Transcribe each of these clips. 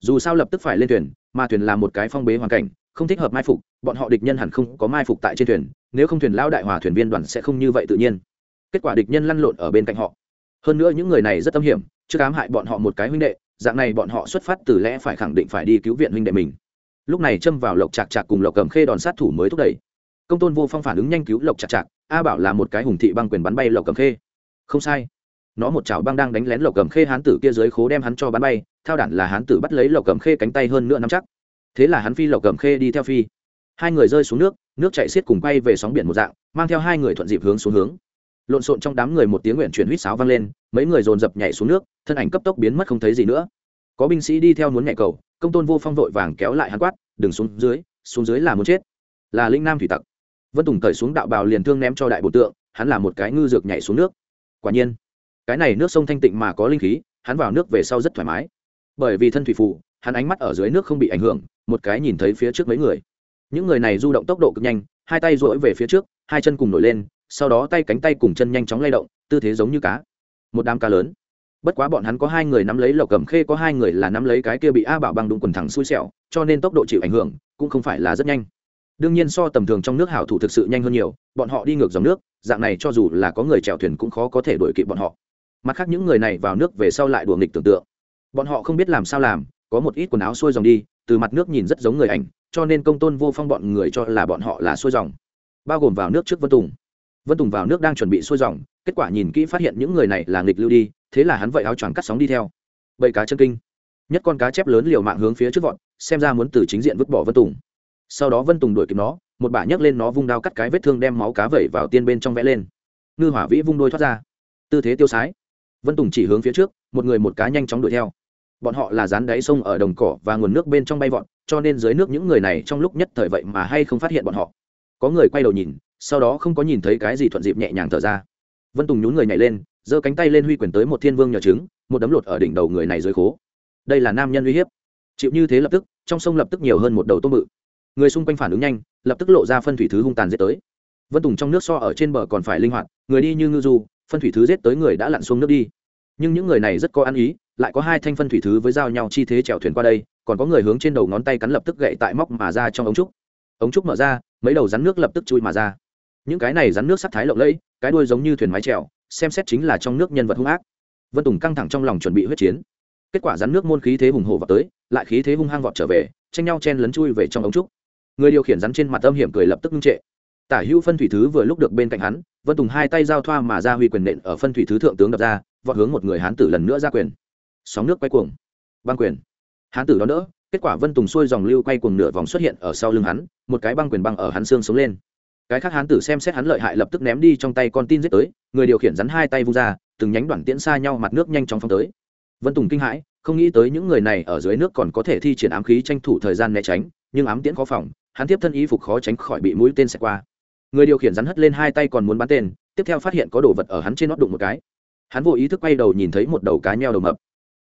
dù sao lập tức phải lên thuyền, mà thuyền là một cái phong bế hoàn cảnh, không thích hợp mai phục, bọn họ địch nhân hẳn không có mai phục tại trên thuyền, nếu không thuyền lao đại hòa thuyền viên đoàn sẽ không như vậy tự nhiên. Kết quả địch nhân lăn lộn ở bên cạnh họ. Hơn nữa những người này rất âm hiểm chưa ám hại bọn họ một cái huynh đệ, dạng này bọn họ xuất phát từ lẽ phải khẳng định phải đi cứu viện huynh đệ mình. Lúc này châm vào lộc chạc chạc cùng lộc cầm khê đòn sát thủ mới thúc đẩy. Công tôn vô phong phản ứng nhanh cứu lộc chạc chạc a bảo là một cái hùng thị băng quyền bắn bay lộc cầm khê. Không sai. Nó một chảo băng đang đánh lén lộc cầm khê hán tử kia dưới khố đem hắn cho bắn bay Thao đản là hán tử bắt lấy lộc cầm khê cánh tay hơn nữa nắm chắc. Thế là hắn phi lộc cầm khê đi theo phi. Hai người rơi xuống nước nước chạy xiết cùng quay về sóng biển một dạng, mang theo hai người thuận dịp hướng xuống hướng. Lộn xộn trong đám người một tiếng nguyện chuyển huýt sáo vang lên, mấy người dồn dập nhảy xuống nước, thân ảnh cấp tốc biến mất không thấy gì nữa. Có binh sĩ đi theo muốn nhảy cầu, công tôn vô phong vội vàng kéo lại hắn quát, đừng xuống dưới xuống dưới là muốn chết. Là linh nam thủy tặc. Vân tùng cởi xuống đạo bào liền thương ném cho đại bộ tượng, hắn là một cái ngư dược nhảy xuống nước. Quả nhiên, cái này nước sông thanh tịnh mà có linh khí, hắn vào nước về sau rất thoải mái bởi vì thân thủy phụ hắn ánh mắt ở dưới nước không bị ảnh hưởng, một cái nhìn thấy phía trước mấy người. Những người này du động tốc độ cực nhanh, hai tay rỗi về phía trước, hai chân cùng nổi lên, sau đó tay cánh tay cùng chân nhanh chóng lay động, tư thế giống như cá. Một đám cá lớn. Bất quá bọn hắn có hai người nắm lấy lộc cầm khê, có hai người là nắm lấy cái kia bị a bảo băng đụng quần thẳng xui xẻo, cho nên tốc độ chịu ảnh hưởng, cũng không phải là rất nhanh. Đương nhiên so tầm thường trong nước hảo thủ thực sự nhanh hơn nhiều, bọn họ đi ngược dòng nước, dạng này cho dù là có người chèo thuyền cũng khó có thể đuổi kịp bọn họ. Mặt khác những người này vào nước về sau lại đùa nghịch tưởng tượng bọn họ không biết làm sao làm, có một ít quần áo xuôi dòng đi, từ mặt nước nhìn rất giống người ảnh, cho nên công tôn vô phong bọn người cho là bọn họ là xuôi dòng. Bao gồm vào nước trước vân tùng. Vân tùng vào nước đang chuẩn bị xuôi dòng, kết quả nhìn kỹ phát hiện những người này là nghịch lưu đi, thế là hắn vậy áo choàng cắt sóng đi theo. Bầy cá chân kinh. Nhất con cá chép lớn liều mạng hướng phía trước vọt, xem ra muốn từ chính diện vứt bỏ vân tùng. Sau đó vân tùng đuổi kịp nó, một bả nhấc lên nó vung đao cắt cái vết thương đem máu cá vẩy vào tiên bên trong vẽ lên. Ngư hỏa vĩ vung đôi thoát ra. Tư thế tiêu sái. Vân tùng chỉ hướng phía trước, một người một cá nhanh chóng đuổi theo bọn họ là dán đáy sông ở đồng cỏ và nguồn nước bên trong bay vọt, cho nên dưới nước những người này trong lúc nhất thời vậy mà hay không phát hiện bọn họ. Có người quay đầu nhìn, sau đó không có nhìn thấy cái gì thuận dịp nhẹ nhàng thở ra. Vân tùng nhún người nhảy lên, giơ cánh tay lên huy quyền tới một thiên vương nhờ trứng, một đấm lột ở đỉnh đầu người này dưới khố. Đây là nam nhân uy hiếp. Chịu như thế lập tức, trong sông lập tức nhiều hơn một đầu tôm bự. Người xung quanh phản ứng nhanh, lập tức lộ ra phân thủy thứ hung tàn giết tới. Vân tùng trong nước so ở trên bờ còn phải linh hoạt, người đi như ngư du, phân thủy thứ giết tới người đã lặn xuống nước đi nhưng những người này rất có ăn ý, lại có hai thanh phân thủy thứ với giao nhau chi thế chèo thuyền qua đây, còn có người hướng trên đầu ngón tay cắn lập tức gậy tại móc mà ra trong ống trúc. Ống trúc mở ra, mấy đầu rắn nước lập tức chui mà ra. Những cái này rắn nước sắc thái lộng lẫy, cái đuôi giống như thuyền mái trèo xem xét chính là trong nước nhân vật hung ác. Vân tùng căng thẳng trong lòng chuẩn bị huyết chiến. Kết quả rắn nước môn khí thế hùng hồ vào tới, lại khí thế hung hăng vọt trở về, tranh nhau chen lấn chui về trong ống trúc. Người điều khiển rắn trên mặt âm hiểm cười lập tức ngưng trệ. Tả hữu phân thủy thứ vừa lúc được bên cạnh hắn, vân tùng hai tay giao thoa mà ra huy quyền nện ở phân thủy thứ thượng tướng đập ra vọt hướng một người hán tử lần nữa ra quyền. Sóng nước quay cuồng. Băng quyền. Hán tử đó đỡ, kết quả vân tùng xuôi dòng lưu quay cuồng nửa vòng xuất hiện ở sau lưng hắn, một cái băng quyền băng ở hắn xương sống lên. Cái khác hán tử xem xét hắn lợi hại lập tức ném đi trong tay con tin giết tới, người điều khiển rắn hai tay vung ra, từng nhánh đoạn tiễn xa nhau mặt nước nhanh chóng phong tới. Vân tùng kinh hãi, không nghĩ tới những người này ở dưới nước còn có thể thi triển ám khí tranh thủ thời gian né tránh, nhưng ám tiễn khó phòng, hắn tiếp thân y phục khó tránh khỏi bị mũi tên xẹt qua. Người điều khiển rắn hất lên hai tay còn muốn bắn tên, tiếp theo phát hiện có đồ vật ở hắn trên nót đụng một cái hắn vô ý thức quay đầu nhìn thấy một đầu cá nheo đầu mập.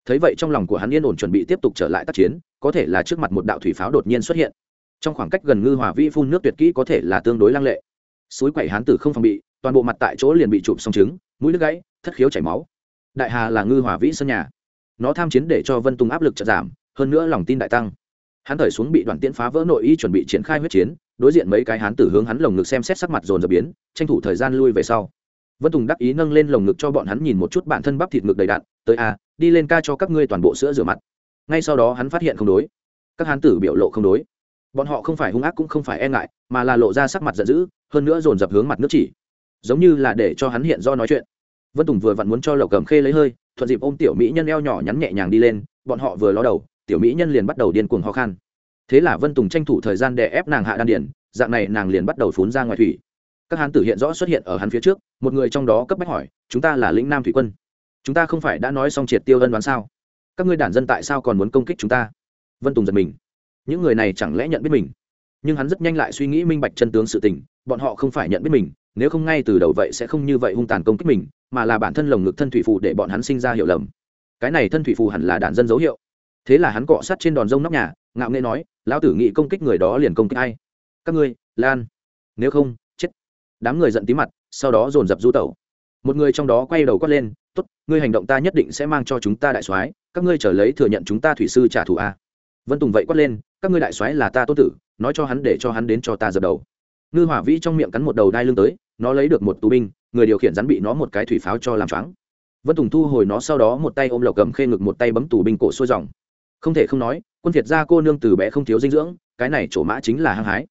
Thấy vậy trong lòng của hắn yên ổn chuẩn bị tiếp tục trở lại tác chiến, có thể là trước mặt một đạo thủy pháo đột nhiên xuất hiện. Trong khoảng cách gần ngư hòa vĩ phun nước tuyệt kỹ có thể là tương đối lăng lệ. Suối quậy hán tử không phòng bị, toàn bộ mặt tại chỗ liền bị chụp xong trứng, mũi nước gãy, thất khiếu chảy máu. Đại hà là ngư hòa vĩ sân nhà. Nó tham chiến để cho vân tùng áp lực chật giảm, hơn nữa lòng tin đại tăng. Hắn thời xuống bị đoàn tiễn phá vỡ nội y chuẩn bị triển khai huyết chiến, đối diện mấy cái hán tử hướng hắn lồng ngực xem xét sắc mặt dồn dập biến, tranh thủ thời gian lui về sau vân tùng đắc ý nâng lên lồng ngực cho bọn hắn nhìn một chút bản thân bắp thịt ngực đầy đạn tới a đi lên ca cho các ngươi toàn bộ sữa rửa mặt. Ngay sau đó hắn phát hiện không đối. Các hán tử biểu lộ không đối. Bọn họ không phải hung ác cũng không phải e ngại, mà là lộ ra sắc mặt giận dữ, hơn nữa dồn dập hướng mặt nước chỉ. Giống như là để cho hắn hiện do nói chuyện. Vân tùng vừa vặn muốn cho lộc cầm khê lấy hơi, thuận dịp ôm tiểu mỹ nhân eo nhỏ nhắn nhẹ nhàng đi lên, bọn họ vừa ló đầu, tiểu mỹ nhân liền bắt đầu điên cuồng ho khan. Thế là vân tùng tranh thủ thời gian để ép nàng hạ đan điển dạng này nàng liền bắt đầu phún ra ngoài thủy các hán tử hiện rõ xuất hiện ở hắn phía trước, một người trong đó cấp bách hỏi, chúng ta là lĩnh nam thủy quân, chúng ta không phải đã nói xong triệt tiêu ân đoán sao? Các ngươi đản dân tại sao còn muốn công kích chúng ta? Vân tùng giật mình. Những người này chẳng lẽ nhận biết mình? Nhưng hắn rất nhanh lại suy nghĩ minh bạch chân tướng sự tình, bọn họ không phải nhận biết mình, nếu không ngay từ đầu vậy sẽ không như vậy hung tàn công kích mình, mà là bản thân lồng ngực thân thủy phù để bọn hắn sinh ra hiểu lầm. Cái này thân thủy phù hẳn là đản dân dấu hiệu. Thế là hắn cọ sát trên đòn rông nóc nhà, ngạo nghệ nói, lão tử nghị công kích người đó liền công kích ai? Các ngươi, lan, nếu không đám người giận tí mặt, sau đó dồn dập du tẩu. Một người trong đó quay đầu quát lên, tốt, ngươi hành động ta nhất định sẽ mang cho chúng ta đại soái, các ngươi trở lấy thừa nhận chúng ta thủy sư trả thù a. Vân tùng vậy quát lên, các ngươi đại soái là ta tô tử, nói cho hắn để cho hắn đến cho ta dập đầu. Ngư hỏa vĩ trong miệng cắn một đầu đai lưng tới, nó lấy được một tù binh, người điều khiển rắn bị nó một cái thủy pháo cho làm choáng. Vân tùng thu hồi nó sau đó một tay ôm lộc cầm khê ngực một tay bấm tù binh cổ xuôi dòng. Không thể không nói, quân việt gia cô nương từ bé không thiếu dinh dưỡng, cái này chỗ mã chính là hăng hái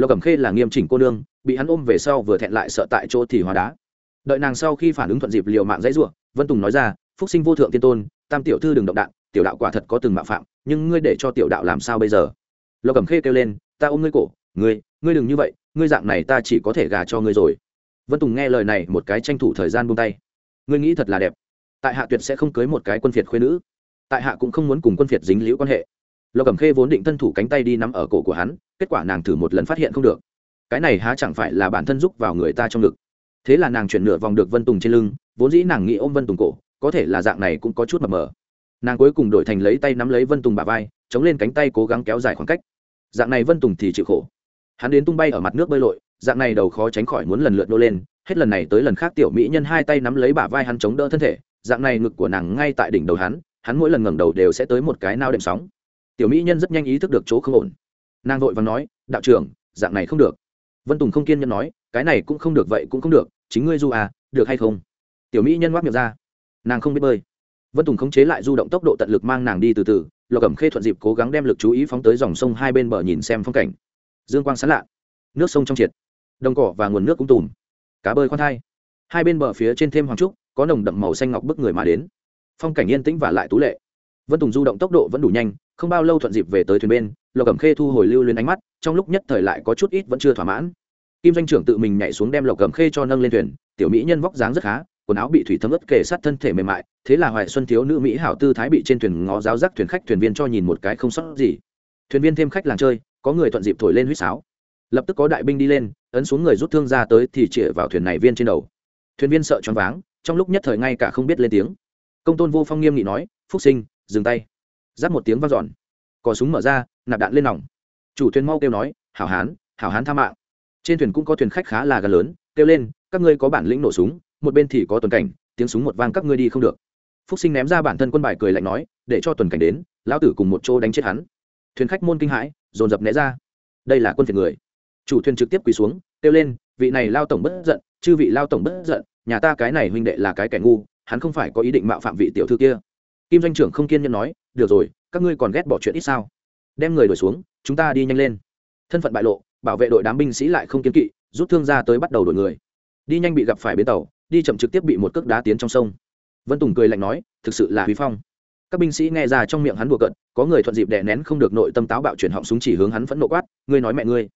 lộc cầm khê là nghiêm chỉnh cô nương, bị hắn ôm về sau vừa thẹn lại sợ tại chỗ thì hóa đá. Đợi nàng sau khi phản ứng thuận dịp liều mạng dãy ruộng vân tùng nói ra, phúc sinh vô thượng tiên tôn, tam tiểu thư đừng động đạn, tiểu đạo quả thật có từng mạo phạm, nhưng ngươi để cho tiểu đạo làm sao bây giờ? Lộc cẩm khê kêu lên, ta ôm ngươi cổ, ngươi ngươi đừng như vậy, ngươi dạng này ta chỉ có thể gà cho ngươi rồi. Vân tùng nghe lời này một cái tranh thủ thời gian buông tay. Ngươi nghĩ thật là đẹp. Tại hạ tuyệt sẽ không cưới một cái quân phiệt khuyên nữ. Tại hạ cũng không muốn cùng quân phiệt dính liễu quan hệ lộc cẩm khê vốn định thân thủ cánh tay đi nắm ở cổ của hắn, kết quả nàng thử một lần phát hiện không được. Cái này há chẳng phải là bản thân giúp vào người ta trong ngực. Thế là nàng chuyển nửa vòng được vân tùng trên lưng, vốn dĩ nàng nghĩ ôm vân tùng cổ, có thể là dạng này cũng có chút mập mờ. Nàng cuối cùng đổi thành lấy tay nắm lấy vân tùng bà vai, chống lên cánh tay cố gắng kéo dài khoảng cách. Dạng này vân tùng thì chịu khổ. Hắn đến tung bay ở mặt nước bơi lội, dạng này đầu khó tránh khỏi muốn lần lượt nô lên, hết lần này tới lần khác tiểu mỹ nhân hai tay nắm lấy bả vai hắn chống đỡ thân thể, dạng này ngực của nàng ngay tại đỉnh đầu hắn hắn mỗi lần ngẩng đầu đều sẽ tới một cái nao đệm sóng tiểu mỹ nhân rất nhanh ý thức được chỗ không ổn. Nàng vội và nói, đạo trưởng, dạng này không được. Vân tùng không kiên nhẫn nói, cái này cũng không được, vậy cũng không được, chính ngươi du à được hay không? Tiểu mỹ nhân ngoác miệng ra. Nàng không biết bơi. Vân tùng khống chế lại du động tốc độ tận lực mang nàng đi từ từ, lộc cẩm khê thuận dịp cố gắng đem lực chú ý phóng tới dòng sông hai bên bờ nhìn xem phong cảnh. Dương quang sán lạ. Nước sông trong triệt. Đồng cỏ và nguồn nước cũng tùm. Cá bơi khoan thai. Hai bên bờ phía trên thêm hoàng trúc, có nồng đậm màu xanh ngọc bức người mà đến. Phong cảnh yên tĩnh và lại tú lệ. Vân tùng du động tốc độ vẫn đủ nhanh không bao lâu thuận dịp về tới thuyền bên, lộc cẩm khê thu hồi lưu lên ánh mắt, trong lúc nhất thời lại có chút ít vẫn chưa thỏa mãn. Kim doanh trưởng tự mình nhảy xuống đem lộc cẩm khê cho nâng lên thuyền, tiểu mỹ nhân vóc dáng rất khá, quần áo bị thủy thấm ướt kề sát thân thể mềm mại, thế là hoài xuân thiếu nữ mỹ hảo tư thái bị trên thuyền ngó giáo giác thuyền khách thuyền viên cho nhìn một cái không sót gì. Thuyền viên thêm khách làng chơi, có người thuận dịp thổi lên huýt sáo. Lập tức có đại binh đi lên, ấn xuống người rút thương ra tới thì chĩa vào thuyền này viên trên đầu. Thuyền viên sợ choáng váng, trong lúc nhất thời ngay cả không biết lên tiếng. Công tôn vô phong nghiêm nghị nói, phúc sinh, dừng tay giáp một tiếng vang dọn. Cò súng mở ra, nạp đạn lên nòng. Chủ thuyền mau kêu nói, hảo hán hảo hán tha mạng. Trên thuyền cũng có thuyền khách khá là gần lớn, kêu lên, các ngươi có bản lĩnh nổ súng, một bên thì có tuần cảnh, tiếng súng một vang các ngươi đi không được. Phúc sinh ném ra bản thân quân bài cười lạnh nói, để cho tuần cảnh đến, lão tử cùng một chỗ đánh chết hắn. Thuyền khách môn kinh hãi, dồn dập né ra. Đây là quân phiệt người. Chủ thuyền trực tiếp quỳ xuống, kêu lên, vị này lao tổng bất giận, chư vị lao tổng bất giận, nhà ta cái này huynh đệ là cái kẻ ngu, hắn không phải có ý định mạo phạm vị tiểu thư kia. Kim doanh trưởng không kiên nhẫn nói được rồi, các ngươi còn ghét bỏ chuyện ít sao? Đem người đuổi xuống, chúng ta đi nhanh lên. Thân phận bại lộ, bảo vệ đội đám binh sĩ lại không kiếm kỵ, rút thương ra tới bắt đầu đổi người. Đi nhanh bị gặp phải bến tàu, đi chậm trực tiếp bị một cước đá tiến trong sông. Vân tùng cười lạnh nói, thực sự là huy phong. Các binh sĩ nghe ra trong miệng hắn đùa cận có người thuận dịp đè nén không được nội tâm táo bạo chuyển họng súng chỉ hướng hắn phẫn nộ quát, ngươi nói mẹ ngươi.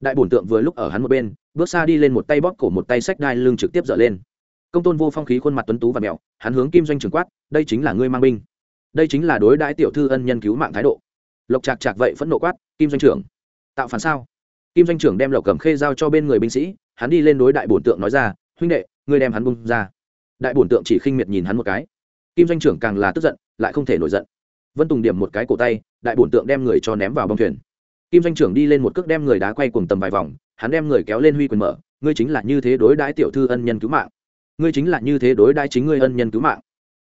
Đại bổn tượng vừa lúc ở hắn một bên, bước xa đi lên một tay bóp cổ một tay sách đai lưng trực tiếp dở lên. Công tôn vô phong khí khuôn mặt tuấn tú và mẹo, hắn hướng kim doanh trường quát, đây chính là ngươi mang binh đây chính là đối đãi tiểu thư ân nhân cứu mạng thái độ. Lộc chạc chạc vậy phẫn nộ quát, kim doanh trưởng, tạo phản sao? Kim doanh trưởng đem lộc cầm khê giao cho bên người binh sĩ, hắn đi lên đối đại bổn tượng nói ra, huynh đệ, ngươi đem hắn bung ra. Đại bổn tượng chỉ khinh miệt nhìn hắn một cái. Kim doanh trưởng càng là tức giận, lại không thể nổi giận. Vân tùng điểm một cái cổ tay, đại bổn tượng đem người cho ném vào bông thuyền. Kim doanh trưởng đi lên một cước đem người đá quay cùng tầm vài vòng, hắn đem người kéo lên huy quyền mở, ngươi chính là như thế đối đãi tiểu thư ân nhân cứu mạng. Ngươi chính là như thế đối đãi chính ngươi ân nhân cứu mạng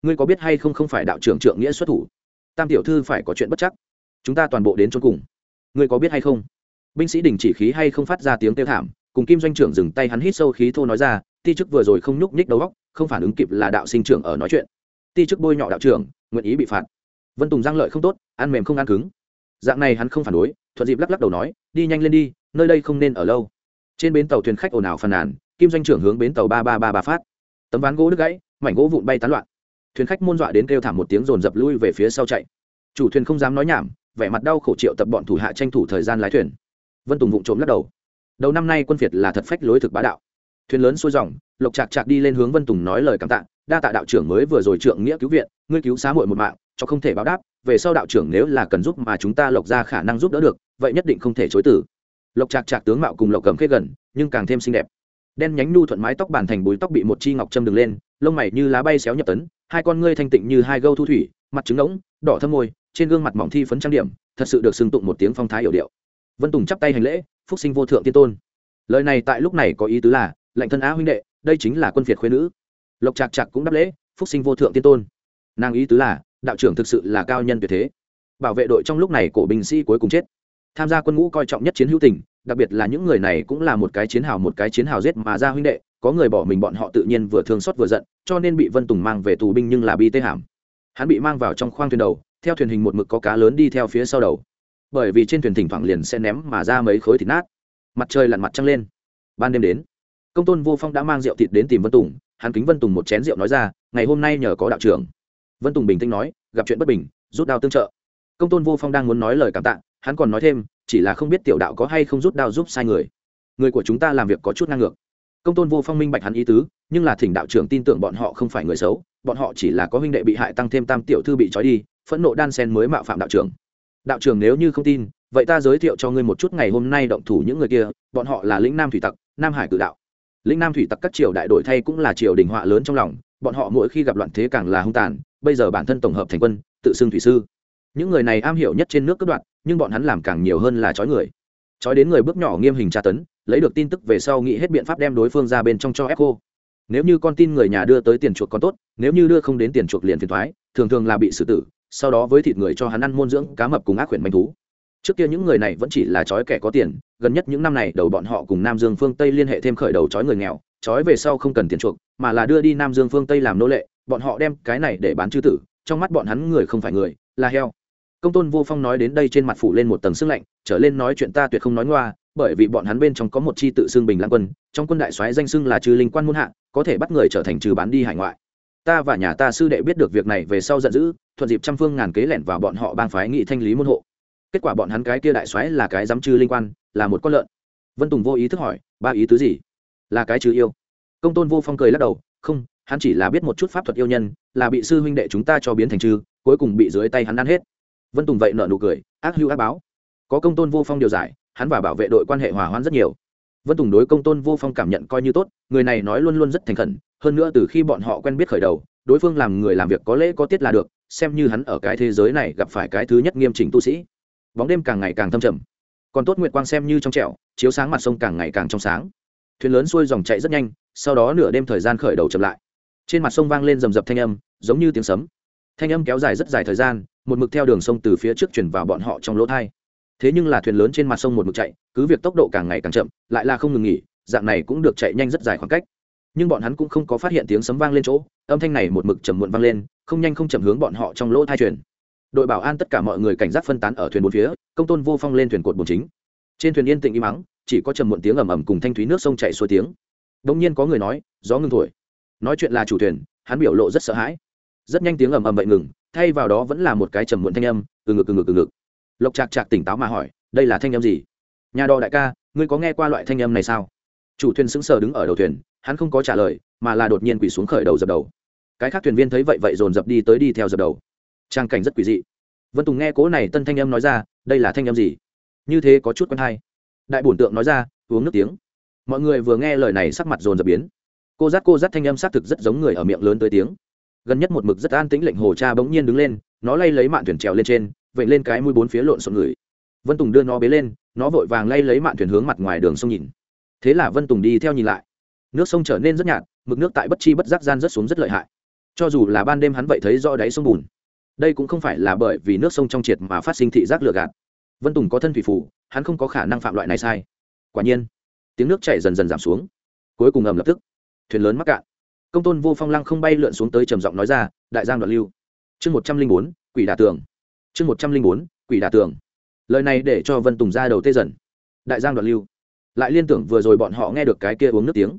ngươi có biết hay không không phải đạo trưởng trượng nghĩa xuất thủ? Tam tiểu thư phải có chuyện bất chắc. Chúng ta toàn bộ đến chốn cùng. Ngươi có biết hay không? Binh sĩ đình chỉ khí hay không phát ra tiếng kêu thảm, cùng kim doanh trưởng dừng tay hắn hít sâu khí thô nói ra, ti chức vừa rồi không nhúc nhích đầu góc không phản ứng kịp là đạo sinh trưởng ở nói chuyện. Ti chức bôi nhọ đạo trưởng, nguyện ý bị phạt. Vân tùng giang lợi không tốt, ăn mềm không ăn cứng. Dạng này hắn không phản đối, thuận dịp lắc lắc đầu nói, đi nhanh lên đi, nơi đây không nên ở lâu. Trên bến tàu thuyền khách ồn ào phàn nàn, kim doanh trưởng hướng bến tàu ba ba ba ba phát. Tấm ván gỗ đứt gãy, mảnh gỗ vụn bay tán loạn thuyền khách môn dọa đến kêu thảm một tiếng rồn dập lui về phía sau chạy. Chủ thuyền không dám nói nhảm, vẻ mặt đau khổ triệu tập bọn thủ hạ tranh thủ thời gian lái thuyền. Vân tùng vụng trộm lắc đầu. Đầu năm nay quân việt là thật phách lối thực bá đạo. Thuyền lớn xuôi dòng, lộc chạc chạc đi lên hướng vân tùng nói lời cảm tạ, đa tạ đạo trưởng mới vừa rồi trượng nghĩa cứu viện, ngươi cứu xá muội một mạng, cho không thể báo đáp, về sau đạo trưởng nếu là cần giúp mà chúng ta lộc ra khả năng giúp đỡ được, vậy nhất định không thể chối từ. Lộc chạc chạc tướng mạo cùng lộc cầm khết gần, nhưng càng thêm xinh đẹp. Đen nhánh nhu thuận mái tóc bàn thành búi tóc bị một chi ngọc châm đường lên lông mày như lá bay xéo nhập tấn, hai con ngươi thanh tịnh như hai gâu thu thủy, mặt trứng ngỗng, đỏ thâm môi, trên gương mặt mỏng thi phấn trang điểm, thật sự được xưng tụng một tiếng phong thái hiểu điệu. Vân tùng chắp tay hành lễ, phúc sinh vô thượng tiên tôn. Lời này tại lúc này có ý tứ là lệnh thân á huynh đệ, đây chính là quân việt khuyên nữ. Lộc trạc trạc cũng đáp lễ, phúc sinh vô thượng tiên tôn. Nàng ý tứ là, đạo trưởng thực sự là cao nhân tuyệt thế. Bảo vệ đội trong lúc này cổ binh sĩ cuối cùng chết. Tham gia quân ngũ coi trọng nhất chiến hữu tình, đặc biệt là những người này cũng là một cái chiến hào một cái chiến hào giết mà ra huynh đệ có người bỏ mình bọn họ tự nhiên vừa thương xót vừa giận, cho nên bị vân tùng mang về tù binh nhưng là bi tê hàm. Hắn bị mang vào trong khoang thuyền đầu, theo thuyền hình một mực có cá lớn đi theo phía sau đầu. Bởi vì trên thuyền thỉnh thoảng liền sẽ ném mà ra mấy khối thịt nát. Mặt trời lặn mặt trăng lên. Ban đêm đến, công tôn vô phong đã mang rượu thịt đến tìm vân tùng, hắn kính vân tùng một chén rượu nói ra, ngày hôm nay nhờ có đạo trưởng. Vân tùng bình tĩnh nói, gặp chuyện bất bình, rút đao tương trợ. Công tôn vô phong đang muốn nói lời cảm tạ, hắn còn nói thêm, chỉ là không biết tiểu đạo có hay không rút đao giúp sai người. Người của chúng ta làm việc có chút ngang ngược công tôn vô phong minh bạch hắn ý tứ, nhưng là thỉnh đạo trưởng tin tưởng bọn họ không phải người xấu, bọn họ chỉ là có huynh đệ bị hại tăng thêm tam tiểu thư bị trói đi, phẫn nộ đan sen mới mạo phạm đạo trưởng. Đạo trưởng nếu như không tin, vậy ta giới thiệu cho ngươi một chút ngày hôm nay động thủ những người kia, bọn họ là lĩnh nam thủy tặc, nam hải cự đạo. Lĩnh nam thủy tặc các triều đại đổi thay cũng là triều đình họa lớn trong lòng, bọn họ mỗi khi gặp loạn thế càng là hung tàn, bây giờ bản thân tổng hợp thành quân, tự xưng thủy sư. Những người này am hiểu nhất trên nước cất đoạn nhưng bọn hắn làm càng nhiều hơn là trói người. Trói đến người bước nhỏ nghiêm hình tra tấn lấy được tin tức về sau nghĩ hết biện pháp đem đối phương ra bên trong cho ép cô nếu như con tin người nhà đưa tới tiền chuộc còn tốt, nếu như đưa không đến tiền chuộc liền phiền thoái, thường thường là bị xử tử, sau đó với thịt người cho hắn ăn môn dưỡng cá mập cùng ác quyển manh thú. Trước kia những người này vẫn chỉ là trói kẻ có tiền, gần nhất những năm này đầu bọn họ cùng nam dương phương tây liên hệ thêm khởi đầu trói người nghèo, trói về sau không cần tiền chuộc, mà là đưa đi nam dương phương tây làm nô lệ, bọn họ đem cái này để bán chư tử, trong mắt bọn hắn người không phải người, là heo. Công tôn vô phong nói đến đây trên mặt phủ lên một tầng sức lạnh, trở lên nói chuyện ta tuyệt không nói ngoa bởi vì bọn hắn bên trong có một chi tự xưng bình lãng quân, trong quân đại soái danh xưng là trừ linh quan muôn hạ, có thể bắt người trở thành trừ bán đi hải ngoại. Ta và nhà ta sư đệ biết được việc này về sau giận dữ, thuận dịp trăm phương ngàn kế lẻn vào bọn họ bang phái nghị thanh lý môn hộ. Kết quả bọn hắn cái kia đại soái là cái dám chư linh quan, là một con lợn. Vân tùng vô ý thức hỏi, ba ý tứ gì? Là cái trừ yêu. Công tôn vô phong cười lắc đầu, không, hắn chỉ là biết một chút pháp thuật yêu nhân, là bị sư huynh đệ chúng ta cho biến thành chư cuối cùng bị dưới tay hắn ăn hết. Vân tùng vậy nợ nụ cười, ác hưu ác báo. Có công tôn vô phong điều giải hắn và bảo vệ đội quan hệ hòa hoãn rất nhiều. Vân tùng đối công tôn vô phong cảm nhận coi như tốt, người này nói luôn luôn rất thành khẩn, hơn nữa từ khi bọn họ quen biết khởi đầu, đối phương làm người làm việc có lễ có tiết là được, xem như hắn ở cái thế giới này gặp phải cái thứ nhất nghiêm chỉnh tu sĩ. Bóng đêm càng ngày càng thâm trầm. Còn tốt nguyệt quang xem như trong trẹo chiếu sáng mặt sông càng ngày càng trong sáng. Thuyền lớn xuôi dòng chạy rất nhanh, sau đó nửa đêm thời gian khởi đầu chậm lại. Trên mặt sông vang lên rầm rập thanh âm, giống như tiếng sấm. Thanh âm kéo dài rất dài thời gian, một mực theo đường sông từ phía trước chuyển vào bọn họ trong lỗ thai thế nhưng là thuyền lớn trên mặt sông một mực chạy, cứ việc tốc độ càng ngày càng chậm, lại là không ngừng nghỉ, dạng này cũng được chạy nhanh rất dài khoảng cách. Nhưng bọn hắn cũng không có phát hiện tiếng sấm vang lên chỗ, âm thanh này một mực chầm muộn vang lên, không nhanh không chậm hướng bọn họ trong lỗ thai thuyền. Đội bảo an tất cả mọi người cảnh giác phân tán ở thuyền bốn phía, công tôn vô phong lên thuyền cột bồn chính. Trên thuyền yên tĩnh im mắng chỉ có trầm muộn tiếng ầm ầm cùng thanh thúy nước sông chạy xuôi tiếng. Đông nhiên có người nói, gió ngưng thổi. Nói chuyện là chủ thuyền, hắn biểu lộ rất sợ hãi. Rất nhanh tiếng ầm ầm vậy ngừng, thay vào đó vẫn là một cái trầm muộn thanh âm, từ ngực từ ngực từ ngực lộc chạc chạc tỉnh táo mà hỏi, đây là thanh âm gì? Nhà đò đại ca, ngươi có nghe qua loại thanh âm này sao? Chủ thuyền sững sờ đứng ở đầu thuyền, hắn không có trả lời, mà là đột nhiên quỳ xuống khởi đầu dập đầu. Cái khác thuyền viên thấy vậy vậy dồn dập đi tới đi theo dập đầu. Trang cảnh rất quỷ dị. Vân tùng nghe cố này tân thanh âm nói ra, đây là thanh âm gì? Như thế có chút quen hay. Đại bổn tượng nói ra, uống nước tiếng. Mọi người vừa nghe lời này sắc mặt dồn dập biến. Cô giác cô giác thanh âm xác thực rất giống người ở miệng lớn tới tiếng. Gần nhất một mực rất an tĩnh lệnh hồ cha bỗng nhiên đứng lên, nó lay lấy mạn thuyền trèo lên trên vậy lên cái mũi bốn phía lộn xộn người. Vân tùng đưa nó bế lên, nó vội vàng lay lấy mạn thuyền hướng mặt ngoài đường sông nhìn. Thế là vân tùng đi theo nhìn lại. Nước sông trở nên rất nhạt, mực nước tại bất chi bất giác gian rất xuống rất lợi hại. Cho dù là ban đêm hắn vậy thấy rõ đáy sông bùn. Đây cũng không phải là bởi vì nước sông trong triệt mà phát sinh thị giác lừa gạt. Vân tùng có thân thủy phủ, hắn không có khả năng phạm loại này sai. Quả nhiên, tiếng nước chảy dần dần giảm xuống. Cuối cùng ầm lập tức, thuyền lớn mắc cạn. Công tôn vô phong lăng không bay lượn xuống tới trầm giọng nói ra, đại giang đoạn lưu, chương một trăm linh bốn, quỷ đà tường chương một trăm linh bốn, quỷ đả tường. Lời này để cho vân tùng ra đầu tê dần. Đại giang đoạn lưu. Lại liên tưởng vừa rồi bọn họ nghe được cái kia uống nước tiếng.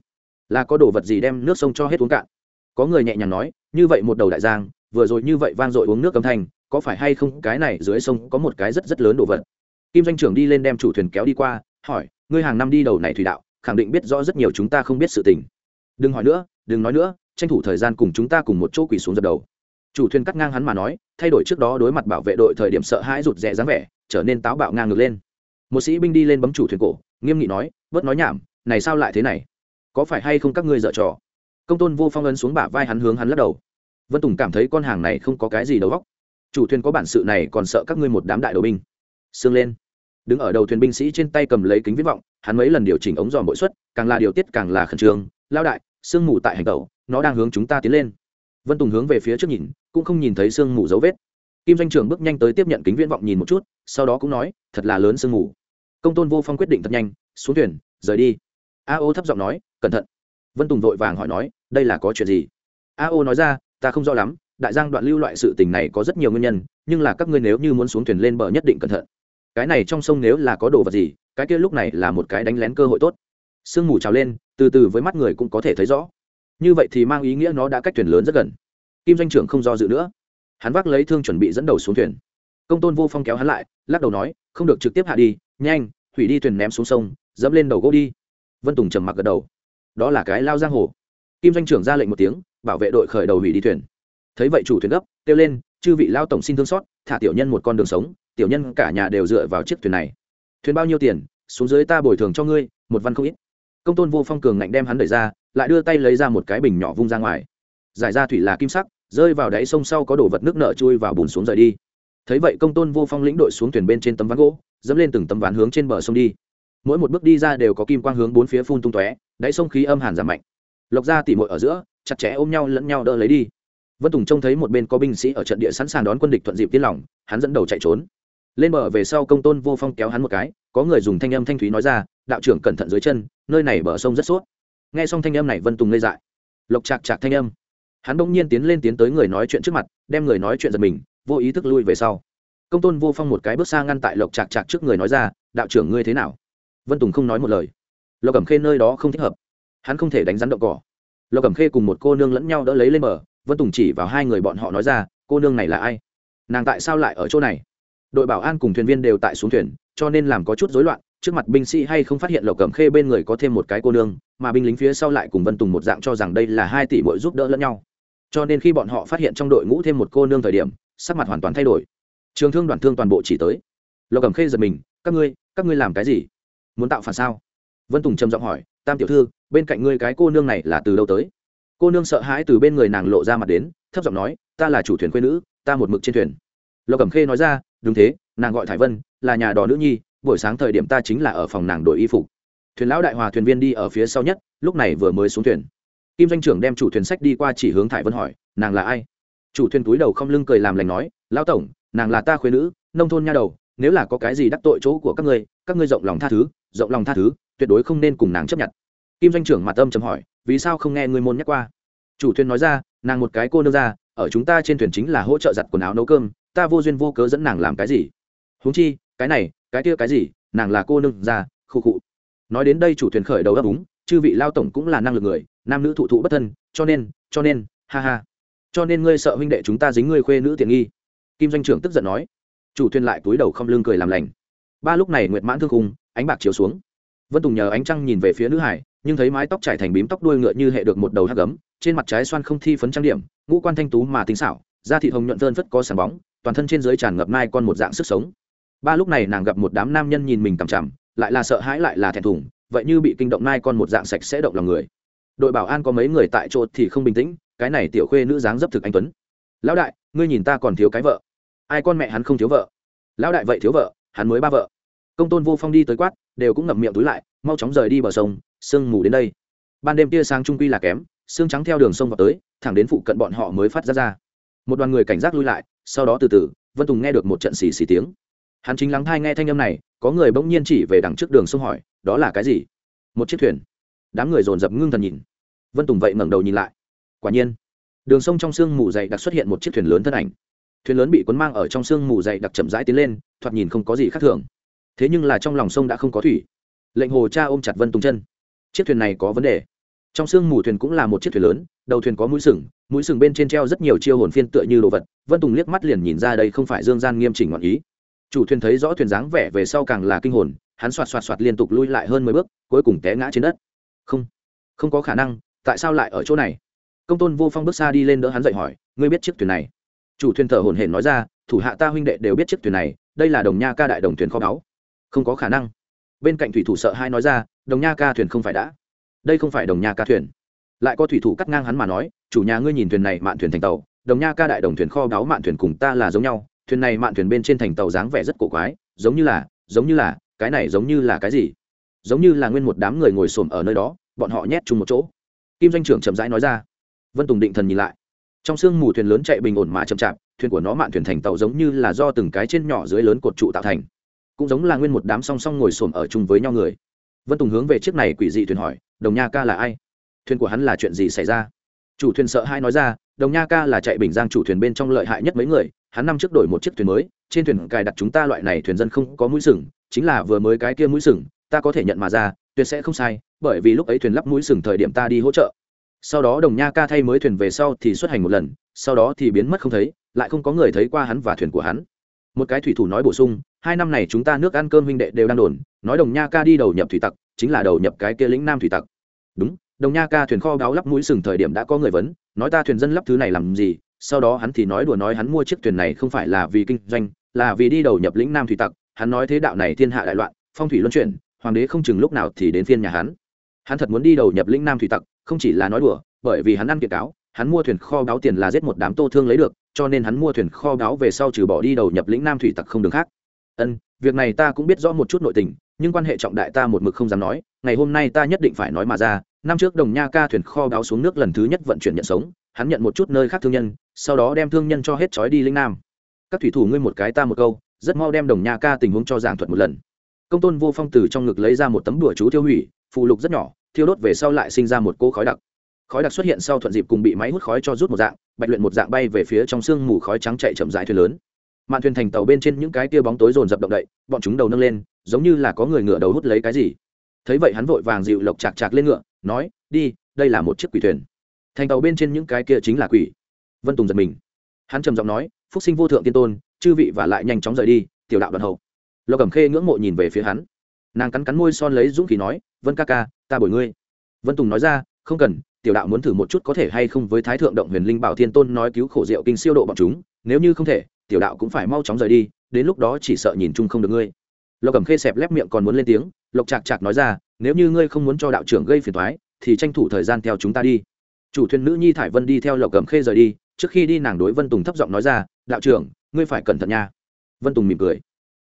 Là có đồ vật gì đem nước sông cho hết uống cạn? Có người nhẹ nhàng nói, như vậy một đầu đại giang, vừa rồi như vậy vang dội uống nước âm thanh, có phải hay không cái này dưới sông có một cái rất rất lớn đồ vật? Kim doanh trưởng đi lên đem chủ thuyền kéo đi qua, hỏi, ngươi hàng năm đi đầu này thủy đạo, khẳng định biết rõ rất nhiều chúng ta không biết sự tình. Đừng hỏi nữa, đừng nói nữa, tranh thủ thời gian cùng chúng ta cùng một chỗ quỳ xuống dập đầu chủ thuyền cắt ngang hắn mà nói, thay đổi trước đó đối mặt bảo vệ đội thời điểm sợ hãi rụt rè dáng vẻ, trở nên táo bạo ngang ngược lên. Một sĩ binh đi lên bấm chủ thuyền cổ, nghiêm nghị nói, bớt nói nhảm, này sao lại thế này? Có phải hay không các ngươi dở trò? Công tôn vô phong ấn xuống bả vai hắn hướng hắn lắc đầu. Vân tùng cảm thấy con hàng này không có cái gì đầu góc chủ thuyền có bản sự này còn sợ các ngươi một đám đại đầu binh. Sương lên. Đứng ở đầu thuyền binh sĩ trên tay cầm lấy kính viết vọng, hắn mấy lần điều chỉnh ống dòm bội suất càng là điều tiết càng là khẩn trương. Lao đại, sương mù tại hành tẩu, nó đang hướng chúng ta tiến lên. Vân tùng hướng về phía trước nhìn cũng không nhìn thấy sương mù dấu vết. Kim doanh trưởng bước nhanh tới tiếp nhận kính viễn vọng nhìn một chút, sau đó cũng nói, thật là lớn sương mù. Công tôn vô phong quyết định thật nhanh, xuống thuyền, rời đi. A ô thấp giọng nói, cẩn thận. Vân tùng vội vàng hỏi nói, đây là có chuyện gì? A ô nói ra, ta không rõ lắm, đại giang đoạn lưu loại sự tình này có rất nhiều nguyên nhân, nhưng là các ngươi nếu như muốn xuống thuyền lên bờ nhất định cẩn thận. Cái này trong sông nếu là có đồ vật gì, cái kia lúc này là một cái đánh lén cơ hội tốt. Sương mù trào lên, từ từ với mắt người cũng có thể thấy rõ. Như vậy thì mang ý nghĩa nó đã cách thuyền lớn rất gần kim doanh trưởng không do dự nữa. Hắn vác lấy thương chuẩn bị dẫn đầu xuống thuyền. Công tôn vô phong kéo hắn lại, lắc đầu nói, không được trực tiếp hạ đi, nhanh, hủy đi thuyền ném xuống sông, dẫm lên đầu gỗ đi. Vân tùng trầm mặc gật đầu. Đó là cái lao giang hồ. Kim doanh trưởng ra lệnh một tiếng, bảo vệ đội khởi đầu hủy đi thuyền. Thấy vậy chủ thuyền gấp, kêu lên, chư vị lao tổng xin thương xót, thả tiểu nhân một con đường sống, tiểu nhân cả nhà đều dựa vào chiếc thuyền này. Thuyền bao nhiêu tiền, xuống dưới ta bồi thường cho ngươi, một văn không ít. Công tôn vô phong cường ngạnh đem hắn đẩy ra, lại đưa tay lấy ra một cái bình nhỏ vung ra ngoài. Giải ra thủy là kim sắc rơi vào đáy sông sau có đồ vật nước nợ chui vào bùn xuống rời đi. Thấy vậy công tôn vô phong lĩnh đội xuống thuyền bên trên tấm ván gỗ dẫm lên từng tấm ván hướng trên bờ sông đi. Mỗi một bước đi ra đều có kim quang hướng bốn phía phun tung tóe đáy sông khí âm hàn giảm mạnh. Lộc ra tỉ mội ở giữa chặt chẽ ôm nhau lẫn nhau đỡ lấy đi. Vân tùng trông thấy một bên có binh sĩ ở trận địa sẵn sàng đón quân địch thuận dịp tiên lỏng, hắn dẫn đầu chạy trốn. Lên bờ về sau công tôn vô phong kéo hắn một cái có người dùng thanh âm thanh thúy nói ra đạo trưởng cẩn thận dưới chân nơi này bờ sông rất suốt nghe xong thanh âm này vân tùng ngây dại. Lộc chạc chạc thanh âm hắn bỗng nhiên tiến lên tiến tới người nói chuyện trước mặt, đem người nói chuyện giật mình, vô ý thức lui về sau. Công tôn vô phong một cái bước xa ngăn tại lộc chạc chạc trước người nói ra, đạo trưởng ngươi thế nào? Vân tùng không nói một lời. Lộc cẩm khê nơi đó không thích hợp. Hắn không thể đánh rắn động cỏ. Lộc cẩm khê cùng một cô nương lẫn nhau đỡ lấy lên bờ, vân tùng chỉ vào hai người bọn họ nói ra, cô nương này là ai? Nàng tại sao lại ở chỗ này? Đội bảo an cùng thuyền viên đều tại xuống thuyền, cho nên làm có chút rối loạn, trước mặt binh sĩ hay không phát hiện lộc cẩm khê bên người có thêm một cái cô nương, mà binh lính phía sau lại cùng vân tùng một dạng cho rằng đây là hai tỷ bội giúp đỡ lẫn nhau cho nên khi bọn họ phát hiện trong đội ngũ thêm một cô nương thời điểm, sắc mặt hoàn toàn thay đổi. Trường thương đoàn thương toàn bộ chỉ tới. Lộc cẩm khê giật mình, các ngươi các ngươi làm cái gì? Muốn tạo phản sao? Vân tùng trầm giọng hỏi, tam tiểu thư, bên cạnh ngươi cái cô nương này là từ đâu tới? Cô nương sợ hãi từ bên người nàng lộ ra mặt đến, thấp giọng nói, ta là chủ thuyền quê nữ, ta một mực trên thuyền. Lộc cẩm khê nói ra, đúng thế, nàng gọi thải vân, là nhà đò nữ nhi, buổi sáng thời điểm ta chính là ở phòng nàng đổi y phục. Thuyền lão đại hòa thuyền viên đi ở phía sau nhất, lúc này vừa mới xuống thuyền kim doanh trưởng đem chủ thuyền sách đi qua chỉ hướng thải vân hỏi, nàng là ai? Chủ thuyền túi đầu không lưng cười làm lành nói, lão tổng, nàng là ta khuyên nữ, nông thôn nha đầu, nếu là có cái gì đắc tội chỗ của các ngươi các ngươi rộng lòng tha thứ, rộng lòng tha thứ, tuyệt đối không nên cùng nàng chấp nhận. Kim doanh trưởng mặt âm chầm hỏi, vì sao không nghe ngươi môn nhắc qua? Chủ thuyền nói ra, nàng một cái cô nương ra, ở chúng ta trên thuyền chính là hỗ trợ giặt quần áo nấu cơm, ta vô duyên vô cớ dẫn nàng làm cái gì? Huống chi, cái này, cái kia cái gì, nàng là cô nương ra, khu cụ nói đến đây chủ thuyền khởi đầu ấp úng, chư vị lao tổng cũng là năng lực người nam nữ thụ thụ bất thân, cho nên cho nên, ha ha. Cho nên ngươi sợ huynh đệ chúng ta dính ngươi khuê nữ tiện nghi. Kim doanh trưởng tức giận nói. Chủ thuyền lại túi đầu không lưng cười làm lành. Ba lúc này nguyệt mãn thương khung, ánh bạc chiếu xuống. Vân tùng nhờ ánh trăng nhìn về phía nữ hải, nhưng thấy mái tóc trải thành bím tóc đuôi ngựa như hệ được một đầu hắc gấm, trên mặt trái xoan không thi phấn trang điểm, ngũ quan thanh tú mà tính xảo, da thị hồng nhuận vơn phất có sáng bóng, toàn thân trên dưới tràn ngập nai con một dạng sức sống. Ba lúc này nàng gặp một đám nam nhân nhìn mình cằm chằm, lại là sợ hãi lại là thẹn thùng, vậy như bị kinh động nai con một dạng sạch sẽ động lòng người đội bảo an có mấy người tại chỗ thì không bình tĩnh, cái này tiểu khuê nữ dáng dấp thực anh tuấn. Lão đại, ngươi nhìn ta còn thiếu cái vợ. Ai con mẹ hắn không thiếu vợ? Lão đại vậy thiếu vợ, hắn mới ba vợ. Công tôn vô phong đi tới quát, đều cũng ngậm miệng túi lại, mau chóng rời đi bờ sông, sương mù đến đây. Ban đêm tia sáng trung quy là kém, sương trắng theo đường sông vào tới, thẳng đến phụ cận bọn họ mới phát ra ra. Một đoàn người cảnh giác lui lại, sau đó từ từ, vân tùng nghe được một trận xì xì tiếng. Hắn chính lắng thai nghe thanh âm này, có người bỗng nhiên chỉ về đằng trước đường sông hỏi, đó là cái gì? Một chiếc thuyền đám người dồn dập ngưng thần nhìn. Vân tùng vậy ngẩng đầu nhìn lại. Quả nhiên, đường sông trong sương mù dày đặc xuất hiện một chiếc thuyền lớn thân ảnh. Thuyền lớn bị cuốn mang ở trong sương mù dày đặc chậm rãi tiến lên, thoạt nhìn không có gì khác thường. Thế nhưng là trong lòng sông đã không có thủy. Lệnh hồ cha ôm chặt vân tùng chân. Chiếc thuyền này có vấn đề. Trong sương mù thuyền cũng là một chiếc thuyền lớn, đầu thuyền có mũi sừng mũi sừng bên trên treo rất nhiều chiêu hồn phiên tựa như đồ vật. Vân tùng liếc mắt liền nhìn ra đây không phải dương gian nghiêm chỉnh ngọn ý. Chủ thuyền thấy rõ thuyền dáng vẻ về sau càng là kinh hồn, hắn xoạt xoạt xoạt liên tục lui lại hơn mười bước, cuối cùng té ngã trên đất không. Không có khả năng, tại sao lại ở chỗ này? Công tôn vô phong bước xa đi lên đỡ hắn dậy hỏi, ngươi biết chiếc thuyền này? Chủ thuyền thở hổn hển nói ra, thủ hạ ta huynh đệ đều biết chiếc thuyền này, đây là đồng nha ca đại đồng thuyền kho báu. Không có khả năng. Bên cạnh thủy thủ sợ hai nói ra, đồng nha ca thuyền không phải đã. Đây không phải đồng nha ca thuyền. Lại có thủy thủ cắt ngang hắn mà nói, chủ nhà ngươi nhìn thuyền này mạn thuyền thành tàu, đồng nha ca đại đồng thuyền kho báu mạn thuyền cùng ta là giống nhau, thuyền này mạn thuyền bên trên thành tàu dáng vẻ rất cổ quái, giống như là, giống như là, cái này giống như là cái gì? Giống như là nguyên một đám người ngồi xổm ở nơi đó, bọn họ nhét chung một chỗ. Kim doanh trưởng chậm rãi nói ra. Vân tùng định thần nhìn lại. Trong sương mù thuyền lớn chạy bình ổn mà chậm chạp, thuyền của nó mạn thuyền thành tàu giống như là do từng cái trên nhỏ dưới lớn cột trụ tạo thành. Cũng giống là nguyên một đám song song ngồi xổm ở chung với nhau người. Vân tùng hướng về chiếc này quỷ dị thuyền hỏi, đồng nha ca là ai? Thuyền của hắn là chuyện gì xảy ra? Chủ thuyền sợ hai nói ra, đồng nha ca là chạy bình giang chủ thuyền bên trong lợi hại nhất mấy người, hắn năm trước đổi một chiếc thuyền mới, trên thuyền cài đặt chúng ta loại này thuyền dân không có mũi sừng, chính là vừa mới cái kia mũi sừng ta có thể nhận mà ra, tuyệt sẽ không sai, bởi vì lúc ấy thuyền lắp mũi sừng thời điểm ta đi hỗ trợ. Sau đó đồng nha ca thay mới thuyền về sau thì xuất hành một lần, sau đó thì biến mất không thấy, lại không có người thấy qua hắn và thuyền của hắn. Một cái thủy thủ nói bổ sung, hai năm này chúng ta nước ăn cơm huynh đệ đều đang đồn, nói đồng nha ca đi đầu nhập thủy tặc, chính là đầu nhập cái kia lĩnh nam thủy tặc. Đúng, đồng nha ca thuyền kho báo lắp mũi sừng thời điểm đã có người vấn, nói ta thuyền dân lắp thứ này làm gì, sau đó hắn thì nói đùa nói hắn mua chiếc thuyền này không phải là vì kinh doanh, là vì đi đầu nhập lĩnh nam thủy tặc, hắn nói thế đạo này thiên hạ đại loạn, phong thủy luân chuyển hoàng đế không chừng lúc nào thì đến phiên nhà hắn. Hắn thật muốn đi đầu nhập lĩnh nam thủy tặc, không chỉ là nói đùa, bởi vì hắn ăn kiệt cáo, hắn mua thuyền kho báo tiền là giết một đám tô thương lấy được, cho nên hắn mua thuyền kho báo về sau trừ bỏ đi đầu nhập lĩnh nam thủy tặc không đường khác. Ân, việc này ta cũng biết rõ một chút nội tình, nhưng quan hệ trọng đại ta một mực không dám nói, ngày hôm nay ta nhất định phải nói mà ra, năm trước đồng nha ca thuyền kho báo xuống nước lần thứ nhất vận chuyển nhận sống, hắn nhận một chút nơi khác thương nhân, sau đó đem thương nhân cho hết trói đi linh nam. Các thủy thủ ngươi một cái ta một câu, rất mau đem đồng nha ca tình huống cho giảng thuật một lần công tôn vô phong từ trong ngực lấy ra một tấm đùa chú tiêu hủy phụ lục rất nhỏ, thiêu đốt về sau lại sinh ra một cỗ khói đặc. Khói đặc xuất hiện sau thuận dịp cùng bị máy hút khói cho rút một dạng, bạch luyện một dạng bay về phía trong sương mù khói trắng chạy chậm rãi thuyền lớn. Mạn thuyền thành tàu bên trên những cái tia bóng tối rồn rập động đậy, bọn chúng đầu nâng lên, giống như là có người ngựa đầu hút lấy cái gì. Thấy vậy hắn vội vàng dịu lộc chạc chạc lên ngựa, nói, đi, đây là một chiếc quỷ thuyền. Thành tàu bên trên những cái kia chính là quỷ. Vân tùng giật mình. Hắn trầm giọng nói, phúc sinh vô thượng tiên tôn, chư vị và lại nhanh chóng rời đi, tiểu đạo đoàn hậu lộc cẩm khê ngưỡng mộ nhìn về phía hắn. Nàng cắn cắn môi son lấy dũng khí nói, vân ca ca, ta bồi ngươi. Vân tùng nói ra, không cần, tiểu đạo muốn thử một chút có thể hay không với thái thượng động huyền linh bảo thiên tôn nói cứu khổ diệu kinh siêu độ bọn chúng, nếu như không thể, tiểu đạo cũng phải mau chóng rời đi, đến lúc đó chỉ sợ nhìn chung không được ngươi. Lộc cẩm khê xẹp lép miệng còn muốn lên tiếng, lộc chạc chạc nói ra, nếu như ngươi không muốn cho đạo trưởng gây phiền thoái thì tranh thủ thời gian theo chúng ta đi. Chủ thuyền nữ nhi thải vân đi theo lộc cẩm khê rời đi, trước khi đi nàng đối vân tùng thấp giọng nói ra, đạo trưởng, ngươi phải cẩn thận nha. Vân tùng mỉm cười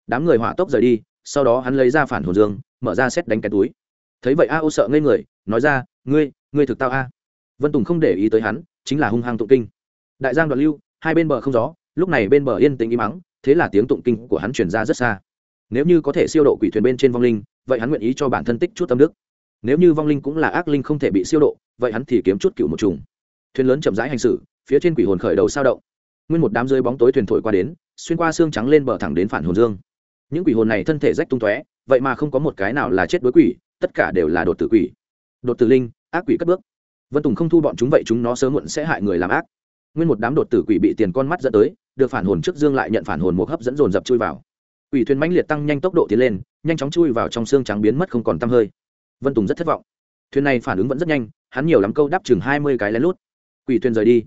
đám người hỏa tốc rời đi, sau đó hắn lấy ra phản hồn dương, mở ra xét đánh cái túi. Thấy vậy a ô sợ ngây người, nói ra, ngươi ngươi thực tao a. Vân tùng không để ý tới hắn, chính là hung hăng tụng kinh. Đại giang đoạn lưu, hai bên bờ không gió, lúc này bên bờ yên tĩnh im mắng thế là tiếng tụng kinh của hắn chuyển ra rất xa. Nếu như có thể siêu độ quỷ thuyền bên trên vong linh, vậy hắn nguyện ý cho bản thân tích chút tâm đức. Nếu như vong linh cũng là ác linh không thể bị siêu độ, vậy hắn thì kiếm chút cựu một trùng thuyền lớn chậm rãi hành xử, phía trên quỷ hồn khởi đầu sao động. Nguyên một đám rơi bóng tối thuyền thổi qua đến, xuyên qua xương trắng lên bờ thẳng đến phản hồn dương những quỷ hồn này thân thể rách tung tóe, vậy mà không có một cái nào là chết đối quỷ, tất cả đều là đột tử quỷ. Đột tử linh, ác quỷ cất bước. Vân tùng không thu bọn chúng vậy chúng nó sớm muộn sẽ hại người làm ác. Nguyên một đám đột tử quỷ bị tiền con mắt dẫn tới, được phản hồn trước dương lại nhận phản hồn một hấp dẫn dồn dập chui vào. Quỷ thuyền mãnh liệt tăng nhanh tốc độ tiến lên, nhanh chóng chui vào trong xương trắng biến mất không còn tăm hơi. Vân tùng rất thất vọng. Thuyền này phản ứng vẫn rất nhanh, hắn nhiều lắm câu đáp chừng hai mươi cái lén lút. Quỷ thuyền rời đi.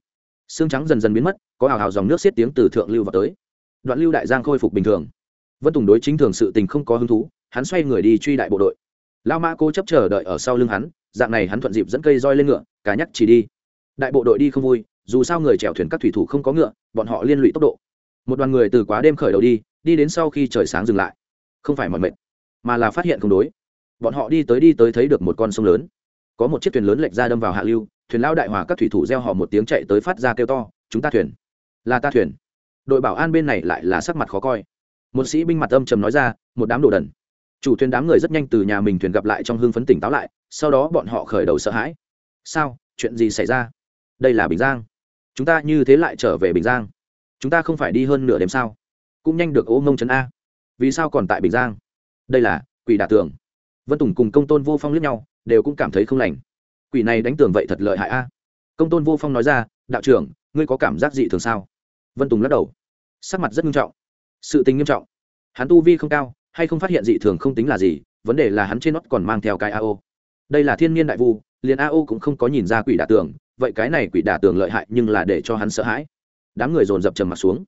Xương trắng dần dần biến mất, có hào hào dòng nước xiết tiếng từ thượng lưu vào tới. Đoạn lưu đại giang khôi phục bình thường vân tùng đối chính thường sự tình không có hứng thú, hắn xoay người đi truy đại bộ đội. Lao mã cố chấp chờ đợi ở sau lưng hắn, dạng này hắn thuận dịp dẫn cây roi lên ngựa cá nhắc chỉ đi. Đại bộ đội đi không vui, dù sao người chèo thuyền các thủy thủ không có ngựa, bọn họ liên lụy tốc độ. Một đoàn người từ quá đêm khởi đầu đi đi đến sau khi trời sáng dừng lại. Không phải mọi mệt, mà là phát hiện không đối. Bọn họ đi tới đi tới thấy được một con sông lớn. Có một chiếc thuyền lớn lệch ra đâm vào hạ lưu, thuyền lao đại hòa các thủy thủ gieo họ một tiếng chạy tới phát ra kêu to, chúng ta thuyền, là ta thuyền. Đội bảo an bên này lại là sắc mặt khó coi một sĩ binh mặt âm trầm nói ra, một đám đồ đần. Chủ thuyền đám người rất nhanh từ nhà mình thuyền gặp lại trong hương phấn tỉnh táo lại, sau đó bọn họ khởi đầu sợ hãi. Sao? Chuyện gì xảy ra? Đây là bình giang. Chúng ta như thế lại trở về bình giang. Chúng ta không phải đi hơn nửa đêm sao? Cũng nhanh được ôm mông trấn a. Vì sao còn tại bình giang? Đây là quỷ đả tường. Vân tùng cùng công tôn vô phong lướt nhau, đều cũng cảm thấy không lành. Quỷ này đánh tường vậy thật lợi hại a. Công tôn vô phong nói ra, đạo trưởng, ngươi có cảm giác gì thường sao? Vân tùng lắc đầu. Sắc mặt rất nghiêm trọng sự tình nghiêm trọng. Hắn tu vi không cao, hay không phát hiện dị thường không tính là gì, vấn đề là hắn trên nót còn mang theo cái ao đây là thiên nhiên đại vu, liền ao cũng không có nhìn ra quỷ đả tường, vậy cái này quỷ đả tường lợi hại nhưng là để cho hắn sợ hãi. Đám người dồn dập trầm mặt xuống.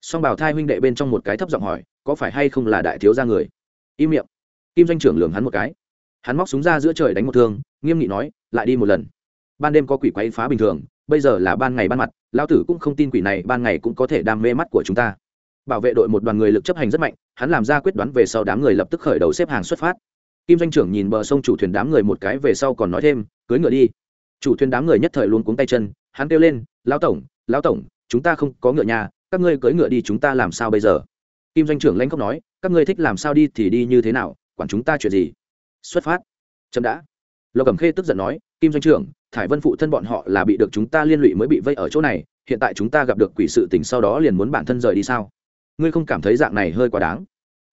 Song bảo thai huynh đệ bên trong một cái thấp giọng hỏi, có phải hay không là đại thiếu gia người? Im miệng. Kim doanh trưởng lường hắn một cái. Hắn móc súng ra giữa trời đánh một thương, nghiêm nghị nói, lại đi một lần. Ban đêm có quỷ quấy phá bình thường, bây giờ là ban ngày ban mặt lao tử cũng không tin quỷ này ban ngày cũng có thể đam mê mắt của chúng ta bảo vệ đội một đoàn người lực chấp hành rất mạnh, hắn làm ra quyết đoán về sau đám người lập tức khởi đầu xếp hàng xuất phát. Kim doanh trưởng nhìn bờ sông chủ thuyền đám người một cái về sau còn nói thêm cưới ngựa đi. Chủ thuyền đám người nhất thời luôn cuống tay chân, hắn kêu lên, lão tổng lão tổng, chúng ta không có ngựa nhà, các ngươi cưỡi ngựa đi chúng ta làm sao bây giờ? Kim doanh trưởng lãnh khóc nói, các ngươi thích làm sao đi thì đi như thế nào, quản chúng ta chuyện gì? Xuất phát. Chậm đã. Lộc cẩm khê tức giận nói, kim doanh trưởng, thải vân phụ thân bọn họ là bị được chúng ta liên lụy mới bị vây ở chỗ này, hiện tại chúng ta gặp được quỷ sự tình sau đó liền muốn bản thân rời đi sao? Ngươi không cảm thấy dạng này hơi quá đáng.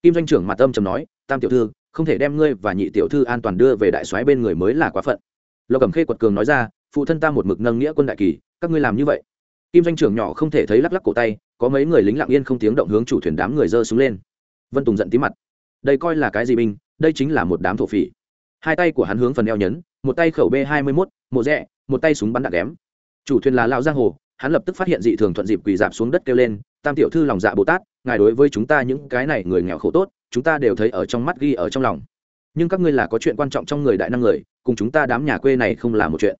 Kim doanh trưởng mặt âm trầm nói, tam tiểu thư, không thể đem ngươi và nhị tiểu thư an toàn đưa về đại soái bên người mới là quá phận. Lộc cẩm khê quật cường nói ra, phụ thân ta một mực nâng nghĩa quân đại kỳ, các ngươi làm như vậy. Kim doanh trưởng nhỏ không thể thấy lắc lắc cổ tay, có mấy người lính lặng yên không tiếng động hướng chủ thuyền đám người giơ xuống lên. Vân tùng giận tí mặt. Đây coi là cái gì binh? Đây chính là một đám thổ phỉ. Hai tay của hắn hướng phần eo nhấn, một tay khẩu b hai mươi mốt, một rẽ một tay súng bắn đạn ghém. Chủ thuyền là lao giang hồ hắn lập tức phát hiện dị thường thuận dịp quỳ dạp xuống đất kêu lên, tam tiểu thư lòng dạ bồ tát, ngài đối với chúng ta những cái này người nghèo khổ tốt, chúng ta đều thấy ở trong mắt ghi ở trong lòng. Nhưng các ngươi là có chuyện quan trọng trong người đại năng người, cùng chúng ta đám nhà quê này không là một chuyện.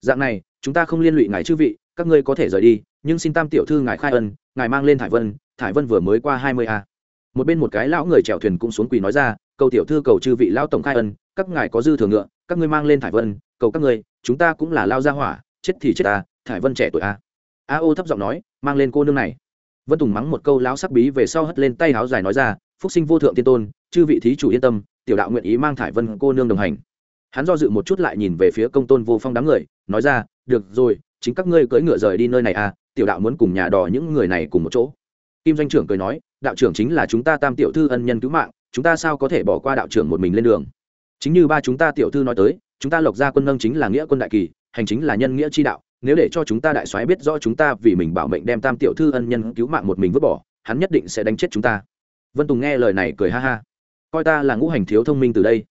Dạng này, chúng ta không liên lụy ngài chư vị, các ngươi có thể rời đi, nhưng xin tam tiểu thư ngài khai ân, ngài mang lên thải vân thải vân vừa mới qua hai mươi a. Một bên một cái lão người chèo thuyền cũng xuống quỳ nói ra, cầu tiểu thư, cầu chư vị lão tổng khai ân, các ngài có dư thừa ngựa, các ngươi mang lên thải vân, cầu các ngươi, chúng ta cũng là lao gia hỏa, chết thì chết ta, thải vân trẻ tuổi a a ô thấp giọng nói, mang lên cô nương này. Vân tùng mắng một câu lão sắc bí về sau hất lên tay áo dài nói ra, phúc sinh vô thượng tiên tôn, chư vị thí chủ yên tâm, tiểu đạo nguyện ý mang thải vân cô nương đồng hành. Hắn do dự một chút lại nhìn về phía công tôn vô phong đám người, nói ra, được rồi, chính các ngươi cưỡi ngựa rời đi nơi này à tiểu đạo muốn cùng nhà đò những người này cùng một chỗ. Kim doanh trưởng cười nói, đạo trưởng chính là chúng ta tam tiểu thư ân nhân cứu mạng, chúng ta sao có thể bỏ qua đạo trưởng một mình lên đường? Chính như ba chúng ta tiểu thư nói tới, chúng ta lộc gia quân nâng chính là nghĩa quân đại kỳ, hành chính là nhân nghĩa chi đạo nếu để cho chúng ta đại soái biết rõ chúng ta vì mình bảo mệnh đem tam tiểu thư ân nhân cứu mạng một mình vứt bỏ, hắn nhất định sẽ đánh chết chúng ta. Vân tùng nghe lời này cười ha ha. Coi ta là ngũ hành thiếu thông minh từ đây.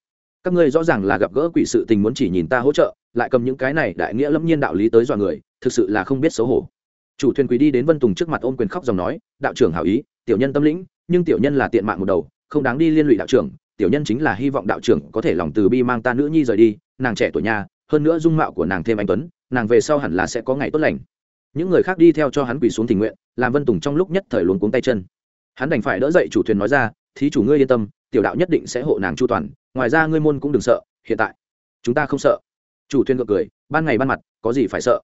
Các ngươi rõ ràng là gặp gỡ quỷ sự tình muốn chỉ nhìn ta hỗ trợ, lại cầm những cái này đại nghĩa lâm nhiên đạo lý tới dọa người, thực sự là không biết xấu hổ. Chủ thuyền quý đi đến vân tùng trước mặt ôm quyền khóc dòng nói, đạo trưởng hảo ý, tiểu nhân tâm lĩnh, nhưng tiểu nhân là tiện mạng một đầu, không đáng đi liên lụy đạo trưởng, tiểu nhân chính là hy vọng đạo trưởng có thể lòng từ bi mang ta nữ nhi rời đi, nàng trẻ tuổi nhà, hơn nữa dung mạo của nàng thêm anh tuấn nàng về sau hẳn là sẽ có ngày tốt lành. Những người khác đi theo cho hắn quỳ xuống tình nguyện, làm vân tùng trong lúc nhất thời luống cuống tay chân. Hắn đành phải đỡ dậy chủ thuyền nói ra, thí chủ ngươi yên tâm, tiểu đạo nhất định sẽ hộ nàng chu toàn, ngoài ra ngươi môn cũng đừng sợ, hiện tại chúng ta không sợ. Chủ thuyền gượng cười, ban ngày ban mặt, có gì phải sợ?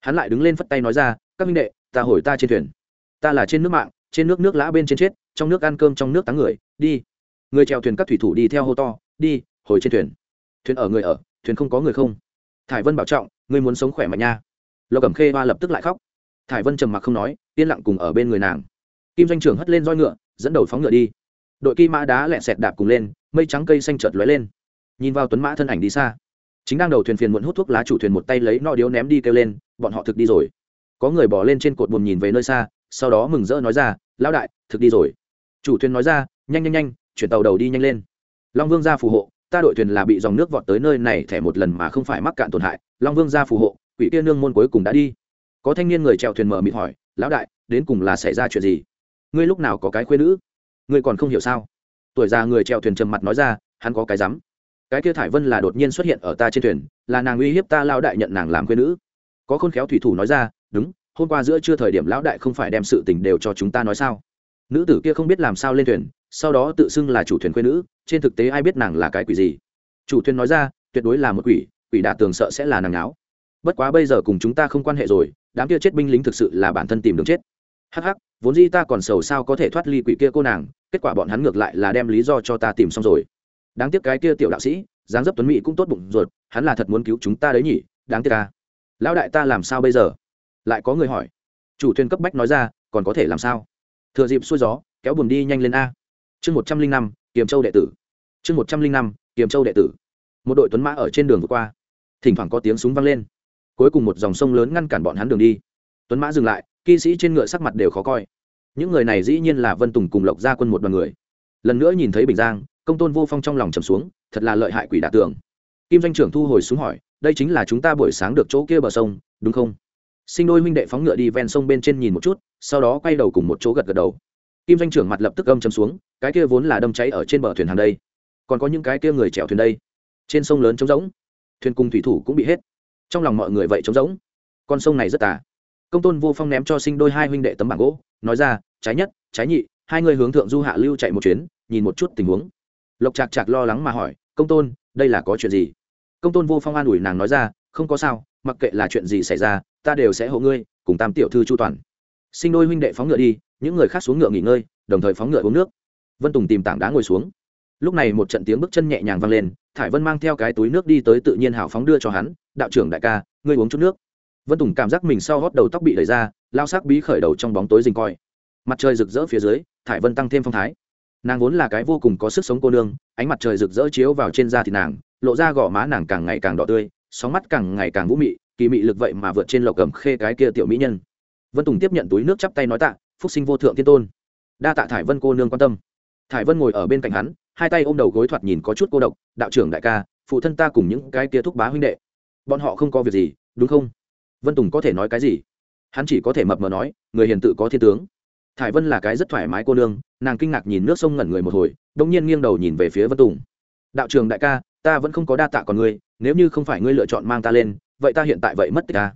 Hắn lại đứng lên phất tay nói ra, các minh đệ, ta hồi ta trên thuyền. Ta là trên nước mạng, trên nước nước lã bên trên chết, trong nước ăn cơm, trong nước táng người, đi. Người chèo thuyền các thủy thủ đi theo hô to, đi, hồi trên thuyền. Thuyền ở người ở, thuyền không có người không. Thải vân bảo trọng ngươi muốn sống khỏe mạnh nha. Lộc cẩm khê hoa lập tức lại khóc. Thải vân trầm mặc không nói, yên lặng cùng ở bên người nàng. Kim doanh trưởng hất lên roi ngựa, dẫn đầu phóng ngựa đi. Đội kim mã đá lẹ sẹt đạp cùng lên, mây trắng cây xanh chợt lóe lên. Nhìn vào tuấn mã thân ảnh đi xa, chính đang đầu thuyền phiền muộn hút thuốc lá chủ thuyền một tay lấy nọ điếu ném đi kêu lên, bọn họ thực đi rồi. Có người bỏ lên trên cột buồm nhìn về nơi xa, sau đó mừng rỡ nói ra, lão đại, thực đi rồi. Chủ thuyền nói ra, nhanh nhanh nhanh, chuyển tàu đầu đi nhanh lên. Long vương ra phù hộ ta đội thuyền là bị dòng nước vọt tới nơi này thẻ một lần mà không phải mắc cạn tổn hại, long vương ra phù hộ, quỷ kia nương môn cuối cùng đã đi. Có thanh niên người chèo thuyền mở mịt hỏi, lão đại, đến cùng là xảy ra chuyện gì? Ngươi lúc nào có cái khuyên nữ? Ngươi còn không hiểu sao? Tuổi già người chèo thuyền trầm mặt nói ra, hắn có cái rắm. Cái kia thải vân là đột nhiên xuất hiện ở ta trên thuyền, là nàng uy hiếp ta lão đại nhận nàng làm khuyên nữ. Có khôn khéo thủy thủ nói ra, đúng, hôm qua giữa trưa thời điểm lão đại không phải đem sự tình đều cho chúng ta nói sao? Nữ tử kia không biết làm sao lên thuyền sau đó tự xưng là chủ thuyền quê nữ, trên thực tế ai biết nàng là cái quỷ gì. Chủ thuyền nói ra, tuyệt đối là một quỷ quỷ đả tường sợ sẽ là nàng áo bất quá bây giờ cùng chúng ta không quan hệ rồi, đám kia chết binh lính thực sự là bản thân tìm đường chết. Hắc hắc, vốn di ta còn sầu sao có thể thoát ly quỷ kia cô nàng, kết quả bọn hắn ngược lại là đem lý do cho ta tìm xong rồi. Đáng tiếc cái kia tiểu đạo sĩ, dáng dấp tuấn mỹ cũng tốt bụng ruột, hắn là thật muốn cứu chúng ta đấy nhỉ, đáng tiếc ta lão đại ta làm sao bây giờ? Lại có người hỏi. Chủ thuyền cấp bách nói ra, còn có thể làm sao? Thừa dịp xuôi gió, kéo buồm đi nhanh lên a chương một trăm linh năm, kiềm châu đệ tử. Chương một trăm linh năm, kiềm châu đệ tử. Một đội tuấn mã ở trên đường vượt qua. Thỉnh thoảng có tiếng súng vang lên. Cuối cùng một dòng sông lớn ngăn cản bọn hắn đường đi. Tuấn mã dừng lại, kỵ sĩ trên ngựa sắc mặt đều khó coi. Những người này dĩ nhiên là vân tùng cùng lộc gia quân một đoàn người. Lần nữa nhìn thấy bình giang, công tôn vô phong trong lòng trầm xuống, thật là lợi hại quỷ đả tường. Kim doanh trưởng thu hồi xuống hỏi, đây chính là chúng ta buổi sáng được chỗ kia bờ sông, đúng không? Sinh đôi huynh đệ phóng ngựa đi ven sông bên trên nhìn một chút, sau đó quay đầu cùng một chỗ gật gật đầu kim doanh trưởng mặt lập tức âm chấm xuống, cái kia vốn là đâm cháy ở trên bờ thuyền hàng đây. Còn có những cái kia người chèo thuyền đây. Trên sông lớn trống rỗng, thuyền cùng thủy thủ cũng bị hết. Trong lòng mọi người vậy trống rỗng. Con sông này rất tà. Công tôn vô phong ném cho sinh đôi hai huynh đệ tấm bảng gỗ, nói ra, trái nhất, trái nhị, hai người hướng thượng du hạ lưu chạy một chuyến, nhìn một chút tình huống. Lộc chạc chạc lo lắng mà hỏi, công tôn, đây là có chuyện gì? Công tôn vô phong an ủi nàng nói ra, không có sao, mặc kệ là chuyện gì xảy ra, ta đều sẽ hộ ngươi, cùng tam tiểu thư chu toàn sinh đôi huynh đệ phóng ngựa đi, những người khác xuống ngựa nghỉ ngơi, đồng thời phóng ngựa uống nước. Vân tùng tìm tảng đá ngồi xuống. Lúc này một trận tiếng bước chân nhẹ nhàng vang lên, thải vân mang theo cái túi nước đi tới tự nhiên hào phóng đưa cho hắn, đạo trưởng đại ca, ngươi uống chút nước. Vân tùng cảm giác mình sau gót đầu tóc bị đẩy ra, lao sắc bí khởi đầu trong bóng tối rình coi. Mặt trời rực rỡ phía dưới, thải vân tăng thêm phong thái. Nàng vốn là cái vô cùng có sức sống cô nương, ánh mặt trời rực rỡ chiếu vào trên da thì nàng, lộ ra gò má nàng càng ngày càng đỏ tươi, sóng mắt càng ngày càng vũ mị, kỳ mị lực vậy mà vượt trên lộc cầm khê cái kia tiểu mỹ nhân vân tùng tiếp nhận túi nước chắp tay nói tạ, phúc sinh vô thượng thiên tôn. Đa tạ thải vân cô nương quan tâm. Thải vân ngồi ở bên cạnh hắn, hai tay ôm đầu gối thoạt nhìn có chút cô độc, đạo trưởng đại ca, phụ thân ta cùng những cái kia thúc bá huynh đệ, bọn họ không có việc gì, đúng không? Vân tùng có thể nói cái gì? Hắn chỉ có thể mập mờ nói, người hiền tự có thiên tướng. Thải vân là cái rất thoải mái cô nương, nàng kinh ngạc nhìn nước sông ngẩn người một hồi đông nhiên nghiêng đầu nhìn về phía vân tùng. Đạo trường đại ca, ta vẫn không có đa tạ còn ngươi, nếu như không phải ngươi lựa chọn mang ta lên, vậy ta hiện tại vậy mất tích ta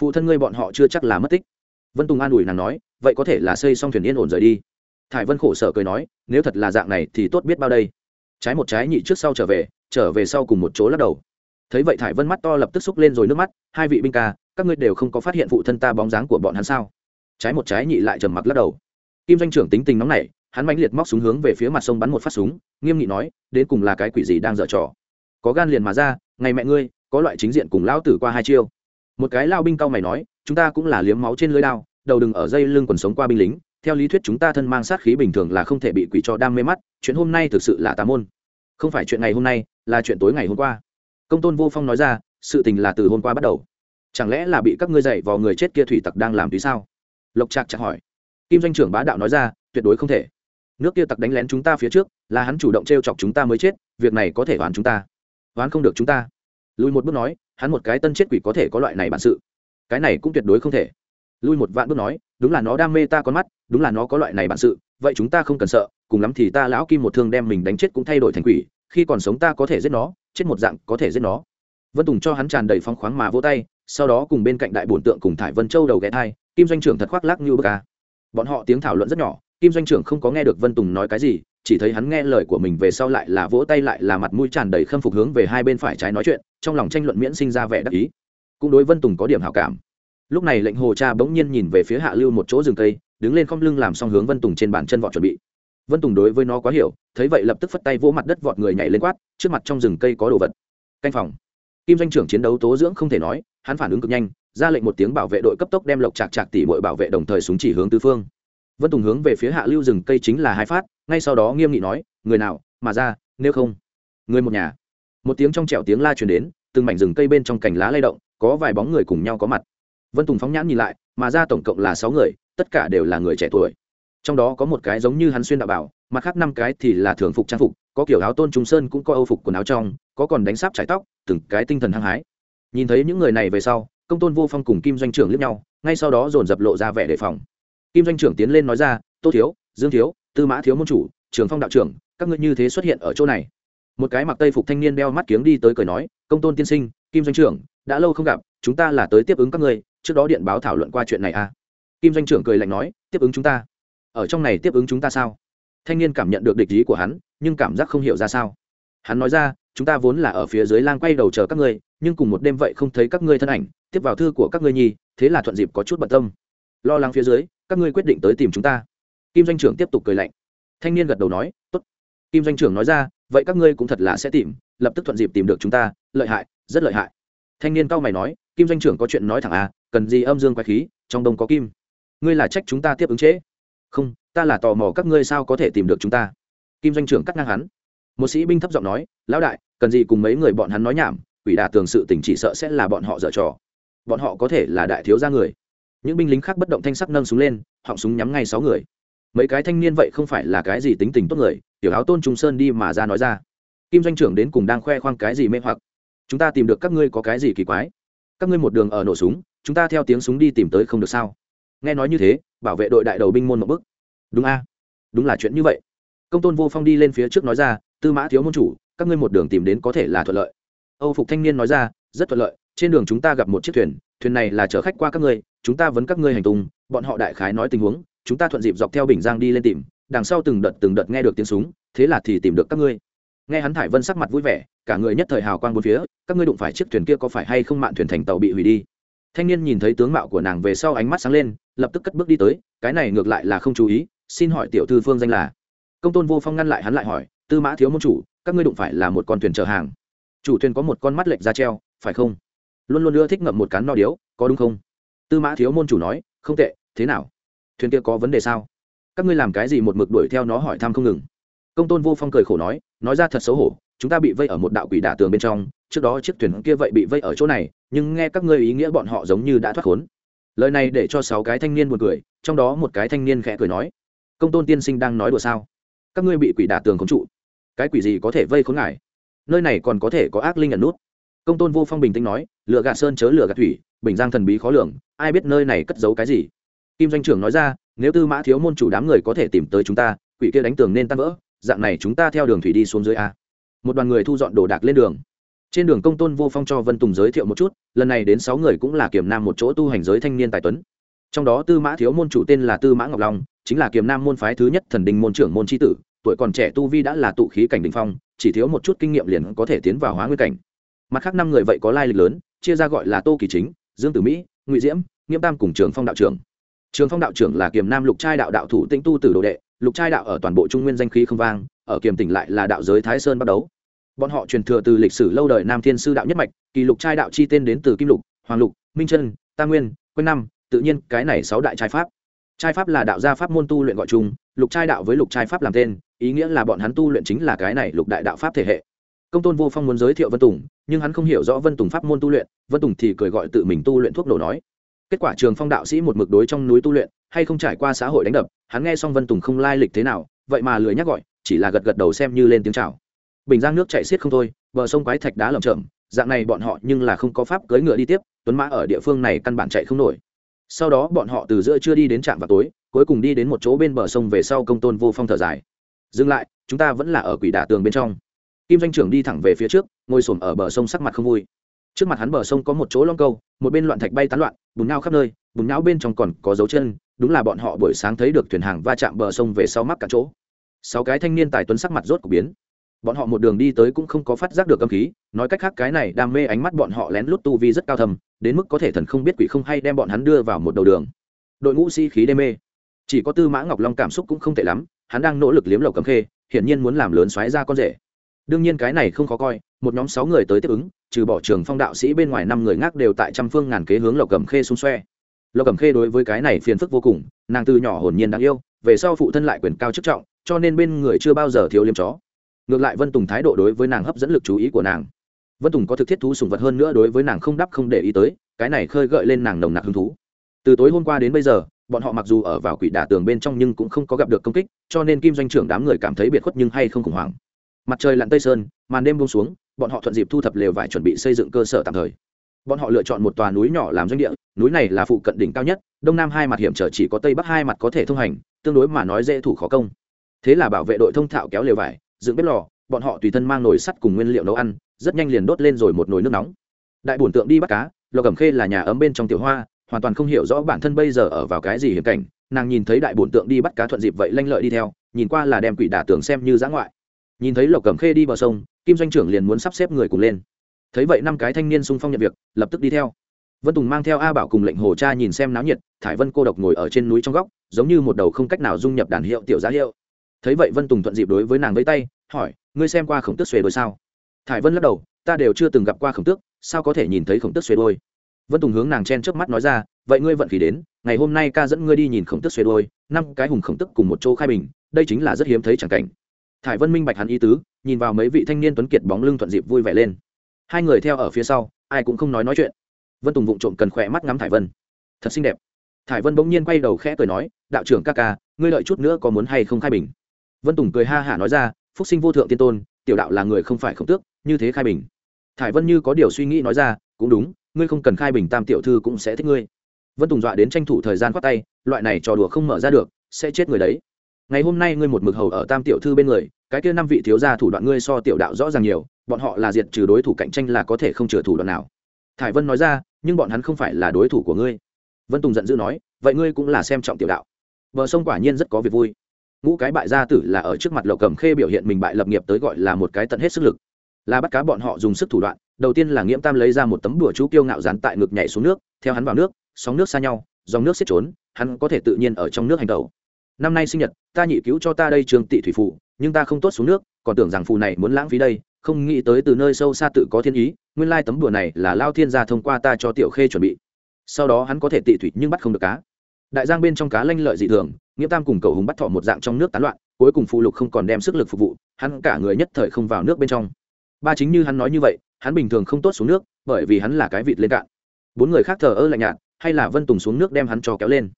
phụ thân ngươi bọn họ chưa chắc là mất tích vân tùng an ủi nàng nói, vậy có thể là xây xong thuyền yên ổn rời đi. Thải vân khổ sở cười nói, nếu thật là dạng này thì tốt biết bao đây. Trái một trái nhị trước sau trở về trở về sau cùng một chỗ lắc đầu. Thấy vậy thải vân mắt to lập tức xúc lên rồi nước mắt, hai vị binh ca, các ngươi đều không có phát hiện phụ thân ta bóng dáng của bọn hắn sao? Trái một trái nhị lại trầm mặc lắc đầu. Kim doanh trưởng tính tình nóng nảy, hắn mãnh liệt móc súng hướng về phía mặt sông bắn một phát súng, nghiêm nghị nói, đến cùng là cái quỷ gì đang dở trò? Có gan liền mà ra, ngày mẹ ngươi, có loại chính diện cùng lão tử qua hai chiêu. Một cái lao binh cao mày nói chúng ta cũng là liếm máu trên lưới đao, đầu đừng ở dây lưng quần sống qua binh lính, theo lý thuyết chúng ta thân mang sát khí bình thường là không thể bị quỷ cho đam mê mắt, chuyện hôm nay thực sự là tà môn. Không phải chuyện ngày hôm nay, là chuyện tối ngày hôm qua. Công tôn vô phong nói ra, sự tình là từ hôm qua bắt đầu. Chẳng lẽ là bị các ngươi dạy vào người chết kia thủy tặc đang làm tí sao? Lộc trạc chặt hỏi. Kim doanh trưởng bá đạo nói ra, tuyệt đối không thể. Nước kia tặc đánh lén chúng ta phía trước, là hắn chủ động t r e o chọc chúng ta mới chết, việc này có thể oán chúng ta. Oán không được chúng ta. Lùi một bước nói, hắn một cái tân chết quỷ có thể có loại này bản sự cái này cũng tuyệt đối không thể. Lui một vạn bước nói, đúng là nó đam mê ta con mắt, đúng là nó có loại này bản sự, vậy chúng ta không cần sợ, cùng lắm thì ta lão kim một thương đem mình đánh chết cũng thay đổi thành quỷ, khi còn sống ta có thể giết nó, chết một dạng có thể giết nó. Vân tùng cho hắn tràn đầy phong khoáng mà vỗ tay, sau đó cùng bên cạnh đại bổn tượng cùng thải vân châu đầu ghé thai, kim doanh trưởng thật khoác lác như bờ ca bọn họ tiếng thảo luận rất nhỏ, kim doanh trưởng không có nghe được vân tùng nói cái gì, chỉ thấy hắn nghe lời của mình về sau lại là vỗ tay lại là mặt mũi tràn đầy khâm phục hướng về hai bên phải trái nói chuyện, trong lòng tranh luận miễn sinh ra vẻ đắc ý cũng đối vân tùng có điểm hảo cảm. Lúc này lệnh hồ cha bỗng nhiên nhìn về phía hạ lưu một chỗ rừng cây, đứng lên không lưng làm xong hướng vân tùng trên bàn chân vọt chuẩn bị. Vân tùng đối với nó quá hiểu, thấy vậy lập tức phất tay vỗ mặt đất vọt người nhảy lên quát, trước mặt trong rừng cây có đồ vật. Canh phòng. Kim doanh trưởng chiến đấu tố dưỡng không thể nói, hắn phản ứng cực nhanh, ra lệnh một tiếng bảo vệ đội cấp tốc đem lộc chạc chạc tỉ mọi bảo vệ đồng thời súng chỉ hướng tứ phương. Vân tùng hướng về phía hạ lưu rừng cây chính là hai phát, ngay sau đó nghiêm nghị nói, người nào, mà ra, nếu không. Người một nhà. Một tiếng trong trẻo tiếng la truyền đến, từng mảnh rừng cây bên trong cành lá lay động có vài bóng người cùng nhau có mặt. Vân tùng phóng nhãn nhìn lại, mà ra tổng cộng là sáu người, tất cả đều là người trẻ tuổi. Trong đó có một cái giống như hắn xuyên đạo bảo, mặt khác năm cái thì là thường phục trang phục, có kiểu áo tôn trung sơn cũng có âu phục quần áo trong, có còn đánh sáp trải tóc, từng cái tinh thần hăng hái. Nhìn thấy những người này về sau, công tôn vô phong cùng kim doanh trưởng liếc nhau, ngay sau đó dồn dập lộ ra vẻ đề phòng. Kim doanh trưởng tiến lên nói ra, tô thiếu, dương thiếu, tư mã thiếu môn chủ, trường phong đạo trưởng, các ngươi như thế xuất hiện ở chỗ này. Một cái mặc tây phục thanh niên đeo mắt kiếng đi tới cười nói, công tôn tiên sinh, kim doanh trưởng đã lâu không gặp, chúng ta là tới tiếp ứng các ngươi, trước đó điện báo thảo luận qua chuyện này à? Kim doanh trưởng cười lạnh nói, tiếp ứng chúng ta. Ở trong này tiếp ứng chúng ta sao? Thanh niên cảm nhận được địch ý của hắn, nhưng cảm giác không hiểu ra sao. Hắn nói ra, chúng ta vốn là ở phía dưới lang quay đầu chờ các ngươi, nhưng cùng một đêm vậy không thấy các ngươi thân ảnh, tiếp vào thư của các ngươi nhi, thế là thuận dịp có chút bận tâm. Lo lắng phía dưới, các ngươi quyết định tới tìm chúng ta. Kim doanh trưởng tiếp tục cười lạnh. Thanh niên gật đầu nói, tốt. Kim doanh trưởng nói ra, vậy các ngươi cũng thật là sẽ tìm, lập tức thuận dịp tìm được chúng ta, lợi hại, rất lợi hại thanh niên cao mày nói, kim doanh trưởng có chuyện nói thẳng à cần gì âm dương quái khí, trong đông có kim. Ngươi là trách chúng ta tiếp ứng trễ. Không, ta là tò mò các ngươi sao có thể tìm được chúng ta. Kim doanh trưởng cắt ngang hắn. Một sĩ binh thấp giọng nói, lão đại, cần gì cùng mấy người bọn hắn nói nhảm, quỷ đà tường sự tình chỉ sợ sẽ là bọn họ dở trò. Bọn họ có thể là đại thiếu gia người. Những binh lính khác bất động thanh sắc nâng súng lên, họng súng nhắm ngay sáu người. Mấy cái thanh niên vậy không phải là cái gì tính tình tốt người, tiểu áo tôn trung sơn đi mà ra nói ra. Kim doanh trưởng đến cùng đang khoe khoang cái gì mê hoặc chúng ta tìm được các ngươi có cái gì kỳ quái? Các ngươi một đường ở nổ súng, chúng ta theo tiếng súng đi tìm tới không được sao? Nghe nói như thế, bảo vệ đội đại đầu binh môn một bức đúng a. Đúng là chuyện như vậy. Công tôn vô phong đi lên phía trước nói ra, tư mã thiếu môn chủ, các ngươi một đường tìm đến có thể là thuận lợi. Âu phục thanh niên nói ra, rất thuận lợi, trên đường chúng ta gặp một chiếc thuyền thuyền này là chở khách qua các ngươi, chúng ta vấn các ngươi hành tung, bọn họ đại khái nói tình huống, chúng ta thuận dịp dọc theo bình giang đi lên tìm, đằng sau từng đợt từng đợt nghe được tiếng súng, thế là thì tìm được các ngươi nghe hắn thải vân sắc mặt vui vẻ, cả người nhất thời hào quang bốn phía, các ngươi đụng phải chiếc thuyền kia có phải hay không mạn thuyền thành tàu bị hủy đi? Thanh niên nhìn thấy tướng mạo của nàng về sau ánh mắt sáng lên, lập tức cất bước đi tới, cái này ngược lại là không chú ý, xin hỏi tiểu thư phương danh là? Công tôn vô phong ngăn lại hắn lại hỏi, tư mã thiếu môn chủ, các ngươi đụng phải là một con thuyền chở hàng. Chủ thuyền có một con mắt lệch ra treo, phải không? Luôn luôn ưa thích ngậm một cán no điếu, có đúng không? Tư mã thiếu môn chủ nói, không tệ, thế nào? Thuyền kia có vấn đề sao? Các ngươi làm cái gì một mực đuổi theo nó hỏi thăm không ngừng? Công tôn vô phong cười khổ nói nói ra thật xấu hổ, chúng ta bị vây ở một đạo quỷ đả tường bên trong, trước đó chiếc thuyền kia vậy bị vây ở chỗ này, nhưng nghe các ngươi ý nghĩa bọn họ giống như đã thoát khốn. Lời này để cho sáu cái thanh niên buồn cười, trong đó một cái thanh niên khẽ cười nói, công tôn tiên sinh đang nói đùa sao? Các ngươi bị quỷ đả tường khống trụ, cái quỷ gì có thể vây khốn ngài? Nơi này còn có thể có ác linh ẩn nút. Công tôn vô phong bình tĩnh nói, lựa gạt sơn chớ lựa gạt thủy, bình giang thần bí khó lường, ai biết nơi này cất giấu cái gì? Kim doanh trưởng nói ra, nếu tư mã thiếu môn chủ đám người có thể tìm tới chúng ta, quỷ kia đánh tường nên tan vỡ dạng này chúng ta theo đường thủy đi xuống dưới a. Một đoàn người thu dọn đồ đạc lên đường. Trên đường công tôn vô phong cho vân tùng giới thiệu một chút, lần này đến sáu người cũng là kiềm nam một chỗ tu hành giới thanh niên tài tuấn. Trong đó tư mã thiếu môn chủ tên là tư mã ngọc long, chính là kiềm nam môn phái thứ nhất thần đình môn trưởng môn tri tử, tuổi còn trẻ tu vi đã là tụ khí cảnh đình phong, chỉ thiếu một chút kinh nghiệm liền có thể tiến vào hóa nguyên cảnh. Mặt khác năm người vậy có lai lịch lớn, chia ra gọi là tô kỳ chính, dương tử mỹ, ngụy diễm, nghiêm tam cùng trường phong đạo trưởng. Trường phong đạo trưởng là kiềm nam lục trai đạo đạo thủ tĩnh tu tử đồ đệ lục trai đạo ở toàn bộ trung nguyên danh khí không vang, ở kiềm tỉnh lại là đạo giới thái sơn bắt đấu bọn họ truyền thừa từ lịch sử lâu đời nam thiên sư đạo nhất mạch, kỳ lục trai đạo chi tên đến từ kim lục, hoàng lục, minh trân tam nguyên, quanh năm, tự nhiên cái này sáu đại trai pháp. Trai pháp là đạo gia pháp môn tu luyện gọi chung, lục trai đạo với lục trai pháp làm tên, ý nghĩa là bọn hắn tu luyện chính là cái này lục đại đạo pháp thể hệ. Công tôn vô phong muốn giới thiệu vân tùng, nhưng hắn không hiểu rõ vân tùng pháp môn tu luyện, vân tùng thì cười gọi tự mình tu luyện thuốc nổ nói kết quả trường phong đạo sĩ một mực đối trong núi tu luyện, hay không trải qua xã hội đánh đập, hắn nghe xong vân tùng không lai lịch thế nào, vậy mà lười nhắc gọi, chỉ là gật gật đầu xem như lên tiếng chào. Bình giang nước chạy xiết không thôi, bờ sông quái thạch đá lởm chởm, dạng này bọn họ nhưng là không có pháp cưỡi ngựa đi tiếp, tuấn mã ở địa phương này căn bản chạy không nổi. Sau đó bọn họ từ giữa chưa đi đến trạm vào tối, cuối cùng đi đến một chỗ bên bờ sông về sau công tôn vô phong thở dài. Dừng lại, chúng ta vẫn là ở quỷ đả tường bên trong. Kim doanh trưởng đi thẳng về phía trước, ngồi xổm ở bờ sông sắc mặt không vui trước mặt hắn bờ sông có một chỗ long câu, một bên loạn thạch bay tán loạn, bùn nhau khắp nơi, bùn nhau bên trong còn có dấu chân, đúng là bọn họ buổi sáng thấy được thuyền hàng va chạm bờ sông về sau mắc cả chỗ. Sáu cái thanh niên tài tuấn sắc mặt rốt của biến. Bọn họ một đường đi tới cũng không có phát giác được âm khí, nói cách khác cái này đam mê ánh mắt bọn họ lén lút tu vi rất cao thầm đến mức có thể thần không biết quỷ không hay đem bọn hắn đưa vào một đầu đường. Đội ngũ sĩ、si、khí đê mê. Chỉ có tư mã ngọc long cảm xúc cũng không tệ lắm, hắn đang nỗ lực liếm lầu cầm khê, hiển nhiên muốn làm lớn xoáy ra con rể đương nhiên cái này không khó coi, một nhóm sáu người tới tiếp ứng, trừ bỏ trường phong đạo sĩ bên ngoài năm người ngác đều tại trăm phương ngàn kế hướng lộc cầm khê xung xoe. Lộc cầm khê đối với cái này phiền phức vô cùng, nàng từ nhỏ hồn nhiên đáng yêu, về sau phụ thân lại quyền cao chức trọng, cho nên bên người chưa bao giờ thiếu liêm chó. Ngược lại vân tùng thái độ đối với nàng hấp dẫn lực chú ý của nàng. Vân tùng có thực thiết thú sùng vật hơn nữa đối với nàng không đắp không để ý tới, cái này khơi gợi lên nàng nồng nặc hứng thú. Từ tối hôm qua đến bây giờ, bọn họ mặc dù ở vào quỷ đả tường bên trong nhưng cũng không có gặp được công kích, cho nên kim doanh trưởng đám người cảm thấy biệt khuất nhưng hay không khủng hoảng mặt trời lặn tây sơn, màn đêm buông xuống, bọn họ thuận dịp thu thập lều vải chuẩn bị xây dựng cơ sở tạm thời. Bọn họ lựa chọn một tòa núi nhỏ làm doanh địa, núi này là phụ cận đỉnh cao nhất, đông nam hai mặt hiểm trở chỉ có tây bắc hai mặt có thể thông hành, tương đối mà nói dễ thủ khó công. Thế là bảo vệ đội thông thạo kéo lều vải, dựng bếp lò, bọn họ tùy thân mang nồi sắt cùng nguyên liệu nấu ăn, rất nhanh liền đốt lên rồi một nồi nước nóng. Đại bổn tượng đi bắt cá lò cẩm khê là nhà ấm bên trong tiểu hoa, hoàn toàn không hiểu rõ bản thân bây giờ ở vào cái gì hiểm cảnh. Nàng nhìn thấy đại bổn tượng đi bắt cá thuận dịp vậy lanh lợi đi theo, nhìn qua là đem quỷ đả tưởng xem như giã ngoại nhìn thấy lộc cẩm khê đi vào sông, kim doanh trưởng liền muốn sắp xếp người cùng lên. Thấy vậy năm cái thanh niên sung phong nhận việc, lập tức đi theo. Vân tùng mang theo a bảo cùng lệnh hồ cha nhìn xem náo nhiệt, thải vân cô độc ngồi ở trên núi trong góc, giống như một đầu không cách nào dung nhập đàn hiệu tiểu giá hiệu. Thấy vậy vân tùng thuận dịp đối với nàng với tay, hỏi, ngươi xem qua khổng tước xuề đôi sao? Thải vân lắc đầu, ta đều chưa từng gặp qua khổng tước, sao có thể nhìn thấy khổng tước xuề đôi? Vân tùng hướng nàng chen trước mắt nói ra, vậy ngươi vận khí đến, ngày hôm nay ca dẫn ngươi đi nhìn khổng tước xuề đôi, năm cái hùng khổng tức cùng một chỗ khai bình, đây chính là rất hiếm thấy chẳng cảnh thải vân minh bạch hắn ý tứ, nhìn vào mấy vị thanh niên tuấn kiệt bóng lưng thuận dịp vui vẻ lên. Hai người theo ở phía sau, ai cũng không nói nói chuyện. Vân tùng vụng trộm cần khỏe mắt ngắm thải vân. Thật xinh đẹp. Thải vân bỗng nhiên quay đầu khẽ cười nói, đạo trưởng ca ca, ngươi lợi chút nữa có muốn hay không khai bình? Vân tùng cười ha hả nói ra, phúc sinh vô thượng tiên tôn, tiểu đạo là người không phải không tước, như thế khai bình. Thải vân như có điều suy nghĩ nói ra, cũng đúng, ngươi không cần khai bình tam tiểu thư cũng sẽ thích ngươi. Vân tùng dọa đến tranh thủ thời gian khoát tay, loại này trò đùa không mở ra được, sẽ chết người đấy ngày hôm nay ngươi một mực hầu ở tam tiểu thư bên người, cái kia năm vị thiếu gia thủ đoạn ngươi so tiểu đạo rõ ràng nhiều, bọn họ là diệt trừ đối thủ cạnh tranh là có thể không chừa thủ đoạn nào. Thải vân nói ra, nhưng bọn hắn không phải là đối thủ của ngươi. Vân tùng giận dữ nói, vậy ngươi cũng là xem trọng tiểu đạo. Bờ sông quả nhiên rất có việc vui. Ngũ cái bại gia tử là ở trước mặt lộc cầm khê biểu hiện mình bại lập nghiệp tới gọi là một cái tận hết sức lực. Là bắt cá bọn họ dùng sức thủ đoạn, đầu tiên là nghiễm tam lấy ra một tấm đùa chú kiêu ngạo dán tại ngực nhảy xuống nước, theo hắn vào nước, sóng nước xa nhau, dòng nước xiết trốn, hắn có thể tự nhiên ở trong nước hành tẩu năm nay sinh nhật, ta nhị cứu cho ta đây trường tị thủy phủ nhưng ta không tốt xuống nước, còn tưởng rằng phù này muốn lãng phí đây, không nghĩ tới từ nơi sâu xa tự có thiên ý, nguyên lai tấm đùa này là lao thiên gia thông qua ta cho tiểu khê chuẩn bị. Sau đó hắn có thể tị thủy nhưng bắt không được cá. Đại giang bên trong cá lanh lợi dị thường, nghĩa tam cùng cầu hùng bắt thọ một dạng trong nước tán loạn, cuối cùng phụ lục không còn đem sức lực phục vụ, hắn cả người nhất thời không vào nước bên trong. Ba chính như hắn nói như vậy, hắn bình thường không tốt xuống nước, bởi vì hắn là cái vịt lên cạn. Bốn người khác thờ ơ lạnh nhạt, hay là vân tùng xuống nước đem hắn cho kéo lên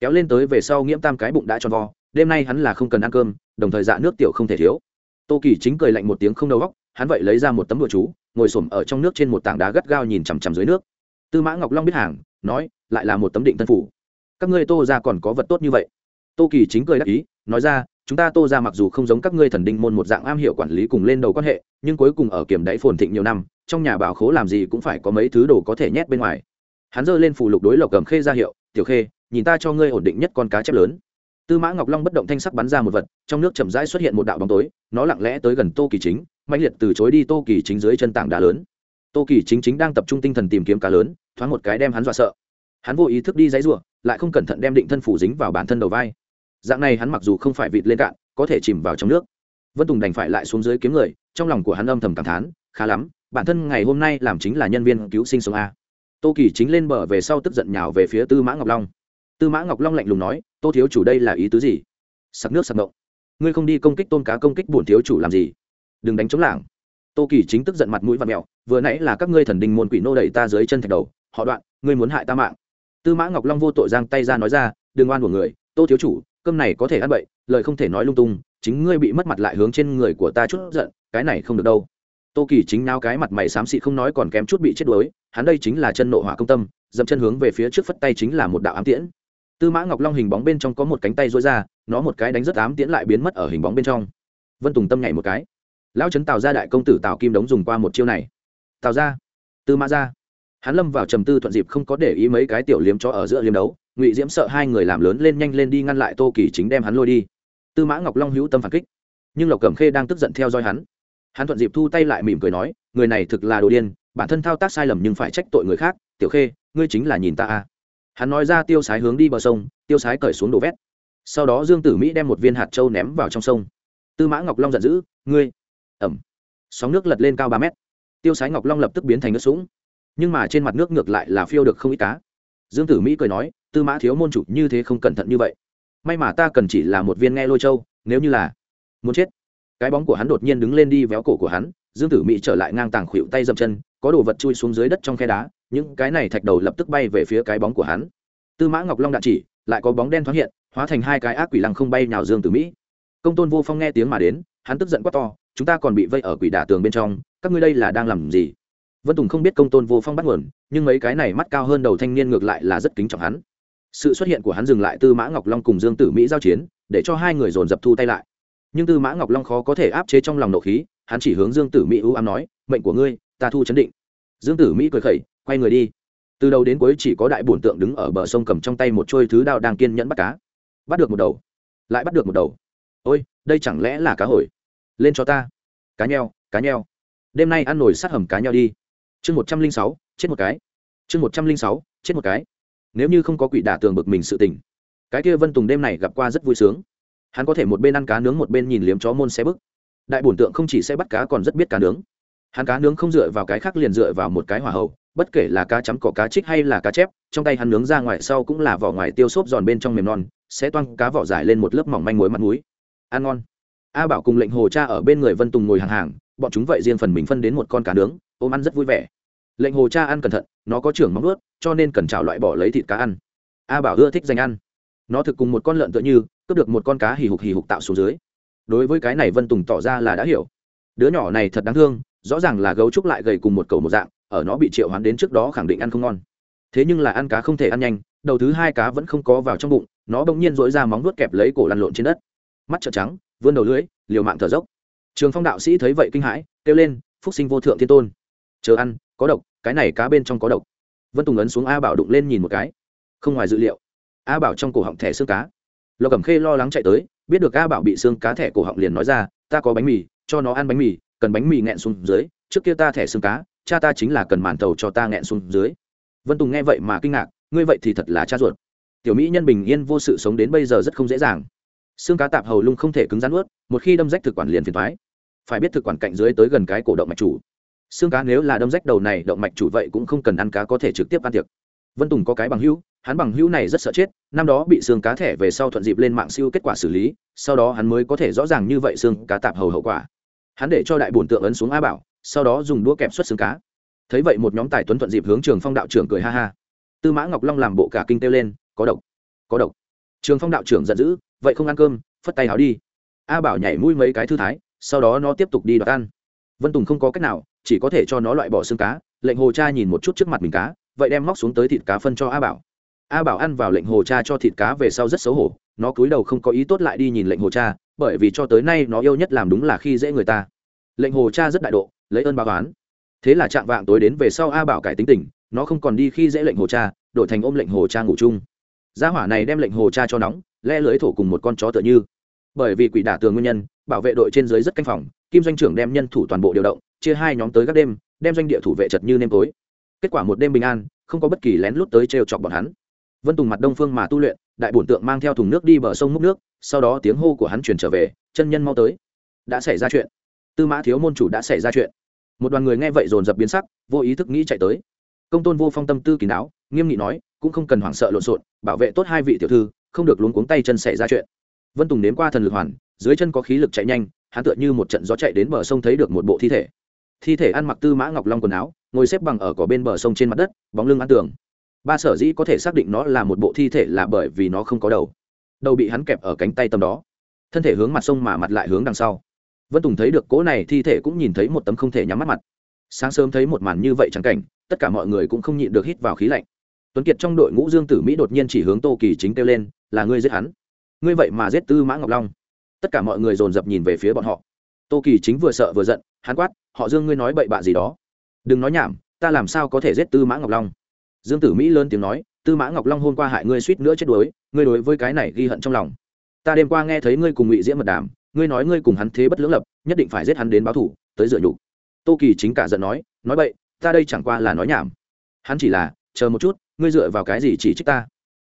kéo lên tới về sau nghiễm tam cái bụng đã tròn vo, đêm nay hắn là không cần ăn cơm, đồng thời dạ nước tiểu không thể thiếu. Tô kỳ chính cười lạnh một tiếng không đầu góc hắn vậy lấy ra một tấm đồ chú, ngồi s ổ m ở trong nước trên một tảng đá gắt gao nhìn chằm chằm dưới nước. Tư mã ngọc long biết hàng, nói, lại là một tấm định thân phủ. Các ngươi tô ra còn có vật tốt như vậy. Tô kỳ chính cười đắc ý, nói ra, chúng ta tô ra mặc dù không giống các ngươi thần đinh môn một dạng am hiểu quản lý cùng lên đầu quan hệ, nhưng cuối cùng ở kiểm đáy phồn thịnh nhiều năm, trong nhà bảo khố làm gì cũng phải có mấy thứ đồ có thể nhét bên ngoài. Hắn giơ lên phủ lục đối lộc cầm khê ra hiệu, tiểu khê nhìn ta cho ngươi ổn định nhất con cá chép lớn. Tư mã ngọc long bất động thanh sắc bắn ra một vật, trong nước chậm rãi xuất hiện một đạo bóng tối, nó lặng lẽ tới gần tô kỳ chính mạnh liệt từ chối đi tô kỳ chính dưới chân tảng đá lớn. Tô kỳ chính chính đang tập trung tinh thần tìm kiếm cá lớn, thoáng một cái đem hắn dọa sợ. Hắn vô ý thức đi dãy r u ộ lại không cẩn thận đem định thân phủ dính vào bản thân đầu vai. Dạng này hắn mặc dù không phải vịt lên cạn, có thể chìm vào trong nước. Vân tùng đành phải lại xuống dưới kiếm người, trong lòng của hắn âm thầm cảm thán, khá lắm, bản thân ngày hôm nay làm chính là nhân viên cứu sinh sống a. Tô kỳ chính lên bờ về sau tức giận nhào về phía tư mã ngọc long tư mã ngọc long lạnh lùng nói tô thiếu chủ đây là ý tứ gì sặc nước sặc mộng. ngươi không đi công kích tôn cá công kích bổn thiếu chủ làm gì? đừng đánh chống lảng. tô kỳ chính tức giận mặt mũi và mẹo, vừa nãy là các ngươi thần đình môn quỷ nô đẩy ta dưới chân thạch đầu, họ đoạn, ngươi muốn hại ta mạng. tư mã ngọc long vô tội giang tay ra nói ra, đừng oan của người, tô thiếu chủ, cơm này có thể ăn bậy, lời không thể nói lung tung, chính ngươi bị mất mặt lại hướng trên người của ta chút giận, cái này không được đâu. tô kỳ chính nao cái mặt mày xám xị không nói còn kém chút bị chết đuối, hắn đây chính là chân nộ hỏa công tâm, dậm chân hướng về phía trước phất tay chính là một đạo ám tiễn tư mã ngọc long hình bóng bên trong có một cánh tay rối ra, nó một cái đánh rất ám tiễn lại biến mất ở hình bóng bên trong. Vân tùng tâm nhảy một cái. Lão trấn tào ra đại công tử tào kim đống dùng qua một chiêu này. Tào ra tư mã ra hắn lâm vào trầm tư thuận dịp không có để ý mấy cái tiểu liếm cho ở giữa liếm đấu, ngụy diễm sợ hai người làm lớn lên nhanh lên đi ngăn lại tô kỳ chính đem hắn lôi đi. Tư mã ngọc long hữu tâm phản kích. Nhưng lộc cẩm khê đang tức giận theo dõi hắn. Hắn thuận dịp thu tay lại mỉm cười nói, người này thực là đồ điên, bản thân thao tác sai lầm nhưng phải trách tội người khác. Tiểu khê, ngươi chính là nhìn ta à? Hắn nói ra tiêu sái hướng đi bờ sông, tiêu sái cởi xuống đổ vét. Sau đó dương tử mỹ đem một viên hạt trâu ném vào trong sông. Tư mã ngọc long giận dữ, ngươi! Ẩm. Sóng nước lật lên cao ba mét. Tiêu sái ngọc long lập tức biến thành nước sũng. Nhưng mà trên mặt nước ngược lại là phiêu được không ít cá. Dương tử mỹ cười nói, tư mã thiếu môn chủ như thế không cẩn thận như vậy. May mà ta cần chỉ là một viên nghe lôi châu, nếu như là muốn chết. Cái bóng của hắn đột nhiên đứng lên đi véo cổ của hắn. Dương tử mỹ trở lại ngang tàng khuỵu tay dậm chân, có đồ vật chui xuống dưới đất trong khe đá những cái này thạch đầu lập tức bay về phía cái bóng của hắn. Tư mã ngọc long đạn chỉ, lại có bóng đen thoáng hiện, hóa thành hai cái ác quỷ lăng không bay nào dương tử mỹ. Công tôn vô phong nghe tiếng mà đến, hắn tức giận quá to, chúng ta còn bị vây ở quỷ đả tường bên trong, các ngươi đây là đang làm gì? Vân tùng không biết công tôn vô phong bắt nguồn, nhưng mấy cái này mắt cao hơn đầu thanh niên ngược lại là rất kính trọng hắn. Sự xuất hiện của hắn dừng lại tư mã ngọc long cùng dương tử mỹ giao chiến, để cho hai người dồn dập thu tay lại. Nhưng tư mã ngọc long khó có thể áp chế trong lòng nộ khí, hắn chỉ hướng dương tử mỹ ưu ám nói, mệnh của ngươi, ta thu chấn định. Dương tử mỹ cười khẩy quay người đi. Từ đầu đến cuối chỉ có đại bổn tượng đứng ở bờ sông cầm trong tay một trôi thứ đao đang kiên nhẫn bắt cá. Bắt được một đầu. Lại bắt được một đầu. Ôi, đây chẳng lẽ là cá hồi? Lên cho ta. Cá nheo cá nheo. Đêm nay ăn nổi sát hầm cá nheo đi. Chương một trăm linh sáu, chết một cái. Chương một trăm linh sáu, chết một cái. Nếu như không có quỷ đả tường bực mình sự tình, cái kia vân tùng đêm này gặp qua rất vui sướng. Hắn có thể một bên ăn cá nướng một bên nhìn liếm chó môn xe bức. Đại bổn tượng không chỉ sẽ bắt cá còn rất biết cá nướng hắn cá nướng không dựa vào cái khác liền dựa vào một cái hỏa hậu bất kể là cá chấm, cỏ cá trích hay là cá chép, trong tay hắn nướng ra ngoài sau cũng là vỏ ngoài tiêu xốp giòn bên trong mềm non, sẽ toang cá vỏ dài lên một lớp mỏng manh muối mặt muối ăn ngon. A bảo cùng lệnh hồ cha ở bên người vân tùng ngồi hàng hàng, bọn chúng vậy riêng phần mình phân đến một con cá nướng, ôm ăn rất vui vẻ. Lệnh hồ cha ăn cẩn thận, nó có trưởng móng ướt cho nên cần chảo loại bỏ lấy thịt cá ăn. A bảo ưa thích danh ăn. Nó thực cùng một con lợn tựa như, cướp được một con cá hì hục hì hục tạo xuống dưới. Đối với cái này vân tùng tỏ ra là đã hiểu. Đứa nhỏ này thật đáng thương rõ ràng là gấu trúc lại gầy cùng một cầu một dạng, ở nó bị triệu hoán đến trước đó khẳng định ăn không ngon. Thế nhưng là ăn cá không thể ăn nhanh, đầu thứ hai cá vẫn không có vào trong bụng, nó bỗng nhiên dỗi ra móng vuốt kẹp lấy cổ lăn lộn trên đất. Mắt trợn trắng, vươn đầu lưỡi, liều mạng thở dốc. Trường phong đạo sĩ thấy vậy kinh hãi, kêu lên, phúc sinh vô thượng thiên tôn, chờ ăn, có độc, cái này cá bên trong có độc. Vân tùng ấn xuống a bảo đụng lên nhìn một cái. Không ngoài dự liệu, a bảo trong cổ họng thẻ xương cá. Lộc cẩm khê lo lắng chạy tới, biết được a bảo bị xương cá thẻ cổ họng liền nói ra, ta có bánh mì, cho nó ăn bánh mì cần bánh mì nghẹn xuống dưới, trước kia ta thẻ xương cá, cha ta chính là cần màn tàu cho ta nghẹn xuống dưới. Vân tùng nghe vậy mà kinh ngạc, ngươi vậy thì thật là cha ruột. Tiểu mỹ nhân bình yên vô sự sống đến bây giờ rất không dễ dàng. Xương cá tạp hầu lung không thể cứng rắn ướt một khi đâm rách thực quản liền phiền thoái phải biết thực quản cạnh dưới tới gần cái cổ động mạch chủ. Xương cá nếu là đâm rách đầu này động mạch chủ vậy cũng không cần ăn cá có thể trực tiếp ăn tiệc. Vân tùng có cái bằng hữu, hắn bằng hữu này rất sợ chết, năm đó bị xương cá thẻ về sau thuận dịp lên mạng siêu kết quả xử lý, sau đó hắn mới có thể rõ ràng như vậy xương cá tạp hầu hậu quả hắn để cho đại bổn tượng ấn xuống a bảo, sau đó dùng đũa kẹp xuất xương cá. Thấy vậy một nhóm tài tuấn thuận dịp hướng trường phong đạo trưởng cười ha ha. Tư mã ngọc long làm bộ cả kinh kêu lên, có độc có độc. Trường phong đạo trưởng giận dữ, vậy không ăn cơm, phất tay háo đi. A bảo nhảy mũi mấy cái thư thái, sau đó nó tiếp tục đi đoạt ăn. Vân tùng không có cách nào, chỉ có thể cho nó loại bỏ xương cá, lệnh hồ cha nhìn một chút trước mặt mình cá, vậy đem móc xuống tới thịt cá phân cho a bảo. A bảo ăn vào lệnh hồ cha cho thịt cá về sau rất xấu hổ, nó cúi đầu không có ý tốt lại đi nhìn lệnh hồ cha bởi vì cho tới nay nó yêu nhất làm đúng là khi dễ người ta. Lệnh hồ cha rất đại độ, lấy ơn báo oán. Thế là chạm vạng tối đến về sau a bảo cải tính tình, nó không còn đi khi dễ lệnh hồ cha, đổi thành ôm lệnh hồ cha ngủ chung. Gia hỏa này đem lệnh hồ cha cho nóng, le lưới thổ cùng một con chó tựa như. Bởi vì quỷ đả tường nguyên nhân, bảo vệ đội trên dưới rất canh phòng, kim doanh trưởng đem nhân thủ toàn bộ điều động, chia hai nhóm tới các đêm, đem doanh địa thủ vệ chật như nêm tối. Kết quả một đêm bình an, không có bất kỳ lén lút tới trêu chọc bọn hắn vân tùng mặt đông phương mà tu luyện, đại bổn tượng mang theo thùng nước đi bờ sông múc nước, sau đó tiếng hô của hắn chuyển trở về, chân nhân mau tới. Đã xảy ra chuyện. Tư mã thiếu môn chủ đã xảy ra chuyện. Một đoàn người nghe vậy dồn dập biến sắc, vô ý thức nghĩ chạy tới. Công tôn vô phong tâm tư kín đáo, nghiêm nghị nói, cũng không cần hoảng sợ lộn xộn, bảo vệ tốt hai vị tiểu thư, không được luống cuống tay chân xảy ra chuyện. Vân tùng nếm qua thần lực hoàn, dưới chân có khí lực chạy nhanh, hắn tựa như một trận gió chạy đến bờ sông thấy được một bộ thi thể. Thi thể ăn mặc tư mã ngọc long quần áo, ngồi xếp bằng ở cỏ bên bờ sông trên mặt đất, bóng lưng ăn tường ba sở dĩ có thể xác định nó là một bộ thi thể là bởi vì nó không có đầu. Đầu bị hắn kẹp ở cánh tay tầm đó. Thân thể hướng mặt sông mà mặt lại hướng đằng sau. Vân tùng thấy được cỗ này thi thể cũng nhìn thấy một tấm không thể nhắm mắt mặt. Sáng sớm thấy một màn như vậy trắng cảnh, tất cả mọi người cũng không nhịn được hít vào khí lạnh. Tuấn kiệt trong đội ngũ dương tử mỹ đột nhiên chỉ hướng tô kỳ chính kêu lên, là ngươi giết hắn. Ngươi vậy mà giết tư mã ngọc long. Tất cả mọi người dồn dập nhìn về phía bọn họ. Tô kỳ chính vừa sợ vừa giận, hắn quát, họ dương ngươi nói bậy bạ gì đó. Đừng nói nhảm, ta làm sao có thể giết tư mã ngọc long? Dương tử mỹ lớn tiếng nói, tư mã ngọc long hôm qua hại ngươi suýt nữa chết đuối, ngươi đối với cái này ghi hận trong lòng. Ta đêm qua nghe thấy ngươi cùng ngụy diễm mật đàm, ngươi nói ngươi cùng hắn thế bất lưỡng lập, nhất định phải giết hắn đến báo thủ, tới dựa nhục. Tô kỳ chính cả giận nói nói bậy, ta đây chẳng qua là nói nhảm. Hắn chỉ là, chờ một chút, ngươi dựa vào cái gì chỉ trích ta?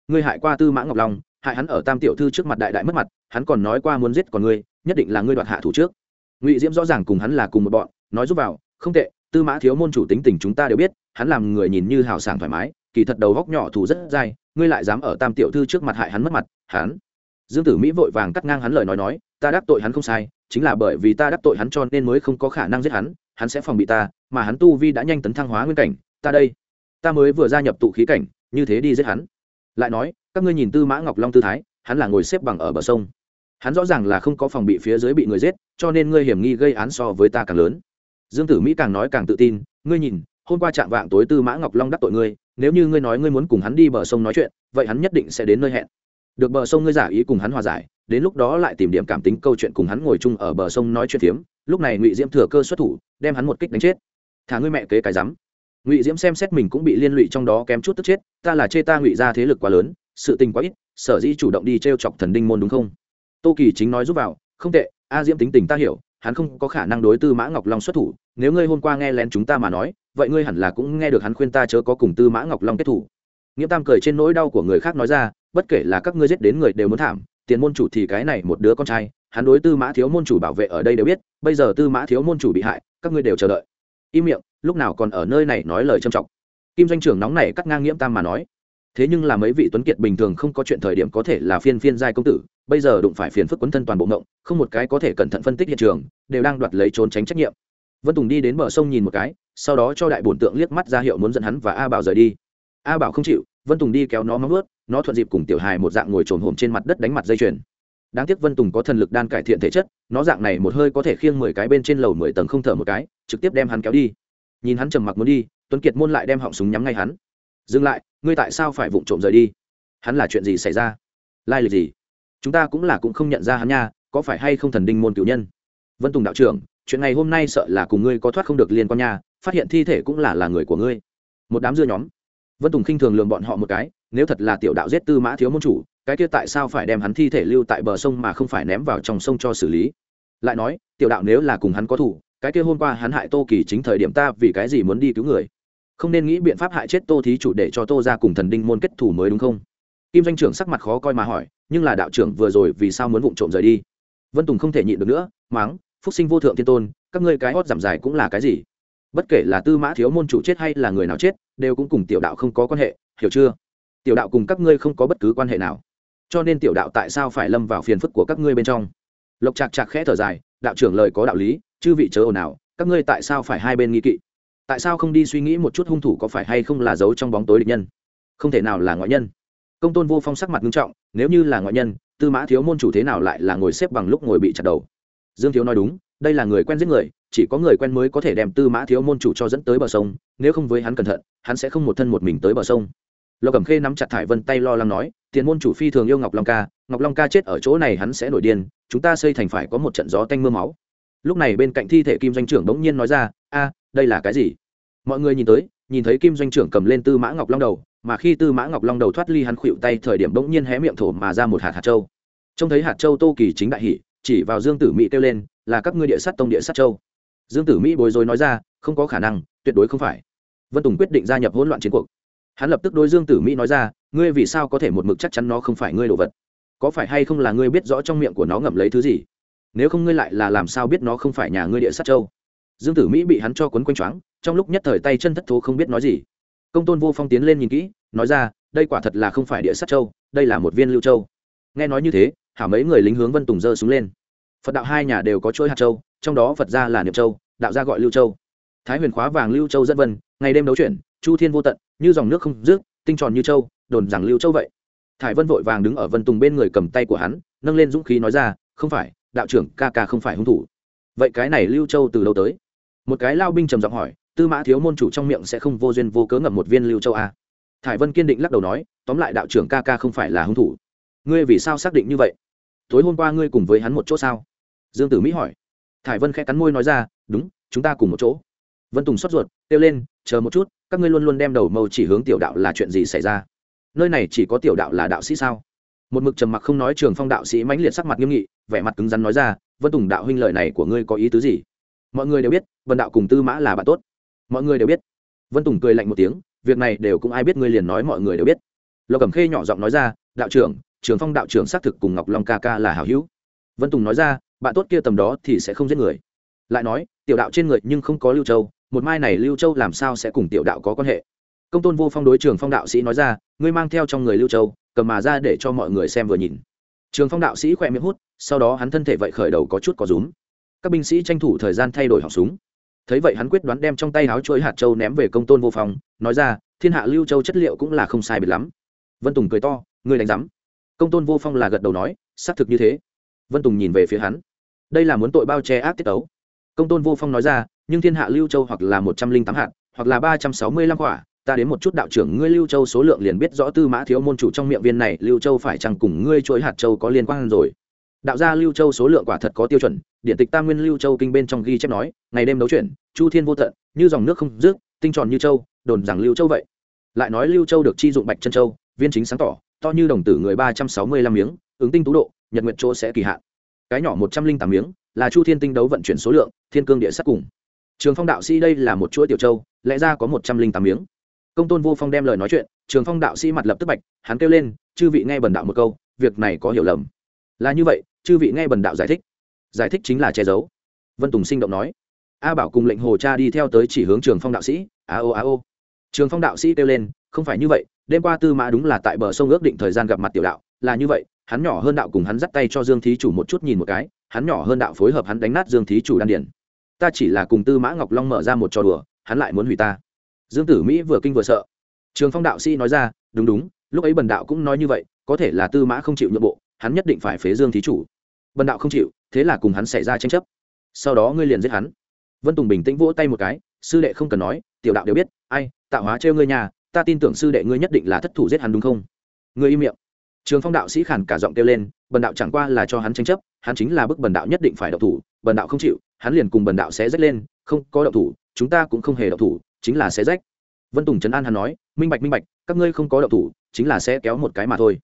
Ngươi hại qua tư mã ngọc long, hại hắn ở tam tiểu thư trước mặt đại đại mất mặt, hắn còn nói qua muốn giết còn ngươi, nhất định là ngươi đoạt hạ thủ trước. Ngụy diễm rõ ràng cùng hắn là cùng một bọn, nói giúp vào, không tệ tư mã thiếu môn chủ tính tình chúng ta đều biết, hắn làm người nhìn như hào sảng thoải mái, kỳ thật đầu góc nhỏ thù rất dai, ngươi lại dám ở tam tiểu thư trước mặt hại hắn mất mặt, hắn. Dương tử mỹ vội vàng cắt ngang hắn lời nói nói, ta đắc tội hắn không sai, chính là bởi vì ta đắc tội hắn cho nên mới không có khả năng giết hắn hắn sẽ phòng bị ta, mà hắn tu vi đã nhanh tấn thăng hóa nguyên cảnh, ta đây, ta mới vừa gia nhập tụ khí cảnh, như thế đi giết hắn. Lại nói, các ngươi nhìn tư mã ngọc long tư thái, hắn là ngồi xếp bằng ở bờ sông. Hắn rõ ràng là không có phòng bị phía dưới bị người giết, cho nên ngươi hiểm nghi gây án so với ta càng lớn dương tử mỹ càng nói càng tự tin, ngươi nhìn, hôm qua trạng vạng tối tư mã ngọc long đắc tội ngươi, nếu như ngươi nói ngươi muốn cùng hắn đi bờ sông nói chuyện, vậy hắn nhất định sẽ đến nơi hẹn. Được bờ sông ngươi giả ý cùng hắn hòa giải, đến lúc đó lại tìm điểm cảm tính câu chuyện cùng hắn ngồi chung ở bờ sông nói chuyện phiếm, lúc này ngụy diễm thừa cơ xuất thủ, đem hắn một kích đánh chết. Thả ngươi mẹ kế cái rắm. Ngụy diễm xem xét mình cũng bị liên lụy trong đó kém chút tức chết, ta là chê ta ngụy ra thế lực quá lớn, sự tình quá ít, sở dĩ chủ động đi t r e o chọc thần đinh môn đúng không? Tô kỳ chính nói giúp vào, không tệ, a diễm tính tình ta hiểu hắn không có khả năng đối tư mã ngọc long xuất thủ, nếu ngươi hôm qua nghe lén chúng ta mà nói, vậy ngươi hẳn là cũng nghe được hắn khuyên ta chớ có cùng tư mã ngọc long kết thủ. Nghĩa tam cười trên nỗi đau của người khác nói ra, bất kể là các ngươi giết đến người đều muốn thảm, tiền môn chủ thì cái này một đứa con trai, hắn đối tư mã thiếu môn chủ bảo vệ ở đây đều biết, bây giờ tư mã thiếu môn chủ bị hại, các ngươi đều chờ đợi. Im miệng, lúc nào còn ở nơi này nói lời trầm trọng. Kim doanh trưởng nóng này cắt ngang nghiễm tam mà nói, thế nhưng là mấy vị tuấn kiệt bình thường không có chuyện thời điểm có thể là phiên phiên giai công tử bây giờ đụng phải phiền phức quấn thân toàn bộ ngộng, không một cái có thể cẩn thận phân tích hiện trường, đều đang đoạt lấy trốn tránh trách nhiệm. Vân tùng đi đến bờ sông nhìn một cái, sau đó cho đại bổn tượng liếc mắt ra hiệu muốn dẫn hắn và a bảo rời đi. A bảo không chịu, vân tùng đi kéo nó móng ướt nó thuận dịp cùng tiểu hài một dạng ngồi trồn hổm trên mặt đất đánh mặt dây chuyền. Đáng tiếc vân tùng có thần lực đan cải thiện thể chất, nó dạng này một hơi có thể khiêng mười cái bên trên lầu mười tầng không thở một cái, trực tiếp đem hắn kéo đi. Nhìn hắn trầm mặc muốn đi, tuấn kiệt môn lại đem họng súng nhắm ngay hắn. Dừng lại, ngươi tại sao phải vụng trộm rời đi? Hắn là chuyện gì xảy ra? Lai lịch gì? Chúng ta cũng là cũng không nhận ra hắn nha, có phải hay không thần đinh môn cựu nhân? Vân tùng đạo trưởng, chuyện này hôm nay sợ là cùng ngươi có thoát không được liên quan nha, phát hiện thi thể cũng là là người của ngươi. Một đám dưa nhóm. Vân tùng khinh thường lường bọn họ một cái, nếu thật là tiểu đạo giết tư mã thiếu môn chủ, cái kia tại sao phải đem hắn thi thể lưu tại bờ sông mà không phải ném vào trong sông cho xử lý? Lại nói, tiểu đạo nếu là cùng hắn có thủ cái kia hôm qua hắn hại tô kỳ chính thời điểm ta vì cái gì muốn đi cứu người? Không nên nghĩ biện pháp hại chết tô thí chủ để cho tô ra cùng thần đinh môn kết thủ mới đúng không? Kim doanh trưởng sắc mặt khó coi mà hỏi nhưng là đạo trưởng vừa rồi vì sao muốn vụng trộm rời đi? Vân tùng không thể nhịn được nữa máng phúc sinh vô thượng thiên tôn, các ngươi cái hót giảm dài cũng là cái gì? Bất kể là tư mã thiếu môn chủ chết hay là người nào chết, đều cũng cùng tiểu đạo không có quan hệ, hiểu chưa? Tiểu đạo cùng các ngươi không có bất cứ quan hệ nào. Cho nên tiểu đạo tại sao phải lâm vào phiền phức của các ngươi bên trong? Lộc chạc chạc khẽ thở dài, đạo trưởng lời có đạo lý, chư vị chớ ồn ào, các ngươi tại sao phải hai bên nghi kỵ? Tại sao không đi suy nghĩ một chút hung thủ có phải hay không là giấu trong bóng tối địch nhân? Không thể nào là ngoại nhân công tôn vô phong sắc mặt nghiêm trọng, nếu như là ngoại nhân, tư mã thiếu môn chủ thế nào lại là ngồi xếp bằng lúc ngồi bị chặt đầu? Dương thiếu nói đúng, đây là người quen giết người, chỉ có người quen mới có thể đem tư mã thiếu môn chủ cho dẫn tới bờ sông, nếu không với hắn cẩn thận, hắn sẽ không một thân một mình tới bờ sông. Lộc cẩm khê nắm chặt thải vân tay lo lắng nói, tiền môn chủ phi thường yêu ngọc long ca, ngọc long ca chết ở chỗ này hắn sẽ nổi điên, chúng ta xây thành phải có một trận gió tanh mưa máu. Lúc này bên cạnh thi thể kim doanh trưởng bỗng nhiên nói ra, a, đây là cái gì? Mọi người nhìn tới, nhìn thấy kim doanh trưởng cầm lên tư mã ngọc long đầu mà khi tư mã ngọc long đầu thoát ly hắn khuỵu tay, thời điểm bỗng nhiên hé miệng thổ mà ra một hạt hạt châu. Trông thấy hạt châu tô kỳ chính đại hỷ chỉ vào dương tử mỹ kêu lên, là các ngươi địa sát tông địa sát châu. Dương tử mỹ bối rối nói ra, không có khả năng, tuyệt đối không phải. Vân tùng quyết định gia nhập hỗn loạn chiến cuộc. Hắn lập tức đối dương tử mỹ nói ra, ngươi vì sao có thể một mực chắc chắn nó không phải ngươi đồ vật? Có phải hay không là ngươi biết rõ trong miệng của nó ngậm lấy thứ gì? Nếu không ngươi lại là làm sao biết nó không phải nhà ngươi địa sát châu? Dương tử mỹ bị hắn cho quấn quanh choáng, trong lúc nhất thời tay chân thất thố không biết nói gì. Công tôn vô phong tiến lên nhìn kỹ nói ra, đây quả thật là không phải địa sát châu, đây là một viên lưu châu. Nghe nói như thế, hả mấy người lính hướng vân tùng dơ xuống lên. Phật đạo hai nhà đều có chuỗi hạt châu, trong đó phật gia là niệm châu, đạo gia gọi lưu châu. Thái huyền khóa vàng lưu châu dân vân, ngày đêm đấu chuyển, chu thiên vô tận, như dòng nước không rước tinh tròn như châu, đồn rằng lưu châu vậy. Thải vân vội vàng đứng ở vân tùng bên người cầm tay của hắn, nâng lên dũng khí nói ra, không phải, đạo trưởng, ca ca không phải hung thủ. Vậy cái này lưu châu từ đâu tới? Một cái lao binh trầm giọng hỏi, tư mã thiếu môn chủ trong miệng sẽ không vô duyên vô cớ ngậm một viên lưu châu à? Thải vân kiên định lắc đầu nói, tóm lại đạo trưởng ca ca không phải là hung thủ. Ngươi vì sao xác định như vậy? Tối hôm qua ngươi cùng với hắn một chỗ sao? Dương tử mỹ hỏi. Thải vân khẽ cắn môi nói ra, đúng, chúng ta cùng một chỗ. Vân tùng xót ruột, kêu lên, chờ một chút, các ngươi luôn luôn đem đầu mâu chỉ hướng tiểu đạo là chuyện gì xảy ra? Nơi này chỉ có tiểu đạo là đạo sĩ sao? Một mực trầm mặc không nói trường phong đạo sĩ mãnh liệt sắc mặt nghiêm nghị, vẻ mặt cứng rắn nói ra, vân tùng đạo huynh lợi này của ngươi có ý tứ gì? Mọi người đều biết, vân đạo cùng tư mã là bạn tốt. Mọi người đều biết. Vân tùng cười lạnh một tiếng việc này đều cũng ai biết, ngươi liền nói mọi người đều biết. Lộc cẩm khê nhỏ giọng nói ra, đạo trưởng, trường phong đạo trưởng xác thực cùng ngọc long ca ca là hảo hữu. Vân tùng nói ra, bạn tốt kia tầm đó thì sẽ không giết người. Lại nói, tiểu đạo trên người nhưng không có lưu châu, một mai này lưu châu làm sao sẽ cùng tiểu đạo có quan hệ? Công tôn vô phong đối trường phong đạo sĩ nói ra, ngươi mang theo trong người lưu châu, cầm mà ra để cho mọi người xem vừa nhìn. Trường phong đạo sĩ khỏe miệng hút, sau đó hắn thân thể vậy khởi đầu có chút có rúm. Các binh sĩ tranh thủ thời gian thay đổi họng súng thấy vậy hắn quyết đoán đem trong tay áo chuỗi hạt châu ném về công tôn vô phong, nói ra, thiên hạ lưu châu chất liệu cũng là không sai biệt lắm. Vân tùng cười to người đánh giám. Công tôn vô phong là gật đầu nói, xác thực như thế. Vân tùng nhìn về phía hắn, đây là muốn tội bao che ác tiết tấu. Công tôn vô phong nói ra, nhưng thiên hạ lưu châu hoặc là một trăm linh tám hạt, hoặc là ba trăm sáu mươi lăm quả, ta đến một chút đạo trưởng ngươi lưu châu số lượng liền biết rõ tư mã thiếu môn chủ trong miệng viên này, lưu châu phải chăng cùng ngươi chuỗi hạt châu có liên quan rồi đạo gia lưu châu số lượng quả thật có tiêu chuẩn điện tịch tam nguyên lưu châu kinh bên trong ghi chép nói, ngày đêm đấu chuyển, chu thiên vô tận, như dòng nước không rước tinh tròn như châu, đồn rằng lưu châu vậy. Lại nói lưu châu được chi dụng bạch chân châu, viên chính sáng tỏ, to như đồng tử người ba trăm sáu mươi lăm miếng, ứng tinh tú độ, nhật nguyện chỗ sẽ kỳ hạn. Cái nhỏ một trăm linh tám miếng, là chu thiên tinh đấu vận chuyển số lượng, thiên cương địa sát cùng. Trường phong đạo sĩ đây là một chuỗi tiểu châu, lẽ ra có một trăm linh tám miếng. Công tôn vô phong đem lời nói chuyện, trường phong đạo sĩ mặt lập tức bạch, hắn kêu lên, chư vị nghe bần đạo một câu, việc này có hiểu lầm. Là như vậy chư vị nghe bần đạo giải thích. Giải thích chính là che giấu. Vân tùng sinh động nói. A bảo cùng lệnh hồ cha đi theo tới chỉ hướng trường phong đạo sĩ. A ô a ô. Trường phong đạo sĩ kêu lên, không phải như vậy, đêm qua tư mã đúng là tại bờ sông ước định thời gian gặp mặt tiểu đạo, là như vậy, hắn nhỏ hơn đạo cùng hắn dắt tay cho dương thí chủ một chút nhìn một cái, hắn nhỏ hơn đạo phối hợp hắn đánh nát dương thí chủ đan điển ta chỉ là cùng tư mã ngọc long mở ra một trò đùa, hắn lại muốn hủy ta. Dương tử mỹ vừa kinh vừa sợ. Trường phong đạo sĩ nói ra, đúng đúng, lúc ấy bần đạo cũng nói như vậy, có thể là tư mã không chịu nhượng bộ, hắn nhất định phải phế dương thí chủ bần đạo không chịu, thế là cùng hắn xảy ra tranh chấp. Sau đó ngươi liền giết hắn. Vân tùng bình tĩnh vỗ tay một cái, sư đệ không cần nói, tiểu đạo đều biết, ai, tạo hóa trêu ngươi nhà, ta tin tưởng sư đệ ngươi nhất định là thất thủ giết hắn đúng không? Ngươi im miệng. Trường phong đạo sĩ khản cả giọng kêu lên, bần đạo chẳng qua là cho hắn tranh chấp, hắn chính là bức bần đạo nhất định phải đậu thủ, bần đạo không chịu, hắn liền cùng bần đạo sẽ rách lên, không có đậu thủ, chúng ta cũng không hề đậu thủ, chính là sẽ rách. Vân tùng trấn an hắn nói, minh bạch minh bạch, các ngươi không có đậu thủ, chính là sẽ kéo một cái mà thôi.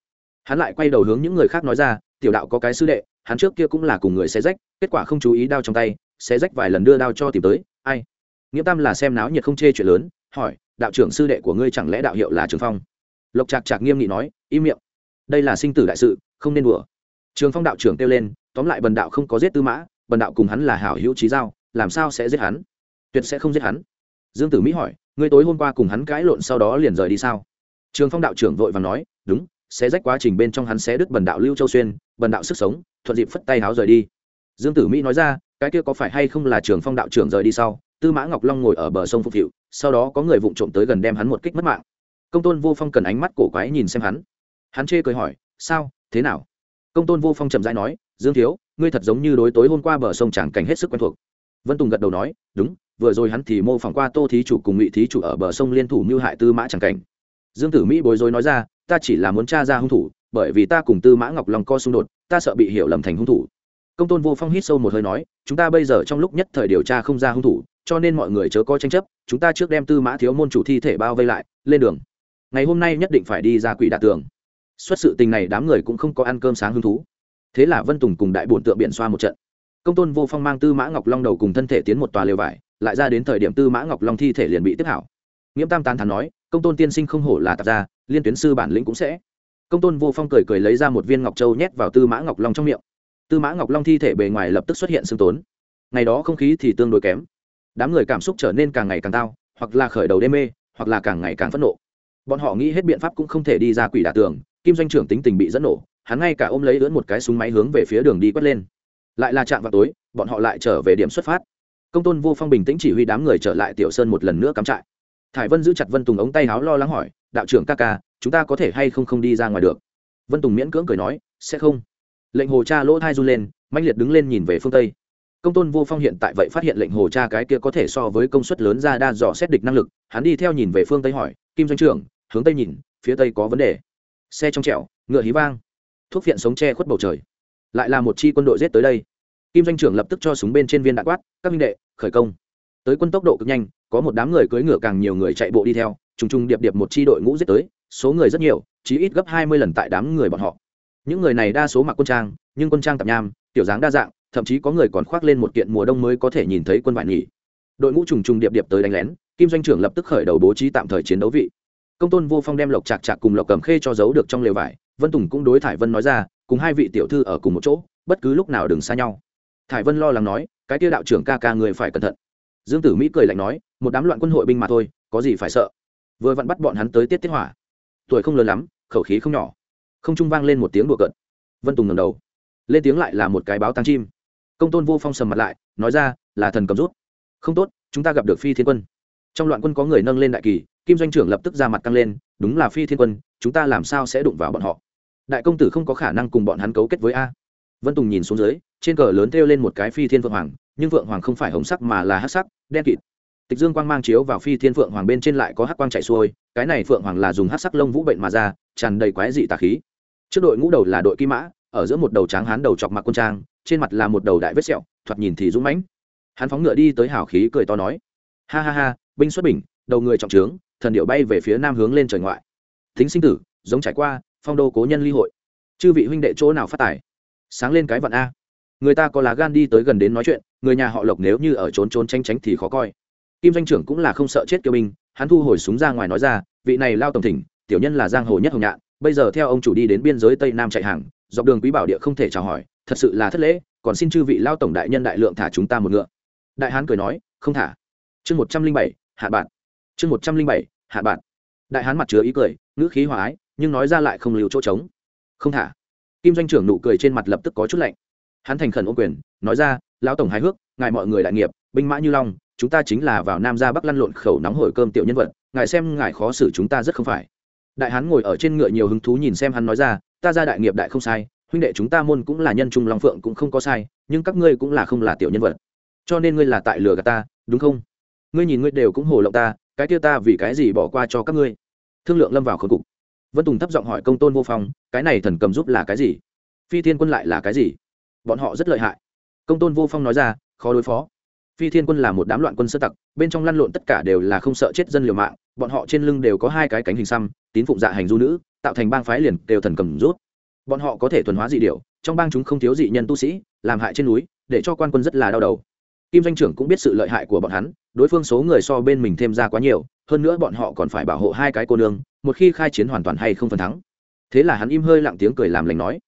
Hắn lại quay đầu hướng những người khác nói ra tiểu đạo có cái sư đệ, hắn trước kia cũng là cùng người xé rách, kết quả không chú ý đao trong tay, xé rách vài lần đưa đao cho tìm tới, ai? Nghĩa tam là xem náo nhiệt không chê chuyện lớn, hỏi, đạo trưởng sư đệ của ngươi chẳng lẽ đạo hiệu là trường phong? Lộc trạc trạc nghiêm nghị nói, im miệng. Đây là sinh tử đại sự, không nên đùa. Trường phong đạo trưởng kêu lên, tóm lại bần đạo không có giết tư mã, bần đạo cùng hắn là hảo hữu trí giao, làm sao sẽ giết hắn? Tuyệt sẽ không giết hắn. Dương tử mỹ hỏi, ngươi tối hôm qua cùng hắn cãi lộn sau đó liền rời đi sao? Trường phong đạo trưởng vội và nói, đúng sẽ rách quá trình bên trong hắn sẽ đứt bần đạo lưu châu xuyên, bần đạo sức sống, thuận dịp phất tay háo rời đi. Dương tử mỹ nói ra, cái kia có phải hay không là trường phong đạo trưởng rời đi sau, tư mã ngọc long ngồi ở bờ sông phục hiệu, sau đó có người vụng trộm tới gần đem hắn một kích mất mạng. Công tôn vô phong cần ánh mắt cổ quái nhìn xem hắn. Hắn chê cười hỏi, sao? Thế nào? Công tôn vô phong chậm rãi nói, dương thiếu, ngươi thật giống như đối tối hôm qua bờ sông tràng cảnh hết sức quen thuộc. Vân tùng gật đầu nói, đúng, vừa rồi hắn thì mô phỏng qua tô thí chủ cùng ngụy thí chủ ở bờ sông liên thủ mưu hại tư mã tràng cảnh. Dương tử mỹ bối rối nói ra ta chỉ là muốn t r a ra hung thủ, bởi vì ta cùng tư mã ngọc long co xung đột, ta sợ bị hiểu lầm thành hung thủ. Công tôn vô phong hít sâu một hơi nói, chúng ta bây giờ trong lúc nhất thời điều tra không ra hung thủ, cho nên mọi người chớ có tranh chấp, chúng ta trước đem tư mã thiếu môn chủ thi thể bao vây lại, lên đường. Ngày hôm nay nhất định phải đi ra quỷ đạt tường. Xuất sự tình này đám người cũng không có ăn cơm sáng hứng thú. Thế là vân tùng cùng đại bổn tượng biện xoa một trận. Công tôn vô phong mang tư mã ngọc long đầu cùng thân thể tiến một tòa lều vải, lại ra đến thời điểm tư mã ngọc long thi thể liền bị tiếp hảo nghiễm tam tán thắn nói, công tôn tiên sinh không hổ là tạp gia, liên tuyến sư bản lĩnh cũng sẽ. Công tôn vô phong cười cười lấy ra một viên ngọc châu nhét vào tư mã ngọc long trong miệng. Tư mã ngọc long thi thể bề ngoài lập tức xuất hiện sương tốn. Ngày đó không khí thì tương đối kém. Đám người cảm xúc trở nên càng ngày càng tao hoặc là khởi đầu đê mê, hoặc là càng ngày càng phẫn nộ. Bọn họ nghĩ hết biện pháp cũng không thể đi ra quỷ đả tường, kim doanh trưởng tính tình bị dẫn nổ, hắn ngay cả ôm lấy lưỡn một cái súng máy hướng về phía đường đi quất lên. Lại là chạm vào tối, bọn họ lại trở về điểm xuất phát. Công tôn vô phong bình tĩnh chỉ huy đám người trở lại tiểu sơn một lần nữa cắm trại thải vân giữ chặt vân tùng ống tay háo lo lắng hỏi, đạo trưởng ca ca, chúng ta có thể hay không không đi ra ngoài được? Vân tùng miễn cưỡng cười nói, sẽ không. Lệnh hồ cha lỗ thai run lên mạnh liệt đứng lên nhìn về phương tây. Công tôn vô phong hiện tại vậy phát hiện lệnh hồ cha cái kia có thể so với công suất lớn ra đa dò xét địch năng lực, hắn đi theo nhìn về phương tây hỏi, kim doanh trưởng, hướng tây nhìn, phía tây có vấn đề. Xe trong trẹo ngựa hí vang. Thuốc viện sống che khuất bầu trời. Lại là một chi quân đội giết tới đây. Kim doanh trưởng lập tức cho súng bên trên viên đạn quát, các minh đệ, khởi công. Tới quân tốc độ cực nhanh có một đám người cưỡi ngựa càng nhiều người chạy bộ đi theo, trùng trùng điệp điệp một chi đội ngũ giết tới, số người rất nhiều, chí ít gấp hai mươi lần tại đám người bọn họ. Những người này đa số mặc quân trang, nhưng quân trang tạp nham, tiểu dáng đa dạng, thậm chí có người còn khoác lên một kiện mùa đông mới có thể nhìn thấy quân vải nghỉ đội ngũ trùng trùng điệp điệp tới đánh lén, kim doanh trưởng lập tức khởi đầu bố trí tạm thời chiến đấu vị. Công tôn vô phong đem lộc chạc chạc cùng lộc cầm khê cho giấu được trong lều vải, vân tùng cũng đối thải vân nói ra, cùng hai vị tiểu thư ở cùng một chỗ, bất cứ lúc nào đừng xa nhau. Thải vân lo lắng nói, cái tiêu đạo trưởng ca ca người phải cẩn thận dương tử mỹ cười lạnh nói, một đám loạn quân hội binh mà thôi, có gì phải sợ? Vừa vặn bắt bọn hắn tới tiết tiết hỏa. Tuổi không lớn lắm, khẩu khí không nhỏ. Không trung vang lên một tiếng đùa cợt. Vân tùng ngầm đầu. Lên tiếng lại là một cái báo tăng chim. Công tôn vô phong sầm mặt lại, nói ra, là thần cầm rút. Không tốt, chúng ta gặp được phi thiên quân. Trong loạn quân có người nâng lên đại kỳ, kim doanh trưởng lập tức ra mặt căng lên, đúng là phi thiên quân, chúng ta làm sao sẽ đụng vào bọn họ? Đại công tử không có khả năng cùng bọn hắn cấu kết với a. Vân tùng nhìn xuống dưới, trên cờ lớn thêu lên một cái phi thiên phượng hoàng nhưng Vượng hoàng không phải hồng sắc mà là hắc sắc, đen kịt. Tịch dương quang mang chiếu vào phi thiên phượng hoàng bên trên lại có hắc quang chạy xuôi, cái này phượng hoàng là dùng hắc sắc lông vũ bệnh mà ra, tràn đầy quái dị tà khí. Trước đội ngũ đầu là đội kim mã, ở giữa một đầu tráng hán đầu chọc mặc quân trang, trên mặt là một đầu đại vết sẹo, thoạt nhìn thì dũng mãnh. Hắn phóng ngựa đi tới hào khí cười to nói, ha ha ha, binh xuất bình đầu người trọng trướng, thần điệu bay về phía nam hướng lên trời ngoại. Thính sinh tử, giống trải qua, phong đô cố nhân ly hội. Chư vị huynh đệ chỗ nào phát tài? Sáng lên cái vận a người ta có lá gan đi tới gần đến nói chuyện, người nhà họ lộc nếu như ở trốn trốn tranh tránh thì khó coi. Kim doanh trưởng cũng là không sợ chết kiêu binh, hắn thu hồi súng ra ngoài nói ra, vị này lao tổng thỉnh, tiểu nhân là giang hồ nhất hồng nhạn, bây giờ theo ông chủ đi đến biên giới tây nam chạy hàng, dọc đường quý bảo địa không thể chào hỏi, thật sự là thất lễ, còn xin chư vị lao tổng đại nhân đại lượng thả chúng ta một ngựa. Đại hán cười nói, không thả. Chương một trăm linh bảy, hạ bạn. Chương một trăm linh bảy, hạ bạn. Đại hán mặt chứa ý cười, ngữ khí hòa ái, nhưng nói ra lại không lưu chỗ trống. Không thả. Kim doanh trưởng nụ cười trên mặt lập tức có chút lạnh hắn thành khẩn ô quyền, nói ra, lão tổng hài hước, ngài mọi người đại nghiệp, binh mã như long, chúng ta chính là vào nam ra bắc lăn lộn khẩu nóng hổi cơm tiểu nhân vật, ngài xem ngài khó xử chúng ta rất không phải. Đại hán ngồi ở trên ngựa nhiều hứng thú nhìn xem hắn nói ra, ta ra đại nghiệp đại không sai, huynh đệ chúng ta môn cũng là nhân trung long phượng cũng không có sai, nhưng các ngươi cũng là không là tiểu nhân vật. Cho nên ngươi là tại lừa gạt ta, đúng không? Ngươi nhìn ngươi đều cũng hồ lộng ta, cái kia ta vì cái gì bỏ qua cho các ngươi? Thương lượng lâm vào khớp cục. Vân tùng thấp giọng hỏi công tôn vô phong, cái này thần cầm giúp là cái gì? Phi thiên quân lại là cái gì? Bọn họ rất lợi hại. Công tôn vô phong nói ra, khó đối phó. Phi thiên quân là một đám loạn quân sơ tặc, bên trong lăn lộn tất cả đều là không sợ chết dân liều mạng, bọn họ trên lưng đều có hai cái cánh hình xăm, tín phụng dạ hành du nữ, tạo thành bang phái liền đều thần cầm rút. Bọn họ có thể thuần hóa dị điều trong bang chúng không thiếu dị nhân tu sĩ, làm hại trên núi, để cho quan quân rất là đau đầu. Kim doanh trưởng cũng biết sự lợi hại của bọn hắn, đối phương số người so bên mình thêm ra quá nhiều, hơn nữa bọn họ còn phải bảo hộ hai cái cô nương, một khi khai chiến hoàn toàn hay không phần thắng. Thế là hắn im hơi lặng tiếng cười làm lành nói.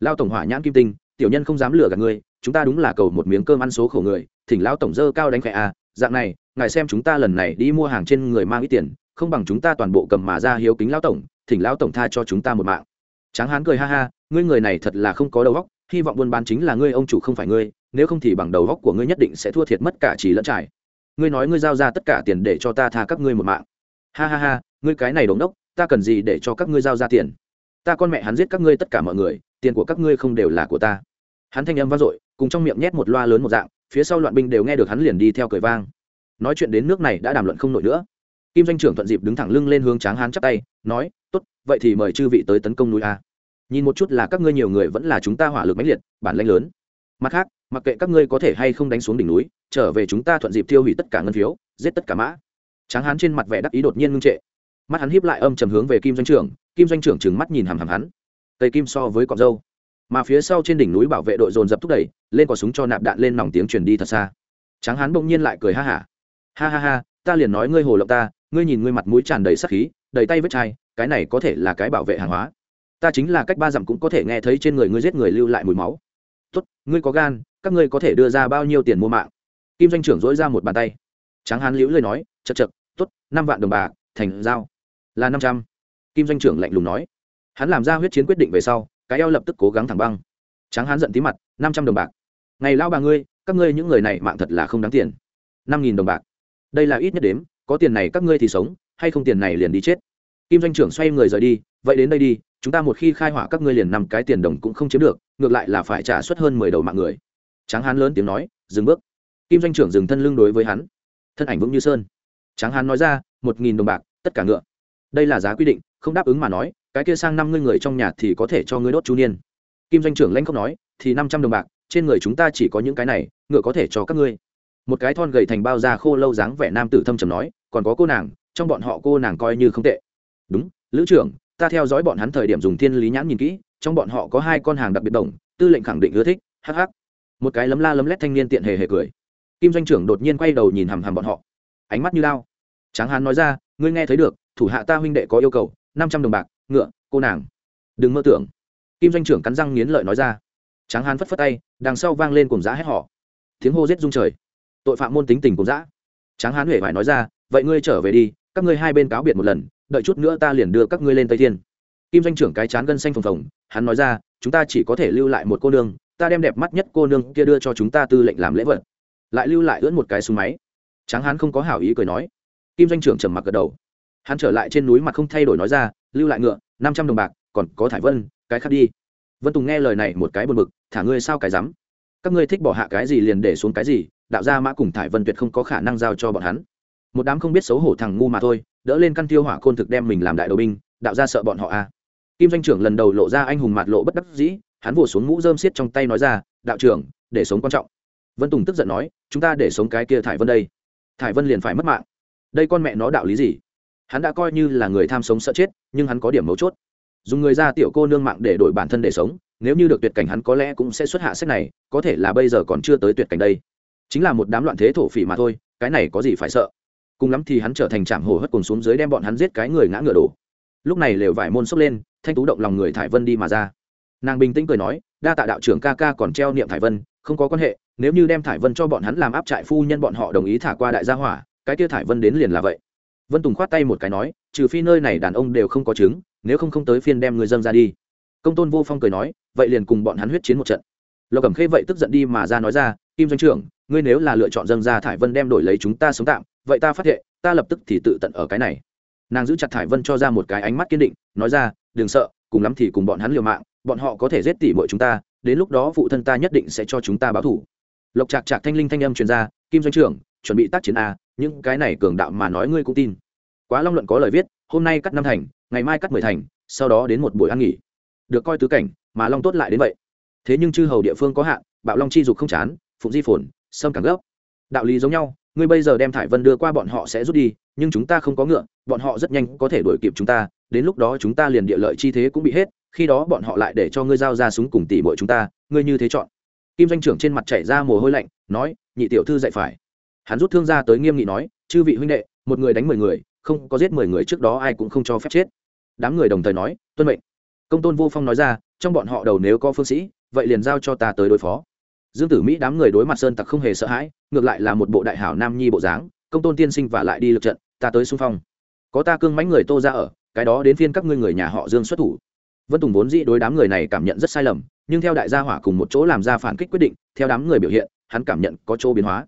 Lao tổng hỏa nhãn kim tinh tiểu nhân không dám lừa gạt ngươi, chúng ta đúng là cầu một miếng cơm ăn số khổ người, thỉnh lão tổng dơ cao đánh khẽ à dạng này, ngài xem chúng ta lần này đi mua hàng trên người mang ít tiền, không bằng chúng ta toàn bộ cầm mà ra hiếu kính lão tổng, thỉnh lão tổng tha cho chúng ta một mạng. Tráng hán cười ha ha, ngươi người này thật là không có đầu óc, hy vọng buôn bán chính là ngươi ông chủ không phải ngươi, nếu không thì bằng đầu óc của ngươi nhất định sẽ thua thiệt mất cả chỉ lẫn trải. Ngươi nói ngươi giao ra tất cả tiền để cho ta tha các ngươi một mạng. Ha ha ha, ngươi cái này đống đốc, ta cần gì để cho các ngươi giao ra tiền? Ta con mẹ hắn giết các ngươi tất cả mọi người tiền của các ngươi không đều là của ta. Hắn thanh âm vang dội, cùng trong miệng nhét một loa lớn một dạng, phía sau loạn binh đều nghe được hắn liền đi theo cười vang. Nói chuyện đến nước này đã đàm luận không nổi nữa. Kim doanh trưởng thuận dịp đứng thẳng lưng lên hướng tráng hán chắp tay, nói, tốt, vậy thì mời chư vị tới tấn công núi a. Nhìn một chút là các ngươi nhiều người vẫn là chúng ta hỏa lực mãnh liệt, bản lãnh lớn. Mặt khác, mặc kệ các ngươi có thể hay không đánh xuống đỉnh núi, trở về chúng ta thuận dịp tiêu hủy tất cả ngân phiếu, giết tất cả mã. Tráng hán trên mặt vẻ đắc ý đột nhiên ngưng trệ. Mắt hắn hiếp lại âm trầm hướng về kim doanh trưởng, kim doanh trưởng trừng mắt nhìn hằm hằm hắn cây kim so với cọc dâu. Mà phía sau trên đỉnh núi bảo vệ đội dồn dập thúc đẩy, lên có súng cho nạp đạn lên nòng tiếng truyền đi thật xa. Tráng hán bỗng nhiên lại cười ha hả. Ha. ha ha ha ta liền nói ngươi hồ lộng ta, ngươi nhìn ngươi mặt mũi tràn đầy sắc khí, đầy tay vết chai, cái này có thể là cái bảo vệ hàng hóa. Ta chính là cách ba dặm cũng có thể nghe thấy trên người ngươi giết người lưu lại mùi máu. Tốt, ngươi có gan, các ngươi có thể đưa ra bao nhiêu tiền mua mạng? Kim doanh trưởng dỗi ra một bàn tay. Tráng hán liễu lời nói, chật chật, tốt, năm vạn đồng bạc, thành giao. Là năm trăm. Kim doanh trưởng lạnh lùng nói hắn làm ra huyết chiến quyết định về sau, cái eo lập tức cố gắng thẳng băng. Tráng hán giận tí mặt, năm trăm đồng bạc. Ngày lao bà ngươi, các ngươi những người này mạng thật là không đáng tiền. năm nghìn đồng bạc. Đây là ít nhất đếm, có tiền này các ngươi thì sống, hay không tiền này liền đi chết. Kim doanh trưởng xoay người rời đi, vậy đến đây đi, chúng ta một khi khai hỏa các ngươi liền năm cái tiền đồng cũng không chiếm được, ngược lại là phải trả suất hơn mười đầu mạng người. Tráng hán lớn tiếng nói, dừng bước. Kim doanh trưởng dừng thân lưng đối với hắn. Thân ảnh vững như sơn. Tráng hán nói ra, một nghìn đồng bạc, tất cả ngựa. Đây là giá quy định, không đáp ứng mà nói cái kia sang năm ngươi người trong nhà thì có thể cho ngươi đốt chu niên. Kim doanh trưởng lãnh không nói, thì năm trăm đồng bạc, trên người chúng ta chỉ có những cái này, ngựa có thể cho các ngươi. Một cái thon gầy thành bao da khô lâu dáng vẻ nam tử thâm trầm nói, còn có cô nàng, trong bọn họ cô nàng coi như không tệ. Đúng, lữ trưởng, ta theo dõi bọn hắn thời điểm dùng thiên lý nhãn nhìn kỹ, trong bọn họ có hai con hàng đặc biệt đồng, tư lệnh khẳng định ưa thích hh một cái lấm la lấm lét thanh niên tiện hề hề cười. Kim doanh trưởng đột nhiên quay đầu nhìn hằm hằm bọn họ. Ánh mắt như lao. Tráng hán nói ra, ngươi nghe thấy được, thủ hạ ta huynh đệ có yêu cầu, năm trăm đồng bạc ngựa, cô nàng. Đừng mơ tưởng. Kim doanh trưởng cắn răng nghiến lợi nói ra. Tráng hán phất phất tay, đằng sau vang lên cùng giã hét họ. Tiếng hô rết rung trời. Tội phạm môn tính tình cùng giã tráng hán huệ phải nói ra, vậy ngươi trở về đi, các ngươi hai bên cáo biệt một lần, đợi chút nữa ta liền đưa các ngươi lên tây thiên. Kim doanh trưởng cái chán gân xanh phồng phồng, hắn nói ra, chúng ta chỉ có thể lưu lại một cô nương, ta đem đẹp mắt nhất cô nương kia đưa cho chúng ta tư lệnh làm lễ vật. Lại lưu lại ưỡn một cái súng máy. Tráng hán không có hảo ý cười nói. Kim doanh trưởng trầm mặc gật đầu. Hắn trở lại trên núi mặt không thay đổi nói ra lưu lại ngựa, năm trăm đồng bạc, còn có thải vân, cái khác đi. Vân tùng nghe lời này một cái buồn bực, thả ngươi sao cái dám các ngươi thích bỏ hạ cái gì liền để xuống cái gì, đạo gia mã cùng thải vân tuyệt không có khả năng giao cho bọn hắn. Một đám không biết xấu hổ thằng ngu mà thôi, đỡ lên căn tiêu hỏa côn thực đem mình làm đại đầu binh, đạo gia sợ bọn họ à. kim doanh trưởng lần đầu lộ ra anh hùng mạt lộ bất đắc dĩ, hắn vồ xuống mũ rơm xiết trong tay nói ra, đạo trưởng, để sống quan trọng. Vân tùng tức giận nói, chúng ta để sống cái kia thải vân đây. Thải vân liền phải mất mạng. Đây con mẹ nó đạo lý gì? Hắn đã coi như là người tham sống sợ chết, nhưng hắn có điểm mấu chốt. Dùng người ra tiểu cô nương mạng để đổi bản thân để sống, nếu như được tuyệt cảnh hắn có lẽ cũng sẽ xuất hạ sách này, có thể là bây giờ còn chưa tới tuyệt cảnh đây. Chính là một đám loạn thế thổ phỉ mà thôi, cái này có gì phải sợ? Cùng lắm thì hắn trở thành trạm hổ hất cùng xuống dưới đem bọn hắn giết cái người ngã ngựa đổ. Lúc này lều vải môn sốc lên, thanh tú động lòng người thải vân đi mà ra. Nàng bình tĩnh cười nói, đa tạ đạo trưởng ca ca còn treo niệm thải vân, không có quan hệ, nếu như đem thải vân cho bọn hắn làm áp trại phu nhân bọn họ đồng ý thả qua đại gia hỏa, cái kia thải vân đến liền là vậy vân tùng khoát tay một cái nói, trừ phi nơi này đàn ông đều không có chứng nếu không không tới phiên đem người dân ra đi. Công tôn vô phong cười nói, vậy liền cùng bọn hắn huyết chiến một trận. Lộc cẩm khê vậy tức giận đi mà ra nói ra, kim doanh trưởng, ngươi nếu là lựa chọn dân ra thải vân đem đổi lấy chúng ta sống tạm, vậy ta phát hiện ta lập tức thì tự tận ở cái này. Nàng giữ chặt thải vân cho ra một cái ánh mắt kiên định, nói ra, đừng sợ, cùng lắm thì cùng bọn hắn liều mạng, bọn họ có thể giết tỉ mọi chúng ta, đến lúc đó phụ thân ta nhất định sẽ cho chúng ta báo thủ. Lộc trạc trạc thanh linh thanh âm truyền ra, kim doanh trưởng, chuẩn bị tác chiến a những cái này cường đạo mà nói ngươi cũng tin. Quá long luận có lời viết, hôm nay cắt năm thành, ngày mai cắt mười thành, sau đó đến một buổi ăn nghỉ. Được coi tứ cảnh, mà long tốt lại đến vậy. Thế nhưng chư hầu địa phương có hạn, bạo long chi dục không chán, phụng di phồn sâm càng gấp. Đạo lý giống nhau, ngươi bây giờ đem thải vân đưa qua bọn họ sẽ rút đi, nhưng chúng ta không có ngựa, bọn họ rất nhanh có thể đuổi kịp chúng ta, đến lúc đó chúng ta liền địa lợi chi thế cũng bị hết, khi đó bọn họ lại để cho ngươi giao ra súng cùng tỷ bội chúng ta, ngươi như thế chọn. Kim doanh trưởng trên mặt chảy ra mồ hôi lạnh, nói, nhị tiểu thư dạy phải hắn rút thương ra tới nghiêm nghị nói, chư vị huynh đệ, một người đánh mười người, không có giết mười người trước đó ai cũng không cho phép chết. Đám người đồng thời nói, tuân mệnh. Công tôn vô phong nói ra, trong bọn họ đầu nếu có phương sĩ, vậy liền giao cho ta tới đối phó. Dương tử mỹ đám người đối mặt sơn tặc không hề sợ hãi, ngược lại là một bộ đại hảo nam nhi bộ dáng, công tôn tiên sinh và lại đi lực trận, ta tới xung phong. Có ta cương mánh người tô ra ở, cái đó đến phiên các ngươi người nhà họ dương xuất thủ. Vân tùng vốn dĩ đối đám người này cảm nhận rất sai lầm, nhưng theo đại gia hỏa cùng một chỗ làm ra phản kích quyết định, theo đám người biểu hiện, hắn cảm nhận có chỗ biến hóa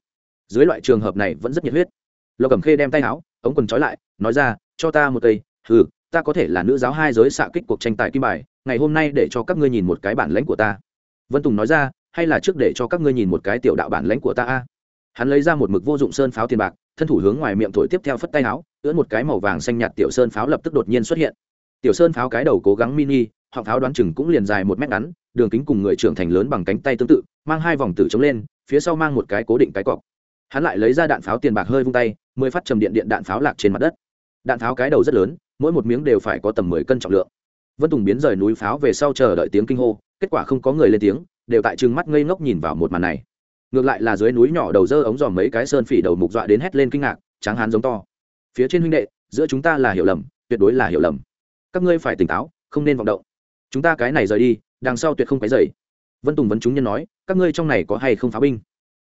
dưới loại trường hợp này vẫn rất nhiệt huyết. Lộc cẩm khê đem tay áo, ống quần trói lại, nói ra, cho ta một cây ừ ta có thể là nữ giáo hai giới xạ kích cuộc tranh tài kim bài, ngày hôm nay để cho các ngươi nhìn một cái bản lãnh của ta. Vân tùng nói ra, hay là trước để cho các ngươi nhìn một cái tiểu đạo bản lãnh của ta a? Hắn lấy ra một mực vô dụng sơn pháo tiền bạc, thân thủ hướng ngoài miệng thổi tiếp theo phất tay áo, ưỡn một cái màu vàng xanh nhạt tiểu sơn pháo lập tức đột nhiên xuất hiện. Tiểu sơn pháo cái đầu cố gắng mini họ pháo đoán chừng cũng liền dài một mét ngắn, đường kính cùng người trưởng thành lớn bằng cánh tay tương tự, mang hai vòng tử chống lên, phía sau mang một cái cố định cái cọc hắn lại lấy ra đạn pháo tiền bạc hơi vung tay, mười phát trầm điện điện đạn pháo lạc trên mặt đất. Đạn pháo cái đầu rất lớn, mỗi một miếng đều phải có tầm mười cân trọng lượng. Vân tùng biến rời núi pháo về sau chờ đợi tiếng kinh hô, kết quả không có người lên tiếng, đều tại trừng mắt ngây ngốc nhìn vào một màn này. Ngược lại là dưới núi nhỏ đầu dơ ống dòm mấy cái sơn phỉ đầu mục dọa đến hét lên kinh ngạc, tráng hán giống to. Phía trên huynh đệ, giữa chúng ta là hiểu lầm, tuyệt đối là hiểu lầm. Các ngươi phải tỉnh táo, không nên vọng động. Chúng ta cái này rời đi, đằng sau tuyệt không cái dày vân tùng vấn chúng nhân nói, các ngươi trong này có hay không pháo binh?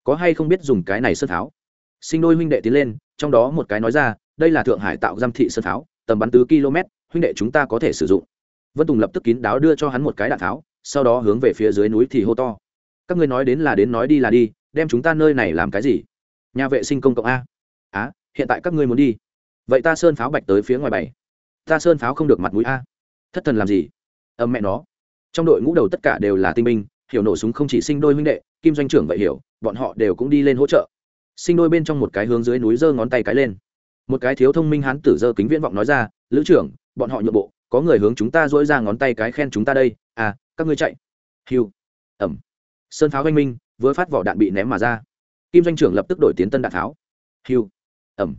Có hay không biết dùng cái này sơn tháo? Sinh đôi huynh đệ tiến lên, trong đó một cái nói ra, đây là thượng hải tạo giam thị sơn tháo, tầm bắn tứ km, huynh đệ chúng ta có thể sử dụng. Vân tùng lập tức kín đáo đưa cho hắn một cái đạn tháo, sau đó hướng về phía dưới núi thì hô to. Các ngươi nói đến là đến nói đi là đi, đem chúng ta nơi này làm cái gì? Nhà vệ sinh công cộng a. Á, hiện tại các ngươi muốn đi. Vậy ta sơn pháo bạch tới phía ngoài bảy. Ta sơn pháo không được mặt mũi a. Thất thần làm gì? Âm mẹ nó. Trong đội ngũ đầu tất cả đều là tinh binh, hiểu nổ súng không chỉ sinh đôi huynh đệ, kim doanh trưởng vậy hiểu bọn họ đều cũng đi lên hỗ trợ. Sinh đôi bên trong một cái hướng dưới núi giơ ngón tay cái lên. Một cái thiếu thông minh hán tử giơ kính viễn vọng nói ra, lữ trưởng, bọn họ nhượng bộ, có người hướng chúng ta dỗi ra ngón tay cái khen chúng ta đây. À các ngươi chạy. Hiu ẩm. Sơn pháo oanh minh, vừa phát vỏ đạn bị ném mà ra. Kim doanh trưởng lập tức đổi tiến tân đạn pháo hiu ẩm.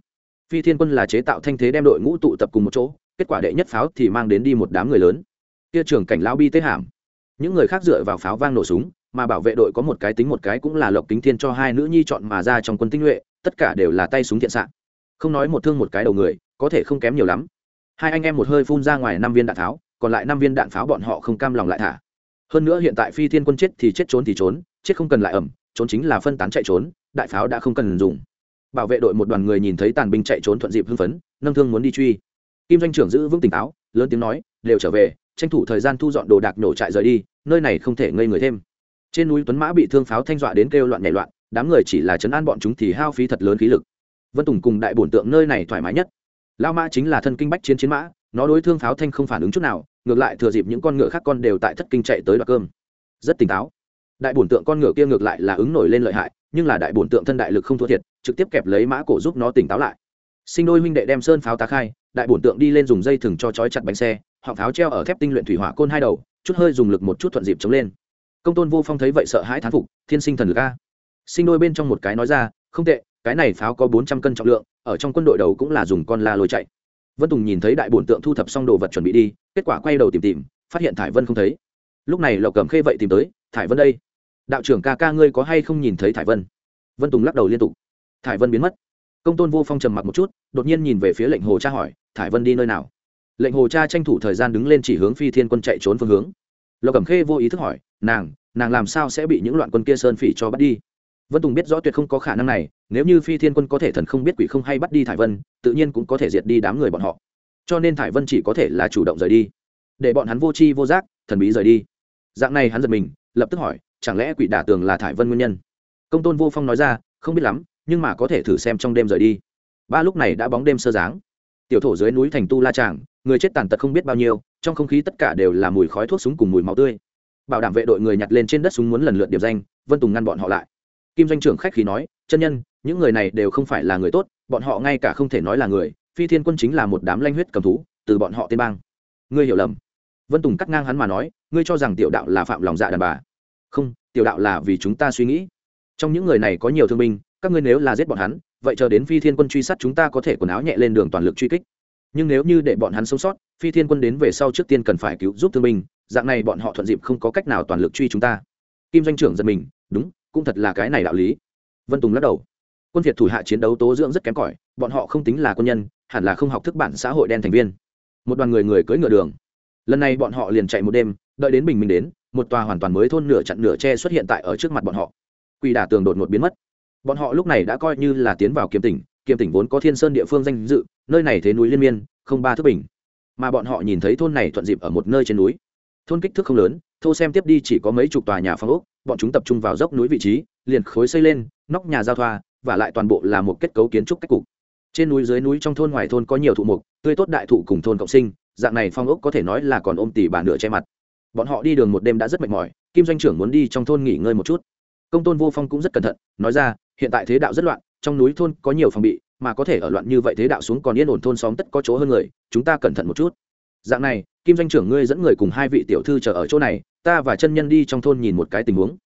Phi thiên quân là chế tạo thanh thế đem đội ngũ tụ tập cùng một chỗ, kết quả đệ nhất pháo thì mang đến đi một đám người lớn. Kia trưởng cảnh lão bi tế hàm. Những người khác dựa vào pháo vang nổ súng mà bảo vệ đội có một cái tính một cái cũng là lộc kính thiên cho hai nữ nhi chọn mà ra trong quân tinh nhuệ, tất cả đều là tay súng thiện xạ. Không nói một thương một cái đầu người, có thể không kém nhiều lắm. Hai anh em một hơi phun ra ngoài năm viên đạn tháo, còn lại năm viên đạn pháo bọn họ không cam lòng lại thả. Hơn nữa hiện tại phi thiên quân chết thì chết trốn thì trốn, chết không cần lại ẩm, trốn chính là phân tán chạy trốn, đại pháo đã không cần dùng. Bảo vệ đội một đoàn người nhìn thấy tàn binh chạy trốn thuận dịp hưng phấn, nâng thương muốn đi truy. Kim doanh trưởng giữ vững tỉnh táo, lớn tiếng nói, đều trở về, tranh thủ thời gian thu dọn đồ đạc nổ trại rời đi, nơi này không thể ngây người thêm trên núi tuấn mã bị thương pháo thanh dọa đến kêu loạn nhảy loạn, đám người chỉ là chấn an bọn chúng thì hao phí thật lớn khí lực. Vân tùng cùng đại bổn tượng nơi này thoải mái nhất. Lao mã chính là thân kinh bách chiến chiến mã, nó đối thương pháo thanh không phản ứng chút nào, ngược lại thừa dịp những con ngựa khác con đều tại thất kinh chạy tới đoạt cơm. Rất tỉnh táo. Đại bổn tượng con ngựa kia ngược lại là ứng nổi lên lợi hại, nhưng là đại bổn tượng thân đại lực không thua thiệt, trực tiếp kẹp lấy mã cổ giúp nó tỉnh táo lại. Sinh đôi huynh đệ đem sơn pháo tá khai, đại bổn tượng đi lên dùng dây thừng cho trói chặt bánh xe, họng pháo treo ở thép tinh luyện thủy hỏa côn hai đầu, chút hơi dùng lực một chút thuận dịp chống lên công tôn vô phong thấy vậy sợ hãi thán phục, thiên sinh thần lực a. Sinh đôi bên trong một cái nói ra, không tệ, cái này pháo có bốn trăm cân trọng lượng, ở trong quân đội đầu cũng là dùng con la lôi chạy. Vân tùng nhìn thấy đại bổn tượng thu thập xong đồ vật chuẩn bị đi, kết quả quay đầu tìm tìm, phát hiện thải vân không thấy. Lúc này lộc cầm khê vậy tìm tới, thải vân đây, đạo trưởng ca ca ngươi có hay không nhìn thấy thải vân? Vân tùng lắc đầu liên tục. Thải vân biến mất. Công tôn vô phong trầm mặc một chút, đột nhiên nhìn về phía lệnh hồ cha hỏi, thải vân đi nơi nào? Lệnh hồ cha tranh thủ thời gian đứng lên chỉ hướng phi thiên quân chạy trốn phương hướng. Lộc cẩm khê vô ý thức hỏi nàng nàng làm sao sẽ bị những loạn quân kia sơn phỉ cho bắt đi? Vân tùng biết rõ tuyệt không có khả năng này, nếu như phi thiên quân có thể thần không biết quỷ không hay bắt đi thải vân, tự nhiên cũng có thể diệt đi đám người bọn họ. Cho nên thải vân chỉ có thể là chủ động rời đi. Để bọn hắn vô tri vô giác, thần bí rời đi. Dạng này hắn giật mình, lập tức hỏi, chẳng lẽ quỷ đả tường là thải vân nguyên nhân? Công tôn vô phong nói ra, không biết lắm, nhưng mà có thể thử xem trong đêm rời đi. Ba lúc này đã bóng đêm sơ dáng tiểu thổ dưới núi thành tu la tràng, người chết tàn tật không biết bao nhiêu, trong không khí tất cả đều là mùi khói thuốc súng cùng mùi máu tươi bảo đảm vệ đội người nhặt lên trên đất súng muốn lần lượt điểm danh, vân tùng ngăn bọn họ lại. Kim doanh trưởng khách khí nói, chân nhân, những người này đều không phải là người tốt, bọn họ ngay cả không thể nói là người, phi thiên quân chính là một đám lanh huyết cầm thú, từ bọn họ tên bang. Ngươi hiểu lầm. Vân tùng cắt ngang hắn mà nói, ngươi cho rằng tiểu đạo là phạm lòng dạ đàn bà? Không, tiểu đạo là vì chúng ta suy nghĩ. Trong những người này có nhiều thương binh, các ngươi nếu là giết bọn hắn, vậy chờ đến phi thiên quân truy sát chúng ta có thể quần áo nhẹ lên đường toàn lực truy kích nhưng nếu như để bọn hắn sống sót, phi thiên quân đến về sau trước tiên cần phải cứu giúp thương binh, dạng này bọn họ thuận dịp không có cách nào toàn lực truy chúng ta. Kim doanh trưởng giật mình, đúng, cũng thật là cái này đạo lý. Vân tùng lắc đầu. Quân việt thủ hạ chiến đấu tố dưỡng rất kém cỏi, bọn họ không tính là quân nhân, hẳn là không học thức bản xã hội đen thành viên. Một đoàn người người cưỡi ngựa đường. Lần này bọn họ liền chạy một đêm, đợi đến bình minh đến, một tòa hoàn toàn mới thôn nửa chặn nửa tre xuất hiện tại ở trước mặt bọn họ. Quỷ đả tường đột ngột biến mất. Bọn họ lúc này đã coi như là tiến vào kiếm tỉnh kiềm tỉnh vốn có thiên sơn địa phương danh dự, nơi này thế núi liên miên, không ba thước bình. Mà bọn họ nhìn thấy thôn này thuận dịp ở một nơi trên núi. Thôn kích thước không lớn, thô xem tiếp đi chỉ có mấy chục tòa nhà phong ốc, bọn chúng tập trung vào dốc núi vị trí, liền khối xây lên, nóc nhà giao thoa, và lại toàn bộ là một kết cấu kiến trúc cách cục. Trên núi dưới núi trong thôn ngoài thôn có nhiều thụ mục tươi tốt đại thụ cùng thôn cộng sinh, dạng này phong ốc có thể nói là còn ôm tỉ bà nửa che mặt. Bọn họ đi đường một đêm đã rất mệt mỏi, kim doanh trưởng muốn đi trong thôn nghỉ ngơi một chút. Công tôn vô phong cũng rất cẩn thận, nói ra, hiện tại thế đạo rất loạn trong núi thôn có nhiều phòng bị, mà có thể ở loạn như vậy thế đạo xuống còn yên ổn thôn xóm tất có chỗ hơn người, chúng ta cẩn thận một chút. Dạng này, kim doanh trưởng ngươi dẫn người cùng hai vị tiểu thư chờ ở chỗ này, ta và chân nhân đi trong thôn nhìn một cái tình huống.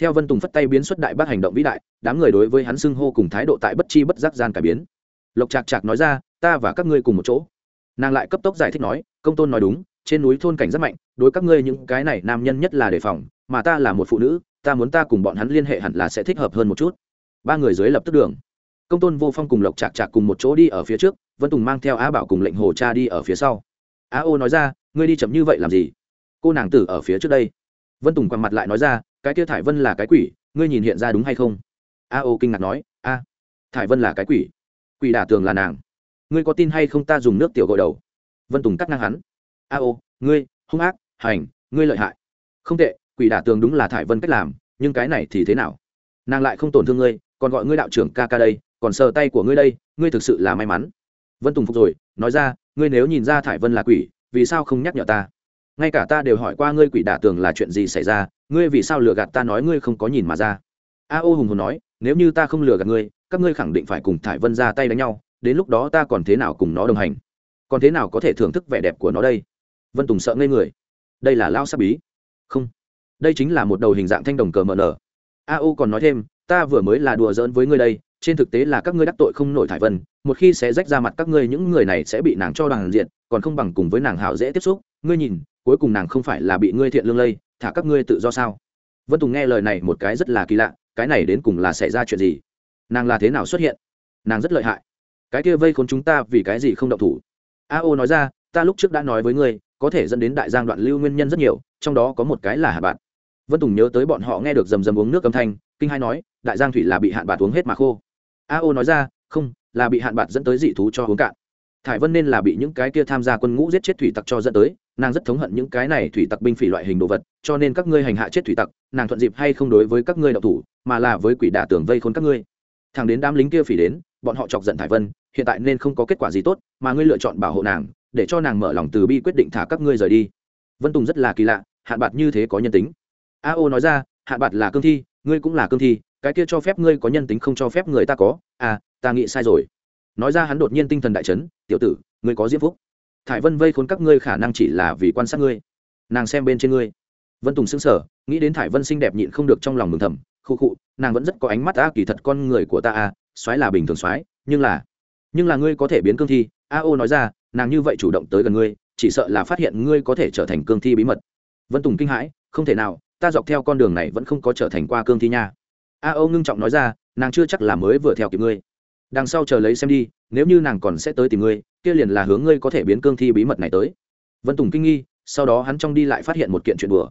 Theo vân tùng phất tay biến xuất đại bác hành động vĩ đại, đám người đối với hắn xưng hô cùng thái độ tại bất chi bất giác gian cải biến. Lộc trạc trạc nói ra, ta và các ngươi cùng một chỗ. Nàng lại cấp tốc giải thích nói, công tôn nói đúng, trên núi thôn cảnh rất mạnh, đối các ngươi những cái này nam nhân nhất là đề phòng, mà ta là một phụ nữ, ta muốn ta cùng bọn hắn liên hệ hẳn là sẽ thích hợp hơn một chút ba người dưới lập tức đường. Công tôn vô phong cùng lộc chạc chạc cùng một chỗ đi ở phía trước, vân tùng mang theo á bảo cùng lệnh hồ cha đi ở phía sau. Á ô nói ra, ngươi đi chậm như vậy làm gì? Cô nàng tử ở phía trước đây. Vân tùng quằn mặt lại nói ra, cái kia thải vân là cái quỷ, ngươi nhìn hiện ra đúng hay không? A ô kinh ngạc nói, a, thải vân là cái quỷ. Quỷ đả tường là nàng. Ngươi có tin hay không ta dùng nước tiểu gội đầu? Vân tùng cắt ngang hắn, a ô, ngươi, hung ác, hành, ngươi lợi hại. Không tệ, quỷ đả tường đúng là thải vân cách làm, nhưng cái này thì thế nào? Nàng lại không tổn thương ngươi còn gọi ngươi đạo trưởng ca ca đây, còn sờ tay của ngươi đây, ngươi thực sự là may mắn. Vân tùng phục rồi, nói ra, ngươi nếu nhìn ra thải vân là quỷ, vì sao không nhắc nhở ta? Ngay cả ta đều hỏi qua ngươi quỷ đả tường là chuyện gì xảy ra, ngươi vì sao lừa gạt ta nói ngươi không có nhìn mà ra? A ô hùng hồn nói, nếu như ta không lừa gạt ngươi, các ngươi khẳng định phải cùng thải vân ra tay đánh nhau, đến lúc đó ta còn thế nào cùng nó đồng hành? Còn thế nào có thể thưởng thức vẻ đẹp của nó đây? Vân tùng sợ ngây người. Đây là lao sắc bí. Không. Đây chính là một đầu hình dạng thanh đồng cờ mờ nở a ô còn nói thêm ta vừa mới là đùa giỡn với ngươi đây, trên thực tế là các ngươi đắc tội không nổi thải vân, một khi sẽ rách ra mặt các ngươi, những người này sẽ bị nàng cho đoàn diện, còn không bằng cùng với nàng hảo dễ tiếp xúc. Ngươi nhìn, cuối cùng nàng không phải là bị ngươi thiện lương lây, thả các ngươi tự do sao? Vân tùng nghe lời này một cái rất là kỳ lạ, cái này đến cùng là xảy ra chuyện gì? Nàng là thế nào xuất hiện? Nàng rất lợi hại. Cái kia vây khốn chúng ta vì cái gì không động thủ? A ô nói ra, ta lúc trước đã nói với ngươi, có thể dẫn đến đại giang đoạn lưu nguyên nhân rất nhiều, trong đó có một cái là hạ bạn vân tùng nhớ tới bọn họ nghe được rầm rầm uống nước âm thanh, kinh hai nói đại giang thủy là bị hạn bạc uống hết mà khô. A ô nói ra, không, là bị hạn bạc dẫn tới dị thú cho uống cạn. Thải vân nên là bị những cái kia tham gia quân ngũ giết chết thủy tặc cho dẫn tới, nàng rất thống hận những cái này thủy tặc binh phỉ loại hình đồ vật, cho nên các ngươi hành hạ chết thủy tặc, nàng thuận dịp hay không đối với các ngươi đạo thủ, mà là với quỷ đả tường vây khốn các ngươi. Thằng đến đám lính kia phỉ đến, bọn họ chọc giận thải vân, hiện tại nên không có kết quả gì tốt, mà ngươi lựa chọn bảo hộ nàng, để cho nàng mở lòng từ bi quyết định thả các ngươi rời đi. Vân tùng rất là kỳ lạ, hạn bạc như thế có nhân tính. A ô nói ra, hạn bạc là cương thi, ngươi cũng là cương thi cái kia cho phép ngươi có nhân tính không cho phép người ta có à ta nghĩ sai rồi. Nói ra hắn đột nhiên tinh thần đại chấn tiểu tử ngươi có diễm phúc. Thải vân vây khốn các ngươi khả năng chỉ là vì quan sát ngươi. Nàng xem bên trên ngươi. Vân tùng xứng sở nghĩ đến thải vân xinh đẹp nhịn không được trong lòng mừng thầm khu khụ nàng vẫn rất có ánh mắt ta kỳ thật con người của ta à, soái là bình thường soái nhưng là nhưng là ngươi có thể biến cương thi. A ô nói ra nàng như vậy chủ động tới gần ngươi chỉ sợ là phát hiện ngươi có thể trở thành cương thi bí mật. Vân tùng kinh hãi không thể nào ta dọc theo con đường này vẫn không có trở thành qua cương thi nha a âu ngưng trọng nói ra, nàng chưa chắc là mới vừa theo kịp ngươi. Đằng sau chờ lấy xem đi, nếu như nàng còn sẽ tới tìm ngươi, kia liền là hướng ngươi có thể biến cương thi bí mật này tới. Vân tùng kinh nghi, sau đó hắn trong đi lại phát hiện một kiện chuyện bừa.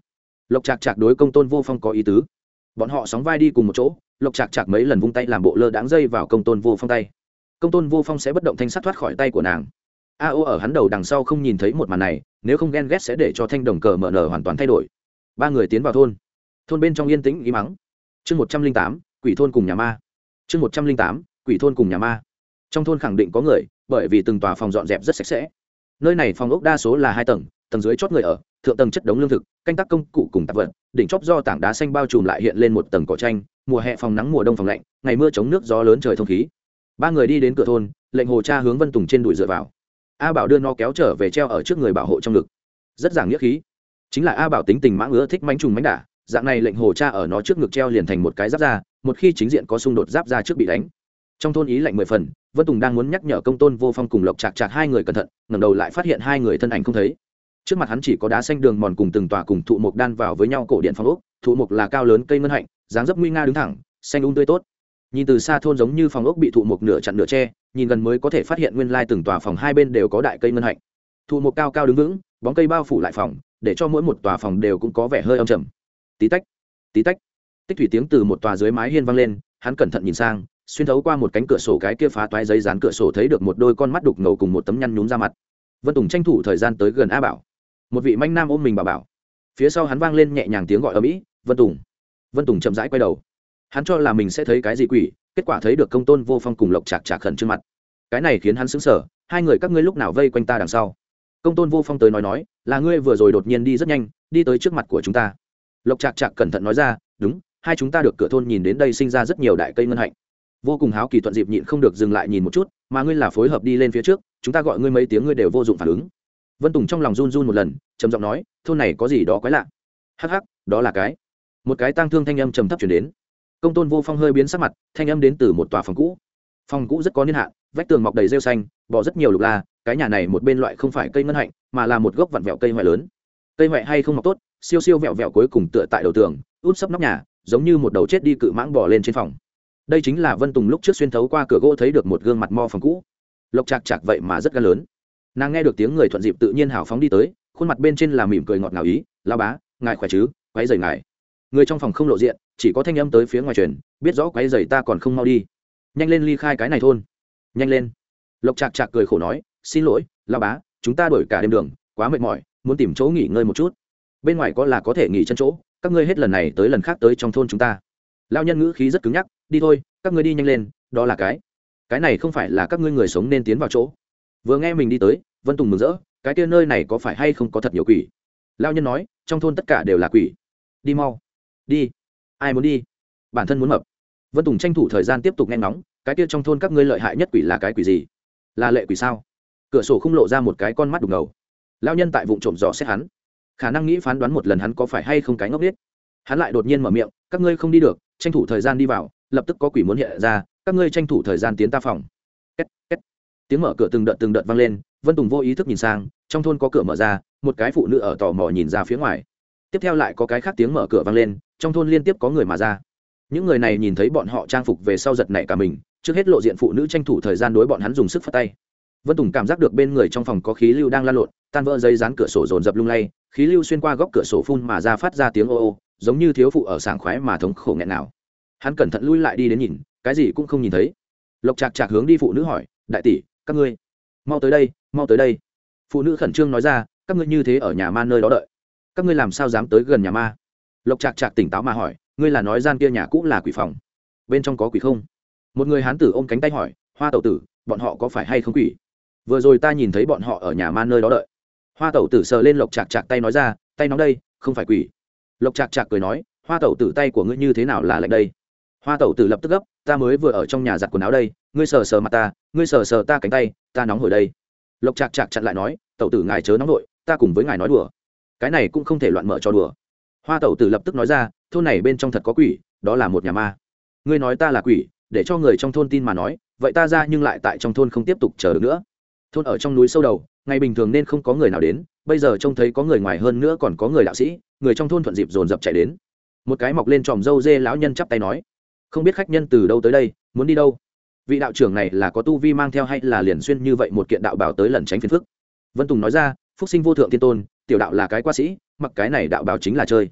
lộc trạc trạc đối công tôn vô phong có ý tứ. Bọn họ sóng vai đi cùng một chỗ, lộc trạc trạc mấy lần vung tay làm bộ lơ đáng dây vào công tôn vô phong tay. Công tôn vô phong sẽ bất động thanh sắt thoát khỏi tay của nàng. A ô ở hắn đầu đằng sau không nhìn thấy một màn này, nếu không ghen ghét sẽ để cho thanh đồng cờ mở nở hoàn toàn thay đổi. Ba người tiến vào thôn. Thôn bên trong yên tĩnh ý mắng chương một trăm linh tám, quỷ thôn cùng nhà ma. Chương một trăm linh tám, quỷ thôn cùng nhà ma. Trong thôn khẳng định có người, bởi vì từng tòa phòng dọn dẹp rất sạch sẽ. Nơi này phòng ốc đa số là hai tầng tầng dưới chót người ở, thượng tầng chất đống lương thực, canh tác công cụ cùng tạp vật, đỉnh chóp do tảng đá xanh bao trùm lại hiện lên một tầng cỏ tranh, mùa hè phòng nắng mùa đông phòng lạnh, ngày mưa chống nước gió lớn trời thông khí. Ba người đi đến cửa thôn, lệnh hồ cha hướng vân tùng trên đùi dựa vào. A bảo đưa nó kéo trở về treo ở trước người bảo hộ trong ngực. Rất giảng nghĩa khí. Chính là a bảo tính tình mãng ứa thích mánh trùng mánh đả dạng này lệnh hồ cha ở nó trước ngực treo liền thành một cái giáp ra một khi chính diện có xung đột giáp ra trước bị đánh. Trong thôn ý lạnh mười phần, vân tùng đang muốn nhắc nhở công tôn vô phong cùng lộc chạc chạc hai người cẩn thận, ngẩng đầu lại phát hiện hai người thân ảnh không thấy. Trước mặt hắn chỉ có đá xanh đường mòn cùng từng tòa cùng thụ mục đan vào với nhau cổ điện phong ốc, thụ mục là cao lớn cây ngân hạnh, dáng dấp nguy nga đứng thẳng, xanh ung tươi tốt. Nhìn từ xa thôn giống như phòng ốc bị thụ mục nửa chặn nửa tre nhìn gần mới có thể phát hiện nguyên lai từng tòa phòng hai bên đều có đại cây ngân hạnh. Thụ mộc cao cao đứng vững, bóng cây bao phủ lại phòng, để cho mỗi một tòa phòng đều cũng có vẻ hơi âm trầm tí tách tí tách. Tích thủy tiếng từ một tòa dưới mái hiên vang lên, hắn cẩn thận nhìn sang, xuyên thấu qua một cánh cửa sổ cái kia phá toái giấy dán cửa sổ thấy được một đôi con mắt đục ngầu cùng một tấm nhăn nhúm ra mặt. Vân tùng tranh thủ thời gian tới gần a bảo. Một vị manh nam ôm mình bà bảo. Phía sau hắn vang lên nhẹ nhàng tiếng gọi ở mỹ vân tùng. Vân tùng chậm rãi quay đầu. Hắn cho là mình sẽ thấy cái gì quỷ, kết quả thấy được công tôn vô phong cùng lộc chạc chạc khẩn trước mặt. Cái này khiến hắn sững sờ, hai người các ngươi lúc nào vây quanh ta đằng sau? Công tôn vô phong tới nói nói, là ngươi vừa rồi đột nhiên đi rất nhanh, đi tới trước mặt của chúng ta lộc chạc chạc cẩn thận nói ra, đúng, hai chúng ta được cửa thôn nhìn đến đây sinh ra rất nhiều đại cây ngân hạnh. Vô cùng háo kỳ thuận dịp nhịn không được dừng lại nhìn một chút, mà ngươi là phối hợp đi lên phía trước, chúng ta gọi ngươi mấy tiếng ngươi đều vô dụng phản ứng. Vân tùng trong lòng run run một lần, trầm giọng nói, thôn này có gì đó quái lạ? Hắc hắc, đó là cái. Một cái tang thương thanh âm trầm thấp chuyển đến. Công tôn vô phong hơi biến sắc mặt, thanh âm đến từ một tòa phòng cũ. Phòng cũ rất có niên hạn, vách tường mọc đầy rêu xanh, bỏ rất nhiều lục la, cái nhà này một bên loại không phải cây ngân hạnh, mà là một gốc vặn vẹo cây hoại lớn. Cây hoại hay không mọc tốt siêu siêu vẹo vẹo cuối cùng tựa tại đầu tường út sấp nóc nhà, giống như một đầu chết đi cự mãng bỏ lên trên phòng. Đây chính là vân tùng lúc trước xuyên thấu qua cửa gỗ thấy được một gương mặt mo phòng cũ. Lộc chạc chạc vậy mà rất ga lớn. Nàng nghe được tiếng người thuận dịp tự nhiên hào phóng đi tới, khuôn mặt bên trên là mỉm cười ngọt ngào ý lao bá, ngài khỏe chứ? Quáy dày ngài. Người trong phòng không lộ diện, chỉ có thanh âm tới phía ngoài truyền, biết rõ quáy dày ta còn không mau đi. Nhanh lên ly khai cái này thôn. Nhanh lên. Lộc chạc chạc cười khổ nói, xin lỗi lao bá, chúng ta đổi cả đêm đường, quá mệt mỏi, muốn tìm chỗ nghỉ ngơi một chút bên ngoài có là có thể nghỉ chân chỗ, các ngươi hết lần này tới lần khác tới trong thôn chúng ta. Lao nhân ngữ khí rất cứng nhắc, đi thôi, các ngươi đi nhanh lên, đó là cái. Cái này không phải là các ngươi người sống nên tiến vào chỗ. Vừa nghe mình đi tới, vân tùng mừng rỡ, cái kia nơi này có phải hay không có thật nhiều quỷ? Lao nhân nói, trong thôn tất cả đều là quỷ. Đi mau. Đi. Ai muốn đi? Bản thân muốn mập. Vân tùng tranh thủ thời gian tiếp tục nghe ngóng, cái kia trong thôn các ngươi lợi hại nhất quỷ là cái quỷ gì? Là lệ quỷ sao? Cửa sổ không lộ ra một cái con mắt đục ngầu. Lao nhân tại vụ trộm dò xét hắn khả năng nghĩ phán đoán một lần hắn có phải hay không cái ngốc biết hắn lại đột nhiên mở miệng các ngươi không đi được tranh thủ thời gian đi vào lập tức có quỷ muốn hiện ra các ngươi tranh thủ thời gian tiến ta phòng. Két, két. tiếng mở cửa từng đợt từng đợt vang lên vân tùng vô ý thức nhìn sang trong thôn có cửa mở ra một cái phụ nữ ở tò mò nhìn ra phía ngoài. Tiếp theo lại có cái khác tiếng mở cửa vang lên trong thôn liên tiếp có người mà ra. Những người này nhìn thấy bọn họ trang phục về sau giật nảy cả mình trước hết lộ diện phụ nữ tranh thủ thời gian đối bọn hắn dùng sức phát tay vân tùng cảm giác được bên người trong phòng có khí lưu đang lan lộn, tan vỡ dây dán cửa sổ dồn dập lung lay, khí lưu xuyên qua góc cửa sổ phun mà ra phát ra tiếng ô ô, giống như thiếu phụ ở sảng khoái mà thống khổ nghẹn nào. Hắn cẩn thận lui lại đi đến nhìn, cái gì cũng không nhìn thấy. Lộc chạc chạc hướng đi phụ nữ hỏi, đại tỷ, các ngươi mau tới đây, mau tới đây. Phụ nữ khẩn trương nói ra, các ngươi như thế ở nhà ma nơi đó đợi. Các ngươi làm sao dám tới gần nhà ma? Lộc chạc chạc tỉnh táo mà hỏi, ngươi là nói gian kia nhà cũng là quỷ phòng? Bên trong có quỷ không? Một người hán tử ôm cánh tay hỏi, hoa tẩu tử, bọn họ có phải hay không quỷ? Vừa rồi ta nhìn thấy bọn họ ở nhà ma nơi đó đợi. Hoa tẩu tử sờ lên lộc chạc chạc tay nói ra, tay nóng đây, không phải quỷ. Lộc chạc chạc cười nói, hoa tẩu tử tay của ngươi như thế nào là lạnh đây? Hoa tẩu tử lập tức gấp, ta mới vừa ở trong nhà giặt quần áo đây, ngươi sờ sờ mặt ta, ngươi sờ sờ ta cánh tay, ta nóng hồi đây. Lộc chạc chạc chặn lại nói, tẩu tử ngài chớ nóng nội ta cùng với ngài nói đùa. Cái này cũng không thể loạn mở cho đùa. Hoa tẩu tử lập tức nói ra, thôn này bên trong thật có quỷ, đó là một nhà ma. Ngươi nói ta là quỷ, để cho người trong thôn tin mà nói, vậy ta ra nhưng lại tại trong thôn không tiếp tục chờ được nữa thôn ở trong núi sâu đầu, ngày bình thường nên không có người nào đến, bây giờ trông thấy có người ngoài hơn nữa còn có người đạo sĩ, người trong thôn thuận dịp dồn dập chạy đến. Một cái mọc lên tròm râu dê lão nhân chắp tay nói, không biết khách nhân từ đâu tới đây, muốn đi đâu? Vị đạo trưởng này là có tu vi mang theo hay là liền xuyên như vậy một kiện đạo bảo tới lần tránh phiền phức? Vân tùng nói ra, phúc sinh vô thượng thiên tôn, tiểu đạo là cái qua sĩ, mặc cái này đạo bảo chính là chơi.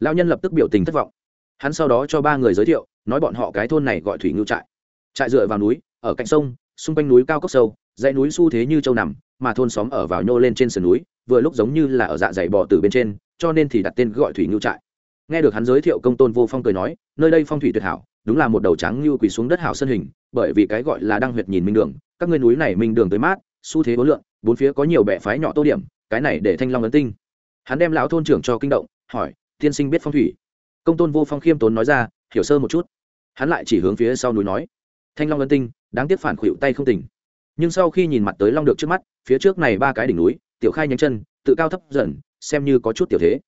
Lão nhân lập tức biểu tình thất vọng. Hắn sau đó cho ba người giới thiệu, nói bọn họ cái thôn này gọi thủy ngưu trại. Trại dựa vào núi, ở cạnh sông, xung quanh núi cao cốc sâu dãy núi xu thế như châu nằm, mà thôn xóm ở vào nhô lên trên sườn núi, vừa lúc giống như là ở dạ dày bò từ bên trên, cho nên thì đặt tên gọi thủy ngưu trại. Nghe được hắn giới thiệu công tôn vô phong cười nói, nơi đây phong thủy tuyệt hảo, đúng là một đầu trắng như quỳ xuống đất hảo sân hình, bởi vì cái gọi là đang huyệt nhìn minh đường, các ngươi núi này minh đường tới mát, xu thế bốn lượng bốn phía có nhiều bệ phái nhỏ tô điểm, cái này để thanh long ấn tinh. Hắn đem lão thôn trưởng cho kinh động, hỏi, tiên sinh biết phong thủy? Công tôn vô phong khiêm tốn nói ra, hiểu sơ một chút. Hắn lại chỉ hướng phía sau núi nói, thanh long ấn tinh, đáng tiếc phản khuỵu tay không tỉnh nhưng sau khi nhìn mặt tới long được trước mắt, phía trước này ba cái đỉnh núi, tiểu khai nhánh chân, tự cao thấp dần, xem như có chút tiểu thế.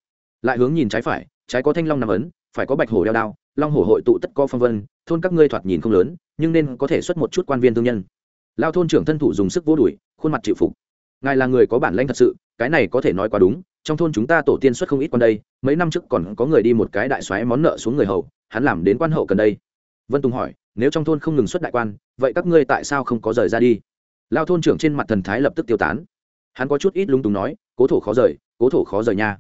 Lại hướng nhìn trái phải, trái có thanh long nằm ấn, phải có bạch hổ đeo đao, long hổ hội tụ tất co phong vân, thôn các ngươi thoạt nhìn không lớn, nhưng nên có thể xuất một chút quan viên thương nhân. Lao thôn trưởng thân thủ dùng sức vô đuổi, khuôn mặt chịu phục. Ngài là người có bản lãnh thật sự, cái này có thể nói quá đúng, trong thôn chúng ta tổ tiên xuất không ít quan đây, mấy năm trước còn có người đi một cái đại xoáy món nợ xuống người hầu, hắn làm đến quan hậu cần đây. Vân tùng hỏi, nếu trong thôn không ngừng xuất đại quan, vậy các ngươi tại sao không có rời ra đi? Lao thôn trưởng trên mặt thần thái lập tức tiêu tán. Hắn có chút ít lung túng nói, cố thổ khó rời, cố thổ khó rời nha.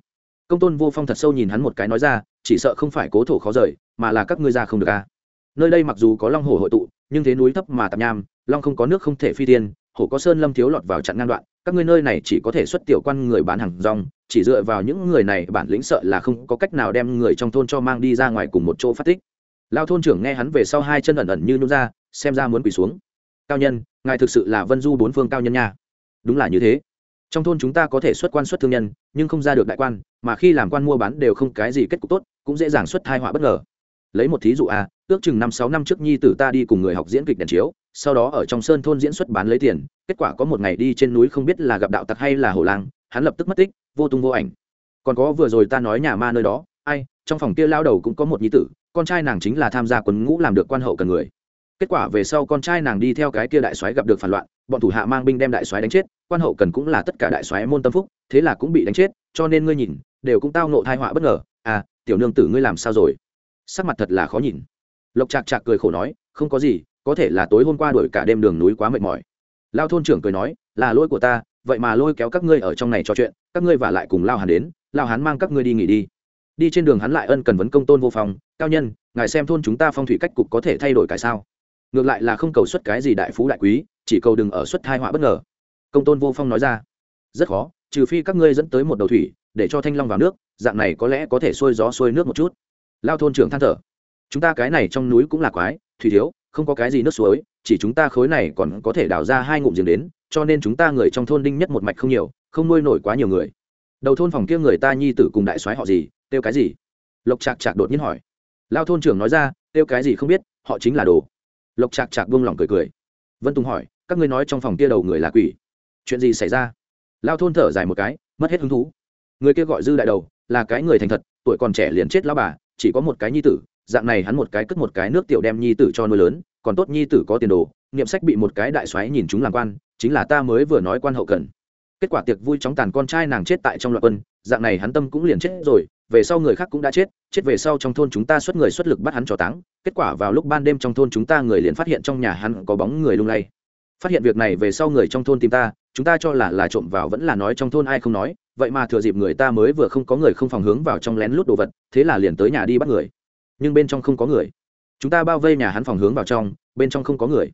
Công tôn vô phong thật sâu nhìn hắn một cái nói ra, chỉ sợ không phải cố thổ khó rời, mà là các ngươi ra không được a nơi đây mặc dù có long hồ hội tụ, nhưng thế núi thấp mà tạp nham, long không có nước không thể phi tiên, hổ có sơn lâm thiếu lọt vào chặn ngang đoạn, các ngươi nơi này chỉ có thể xuất tiểu quan người bán hàng rong, chỉ dựa vào những người này bản lĩnh sợ là không có cách nào đem người trong thôn cho mang đi ra ngoài cùng một chỗ phát tích. Lao thôn trưởng nghe hắn về sau hai chân ẩn ẩn như nhún ra, xem ra muốn quỳ xuống cao nhân, ngài thực sự là vân du bốn phương cao nhân nha. Đúng là như thế. Trong thôn chúng ta có thể xuất quan xuất thương nhân, nhưng không ra được đại quan, mà khi làm quan mua bán đều không cái gì kết cục tốt, cũng dễ dàng xuất thai họa bất ngờ. Lấy một thí dụ à ước chừng năm sáu năm trước nhi tử ta đi cùng người học diễn kịch đèn chiếu, sau đó ở trong sơn thôn diễn xuất bán lấy tiền, kết quả có một ngày đi trên núi không biết là gặp đạo tặc hay là hổ lang, hắn lập tức mất tích, vô tung vô ảnh. Còn có vừa rồi ta nói nhà ma nơi đó, ai, trong phòng kia lao đầu cũng có một nhi tử, con trai nàng chính là tham gia quần ngũ làm được quan hậu cần người kết quả về sau con trai nàng đi theo cái kia đại soái gặp được phản loạn, bọn thủ hạ mang binh đem đại soái đánh chết, quan hậu cần cũng là tất cả đại soái môn tâm phúc, thế là cũng bị đánh chết, cho nên ngươi nhìn, đều cũng tao nộ thai họa bất ngờ. À tiểu nương tử ngươi làm sao rồi? Sắc mặt thật là khó nhìn. Lộc chạc chạc cười khổ nói, không có gì, có thể là tối hôm qua đuổi cả đêm đường núi quá mệt mỏi. Lao thôn trưởng cười nói, là lỗi của ta, vậy mà lôi kéo các ngươi ở trong này trò chuyện, các ngươi và lại cùng lao hàn đến, lao hán mang các ngươi đi nghỉ đi. Đi trên đường hắn lại ân cần vấn công tôn vô phòng cao nhân, ngài xem thôn chúng ta phong thủy cách cục có thể thay đổi cái sao? Ngược lại là không cầu xuất cái gì đại phú đại quý, chỉ cầu đừng ở xuất thai họa bất ngờ. Công tôn vô phong nói ra. Rất khó, trừ phi các ngươi dẫn tới một đầu thủy, để cho thanh long vào nước, dạng này có lẽ có thể sôi gió sôi nước một chút. Lao thôn trưởng than thở. Chúng ta cái này trong núi cũng là quái, thủy thiếu, không có cái gì nước suối, chỉ chúng ta khối này còn có thể đào ra hai ngụm giếng đến, cho nên chúng ta người trong thôn đinh nhất một mạch không nhiều, không nuôi nổi quá nhiều người. Đầu thôn phòng kia người ta nhi tử cùng đại soái họ gì tiêu cái gì? Lộc chạc chạc đột nhiên hỏi. Lao thôn trưởng nói ra tiêu cái gì không biết, họ chính là đồ lộc chạc chạc buông lỏng cười cười. Vân tùng hỏi, các ngươi nói trong phòng kia đầu người là quỷ? Chuyện gì xảy ra? Lao thôn thở dài một cái, mất hết hứng thú. Người kia gọi dư đại đầu, là cái người thành thật, tuổi còn trẻ liền chết lao bà, chỉ có một cái nhi tử, dạng này hắn một cái cất một cái nước tiểu đem nhi tử cho nuôi lớn, còn tốt nhi tử có tiền đồ, niệm sách bị một cái đại xoáy nhìn chúng làm quan, chính là ta mới vừa nói quan hậu cần. Kết quả tiệc vui chóng tàn con trai nàng chết tại trong loạt quân, dạng này hắn tâm cũng liền chết rồi về sau người khác cũng đã chết chết về sau trong thôn chúng ta xuất người xuất lực bắt hắn cho táng. Kết quả vào lúc ban đêm trong thôn chúng ta người liền phát hiện trong nhà hắn có bóng người lung lay. Phát hiện việc này về sau người trong thôn tìm ta, chúng ta cho là là trộm vào vẫn là nói trong thôn ai không nói. Vậy mà thừa dịp người ta mới vừa không có người không phòng hướng vào trong lén lút đồ vật, thế là liền tới nhà đi bắt người. Nhưng bên trong không có người. Chúng ta bao vây nhà hắn phòng hướng vào trong, bên trong không có người.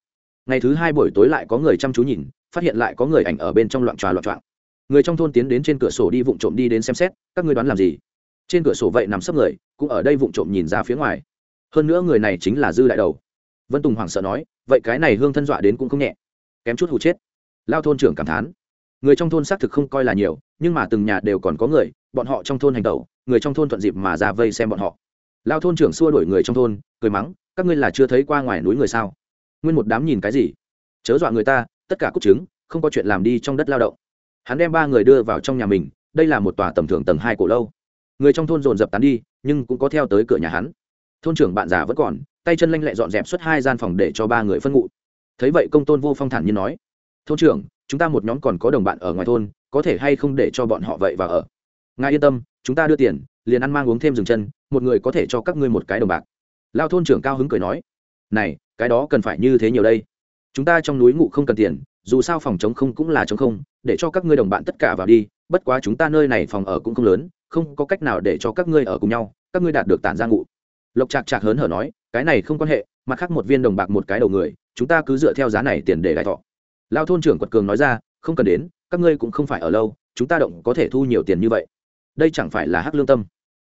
Ngày thứ hai buổi tối lại có người chăm chú nhìn, phát hiện lại có người ảnh ở bên trong loạn tròa loạn trọng người trong thôn tiến đến trên cửa sổ đi vụng trộm đi đến xem xét, các ngươi đoán làm gì? Trên cửa sổ vậy nằm sấp người, cũng ở đây vụng trộm nhìn ra phía ngoài. Hơn nữa người này chính là dư đại đầu. Vân tùng hoảng sợ nói, vậy cái này hương thân dọa đến cũng không nhẹ. Kém chút hụ chết. Lao thôn trưởng cảm thán. Người trong thôn xác thực không coi là nhiều, nhưng mà từng nhà đều còn có người, bọn họ trong thôn hành tẩu, người trong thôn thuận dịp mà ra vây xem bọn họ. Lao thôn trưởng xua đuổi người trong thôn, cười mắng, các ngươi là chưa thấy qua ngoài núi người sao? Nguyên một đám nhìn cái gì? Chớ dọa người ta, tất cả cúc trứng, không có chuyện làm đi trong đất lao động. Hắn đem ba người đưa vào trong nhà mình, đây là một tòa tầm thường tầng hai cổ lâu người trong thôn dồn dập tán đi, nhưng cũng có theo tới cửa nhà hắn. Thôn trưởng bạn già vẫn còn, tay chân lanh lẹ dọn dẹp suốt hai gian phòng để cho ba người phân ngụ thấy vậy công tôn vô phong thản như nói, thôn trưởng, chúng ta một nhóm còn có đồng bạn ở ngoài thôn, có thể hay không để cho bọn họ vậy và ở? Ngài yên tâm, chúng ta đưa tiền, liền ăn mang uống thêm dừng chân, một người có thể cho các ngươi một cái đồng bạc. Lao thôn trưởng cao hứng cười nói, này, cái đó cần phải như thế nhiều đây. Chúng ta trong núi ngụ không cần tiền, dù sao phòng chống không cũng là chống không, để cho các ngươi đồng bạn tất cả vào đi, bất quá chúng ta nơi này phòng ở cũng không lớn không có cách nào để cho các ngươi ở cùng nhau, các ngươi đạt được tản ra ngụ. Lộc chạc chạc hớn hở nói, cái này không quan hệ, mặt khác một viên đồng bạc một cái đầu người, chúng ta cứ dựa theo giá này tiền để đại thọ. Lao thôn trưởng quật cường nói ra, không cần đến, các ngươi cũng không phải ở lâu, chúng ta động có thể thu nhiều tiền như vậy. Đây chẳng phải là hắc lương tâm.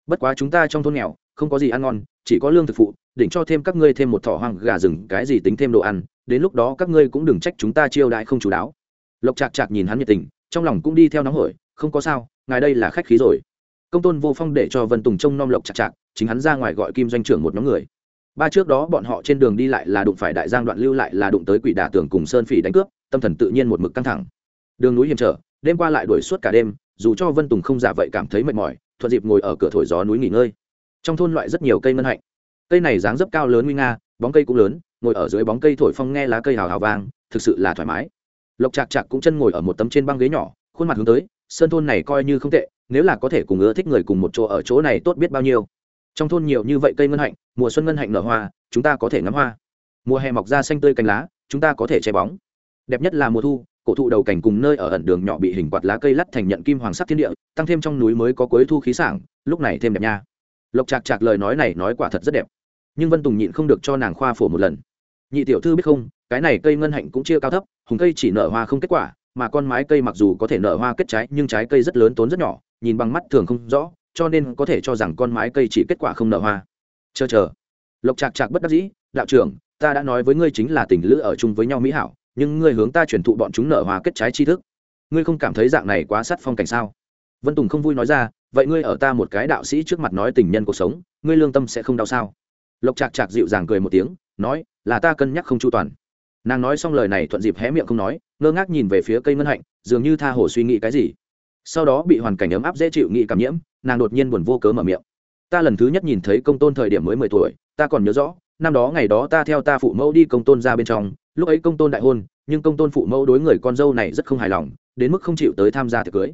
Bất quá chúng ta trong thôn nghèo, không có gì ăn ngon, chỉ có lương thực phụ định cho thêm các ngươi thêm một thỏ hoang gà rừng, cái gì tính thêm đồ ăn, đến lúc đó các ngươi cũng đừng trách chúng ta chiêu đãi không chú đáo. Lộc chạc chạc nhìn hắn nhiệt tình, trong lòng cũng đi theo nóng hổi, không có sao, ngài đây là khách khí rồi công tôn vô phong để cho vân tùng trông nom lộc chặt chặt chính hắn ra ngoài gọi kim doanh trưởng một nhóm người. Ba trước đó bọn họ trên đường đi lại là đụng phải đại giang đoạn lưu lại là đụng tới quỷ đả tường cùng sơn phỉ đánh cướp, tâm thần tự nhiên một mực căng thẳng. Đường núi hiểm trở, đêm qua lại đuổi suốt cả đêm, dù cho vân tùng không giả vậy cảm thấy mệt mỏi, thuận dịp ngồi ở cửa thổi gió núi nghỉ ngơi. Trong thôn loại rất nhiều cây ngân hạnh. Cây này dáng dấp cao lớn nguy nga, bóng cây cũng lớn, ngồi ở dưới bóng cây thổi phong nghe lá cây hào hào vang, thực sự là thoải mái. Lộc chạc chạc cũng chân ngồi ở một tấm trên băng ghế nhỏ, khuôn mặt hướng tới, sơn thôn này coi như không tệ nếu là có thể cùng ưa thích người cùng một chỗ ở chỗ này tốt biết bao nhiêu. Trong thôn nhiều như vậy cây ngân hạnh, mùa xuân ngân hạnh nở hoa, chúng ta có thể ngắm hoa. Mùa hè mọc ra xanh tươi cánh lá, chúng ta có thể che bóng. Đẹp nhất là mùa thu, cổ thụ đầu cảnh cùng nơi ở ẩn đường nhỏ bị hình quạt lá cây lắt thành nhận kim hoàng sắc thiên địa, tăng thêm trong núi mới có cuối thu khí sảng, lúc này thêm đẹp nha. Lộc chạc chạc lời nói này nói quả thật rất đẹp. Nhưng vân tùng nhịn không được cho nàng khoa phổ một lần. Nhị tiểu thư biết không, cái này cây ngân hạnh cũng chia cao thấp, hùng cây chỉ nở hoa không kết quả, mà con mái cây mặc dù có thể nở hoa kết trái, nhưng trái cây rất lớn tốn rất nhỏ nhìn bằng mắt thường không rõ, cho nên có thể cho rằng con mái cây chỉ kết quả không nở hoa. Chờ chờ. Lộc chạc chạc bất đắc dĩ, đạo trưởng, ta đã nói với ngươi chính là tình lữ ở chung với nhau mỹ hảo, nhưng ngươi hướng ta truyền thụ bọn chúng nở hoa kết trái tri thức. Ngươi không cảm thấy dạng này quá sát phong cảnh sao? Vân tùng không vui nói ra, vậy ngươi ở ta một cái đạo sĩ trước mặt nói tình nhân cuộc sống, ngươi lương tâm sẽ không đau sao? Lộc chạc chạc dịu dàng cười một tiếng, nói, là ta cân nhắc không chu toàn. Nàng nói xong lời này thuận dịp hé miệng không nói, ngơ ngác nhìn về phía cây ngân hạnh, dường như tha hồ suy nghĩ cái gì sau đó bị hoàn cảnh ấm áp dễ chịu nghị cảm nhiễm, nàng đột nhiên buồn vô cớ mở miệng. Ta lần thứ nhất nhìn thấy công tôn thời điểm mới mười tuổi, ta còn nhớ rõ, năm đó ngày đó ta theo ta phụ mẫu đi công tôn ra bên trong, lúc ấy công tôn đại hôn, nhưng công tôn phụ mẫu đối người con dâu này rất không hài lòng, đến mức không chịu tới tham gia tiệc cưới.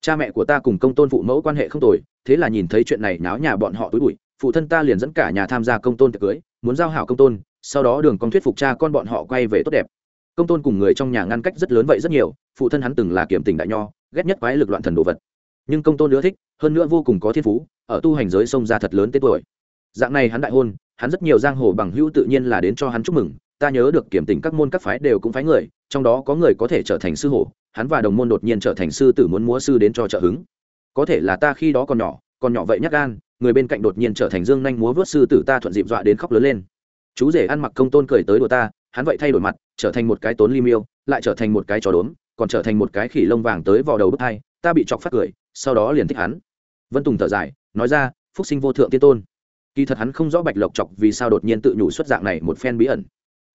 Cha mẹ của ta cùng công tôn phụ mẫu quan hệ không tồi, thế là nhìn thấy chuyện này náo nhà bọn họ túi bụi, phụ thân ta liền dẫn cả nhà tham gia công tôn tiệc cưới, muốn giao hảo công tôn, sau đó đường con thuyết phục cha con bọn họ quay về tốt đẹp. Công tôn cùng người trong nhà ngăn cách rất lớn vậy rất nhiều, phụ thân hắn từng là kiểm tình đại nho ghét nhất quái lực loạn thần đồ vật. Nhưng công tôn nữa thích, hơn nữa vô cùng có thiên phú, ở tu hành giới sông ra thật lớn tên tuổi. Dạng này hắn đại hôn, hắn rất nhiều giang hồ bằng hữu tự nhiên là đến cho hắn chúc mừng. Ta nhớ được kiểm tình các môn các phái đều cũng phái người, trong đó có người có thể trở thành sư hổ, hắn và đồng môn đột nhiên trở thành sư tử muốn múa sư đến cho trợ hứng. Có thể là ta khi đó còn nhỏ còn nhỏ vậy nhắc gan, người bên cạnh đột nhiên trở thành dương nhanh múa vớt sư tử ta thuận dịp dọa đến khóc lớn lên. Chú rể ăn mặc công tôn cười tới đùa ta, hắn vậy thay đổi mặt, trở thành một cái tốn ly miêu, lại trở thành một cái chó đốm còn trở thành một cái khỉ lông vàng tới vào đầu bức hai ta bị chọc phát cười, sau đó liền thích hắn. Vân tùng thở dài, nói ra, phúc sinh vô thượng tiên tôn. Kỳ thật hắn không rõ bạch lộc chọc vì sao đột nhiên tự nhủ xuất dạng này một phen bí ẩn.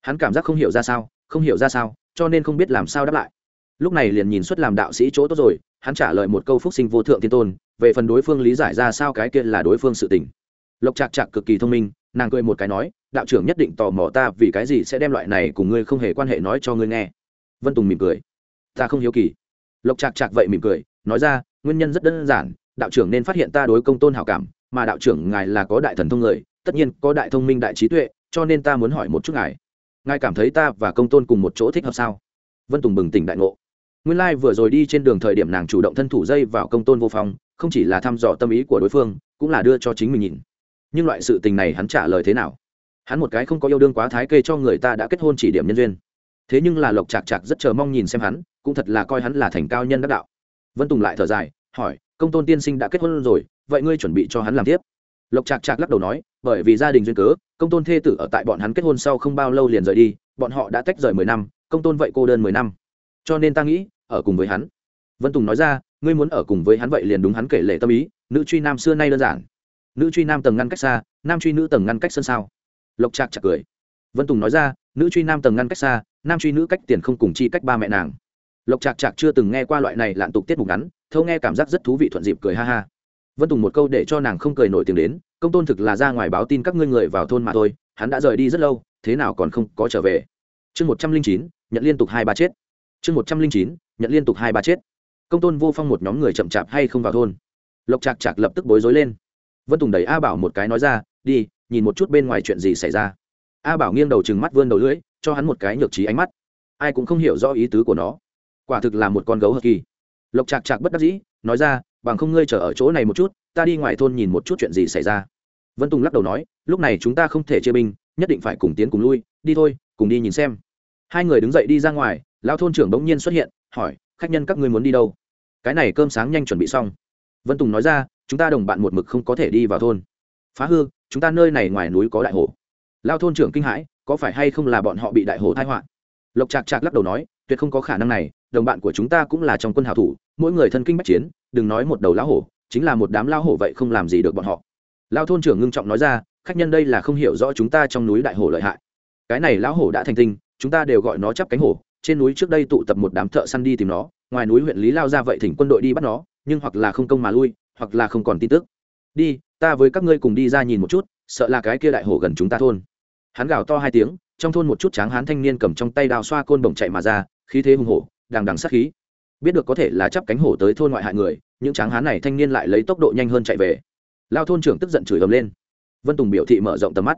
Hắn cảm giác không hiểu ra sao, không hiểu ra sao, cho nên không biết làm sao đáp lại. Lúc này liền nhìn xuất làm đạo sĩ chỗ tốt rồi, hắn trả lời một câu phúc sinh vô thượng tiên tôn về phần đối phương lý giải ra sao cái kia là đối phương sự tình. Lộc chạc chạc cực kỳ thông minh, nàng cười một cái nói, đạo trưởng nhất định tò mò ta vì cái gì sẽ đem loại này cùng ngươi không hề quan hệ nói cho ngươi nghe. Vân tùng mỉm cười ta không hiếu kỳ. Lộc chạc chạc vậy mỉm cười, nói ra, nguyên nhân rất đơn giản, đạo trưởng nên phát hiện ta đối công tôn hảo cảm, mà đạo trưởng ngài là có đại thần thông người, tất nhiên có đại thông minh đại trí tuệ, cho nên ta muốn hỏi một chút ngài. Ngài cảm thấy ta và công tôn cùng một chỗ thích hợp sao? Vân tùng bừng tỉnh đại ngộ. Nguyên lai、like、vừa rồi đi trên đường thời điểm nàng chủ động thân thủ dây vào công tôn vô phong, không chỉ là thăm dò tâm ý của đối phương, cũng là đưa cho chính mình nhìn. Nhưng loại sự tình này hắn trả lời thế nào? Hắn một cái không có yêu đương quá thái kê cho người ta đã kết hôn chỉ điểm nhân duyên thế nhưng là lộc chạc chạc rất chờ mong nhìn xem hắn, cũng thật là coi hắn là thành cao nhân đắc đạo. Vân tùng lại thở dài, hỏi, công tôn tiên sinh đã kết hôn rồi, vậy ngươi chuẩn bị cho hắn làm tiếp? Lộc chạc chạc lắc đầu nói, bởi vì gia đình duyên cớ, công tôn thê tử ở tại bọn hắn kết hôn sau không bao lâu liền rời đi, bọn họ đã tách rời mười năm, công tôn vậy cô đơn mười năm. Cho nên ta nghĩ, ở cùng với hắn. Vân tùng nói ra, ngươi muốn ở cùng với hắn vậy liền đúng hắn kể lệ tâm ý, nữ truy nam xưa nay đơn giản. Nữ truy nam tầng ngăn cách xa, nam truy nữ tầng ngăn cách sân sao. Lộc trạc chạc cười vân tùng nói ra, nữ truy nam tầng ngăn cách xa, nam truy nữ cách tiền không cùng chi cách ba mẹ nàng. Lộc trạc chạc chưa từng nghe qua loại này lạn tục tiết mục ngắn, thâu nghe cảm giác rất thú vị thuận dịp cười ha ha. Vân tùng một câu để cho nàng không cười nổi tiếng đến, công tôn thực là ra ngoài báo tin các ngươi người vào thôn mà thôi, hắn đã rời đi rất lâu, thế nào còn không có trở về. Chương một trăm linh chín, nhận liên tục hai ba chết. Chương một trăm linh chín, nhận liên tục hai ba chết. Công tôn vô phong một nhóm người chậm chạp hay không vào thôn. Lộc trạc chạc lập tức bối rối lên. Vân tùng đẩy a bảo một cái nói ra, đi, nhìn một chút bên ngoài chuyện gì xảy ra a bảo nghiêng đầu chừng mắt vươn đầu lưỡi, cho hắn một cái nhược trí ánh mắt. Ai cũng không hiểu rõ ý tứ của nó. Quả thực là một con gấu hờ kỳ. Lộc chạc chạc bất đắc dĩ, nói ra, bằng không ngươi chờ ở chỗ này một chút, ta đi ngoài thôn nhìn một chút chuyện gì xảy ra. Vân tùng lắc đầu nói, lúc này chúng ta không thể chia binh, nhất định phải cùng tiến cùng lui, đi thôi, cùng đi nhìn xem. Hai người đứng dậy đi ra ngoài lao thôn trưởng bỗng nhiên xuất hiện, hỏi, khách nhân các ngươi muốn đi đâu? Cái này cơm sáng nhanh chuẩn bị xong. Vân tùng nói ra, chúng ta đồng bạn một mực không có thể đi vào thôn. Phá hư, chúng ta nơi này ngoài núi có đại hồ lao thôn trưởng kinh hãi, có phải hay không là bọn họ bị đại hồ thai họa? Lộc chạc chạc lắc đầu nói, tuyệt không có khả năng này, đồng bạn của chúng ta cũng là trong quân hào thủ, mỗi người thân kinh bách chiến, đừng nói một đầu lão hổ, chính là một đám lão hổ vậy không làm gì được bọn họ. Lao thôn trưởng ngưng trọng nói ra, khách nhân đây là không hiểu rõ chúng ta trong núi đại hồ lợi hại. Cái này lão hổ đã thành tinh, chúng ta đều gọi nó chắp cánh hổ, trên núi trước đây tụ tập một đám thợ săn đi tìm nó, ngoài núi huyện lý lao ra vậy thỉnh quân đội đi bắt nó, nhưng hoặc là không công mà lui, hoặc là không còn tin tức. Đi, ta với các ngươi cùng đi ra nhìn một chút, sợ là cái kia đại hổ gần chúng ta thôn hắn gào to hai tiếng, trong thôn một chút tráng hán thanh niên cầm trong tay đào xoa côn bổng chạy mà ra, khí thế hùng hổ, đằng đằng sát khí. Biết được có thể là chắp cánh hổ tới thôn ngoại hại người, những tráng hán này thanh niên lại lấy tốc độ nhanh hơn chạy về. Lao thôn trưởng tức giận chửi ầm lên. Vân tùng biểu thị mở rộng tầm mắt.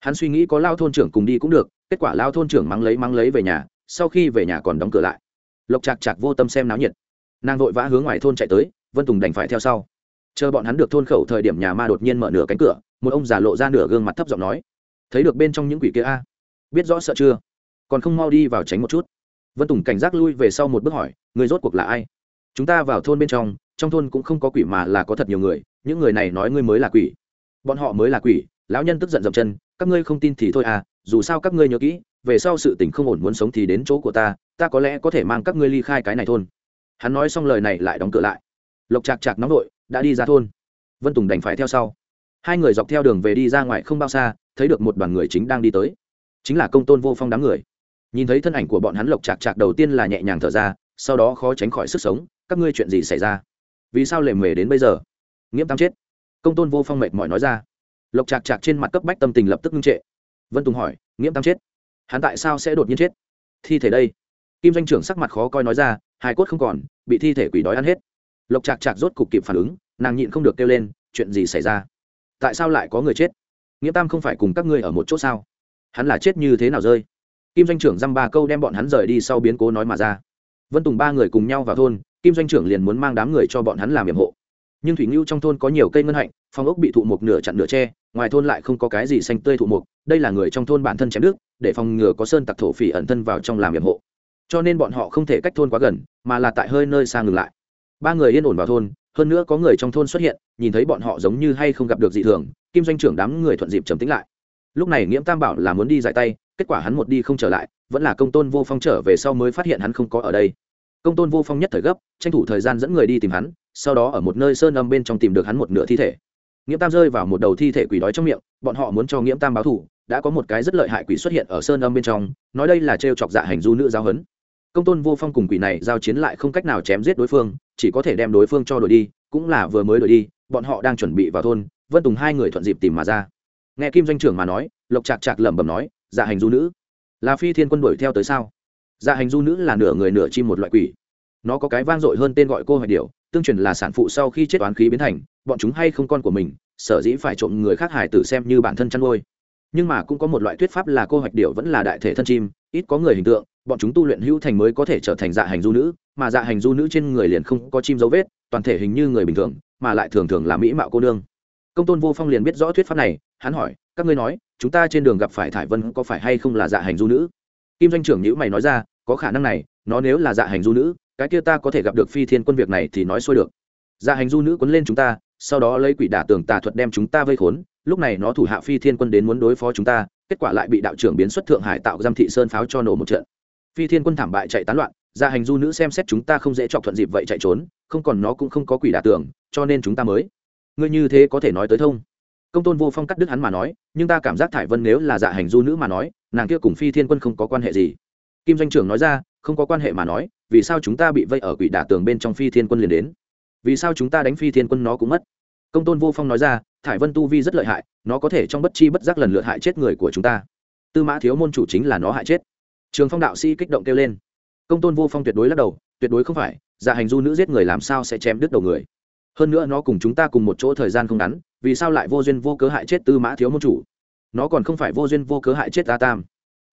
Hắn suy nghĩ có lao thôn trưởng cùng đi cũng được, kết quả lao thôn trưởng mắng lấy mắng lấy về nhà, sau khi về nhà còn đóng cửa lại. Lộc chạc chạc vô tâm xem náo nhiệt. Nàng vội vã hướng ngoài thôn chạy tới, vân tùng đành phải theo sau. Chờ bọn hắn được thôn khẩu thời điểm nhà ma đột nhiên mở nửa cánh cửa, một ông già lộ ra nửa gương mặt thấp giọng nói thấy được bên trong những quỷ kia a. Biết rõ sợ chưa? Còn không mau đi vào tránh một chút. Vân tùng cảnh giác lui về sau một bước hỏi, người rốt cuộc là ai? Chúng ta vào thôn bên trong trong thôn cũng không có quỷ mà là có thật nhiều người, những người này nói ngươi mới là quỷ. Bọn họ mới là quỷ, lão nhân tức giận dậm chân, các ngươi không tin thì thôi à dù sao các ngươi nhớ kỹ, về sau sự tình không ổn muốn sống thì đến chỗ của ta ta có lẽ có thể mang các ngươi ly khai cái này thôn. Hắn nói xong lời này lại đóng cửa lại. Lộc chạc chạc nóng nội đã đi ra thôn. Vân tùng đành phải theo sau. Hai người dọc theo đường về đi ra ngoài không bao xa thấy được một đoàn người chính đang đi tới. Chính là công tôn vô phong đám người. Nhìn thấy thân ảnh của bọn hắn lộc chạc chạc đầu tiên là nhẹ nhàng thở ra, sau đó khó tránh khỏi sức sống, các ngươi chuyện gì xảy ra? Vì sao lề mề đến bây giờ? Nghiễm tam chết. Công tôn vô phong mệt mỏi nói ra. Lộc chạc chạc trên mặt cấp bách tâm tình lập tức ngưng trệ. Vân tùng hỏi, nghiễm tam chết? Hắn tại sao sẽ đột nhiên chết? Thi thể đây. Kim doanh trưởng sắc mặt khó coi nói ra hai cốt không còn, bị thi thể quỷ đói ăn hết. Lộc chạc chạc rốt cục kịp phản ứng, nàng nhịn không được kêu lên, chuyện gì xảy ra? Tại sao lại có người chết? Nghĩa tam không phải cùng các ngươi ở một chỗ sao? Hắn là chết như thế nào rơi? Kim doanh trưởng dăm ba câu đem bọn hắn rời đi sau biến cố nói mà ra. Vân tùng ba người cùng nhau vào thôn, kim doanh trưởng liền muốn mang đám người cho bọn hắn làm nhiệm hộ. Nhưng thủy ngưu trong thôn có nhiều cây ngân hạnh, phong ốc bị thụ một nửa chặn nửa tre ngoài thôn lại không có cái gì xanh tươi thụ mục đây là người trong thôn bản thân chém nước để phòng ngừa có sơn tặc thổ phỉ ẩn thân vào trong làm nhiệm hộ. Cho nên bọn họ không thể cách thôn quá gần, mà là tại hơi nơi xa ngừng lại. Ba người yên ổn vào thôn hơn nữa có người trong thôn xuất hiện, nhìn thấy bọn họ giống như hay không gặp được dị thường, kim doanh trưởng đám người thuận dịp trầm tính lại. Lúc này nghiễm tam bảo là muốn đi giải tay, kết quả hắn một đi không trở lại, vẫn là công tôn vô phong trở về sau mới phát hiện hắn không có ở đây. Công tôn vô phong nhất thời gấp, tranh thủ thời gian dẫn người đi tìm hắn, sau đó ở một nơi sơn âm bên trong tìm được hắn một nửa thi thể. Nghiễm tam rơi vào một đầu thi thể quỷ đói trong miệng, bọn họ muốn cho nghiễm tam báo thủ đã có một cái rất lợi hại quỷ xuất hiện ở sơn âm bên trong, nói đây là t chọc dạ hành du nữ giáo hấn công tôn vô phong cùng quỷ này giao chiến lại không cách nào chém giết đối phương chỉ có thể đem đối phương cho đổi đi, cũng là vừa mới đổi đi, bọn họ đang chuẩn bị vào thôn, vân tùng hai người thuận dịp tìm mà ra. Nghe kim doanh trưởng mà nói, lộc chạc chạc lẩm bẩm nói dạ hành du nữ, là phi thiên quân đuổi theo tới sao? Dạ hành du nữ là nửa người nửa chim một loại quỷ. Nó có cái vang dội hơn tên gọi cô hoài điệu tương truyền là sản phụ sau khi chết oán khí biến thành, bọn chúng hay không con của mình, sở dĩ phải trộm người khác hải tử xem như bản thân chăn nuôi. Nhưng mà cũng có một loại thuyết pháp là cô hoạch điệu vẫn là đại thể thân chim, ít có người hình tượng bọn chúng tu luyện hữu thành mới có thể trở thành dạ hành du nữ, mà dạ hành du nữ trên người liền không có chim dấu vết, toàn thể hình như người bình thường, mà lại thường thường là mỹ mạo cô nương. Công tôn vô phong liền biết rõ thuyết pháp này, hắn hỏi, các ngươi nói, chúng ta trên đường gặp phải thải vân có phải hay không là dạ hành du nữ? Kim doanh trưởng nhữ mày nói ra, có khả năng này, nó nếu là dạ hành du nữ, cái kia ta có thể gặp được phi thiên quân việc này thì nói xuôi được. Dạ hành du nữ quấn lên chúng ta, sau đó lấy quỷ đả tường tà thuật đem chúng ta vây khốn, lúc này nó thủ hạ phi thiên quân đến muốn đối phó chúng ta, kết quả lại bị đạo trưởng biến xuất thượng hải tạo giam thị sơn pháo cho nổ một trận phi thiên quân thảm bại chạy tán loạn gia hành du nữ xem xét chúng ta không dễ chọc thuận dịp vậy chạy trốn, không còn nó cũng không có quỷ đả tường, cho nên chúng ta mới. Ngươi như thế có thể nói tới thông. Công tôn vô phong cắt đứt hắn mà nói, nhưng ta cảm giác thải vân nếu là dạ hành du nữ mà nói, nàng kia cùng phi thiên quân không có quan hệ gì. Kim doanh trưởng nói ra, không có quan hệ mà nói, vì sao chúng ta bị vây ở quỷ đả tường bên trong phi thiên quân liền đến? Vì sao chúng ta đánh phi thiên quân nó cũng mất? Công tôn vô phong nói ra, thải vân tu vi rất lợi hại, nó có thể trong bất chi bất giác lần lượt hại chết người của chúng ta. Tư mã thiếu môn chủ chính là nó hại chết trường phong đạo sĩ kích động kêu lên. Công tôn vô phong tuyệt đối lắc đầu, tuyệt đối không phải dạ hành du nữ giết người làm sao sẽ chém đứt đầu người. Hơn nữa nó cùng chúng ta cùng một chỗ thời gian không ngắn, vì sao lại vô duyên vô cớ hại chết tư mã thiếu môn chủ? Nó còn không phải vô duyên vô cớ hại chết ta tam.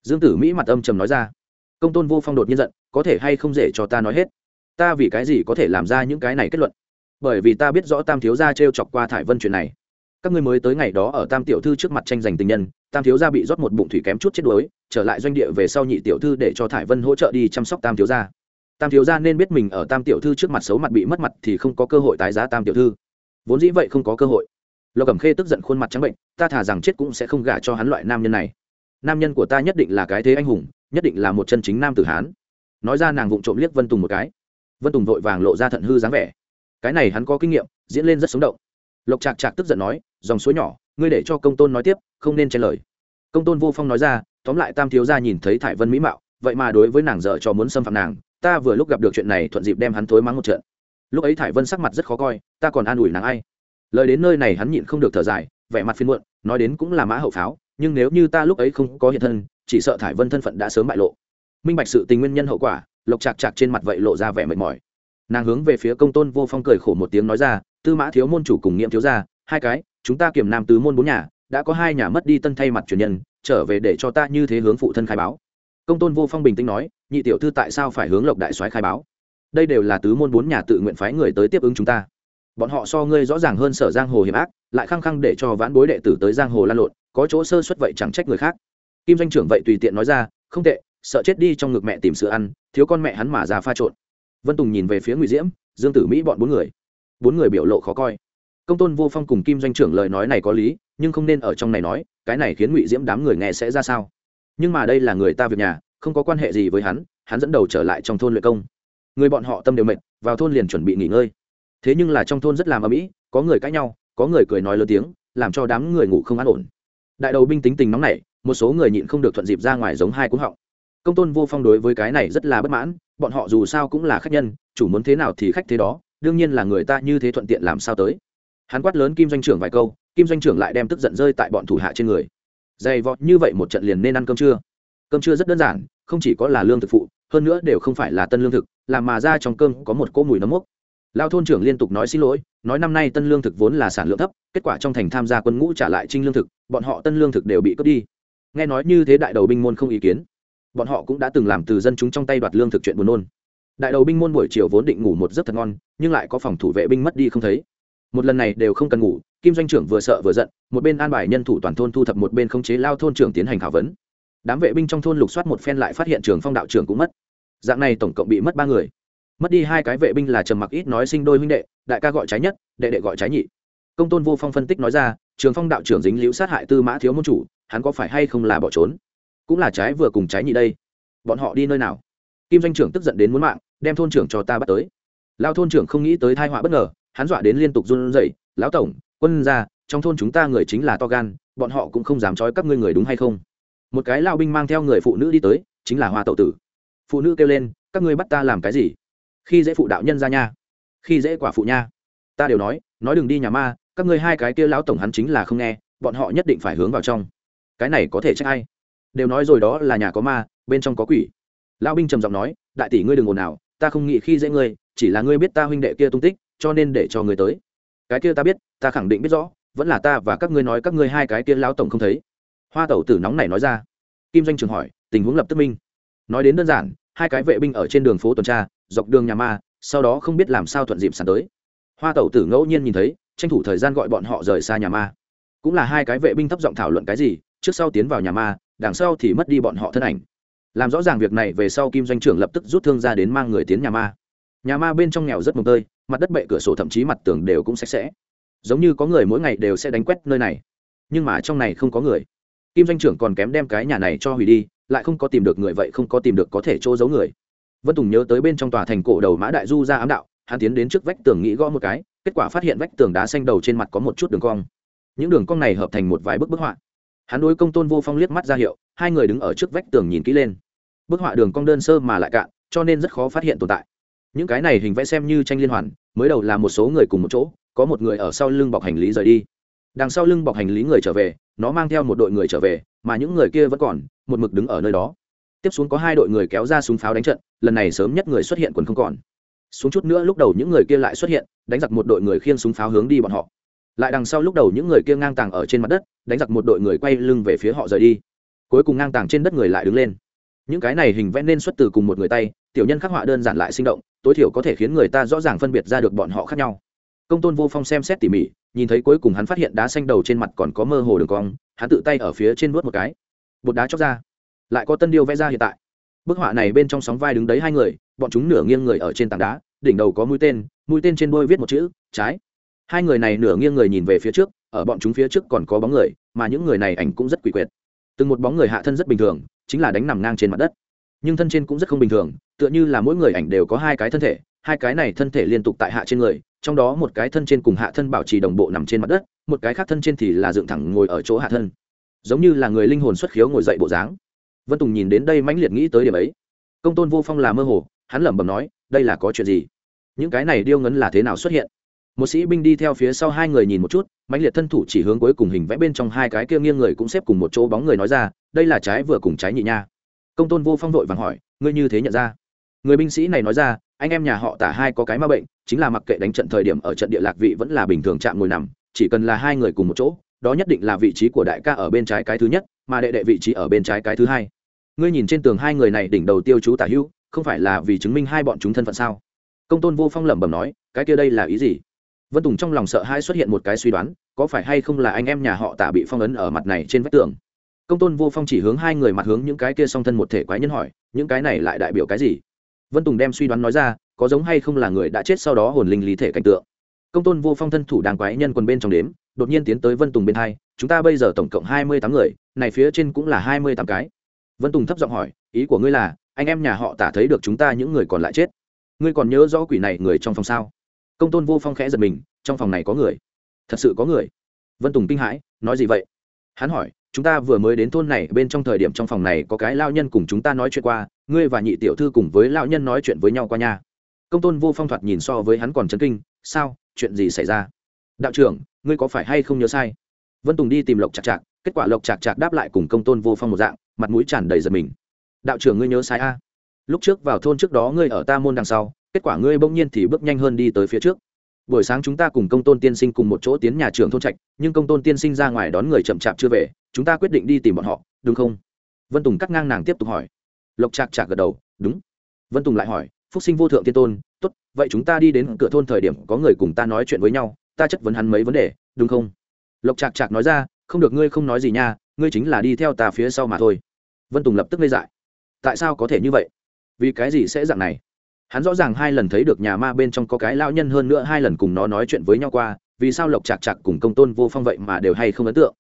Dương tử mỹ mặt âm trầm nói ra. Công tôn vô phong đột nhiên giận, có thể hay không dễ cho ta nói hết? Ta vì cái gì có thể làm ra những cái này kết luận? Bởi vì ta biết rõ tam thiếu gia t r e o chọc qua thải vân chuyện này các ngươi mới tới ngày đó ở tam tiểu thư trước mặt tranh giành tình nhân, tam thiếu gia bị rót một bụng thủy kém chút chết đuối, trở lại doanh địa về sau nhị tiểu thư để cho thải vân hỗ trợ đi chăm sóc tam thiếu gia. Tam thiếu gia nên biết mình ở tam tiểu thư trước mặt xấu mặt bị mất mặt thì không có cơ hội tái giá tam tiểu thư. Vốn dĩ vậy không có cơ hội. Lộc cẩm khê tức giận khuôn mặt trắng bệnh, ta thả rằng chết cũng sẽ không gả cho hắn loại nam nhân này. Nam nhân của ta nhất định là cái thế anh hùng, nhất định là một chân chính nam tử hán. Nói ra nàng vụng trộm liếc vân tùng một cái. Vân tùng vội vàng lộ ra thận hư dáng vẻ. Cái này hắn có kinh nghiệm, diễn lên rất sống động. Lộc trạc trạc tức giận nói dòng suối nhỏ, ngươi để cho công tôn nói tiếp, không nên chen lời. Công tôn vô phong nói ra, tóm lại tam thiếu gia nhìn thấy thải vân mỹ mạo, vậy mà đối với nàng dợ cho muốn xâm phạm nàng, ta vừa lúc gặp được chuyện này thuận dịp đem hắn thối mắng một trận. Lúc ấy thải vân sắc mặt rất khó coi, ta còn an ủi nàng ai. Lời đến nơi này hắn nhịn không được thở dài, vẻ mặt phiên muộn, nói đến cũng là mã hậu pháo, nhưng nếu như ta lúc ấy không có hiện thân, chỉ sợ thải vân thân phận đã sớm bại lộ. Minh bạch sự tình nguyên nhân hậu quả, lộc chạc chạc trên mặt vậy lộ ra vẻ mệt mỏi. Nàng hướng về phía công tôn vô phong cười khổ một tiếng nói ra, tư mã thiếu môn chủ cùng nghiệm thiếu ra hai cái chúng ta kiểm nam tứ môn bốn nhà, đã có hai nhà mất đi tân thay mặt truyền nhân, trở về để cho ta như thế hướng phụ thân khai báo. Công tôn vô phong bình tĩnh nói, nhị tiểu thư tại sao phải hướng lộc đại soái khai báo? Đây đều là tứ môn bốn nhà tự nguyện phái người tới tiếp ứng chúng ta. Bọn họ so ngươi rõ ràng hơn sở giang hồ hiểm ác, lại khăng khăng để cho vãn bối đệ tử tới giang hồ lan lộn, có chỗ sơ xuất vậy chẳng trách người khác. Kim doanh trưởng vậy tùy tiện nói ra, không tệ, sợ chết đi trong ngực mẹ tìm sữa ăn, thiếu con mẹ hắn mà ra pha trộn. Vân tùng nhìn về phía ngụy diễm, dương tử mỹ bọn bốn người. Bốn người biểu lộ khó coi công tôn vô phong cùng kim doanh trưởng lời nói này có lý, nhưng không nên ở trong này nói, cái này khiến ngụy diễm đám người nghe sẽ ra sao? Nhưng mà đây là người ta việc nhà, không có quan hệ gì với hắn hắn dẫn đầu trở lại trong thôn luyện công. Người bọn họ tâm đều mệt, vào thôn liền chuẩn bị nghỉ ngơi. Thế nhưng là trong thôn rất làm âm ĩ, có người cãi nhau, có người cười nói lớn tiếng, làm cho đám người ngủ không an ổn. Đại đầu binh tính tình nóng nảy, một số người nhịn không được thuận dịp ra ngoài giống hai cúng họng. Công tôn vô phong đối với cái này rất là bất mãn, bọn họ dù sao cũng là khách nhân, chủ muốn thế nào thì khách thế đó, đương nhiên là người ta như thế thuận tiện làm sao tới hắn quát lớn kim doanh trưởng vài câu, kim doanh trưởng lại đem tức giận rơi tại bọn thủ hạ trên người. Dày vọt như vậy một trận liền nên ăn cơm trưa. Cơm trưa rất đơn giản, không chỉ có là lương thực phụ, hơn nữa đều không phải là tân lương thực, làm mà ra trong cơm có một cỗ mùi nấm mốc. Lao thôn trưởng liên tục nói xin lỗi, nói năm nay tân lương thực vốn là sản lượng thấp, kết quả trong thành tham gia quân ngũ trả lại trinh lương thực, bọn họ tân lương thực đều bị cướp đi. Nghe nói như thế đại đầu binh môn không ý kiến. Bọn họ cũng đã từng làm từ dân chúng trong tay đoạt lương thực chuyện buồn nôn. Đại đầu binh môn buổi chiều vốn định ngủ một giấc thật ngon, nhưng lại có phòng thủ vệ binh mất đi không thấy một lần này đều không cần ngủ, kim doanh trưởng vừa sợ vừa giận, một bên an bài nhân thủ toàn thôn thu thập, một bên khống chế lao thôn trưởng tiến hành khảo vấn. Đám vệ binh trong thôn lục soát một phen lại phát hiện trường phong đạo trưởng cũng mất. Dạng này tổng cộng bị mất ba người. Mất đi hai cái vệ binh là trầm mặc ít nói sinh đôi huynh đệ, đại ca gọi trái nhất, đệ đệ gọi trái nhị. Công tôn vô phong phân tích nói ra trường phong đạo trưởng dính liễu sát hại tư mã thiếu môn chủ, hắn có phải hay không là bỏ trốn? Cũng là trái vừa cùng trái nhị đây. Bọn họ đi nơi nào? Kim doanh trưởng tức giận đến muốn mạng, đem thôn trưởng cho ta bắt tới. Lao thôn trưởng không nghĩ tới thai họa bất ngờ hắn dọa đến liên tục run rẩy, lão tổng, quân ra trong thôn chúng ta người chính là to gan, bọn họ cũng không dám trói các ngươi người đúng hay không? Một cái lao binh mang theo người phụ nữ đi tới, chính là hoa tậu tử. Phụ nữ kêu lên, các ngươi bắt ta làm cái gì? Khi dễ phụ đạo nhân ra nha. Khi dễ quả phụ nha. Ta đều nói nói đừng đi nhà ma, các ngươi hai cái kia lão tổng hắn chính là không nghe, bọn họ nhất định phải hướng vào trong. Cái này có thể trách ai? Đều nói rồi đó là nhà có ma, bên trong có quỷ. Lão binh trầm giọng nói, đại tỷ ngươi đừng ồn nào ta không nghĩ khi dễ ngươi, chỉ là ngươi biết ta huynh đệ kia tung tích cho nên để cho ngươi tới. Cái kia ta biết, ta khẳng định biết rõ, vẫn là ta và các ngươi nói các ngươi hai cái kia lão tổng không thấy. Hoa tẩu tử nóng này nói ra. Kim doanh trường hỏi, tình huống lập tức minh. Nói đến đơn giản, hai cái vệ binh ở trên đường phố tuần tra, dọc đường nhà ma, sau đó không biết làm sao thuận dịp sàn tới. Hoa tẩu tử ngẫu nhiên nhìn thấy, tranh thủ thời gian gọi bọn họ rời xa nhà ma. Cũng là hai cái vệ binh thấp giọng thảo luận cái gì, trước sau tiến vào nhà ma, đằng sau thì mất đi bọn họ thân ảnh. Làm rõ ràng việc này về sau, kim doanh trưởng lập tức rút thương ra đến mang người tiến nhà ma nhà ma bên trong nghèo rất mồm tơi, mặt đất bệ cửa sổ thậm chí mặt tường đều cũng sạch sẽ. Giống như có người mỗi ngày đều sẽ đánh quét nơi này. Nhưng mà trong này không có người. Kim doanh trưởng còn kém đem cái nhà này cho hủy đi, lại không có tìm được người vậy không có tìm được có thể chỗ giấu người. Vân tùng nhớ tới bên trong tòa thành cổ đầu mã đại du ra ám đạo, hắn tiến đến trước vách tường nghĩ gõ một cái, kết quả phát hiện vách tường đá xanh đầu trên mặt có một chút đường cong. Những đường cong này hợp thành một vài bức bức họa. Hắn đối công tôn vô phong liếc mắt ra hiệu, hai người đứng ở trước vách tường nhìn kỹ lên. Bức họa đường cong đơn sơ mà lại cạn, cho nên rất khó phát hiện tồn tại những cái này hình vẽ xem như tranh liên hoàn, mới đầu là một số người cùng một chỗ, có một người ở sau lưng bọc hành lý rời đi. Đằng sau lưng bọc hành lý người trở về, nó mang theo một đội người trở về, mà những người kia vẫn còn, một mực đứng ở nơi đó. Tiếp xuống có hai đội người kéo ra súng pháo đánh trận, lần này sớm nhất người xuất hiện quần không còn. Xuống chút nữa lúc đầu những người kia lại xuất hiện, đánh giặc một đội người khiêng súng pháo hướng đi bọn họ. Lại đằng sau lúc đầu những người kia ngang tàng ở trên mặt đất, đánh giặc một đội người quay lưng về phía họ rời đi. Cuối cùng ngang tàng trên đất người lại đứng lên. Những cái này hình vẽ nên xuất từ cùng một người tay, tiểu nhân khắc họa đơn giản lại sinh động tối thiểu có thể khiến người ta rõ ràng phân biệt ra được bọn họ khác nhau. Công tôn vô phong xem xét tỉ mỉ, nhìn thấy cuối cùng hắn phát hiện đá xanh đầu trên mặt còn có mơ hồ đường cong, hắn tự tay ở phía trên vuốt một cái. Bột đá chóc ra. Lại có tân điêu vẽ ra hiện tại. Bức họa này bên trong sóng vai đứng đấy hai người, bọn chúng nửa nghiêng người ở trên tảng đá, đỉnh đầu có mũi tên mũi tên trên đôi viết một chữ, trái. Hai người này nửa nghiêng người nhìn về phía trước, ở bọn chúng phía trước còn có bóng người, mà những người này ảnh cũng rất quỷ quyệt. Từng một bóng người hạ thân rất bình thường, chính là đánh nằm ngang trên mặt đất nhưng thân trên cũng rất không bình thường, tựa như là mỗi người ảnh đều có hai cái thân thể, hai cái này thân thể liên tục tại hạ trên người, trong đó một cái thân trên cùng hạ thân bảo trì đồng bộ nằm trên mặt đất, một cái khác thân trên thì là dựng thẳng ngồi ở chỗ hạ thân. Giống như là người linh hồn xuất khiếu ngồi dậy bộ dáng. Vân tùng nhìn đến đây mãnh liệt nghĩ tới điểm ấy. Công tôn vô phong là mơ hồ, hắn lẩm bẩm nói, đây là có chuyện gì? Những cái này điêu ngấn là thế nào xuất hiện? Một sĩ binh đi theo phía sau hai người nhìn một chút, mãnh liệt thân thủ chỉ hướng cuối cùng hình vẽ bên trong hai cái kia nghiêng người cũng xếp cùng một chỗ bóng người nói ra, đây là trái vừa cùng trái nhị nha công tôn vô phong vội vàng hỏi, ngươi như thế nhận ra? Người binh sĩ này nói ra, anh em nhà họ tả hai có cái ma bệnh, chính là mặc kệ đánh trận thời điểm ở trận địa lạc vị vẫn là bình thường chạm ngồi nằm, chỉ cần là hai người cùng một chỗ, đó nhất định là vị trí của đại ca ở bên trái cái thứ nhất, mà đệ đệ vị trí ở bên trái cái thứ hai. Ngươi nhìn trên tường hai người này đỉnh đầu tiêu chú tả hữu không phải là vì chứng minh hai bọn chúng thân phận sao? Công tôn vô phong lẩm bẩm nói, cái kia đây là ý gì? Vân tùng trong lòng sợ hai xuất hiện một cái suy đoán, có phải hay không là anh em nhà họ tả bị phong ấn ở mặt này trên vách tường? Công tôn vô phong chỉ hướng hai người mặt hướng những cái kia song thân một thể quái nhân hỏi, những cái này lại đại biểu cái gì? Vân tùng đem suy đoán nói ra, có giống hay không là người đã chết sau đó hồn linh lý thể cảnh tượng? Công tôn vô phong thân thủ đàng quái nhân quần bên trong đếm, đột nhiên tiến tới vân tùng bên hai, chúng ta bây giờ tổng cộng hai mươi tám người, này phía trên cũng là hai mươi tám cái. Vân tùng thấp giọng hỏi, ý của ngươi là, anh em nhà họ tả thấy được chúng ta những người còn lại chết? Ngươi còn nhớ rõ quỷ này người trong phòng sao? Công tôn vô phong khẽ giật mình, trong phòng này có người? Thật sự có người? Vân tùng kinh hãi, nói gì vậy? Hắn hỏi chúng ta vừa mới đến thôn này, bên trong thời điểm trong phòng này có cái lao nhân cùng chúng ta nói chuyện qua, ngươi và nhị tiểu thư cùng với lao nhân nói chuyện với nhau qua nhà công tôn vô phong thoạt nhìn so với hắn còn chấn kinh, sao, chuyện gì xảy ra? Đạo trưởng, ngươi có phải hay không nhớ sai? Vân tùng đi tìm lộc chạc chạc kết quả lộc chạc chạc đáp lại cùng công tôn vô phong một dạng, mặt mũi tràn đầy giật mình. Đạo trưởng ngươi nhớ sai a? Lúc trước vào thôn trước đó ngươi ở ta môn đằng sau, kết quả ngươi bỗng nhiên thì bước nhanh hơn đi tới phía trước. Buổi sáng chúng ta cùng công tôn tiên sinh cùng một chỗ tiến nhà trường thôn trạch, nhưng công tôn tiên sinh ra ngoài đón người chậm chạp chưa về chúng ta quyết định đi tìm bọn họ, đúng không? Vân tùng cắt ngang nàng tiếp tục hỏi. Lộc chạc chạc gật đầu, đúng. Vân tùng lại hỏi, phúc sinh vô thượng tiên tôn, tốt, vậy chúng ta đi đến cửa thôn thời điểm có người cùng ta nói chuyện với nhau, ta chất vấn hắn mấy vấn đề, đúng không? Lộc chạc chạc nói ra, không được, ngươi không nói gì nha, ngươi chính là đi theo ta phía sau mà thôi. Vân tùng lập tức ngây dại. Tại sao có thể như vậy? Vì cái gì sẽ dạng này? Hắn rõ ràng hai lần thấy được nhà ma bên trong có cái lao nhân hơn nữa hai lần cùng nó nói chuyện với nhau qua, vì sao lộc chạc chạc cùng công tôn vô phong vậy mà đều hay không ấn tượng?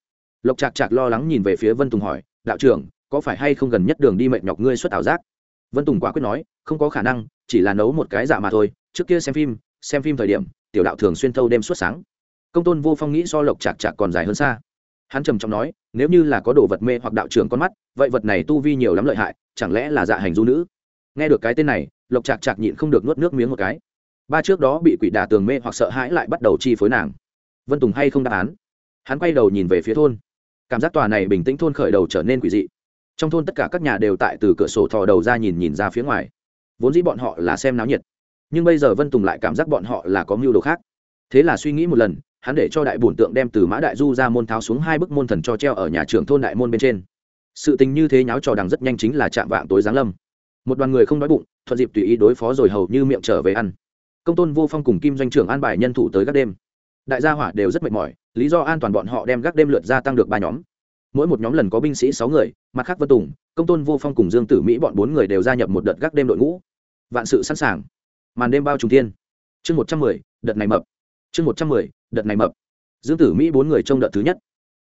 Lộc chạc chạc lo lắng nhìn về phía vân tùng hỏi, đạo trưởng, có phải hay không gần nhất đường đi mệnh nhọc ngươi xuất ảo giác? Vân tùng quả quyết nói, không có khả năng, chỉ là nấu một cái dạ mà thôi, trước kia xem phim xem phim thời điểm, tiểu đạo thường xuyên thâu đêm suốt sáng. Công tôn vô phong nghĩ so lộc chạc chạc còn dài hơn xa. Hắn trầm trọng nói, nếu như là có đồ vật mê hoặc đạo trưởng con mắt, vậy vật này tu vi nhiều lắm lợi hại, chẳng lẽ là dạ hành du nữ? Nghe được cái tên này, lộc chạc chạc nhịn không được nuốt nước miếng một cái. Ba trước đó bị quỷ đà tường mê hoặc sợ hãi lại bắt đầu chi phối nàng. Vân tùng hay không đáp án? Hắn quay đầu nhìn về phía thôn cảm giác tòa này bình tĩnh thôn khởi đầu trở nên quỷ dị. Trong thôn tất cả các nhà đều tại từ cửa sổ thò đầu ra nhìn nhìn ra phía ngoài. Vốn dĩ bọn họ là xem náo nhiệt, nhưng bây giờ vân tùng lại cảm giác bọn họ là có mưu đồ khác. Thế là suy nghĩ một lần, hắn để cho đại bổn tượng đem từ mã đại du ra môn tháo xuống hai bức môn thần cho treo ở nhà trường thôn đại môn bên trên. Sự tình như thế nháo trò đằng rất nhanh chính là chạm vạng tối giáng lâm. Một đoàn người không đói bụng, thuận dịp tùy ý đối phó rồi hầu như miệng trở về ăn. Công tôn vô phong cùng kim doanh trưởng an bài nhân thủ tới các đêm đại gia hỏa đều rất mệt mỏi, lý do an toàn bọn họ đem gác đêm lượt gia tăng được ba nhóm. Mỗi một nhóm lần có binh sĩ sáu người, mặt khác vân tùng, công tôn, vô phong cùng dương tử mỹ bọn bốn người đều gia nhập một đợt gác đêm đội ngũ. Vạn sự sẵn sàng. Màn đêm bao trùng thiên. Chương một trăm mười, đợt này mập. Chương một trăm mười, đợt này mập. Dương tử mỹ bốn người trong đợt thứ nhất.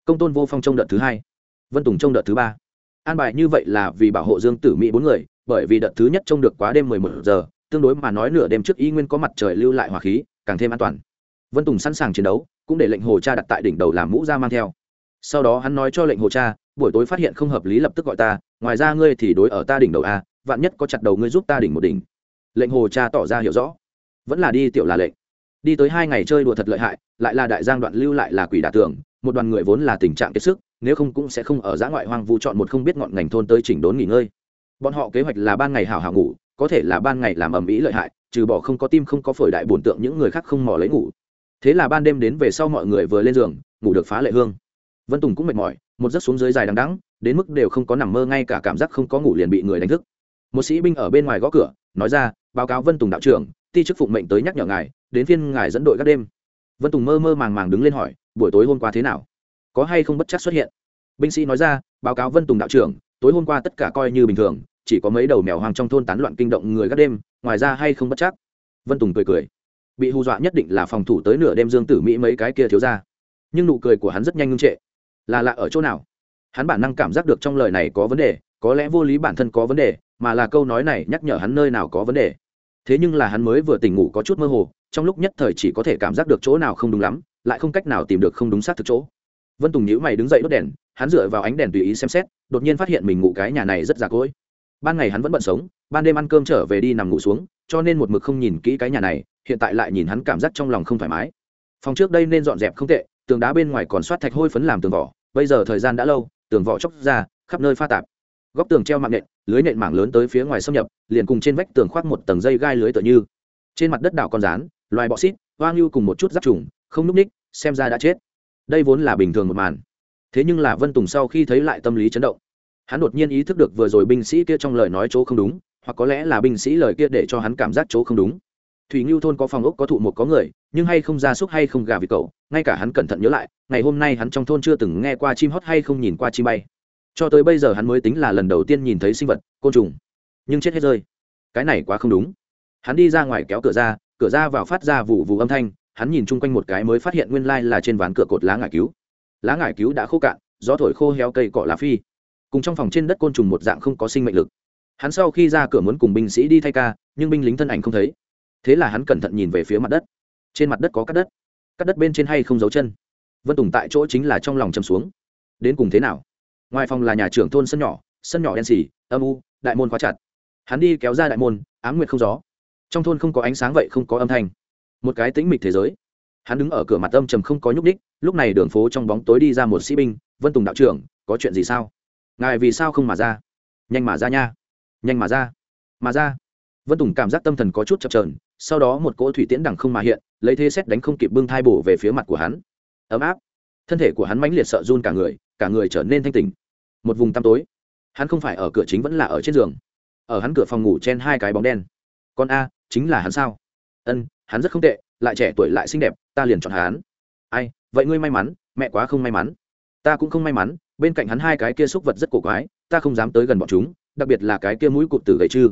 Công tôn, vô phong trong đợt thứ hai. Vân tùng trong đợt thứ ba. An bài như vậy là vì bảo hộ dương tử mỹ bốn người, bởi vì đợt thứ nhất trông được quá đêm mười một giờ, tương đối mà nói nửa đêm trước y nguyên có mặt trời lưu lại hỏa khí, càng thêm an toàn vân tùng sẵn sàng chiến đấu, cũng để lệnh hồ cha đặt tại đỉnh đầu làm mũ ra mang theo. Sau đó hắn nói cho lệnh hồ cha, buổi tối phát hiện không hợp lý lập tức gọi ta, ngoài ra ngươi thì đối ở ta đỉnh đầu a, vạn nhất có chặt đầu ngươi giúp ta đỉnh một đỉnh. Lệnh hồ cha tỏ ra hiểu rõ. Vẫn là đi, tiểu là lệnh. Đi tới hai ngày chơi đùa thật lợi hại, lại là đại giang đoạn lưu lại là quỷ đả tường, một đoàn người vốn là tình trạng kiệt sức, nếu không cũng sẽ không ở giã ngoại hoang vu chọn một không biết ngọn ngành thôn tới chỉnh đốn nghỉ ngơi. Bọn họ kế hoạch là ban ngày hào hào ngủ, có thể là ban ngày làm ầm ĩ lợi hại, trừ bỏ không có tim không có phổi đại bổn tượng những người khác không mò lấy ngủ thế là ban đêm đến về sau mọi người vừa lên giường, ngủ được phá lệ hương. Vân tùng cũng mệt mỏi, một giấc xuống dưới dài đằng đắng đến mức đều không có nằm mơ ngay cả cảm giác không có ngủ liền bị người đánh thức. Một sĩ binh ở bên ngoài gõ cửa, nói ra, báo cáo vân tùng đạo trưởng, ti chức phụng mệnh tới nhắc nhở ngài, đến phiên ngài dẫn đội các đêm. Vân tùng mơ mơ màng màng đứng lên hỏi, buổi tối hôm qua thế nào? Có hay không bất chắc xuất hiện? Binh sĩ nói ra, báo cáo vân tùng đạo trưởng, tối hôm qua tất cả coi như bình thường, chỉ có mấy đầu mèo hoang trong thôn tán loạn kinh động người các đêm, ngoài ra hay không bất chắc? Vân tùng cười cười bị hù dọa nhất định là phòng thủ tới nửa đêm dương tử mỹ mấy cái kia thiếu ra nhưng nụ cười của hắn rất nhanh ngưng trệ. Là lạ ở chỗ nào? Hắn bản năng cảm giác được trong lời này có vấn đề, có lẽ vô lý bản thân có vấn đề, mà là câu nói này nhắc nhở hắn nơi nào có vấn đề. Thế nhưng là hắn mới vừa tỉnh ngủ có chút mơ hồ, trong lúc nhất thời chỉ có thể cảm giác được chỗ nào không đúng lắm, lại không cách nào tìm được không đúng xác thực chỗ. Vân tùng nhíu mày đứng dậy đốt đèn, hắn dựa vào ánh đèn tùy ý xem xét, đột nhiên phát hiện mình ngủ cái nhà này rất già cỗi. Ban ngày hắn vẫn bận sống, ban đêm ăn cơm trở về đi nằm ngủ xuống cho nên một mực không nhìn kỹ cái nhà này, hiện tại lại nhìn hắn cảm giác trong lòng không thoải mái. Phòng trước đây nên dọn dẹp không tệ, tường đá bên ngoài còn soát thạch hôi phấn làm tường vỏ, bây giờ thời gian đã lâu, tường vỏ chóc ra, khắp nơi pha tạp. Góc tường treo mạng nện, lưới nện mảng lớn tới phía ngoài xâm nhập, liền cùng trên vách tường khoác một tầng dây gai lưới tựa như. Trên mặt đất đảo con rán, loài bọ xít hoa lưu cùng một chút giáp trùng, không núp ních, xem ra đã chết. Đây vốn là bình thường một màn. Thế nhưng là vân tùng sau khi thấy lại tâm lý chấn động. Hắn đột nhiên ý thức được vừa rồi binh sĩ kia trong lời nói chỗ không đúng hoặc có lẽ là binh sĩ lời kia để cho hắn cảm giác chỗ không đúng. Thủy ngưu thôn có phòng ốc có thụ một có người, nhưng hay không ra súc hay không gà vịt cậu, ngay cả hắn cẩn thận nhớ lại, ngày hôm nay hắn trong thôn chưa từng nghe qua chim hót hay không nhìn qua chim bay. Cho tới bây giờ hắn mới tính là lần đầu tiên nhìn thấy sinh vật, côn trùng. Nhưng chết hết rơi. Cái này quá không đúng. Hắn đi ra ngoài kéo cửa ra cửa ra vào phát ra vụ vụ âm thanh, hắn nhìn chung quanh một cái mới phát hiện nguyên lai là trên ván cửa cột lá ngải cứu. Lá ngải cứu đã khô cạn, gió thổi khô heo cây cọ lá phi. Cùng trong phòng trên đất côn trùng một dạng không có sinh mệnh lực hắn sau khi ra cửa muốn cùng binh sĩ đi thay ca, nhưng binh lính thân ảnh không thấy. Thế là hắn cẩn thận nhìn về phía mặt đất. Trên mặt đất có cắt đất. Cắt đất bên trên hay không giấu chân? Vân tùng tại chỗ chính là trong lòng chầm xuống. Đến cùng thế nào? Ngoài phòng là nhà trưởng thôn sân nhỏ sân nhỏ đen xì, âm u, đại môn khóa chặt. Hắn đi kéo ra đại môn, ám nguyệt không gió. Trong thôn không có ánh sáng vậy không có âm thanh. Một cái tĩnh mịch thế giới. Hắn đứng ở cửa mặt âm trầm không có nhúc ních lúc này đường phố trong bóng tối đi ra một sĩ binh, vân tùng đạo trưởng, có chuyện gì sao? Ngài vì sao không mà ra? Nhanh mà ra nha nhanh mà ra. Mà ra. Vân tùng cảm giác tâm thần có chút chập trờn sau đó một cỗ thủy tiễn đằng không mà hiện, lấy thế xét đánh không kịp bưng thai bổ về phía mặt của hắn. Ấm áp. Thân thể của hắn mãnh liệt sợ run cả người cả người trở nên thanh tình một vùng tăm tối. Hắn không phải ở cửa chính vẫn là ở trên giường. Ở hắn cửa phòng ngủ trên hai cái bóng đen. Con a, chính là hắn sao? Ân, hắn rất không tệ, lại trẻ tuổi lại xinh đẹp, ta liền chọn hắn. Ai, vậy ngươi may mắn, mẹ quá không may mắn. Ta cũng không may mắn, bên cạnh hắn hai cái kia xúc vật rất cổ quái, ta không dám tới gần bọn chúng đặc biệt là cái kia mũi cụt tử gậy chư.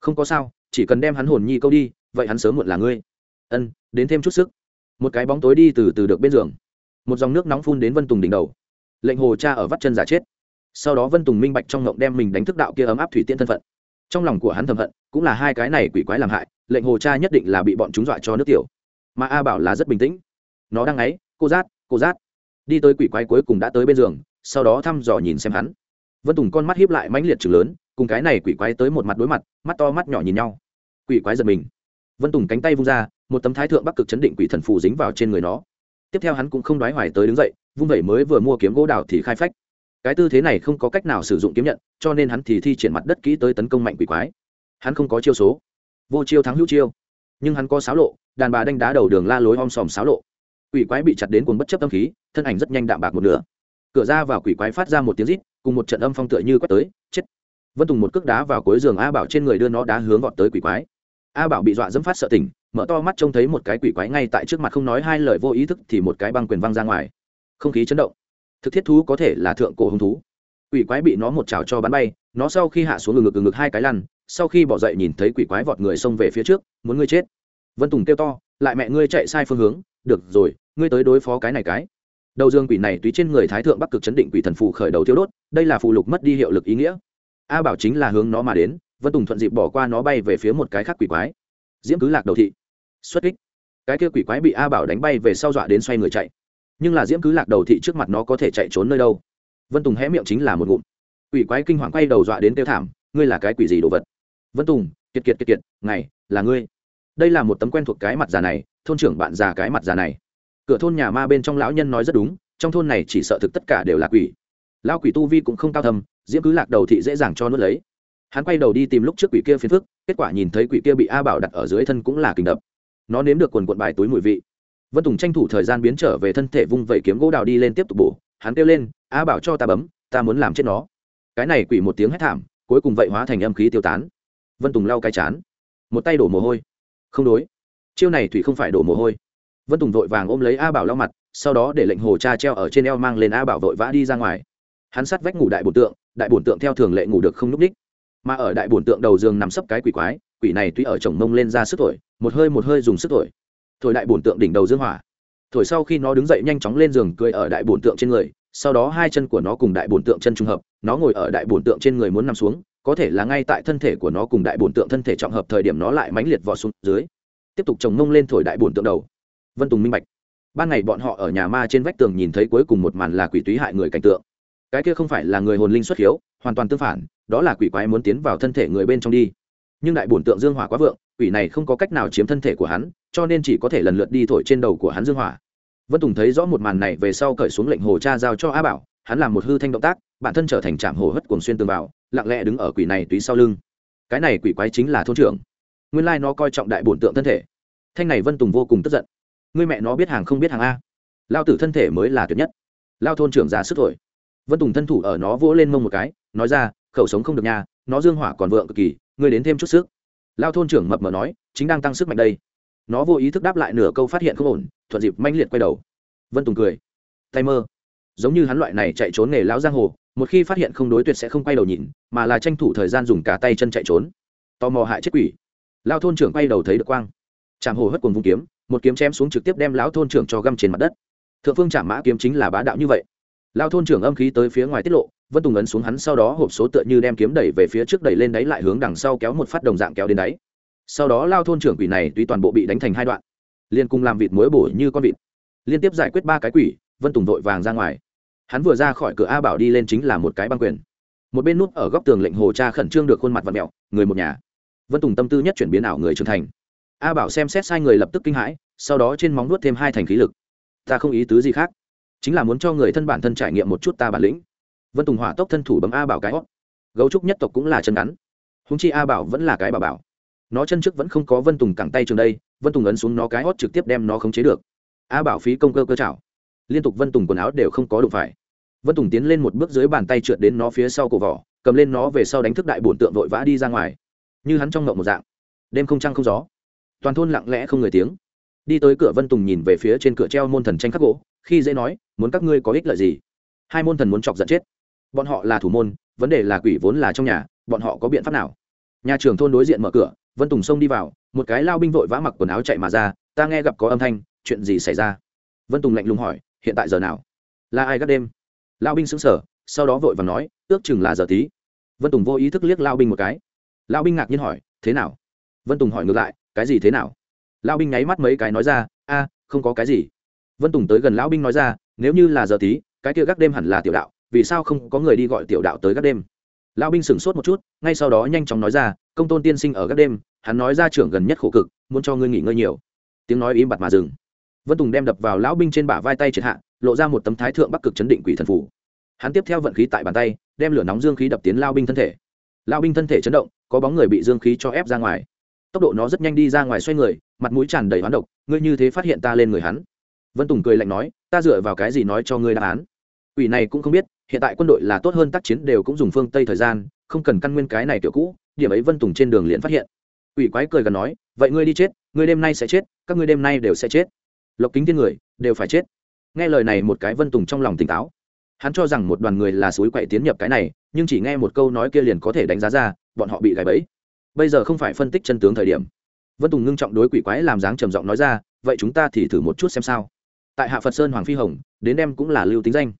Không có sao, chỉ cần đem hắn hồn nhi câu đi, vậy hắn sớm muộn là ngươi. Ân, đến thêm chút sức. Một cái bóng tối đi từ từ được bên giường. Một dòng nước nóng phun đến vân tùng đỉnh đầu. Lệnh hồ cha ở vắt chân giả chết. Sau đó vân tùng minh bạch trong ngộng đem mình đánh thức đạo kia ấm áp thủy tiên thân phận. Trong lòng của hắn thầm hận, cũng là hai cái này quỷ quái làm hại, lệnh hồ cha nhất định là bị bọn chúng dọa cho nước tiểu. Mà a bảo là rất bình tĩnh. Nó đang ấy, cô giác cô giác. Đi tới quỷ quái cuối cùng đã tới bên giường, sau đó thăm dò nhìn xem hắn vân tùng con mắt hiếp lại mãnh liệt chừng lớn, cùng cái này quỷ quái tới một mặt đối mặt, mắt to mắt nhỏ nhìn nhau. Quỷ quái giật mình. Vân tùng cánh tay vung ra, một tấm thái thượng bắc cực chấn định quỷ thần phù dính vào trên người nó. Tiếp theo hắn cũng không đoái hoài tới đứng dậy, vung vẩy mới vừa mua kiếm gỗ đào thì khai phách. Cái tư thế này không có cách nào sử dụng kiếm nhận, cho nên hắn thì thi triển mặt đất kỹ tới tấn công mạnh quỷ quái. Hắn không có chiêu số. Vô chiêu thắng hữu chiêu. Nhưng hắn có sáo lộ, đàn bà đánh đá đầu đường la lối om sòm sáo lộ. Quỷ quái bị chặt đến cuồng bất chấp tâm khí, thân ảnh rất nhanh đạm bạc một nửa cửa ra vào quỷ quái phát ra một tiếng rít, cùng một trận âm phong tựa như quét tới, chết. Vân tùng một cước đá vào cuối giường a bảo trên người đưa nó đá hướng vọt tới quỷ quái. A bảo bị dọa dẫm phát sợ tỉnh, mở to mắt trông thấy một cái quỷ quái ngay tại trước mặt không nói hai lời vô ý thức thì một cái băng quyền văng ra ngoài. Không khí chấn động. Thực thiết thú có thể là thượng cổ hung thú. Quỷ quái bị nó một chảo cho bắn bay, nó sau khi hạ xuống ngực ngực ngực hai cái lăn, sau khi bỏ dậy nhìn thấy quỷ quái vọt người xông về phía trước, muốn ngươi chết. Vân tùng kêu to, lại mẹ ngươi chạy sai phương hướng. Được rồi, ngươi tới đối phó cái này cái đầu dương quỷ này tùy trên người thái thượng bắc cực chấn định quỷ thần phù khởi đầu thiêu đốt, đây là phù lục mất đi hiệu lực ý nghĩa. A bảo chính là hướng nó mà đến, vân tùng thuận dịp bỏ qua nó bay về phía một cái khác quỷ quái. Diễm cứ lạc đầu thị. Xuất kích. Cái kia quỷ quái bị a bảo đánh bay về sau dọa đến xoay người chạy. Nhưng là diễm cứ lạc đầu thị trước mặt nó có thể chạy trốn nơi đâu? Vân tùng hé miệng chính là một ngụm. Quỷ quái kinh hoàng quay đầu dọa đến tiêu thảm, ngươi là cái quỷ gì đồ vật? Vân tùng, kiệt kiệt kiệt kiệt ngày là ngươi. Đây là một tấm quen thuộc cái mặt già này, thôn trưởng bạn già cái mặt già này cửa thôn nhà ma bên trong lão nhân nói rất đúng, trong thôn này chỉ sợ thực tất cả đều là quỷ. Lao quỷ tu vi cũng không cao thầm diễm cứ lạc đầu thị dễ dàng cho nuốt lấy. Hắn quay đầu đi tìm lúc trước quỷ kia phiền phức, kết quả nhìn thấy quỷ kia bị a bảo đặt ở dưới thân cũng là kình đập nó nếm được quần quận bài túi mùi vị. Vân tùng tranh thủ thời gian biến trở về thân thể vung vẩy kiếm gỗ đào đi lên tiếp tục bổ. Hắn kêu lên, a bảo cho ta bấm, ta muốn làm chết nó. Cái này quỷ một tiếng hét thảm, cuối cùng vậy hóa thành âm khí tiêu tán. Vân tùng lau cái chán. Một tay đổ mồ hôi. Không đối. Chiêu này thủy không phải đổ mồ hôi vân tùng vội vàng ôm lấy a bảo lau mặt, sau đó để lệnh hồ cha treo ở trên eo mang lên a bảo vội vã đi ra ngoài. Hắn sắt vách ngủ đại bổn tượng, đại bổn tượng theo thường lệ ngủ được không n ú c đích mà ở đại bổn tượng đầu giường nằm sấp cái quỷ quái, quỷ này tuy ở chồng mông lên ra sức thổi, một hơi một hơi dùng sức thổi. Thổi đại bổn tượng đỉnh đầu dương hỏa. Thổi sau khi nó đứng dậy nhanh chóng lên giường, cười ở đại bổn tượng trên người, sau đó hai chân của nó cùng đại bổn tượng chân trùng hợp, nó ngồi ở đại bổn tượng trên người muốn nằm xuống, có thể là ngay tại thân thể của nó cùng đại bổn tượng thân thể trọng hợp thời điểm nó lại mãnh liệt vọt xuống dưới. Tiếp tục chồng mông lên thổi đại bổn tượng đầu vân tùng minh bạch. Ban ngày bọn họ ở nhà ma trên vách tường nhìn thấy cuối cùng một màn là quỷ túy hại người cảnh tượng. Cái kia không phải là người hồn linh xuất hiếu, hoàn toàn tương phản, đó là quỷ quái muốn tiến vào thân thể người bên trong đi. Nhưng đại bổn tượng dương hỏa quá vượng, quỷ này không có cách nào chiếm thân thể của hắn, cho nên chỉ có thể lần lượt đi thổi trên đầu của hắn dương hỏa. Vân tùng thấy rõ một màn này về sau cởi xuống lệnh hồ cha giao cho a bảo, hắn làm một hư thanh động tác, bản thân trở thành trạm hồ hất cuồng xuyên tường vào, lặng lẽ đứng ở quỷ này túy sau lưng. Cái này quỷ quái chính là thôn trưởng. Nguyên lai nó coi trọng đại bổn tượng thân thể. Thanh này vân tùng vô cùng tức giận người mẹ nó biết hàng không biết hàng a. Lao tử thân thể mới là tuyệt nhất. Lao thôn trưởng già sức thổi. Vân tùng thân thủ ở nó vỗ lên mông một cái, nói ra, khẩu sống không được nhà nó dương hỏa còn vượng cực kỳ, ngươi đến thêm chút sức. Lao thôn trưởng mập mờ nói, chính đang tăng sức mạnh đây. Nó vô ý thức đáp lại nửa câu phát hiện không ổn, thuận dịp manh liệt quay đầu. Vân tùng cười, tay mơ. Giống như hắn loại này chạy trốn nghề lão giang hồ, một khi phát hiện không đối tuyệt sẽ không quay đầu nhìn, mà là tranh thủ thời gian dùng cả tay chân chạy trốn. Tò mò hại chết quỷ. Lao thôn trưởng quay đầu thấy được quang. Chàng hồ hất cùng vung kiếm một kiếm chém xuống trực tiếp đem lão thôn trưởng cho găm trên mặt đất. Thượng phương chạm mã kiếm chính là bá đạo như vậy. Lao thôn trưởng âm khí tới phía ngoài tiết lộ, vân tùng ấn xuống hắn sau đó hộp số tựa như đem kiếm đẩy về phía trước đẩy lên đáy lại hướng đằng sau kéo một phát đồng dạng kéo đến đáy. Sau đó lao thôn trưởng quỷ này tuy toàn bộ bị đánh thành hai đoạn liên cùng làm vịt muối bổ như con vịt. Liên tiếp giải quyết ba cái quỷ, vân tùng vội vàng ra ngoài. Hắn vừa ra khỏi cửa a bảo đi lên chính là một cái băng quyền. Một bên nút ở góc tường lệnh hồ cha khẩn trương được khuôn mặt và mẹo người một nhà. Vân tùng tâm tư nhất chuyển biến ảo người trưởng thành a bảo xem xét sai người lập tức kinh hãi, sau đó trên móng nuốt thêm hai thành khí lực. Ta không ý tứ gì khác, chính là muốn cho người thân bản thân trải nghiệm một chút ta bản lĩnh. Vân tùng hỏa tốc thân thủ bấm a bảo cái hót. Gấu trúc nhất tộc cũng là chân ngắn. Húng chi a bảo vẫn là cái bà bảo. Nó chân trước vẫn không có vân tùng cẳng tay trường đây, vân tùng ấn xuống nó cái hót trực tiếp đem nó khống chế được. A bảo phí công cơ cơ chảo. Liên tục vân tùng quần áo đều không có đụng phải. Vân tùng tiến lên một bước dưới bàn tay trượt đến nó phía sau cổ vỏ, cầm lên nó về sau đánh thức đại bổn tượng vội vã đi ra ngoài. Như hắn trong ngộng một dạng. Đêm không trăng không gió toàn thôn lặng lẽ không người tiếng. Đi tới cửa vân tùng nhìn về phía trên cửa treo môn thần tranh khắc gỗ, khi dễ nói, muốn các ngươi có ích lợi gì? Hai môn thần muốn chọc giận chết. Bọn họ là thủ môn, vấn đề là quỷ vốn là trong nhà, bọn họ có biện pháp nào? Nhà trường thôn đối diện mở cửa, vân tùng xông đi vào, một cái lao binh vội vã mặc quần áo chạy mà ra, ta nghe gặp có âm thanh, chuyện gì xảy ra? Vân tùng lạnh lùng hỏi, hiện tại giờ nào? Là ai gác đêm? Lao binh xứng sở sau đó vội và nói, ước chừng là giờ tí. Vân tùng vô ý thức liếc lao binh một cái. Lao binh ngạc nhiên hỏi, thế nào? Vân tùng hỏi ngược lại cái gì thế nào? Lão binh nháy mắt mấy cái nói ra, a, không có cái gì. Vân tùng tới gần lão binh nói ra, nếu như là giờ tí, cái kia gác đêm hẳn là tiểu đạo, vì sao không có người đi gọi tiểu đạo tới gác đêm? Lão binh sửng sốt một chút, ngay sau đó nhanh chóng nói ra, công tôn tiên sinh ở gác đêm, hắn nói ra trưởng gần nhất khổ cực, muốn cho ngươi nghỉ ngơi nhiều. Tiếng nói im bặt mà dừng. Vân tùng đem đập vào lão binh trên bả vai tay triệt hạ, lộ ra một tấm thái thượng bắc cực chấn định quỷ thần phủ hắn tiếp theo vận khí tại bàn tay, đem lửa nóng dương khí đập tiến lao binh thân thể. Lao binh thân thể chấn động, có bóng người bị dương khí cho ép ra ngoài tốc độ nó rất nhanh đi ra ngoài xoay người, mặt mũi tràn đầy hoán độc, ngươi như thế phát hiện ta lên người hắn. Vân tùng cười lạnh nói, ta dựa vào cái gì nói cho ngươi đáp án? Ủy này cũng không biết, hiện tại quân đội là tốt hơn tác chiến đều cũng dùng phương tây thời gian, không cần căn nguyên cái này kiểu cũ, điểm ấy vân tùng trên đường liền phát hiện. Ủy quái cười gần nói, vậy ngươi đi chết, ngươi đêm nay sẽ chết, các ngươi đêm nay đều sẽ chết. Lộc kính thiên người, đều phải chết. Nghe lời này một cái vân tùng trong lòng tỉnh táo. Hắn cho rằng một đoàn người là suối quậy tiến nhập cái này, nhưng chỉ nghe một câu nói kia liền có thể đánh giá ra, bọn họ bị gãy bẫy bây giờ không phải phân tích chân tướng thời điểm. Vân tùng ngưng trọng đối quỷ quái làm dáng trầm giọng nói ra, vậy chúng ta thì thử một chút xem sao. Tại hạ phật sơn hoàng phi hồng, đến đem cũng là lưu tính danh.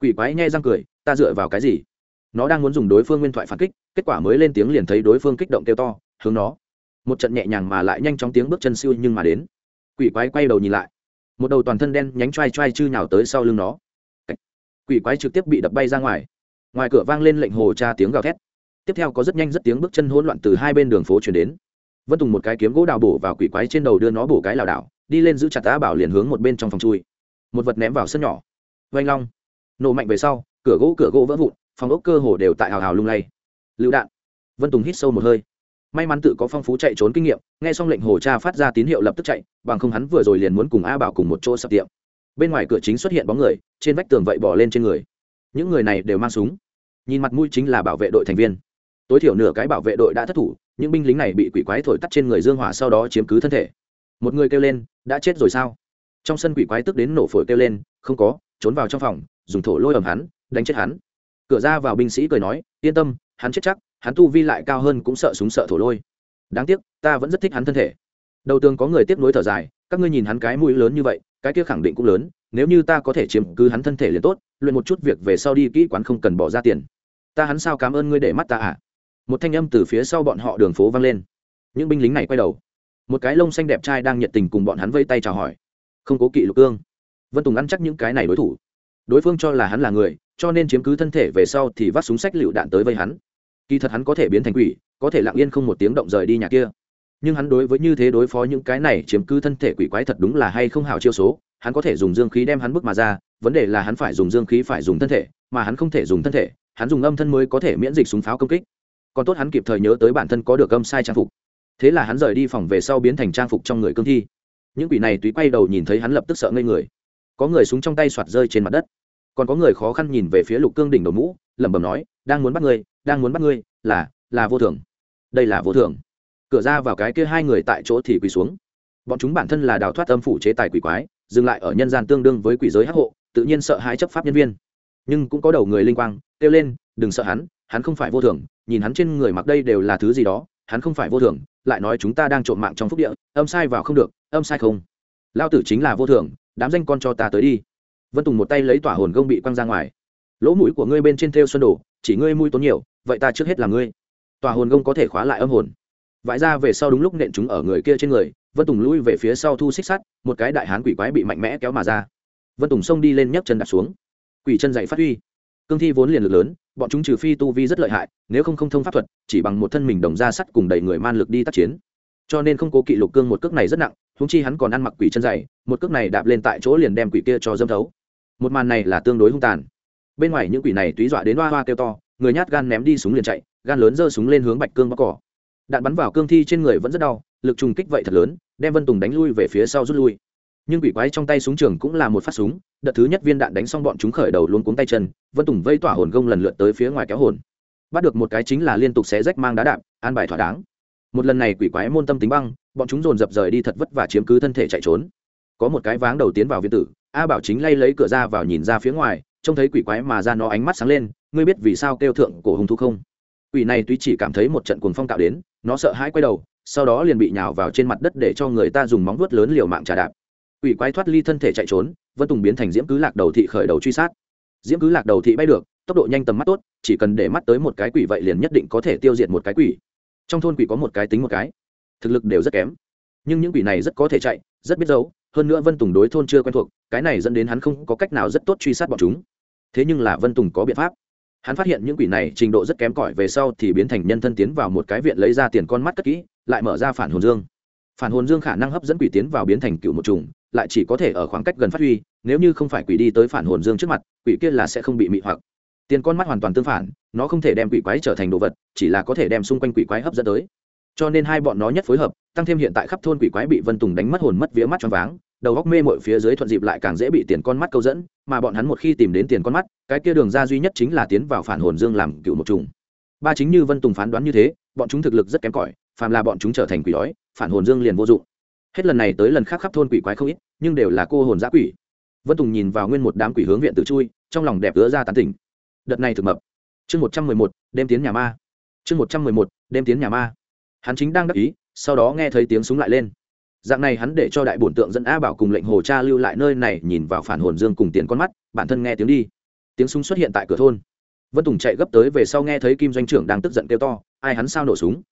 Quỷ quái nghe răng cười, ta dựa vào cái gì? Nó đang muốn dùng đối phương nguyên thoại phản kích, kết quả mới lên tiếng liền thấy đối phương kích động kêu to, hướng nó. Một trận nhẹ nhàng mà lại nhanh chóng tiếng bước chân siêu nhưng mà đến. Quỷ quái quay đầu nhìn lại. Một đầu toàn thân đen nhánh choai choai chư nhào tới sau lưng nó. Quỷ quái trực tiếp bị đập bay ra ngoài. Ngoài cửa vang lên lệnh hồ tra tiếng gào thét tiếp theo có rất nhanh rất tiếng bước chân hỗn loạn từ hai bên đường phố chuyển đến. Vân tùng một cái kiếm gỗ đào bổ vào quỷ quái trên đầu đưa nó bổ cái lảo đảo, đi lên giữ chặt tá bảo liền hướng một bên trong phòng chui. Một vật ném vào sân nhỏ. Vanh long. Nổ mạnh về sau, cửa gỗ cửa gỗ vỡ vụn, phòng ốc cơ hồ đều tại hào hào lung lay. Lựu đạn. Vân tùng hít sâu một hơi. May mắn tự có phong phú chạy trốn kinh nghiệm, nghe xong lệnh hồ cha phát ra tín hiệu lập tức chạy, bằng không hắn vừa rồi liền muốn cùng a bảo cùng một chỗ sập tiệm. Bên ngoài cửa chính xuất hiện bóng người, trên vách tường vậy bỏ lên trên người. Những người này đều mang súng. Nhìn mặt mũi chính là bảo vệ đội thành viên tối thiểu nửa cái bảo vệ đội đã thất thủ, những binh lính này bị quỷ quái thổi tắt trên người dương hỏa sau đó chiếm cứ thân thể. Một người kêu lên, đã chết rồi sao? Trong sân quỷ quái tức đến nổ phổi kêu lên, không có, trốn vào trong phòng, dùng thổ lôi ẩm hắn, đánh chết hắn. Cửa ra vào binh sĩ cười nói, yên tâm, hắn chết chắc, hắn tu vi lại cao hơn cũng sợ súng sợ thổ lôi. Đáng tiếc, ta vẫn rất thích hắn thân thể. Đầu tường có người tiếp nối thở dài, các ngươi nhìn hắn cái mũi lớn như vậy, cái kia khẳng định cũng lớn, nếu như ta có thể chiếm cứ hắn thân thể liền tốt, luyện một chút việc về sau đi, kỹ quán không cần bỏ ra tiền. Ta hắn sao cảm ơn ngươi để mắt ta à? Một thanh âm từ phía sau bọn họ đường phố vang lên. Những binh lính này quay đầu. Một cái lông xanh đẹp trai đang nhiệt tình cùng bọn hắn vây tay chào hỏi. Không cố kỵ lục cương. Vân tùng ăn chắc những cái này đối thủ. Đối phương cho là hắn là người, cho nên chiếm cứ thân thể về sau thì vắt súng sách lựu đạn tới vây hắn. Kỳ thật hắn có thể biến thành quỷ, có thể lặng yên không một tiếng động rời đi nhà kia. Nhưng hắn đối với như thế đối phó những cái này chiếm cứ thân thể quỷ quái thật đúng là hay không hào chiêu số, hắn có thể dùng dương khí đem hắn bước mà ra, vấn đề là hắn phải dùng dương khí phải dùng thân thể, mà hắn không thể dùng thân thể, hắn dùng âm thân mới có thể miễn dịch súng pháo công kích còn tốt hắn kịp thời nhớ tới bản thân có được âm sai trang phục. Thế là hắn rời đi phòng về sau biến thành trang phục trong người cương thi. Những quỷ này túy quay đầu nhìn thấy hắn lập tức sợ ngây người. Có người súng trong tay soạt rơi trên mặt đất. Còn có người khó khăn nhìn về phía lục cương đỉnh đầu mũ, lẩm bẩm nói, đang muốn bắt ngươi, đang muốn bắt ngươi, là là vô thường. Đây là vô thường. Cửa ra vào cái kia hai người tại chỗ thì quỳ xuống. Bọn chúng bản thân là đào thoát âm phủ chế tài quỷ quái, dừng lại ở nhân gian tương đương với quỷ giới hắc hộ, tự nhiên sợ hãi chấp pháp nhân viên. Nhưng cũng có đầu người linh quang, kêu lên, đừng sợ hắn hắn không phải vô thường nhìn hắn trên người mặc đây đều là thứ gì đó, hắn không phải vô thường, lại nói chúng ta đang trộm mạng trong phúc địa, âm sai vào không được, âm sai không. Lao tử chính là vô thường, đám danh con cho ta tới đi. Vân tùng một tay lấy tỏa hồn gông bị quăng ra ngoài. Lỗ mũi của ngươi bên trên thêu xuân đổ, chỉ ngươi mũi tốn nhiều, vậy ta trước hết là ngươi. Tòa hồn gông có thể khóa lại âm hồn. Vãi ra về sau đúng lúc nện chúng ở người kia trên người, vân tùng lui về phía sau thu xích sắt, một cái đại hán quỷ quái bị mạnh mẽ kéo mà ra. Vân tùng xông đi lên nhấc chân đặt xuống. Quỷ chân dậy phát huy cương thi vốn liền lực lớn, bọn chúng trừ phi tu vi rất lợi hại, nếu không không thông pháp thuật, chỉ bằng một thân mình đồng ra sắt cùng đẩy người man lực đi tác chiến. Cho nên không cố kỵ lục cương một cước này rất nặng húng chi hắn còn ăn mặc quỷ chân dày, một cước này đạp lên tại chỗ liền đem quỷ kia cho dâm thấu. Một màn này là tương đối hung tàn. Bên ngoài những quỷ này túy dọa đến hoa hoa kêu to, người nhát gan ném đi súng liền chạy, gan lớn giơ súng lên hướng bạch cương bóc cỏ. Đạn bắn vào cương thi trên người vẫn rất đau, lực trùng kích vậy thật lớn, đem vân tùng đánh lui về phía sau rút lui nhưng quỷ quái trong tay súng trường cũng là một phát súng, đợt thứ nhất viên đạn đánh xong bọn chúng khởi đầu luôn cuống tay chân, vân tùng vây tỏa hồn gông lần lượt tới phía ngoài kéo hồn. Bắt được một cái chính là liên tục xé rách mang đá đạp, an bài thỏa đáng. Một lần này quỷ quái môn tâm tính băng, bọn chúng dồn dập rời đi thật vất và chiếm cứ thân thể chạy trốn. Có một cái váng đầu tiến vào viên tử, a bảo chính lay lấy cửa ra vào nhìn ra phía ngoài, trông thấy quỷ quái mà ra nó ánh mắt sáng lên, ngươi biết vì sao kêu thượng cổ hùng thu không? Quỷ này tuy chỉ cảm thấy một trận cuồng phong tạo đến, nó sợ hãi quay đầu, sau đó liền bị nhào vào trên mặt đất để cho người ta dùng móng vuốt lớn liều mạng trà đạp quỷ quái thoát ly thân thể chạy trốn, vân tùng biến thành diễm cứ lạc đầu thị khởi đầu truy sát. Diễm cứ lạc đầu thị bay được, tốc độ nhanh tầm mắt tốt, chỉ cần để mắt tới một cái quỷ vậy liền nhất định có thể tiêu diệt một cái quỷ. Trong thôn quỷ có một cái tính một cái, thực lực đều rất kém. Nhưng những quỷ này rất có thể chạy, rất biết giấu, hơn nữa vân tùng đối thôn chưa quen thuộc, cái này dẫn đến hắn không có cách nào rất tốt truy sát bọn chúng. Thế nhưng là vân tùng có biện pháp. Hắn phát hiện những quỷ này trình độ rất kém cỏi về sau thì biến thành nhân thân tiến vào một cái viện lấy ra tiền con mắt cất kỹ, lại mở ra phản hồn dương. Phản hồn dương khả năng hấp dẫn quỷ tiến vào biến thành cựu một trùng lại chỉ có thể ở khoảng cách gần phát huy, nếu như không phải quỷ đi tới phản hồn dương trước mặt, quỷ kia là sẽ không bị mị hoặc. Tiền con mắt hoàn toàn tương phản, nó không thể đem quỷ quái trở thành đồ vật, chỉ là có thể đem xung quanh quỷ quái hấp dẫn tới. Cho nên hai bọn nó nhất phối hợp, tăng thêm hiện tại khắp thôn quỷ quái bị vân tùng đánh mất hồn mất vía mắt cho váng, đầu góc mê mội phía dưới thuận dịp lại càng dễ bị tiền con mắt câu dẫn, mà bọn hắn một khi tìm đến tiền con mắt, cái kia đường ra duy nhất chính là tiến vào phản hồn dương làm cựu một trùng ba chính như vân tùng phán đoán như thế, bọn chúng thực lực rất kém cỏi, phàm là bọn chúng trở thành quỷ đói, phản hồn dương liền vô dụng hết lần này tới lần khác khắp thôn quỷ quái không ít, nhưng đều là cô hồn giã quỷ. Vân tùng nhìn vào nguyên một đám quỷ hướng viện tự chui, trong lòng đẹp ứa ra tán tỉnh. Đợt này thực mập. Chương một trăm mười một, đêm tiến nhà ma. Chương một trăm mười một, đêm tiến nhà ma. Hắn chính đang đắc ý, sau đó nghe thấy tiếng súng lại lên. Dạng này hắn để cho đại bổn tượng dẫn a bảo cùng lệnh hồ cha lưu lại nơi này, nhìn vào phản hồn dương cùng tiền con mắt, bản thân nghe tiếng đi. Tiếng súng xuất hiện tại cửa thôn. Vân tùng chạy gấp tới về sau nghe thấy kim doanh trưởng đang tức giận kêu to, ai hắn sao nổ súng?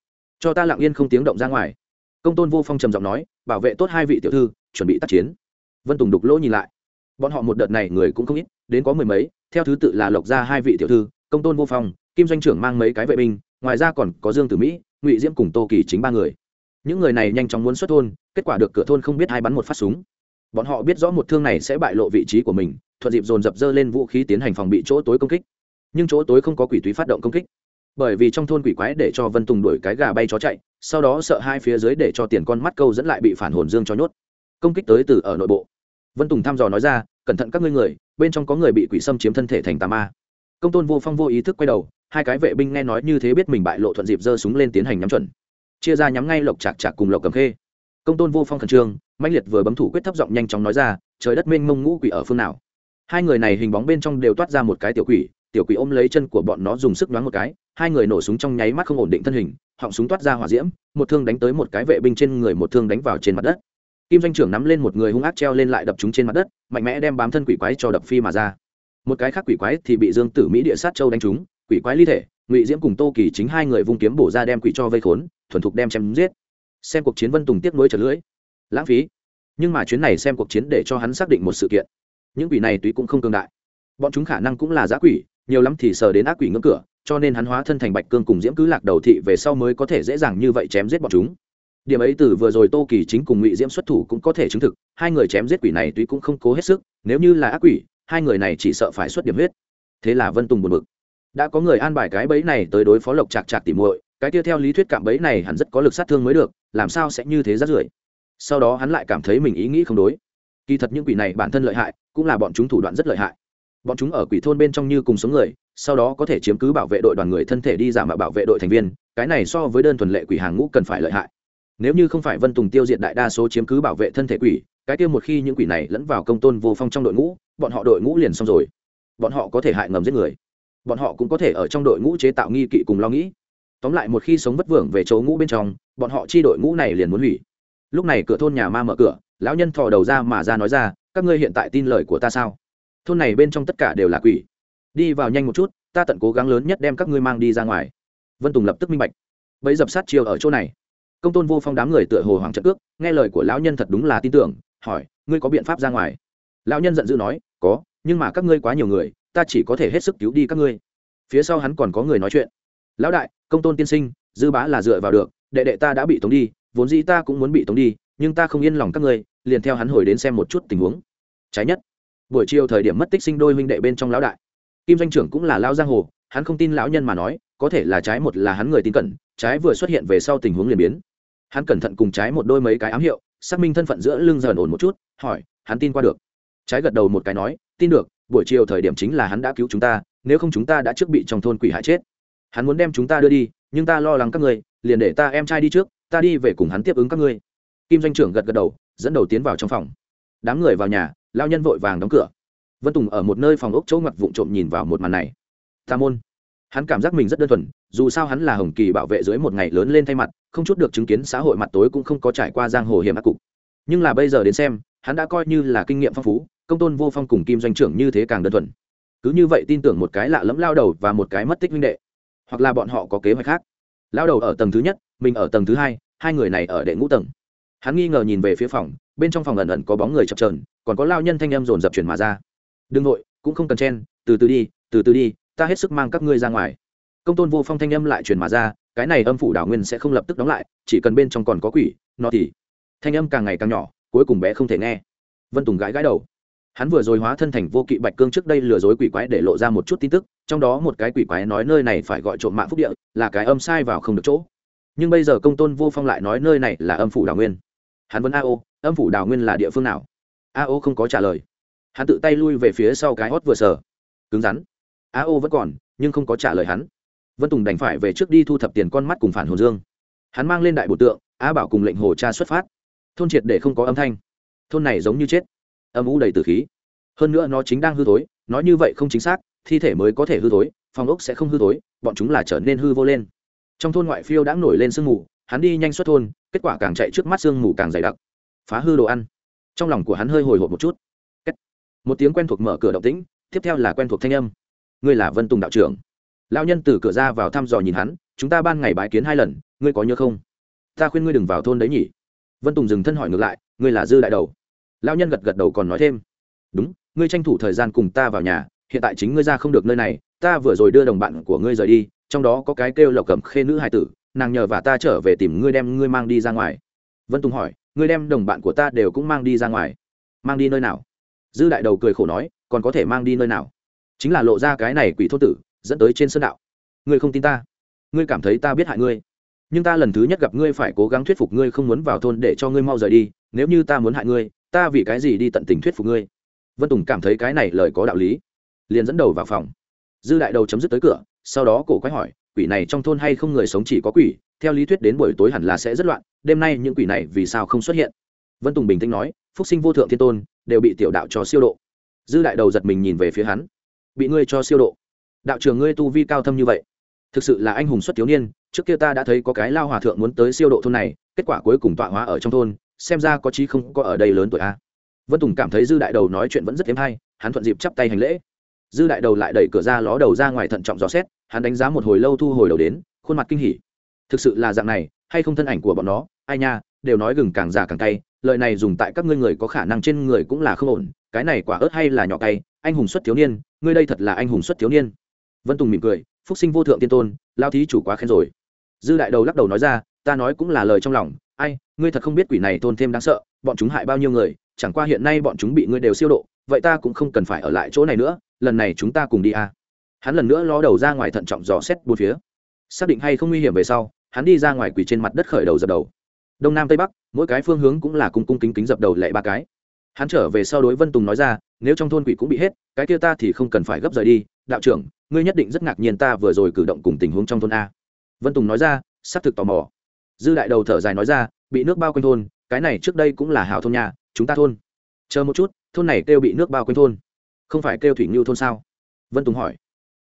Cho ta lặng yên không tiếng động ra ngoài. Công tôn vô phong trầm giọng nói bảo vệ tốt hai vị tiểu thư, chuẩn bị tác chiến. Vân tùng đục lỗ nhìn lại. Bọn họ một đợt này người cũng không ít, đến có mười mấy, theo thứ tự là lộc ra hai vị tiểu thư, công tôn vô phong, kim doanh trưởng mang mấy cái vệ binh, ngoài ra còn có dương tử mỹ, ngụy diễm cùng tô kỳ chính ba người. Những người này nhanh chóng muốn xuất thôn, kết quả được cửa thôn không biết hai bắn một phát súng. Bọn họ biết rõ một thương này sẽ bại lộ vị trí của mình, thuận dịp dồn dập dơ lên vũ khí tiến hành phòng bị chỗ tối công kích. Nhưng chỗ tối không có quỷ túy phát động công kích bởi vì trong thôn quỷ quái để cho vân tùng đuổi cái gà bay chó chạy, sau đó sợ hai phía dưới để cho tiền con mắt câu dẫn lại bị phản hồn dương cho nhốt. Công kích tới từ ở nội bộ. Vân tùng thăm dò nói ra, cẩn thận các ngươi người, bên trong có người bị quỷ xâm chiếm thân thể thành tà ma. Công tôn vô phong vô ý thức quay đầu, hai cái vệ binh nghe nói như thế biết mình bại lộ thuận dịp giơ súng lên tiến hành nhắm chuẩn. Chia ra nhắm ngay lộc chạc chạc cùng lộc cầm khê. Công tôn vô phong khẩn trương mạnh liệt vừa bấm thủ quyết thấp giọng nhanh chóng nói ra, trời đất mênh mông ngũ quỷ ở phương nào? Hai người này hình bóng bên trong đều toát ra một cái tiểu quỷ tiểu quỷ ôm lấy chân của bọn nó dùng sức đoán một cái, hai người nổ súng trong nháy mắt không ổn định thân hình, họng súng toát ra hỏa diễm, một thương đánh tới một cái vệ binh trên người, một thương đánh vào trên mặt đất. Kim doanh trưởng nắm lên một người hung ác treo lên lại đập chúng trên mặt đất, mạnh mẽ đem bám thân quỷ quái cho đập phi mà ra. Một cái khác quỷ quái thì bị dương tử mỹ địa sát châu đánh trúng, quỷ quái ly thể, ngụy diễm cùng tô kỳ chính hai người vung kiếm bổ ra đem quỷ cho vây khốn, thuần thục đem chém giết. Xem cuộc chiến vân tùng tiếp nối trở lưỡi. Lãng phí. Nhưng mà chuyến này xem cuộc chiến để cho hắn xác định một sự kiện. Những quỷ này tuy cũng không cương đại, bọn chúng khả năng cũng là giã quỷ nhiều lắm thì sờ đến ác quỷ ngưỡng cửa, cho nên hắn hóa thân thành bạch cương cùng diễm cứ lạc đầu thị về sau mới có thể dễ dàng như vậy chém giết bọn chúng. Điểm ấy từ vừa rồi tô kỳ chính cùng ngụy diễm xuất thủ cũng có thể chứng thực, hai người chém giết quỷ này tuy cũng không cố hết sức, nếu như là ác quỷ, hai người này chỉ sợ phải xuất điểm huyết. Thế là vân tùng buồn bực. Đã có người an bài cái bẫy này tới đối phó lộc chạc chạc tỉ muội, cái kia theo lý thuyết cạm bẫy này hẳn rất có lực sát thương mới được, làm sao sẽ như thế rát rưởi? Sau đó hắn lại cảm thấy mình ý nghĩ không đối. Kỳ thật những quỷ này bản thân lợi hại, cũng là bọn chúng thủ đoạn rất lợi hại bọn chúng ở quỷ thôn bên trong như cùng số người, sau đó có thể chiếm cứ bảo vệ đội đoàn người thân thể đi giả mạo bảo vệ đội thành viên, cái này so với đơn thuần lệ quỷ hàng ngũ cần phải lợi hại. Nếu như không phải vân tùng tiêu diệt đại đa số chiếm cứ bảo vệ thân thể quỷ, cái kia một khi những quỷ này lẫn vào công tôn vô phong trong đội ngũ, bọn họ đội ngũ liền xong rồi. Bọn họ có thể hại ngầm giết người. Bọn họ cũng có thể ở trong đội ngũ chế tạo nghi kỵ cùng lo nghĩ. Tóm lại một khi sống vất vưởng về chỗ ngũ bên trong, bọn họ chi đội ngũ này liền muốn hủy. Lúc này cửa thôn nhà ma mở cửa, lão nhân thò đầu ra mà ra nói ra, các ngươi hiện tại tin lời của ta sao? Thôn này bên trong tất cả đều là quỷ. Đi vào nhanh một chút, ta tận cố gắng lớn nhất đem các ngươi mang đi ra ngoài. Vân tùng lập tức minh bạch. Bấy dập sát chiều ở chỗ này. Công tôn vô phong đám người tựa hồ hoàng trận cước, nghe lời của lão nhân thật đúng là tin tưởng, hỏi, ngươi có biện pháp ra ngoài? Lão nhân giận dữ nói, có, nhưng mà các ngươi quá nhiều người, ta chỉ có thể hết sức cứu đi các ngươi. Phía sau hắn còn có người nói chuyện. Lão đại, công tôn tiên sinh, dư bá là dựa vào được, đệ đệ ta đã bị tống đi, vốn dĩ ta cũng muốn bị tống đi, nhưng ta không yên lòng các ngươi, liền theo hắn hồi đến xem một chút tình huống. Trái nhất buổi chiều thời điểm mất tích sinh đôi huynh đệ bên trong lão đại. Kim doanh trưởng cũng là lao giang hồ, hắn không tin lão nhân mà nói, có thể là trái một là hắn người tin cẩn, trái vừa xuất hiện về sau tình huống liền biến. Hắn cẩn thận cùng trái một đôi mấy cái ám hiệu, xác minh thân phận giữa lưng dần ổn một chút, hỏi, hắn tin qua được? Trái gật đầu một cái nói, tin được, buổi chiều thời điểm chính là hắn đã cứu chúng ta, nếu không chúng ta đã trước bị trong thôn quỷ hại chết. Hắn muốn đem chúng ta đưa đi, nhưng ta lo lắng các người liền để ta em trai đi trước, ta đi về cùng hắn tiếp ứng các ngươi. Kim doanh trưởng gật gật đầu, dẫn đầu tiến vào trong phòng. Đám người vào nhà lao nhân vội vàng đóng cửa. Vân tùng ở một nơi phòng ốc chỗ ngặt vụn trộm nhìn vào một màn này. Tà môn. Hắn cảm giác mình rất đơn thuần, dù sao hắn là hồng kỳ bảo vệ dưới một ngày lớn lên thay mặt, không chút được chứng kiến xã hội mặt tối cũng không có trải qua giang hồ hiểm ác cục. Nhưng là bây giờ đến xem, hắn đã coi như là kinh nghiệm phong phú, công tôn vô phong cùng kim doanh trưởng như thế càng đơn thuần. Cứ như vậy tin tưởng một cái lạ lẫm lao đầu và một cái mất tích minh đệ. Hoặc là bọn họ có kế hoạch khác. Lao đầu ở tầng thứ nhất, mình ở tầng thứ hai hai người này ở đệ ngũ tầng. Hắn nghi ngờ nhìn về phía phòng, bên trong phòng ẩn ẩn có bóng người chập trờn còn có lao nhân thanh âm dồn dập chuyển mà ra. Đừng nội cũng không cần chen, từ từ đi, từ từ đi, ta hết sức mang các ngươi ra ngoài. Công tôn vô phong thanh âm lại truyền mà ra, cái này âm phủ đảo nguyên sẽ không lập tức đóng lại, chỉ cần bên trong còn có quỷ, nó thì thanh âm càng ngày càng nhỏ, cuối cùng bé không thể nghe. Vân tùng gãi gãi đầu. Hắn vừa rồi hóa thân thành vô kỵ bạch cương trước đây lừa dối quỷ quái để lộ ra một chút tin tức, trong đó một cái quỷ quái nói nơi này phải gọi trộm mạng phúc địa, là cái âm sai vào không được chỗ. Nhưng bây giờ công tôn vô phong lại nói nơi này là âm phủ đào nguyên. Hắn vẫn a ô, âm phủ đào nguyên là địa phương nào? A ô không có trả lời. Hắn tự tay lui về phía sau cái hót vừa sờ. Cứng rắn. A ô vẫn còn, nhưng không có trả lời hắn. Vân tùng đành phải về trước đi thu thập tiền con mắt cùng phản hồn dương. Hắn mang lên đại bộ tượng, a bảo cùng lệnh hồ cha xuất phát. Thôn triệt để không có âm thanh. Thôn này giống như chết. Âm u đầy từ khí. Hơn nữa nó chính đang hư thối, nói như vậy không chính xác, thi thể mới có thể hư thối, phòng ốc sẽ không hư thối, bọn chúng là trở nên hư vô lên. Trong thôn ngoại phiêu đã nổi lên sương mù, hắn đi nhanh xuất thôn, kết quả càng chạy trước mắt sương mù càng dày đặc. Phá hư đồ ăn trong lòng của hắn hơi hồi hộp một chút. Một tiếng quen thuộc mở cửa động tĩnh, tiếp theo là quen thuộc thanh âm. Ngươi là vân tùng đạo trưởng. Lao nhân từ cửa ra vào thăm dò nhìn hắn, chúng ta ban ngày bái kiến hai lần, ngươi có nhớ không? Ta khuyên ngươi đừng vào thôn đấy nhỉ. Vân tùng dừng thân hỏi ngược lại, ngươi là dư đại đầu. Lao nhân gật gật đầu còn nói thêm. Đúng, ngươi tranh thủ thời gian cùng ta vào nhà, hiện tại chính ngươi ra không được nơi này, ta vừa rồi đưa đồng bạn của ngươi rời đi, trong đó có cái kêu lộc cầm khê nữ hai tử, nàng nhờ và ta trở về tìm ngươi đem ngươi mang đi ra ngoài. Vân tùng hỏi ngươi đem đồng bạn của ta đều cũng mang đi ra ngoài. Mang đi nơi nào? Dư đại đầu cười khổ nói, còn có thể mang đi nơi nào? Chính là lộ ra cái này quỷ thô tử, dẫn tới trên sơn đạo. Ngươi không tin ta. Ngươi cảm thấy ta biết hại ngươi. Nhưng ta lần thứ nhất gặp ngươi phải cố gắng thuyết phục ngươi không muốn vào thôn để cho ngươi mau rời đi. Nếu như ta muốn hại ngươi, ta vì cái gì đi tận tình thuyết phục ngươi? Vân tùng cảm thấy cái này lời có đạo lý. Liền dẫn đầu vào phòng. Dư đại đầu chấm dứt tới cửa, sau đó cổ quái hỏi quỷ này trong thôn hay không người sống chỉ có quỷ, theo lý thuyết đến buổi tối hẳn là sẽ rất loạn, đêm nay những quỷ này vì sao không xuất hiện? Vân tùng bình tĩnh nói, phúc sinh vô thượng thiên tôn, đều bị tiểu đạo cho siêu độ. Dư đại đầu giật mình nhìn về phía hắn. Bị ngươi cho siêu độ. Đạo trường ngươi tu vi cao thâm như vậy, thực sự là anh hùng xuất thiếu niên, trước kia ta đã thấy có cái lao hòa thượng muốn tới siêu độ thôn này, kết quả cuối cùng tọa hóa ở trong thôn, xem ra có chí không có ở đây lớn tuổi a. Vân tùng cảm thấy dư đại đầu nói chuyện vẫn rất thêm hay, hắn thuận dịp chắp tay hành lễ. Dư đại đầu lại đẩy cửa ra ló đầu ra ngoài thận trọng dò xét hắn đánh giá một hồi lâu thu hồi đầu đến, khuôn mặt kinh hỉ. Thực sự là dạng này, hay không thân ảnh của bọn nó, ai nha, đều nói gừng càng già càng cay, lời này dùng tại các ngươi người có khả năng trên người cũng là không ổn, cái này quả ớt hay là nhỏ cay, anh hùng xuất thiếu niên, ngươi đây thật là anh hùng xuất thiếu niên. Vân tùng mỉm cười, phúc sinh vô thượng tiên tôn, lao thí chủ quá khen rồi. Dư đại đầu lắc đầu nói ra, ta nói cũng là lời trong lòng, ai, ngươi thật không biết quỷ này tôn thêm đáng sợ, bọn chúng hại bao nhiêu người, chẳng qua hiện nay bọn chúng bị ngươi đều siêu độ, vậy ta cũng không cần phải ở lại chỗ này nữa, lần này chúng ta cùng đi à hắn lần nữa ló đầu ra ngoài thận trọng dò xét bốn phía. Xác định hay không nguy hiểm về sau, hắn đi ra ngoài quỳ trên mặt đất khởi đầu dập đầu. Đông nam tây bắc, mỗi cái phương hướng cũng là cung cung kính kính dập đầu lệ ba cái. Hắn trở về sau đối vân tùng nói ra, nếu trong thôn quỷ cũng bị hết, cái kia ta thì không cần phải gấp rời đi. Đạo trưởng, ngươi nhất định rất ngạc nhiên ta vừa rồi cử động cùng tình huống trong thôn a. Vân tùng nói ra, xác thực tò mò. Dư đại đầu thở dài nói ra, bị nước bao quanh thôn, cái này trước đây cũng là hảo thôn nhà chúng ta thôn. Chờ một chút, thôn này kêu bị nước bao quanh thôn. Không phải kêu thủy ngưu thôn sao? Vân tùng hỏi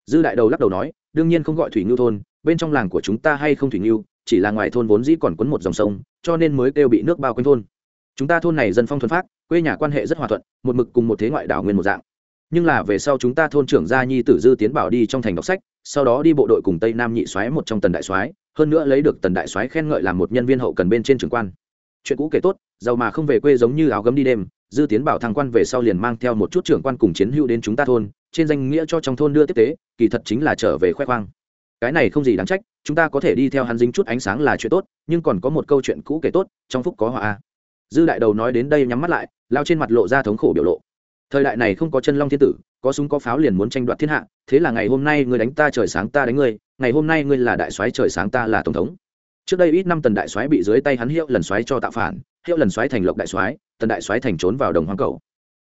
dư đại đầu lắc đầu nói, đương nhiên không gọi thủy ngưu thôn, bên trong làng của chúng ta hay không thủy ngưu chỉ là ngoài thôn vốn dĩ còn quấn một dòng sông, cho nên mới kêu bị nước bao quanh thôn. Chúng ta thôn này dân phong thuần phát quê nhà quan hệ rất hòa thuận, một mực cùng một thế ngoại đảo nguyên một dạng. Nhưng là về sau chúng ta thôn trưởng gia nhi tử dư tiến bảo đi trong thành đọc sách, sau đó đi bộ đội cùng tây nam nhị xoáy một trong tần đại soái, hơn nữa lấy được tần đại soái khen ngợi làm một nhân viên hậu cần bên trên trường quan. Chuyện cũ kể tốt, giàu mà không về quê giống như áo gấm đi đêm, dư tiến bảo thăng quan về sau liền mang theo một chút trưởng quan cùng chiến hữu đến chúng ta thôn trên danh nghĩa cho trong thôn đưa tiếp tế, kỳ thật chính là trở về khoe khoang. Cái này không gì đáng trách, chúng ta có thể đi theo hắn dính chút ánh sáng là chuyện tốt, nhưng còn có một câu chuyện cũ kể tốt, trong phúc có họa dư đại đầu nói đến đây nhắm mắt lại, lao trên mặt lộ ra thống khổ biểu lộ. Thời đại này không có chân long thiên tử, có súng có pháo liền muốn tranh đoạt thiên hạ, thế là ngày hôm nay ngươi đánh ta trời sáng ta đánh ngươi, ngày hôm nay ngươi là đại soái trời sáng ta là tổng thống. Trước đây ít năm tần đại soái bị dưới tay hắn hiệu lần soái cho tạo phản, hiệu lần soái thành lộc đại soái, tần đại soái thành trốn vào đồng hoang cầu.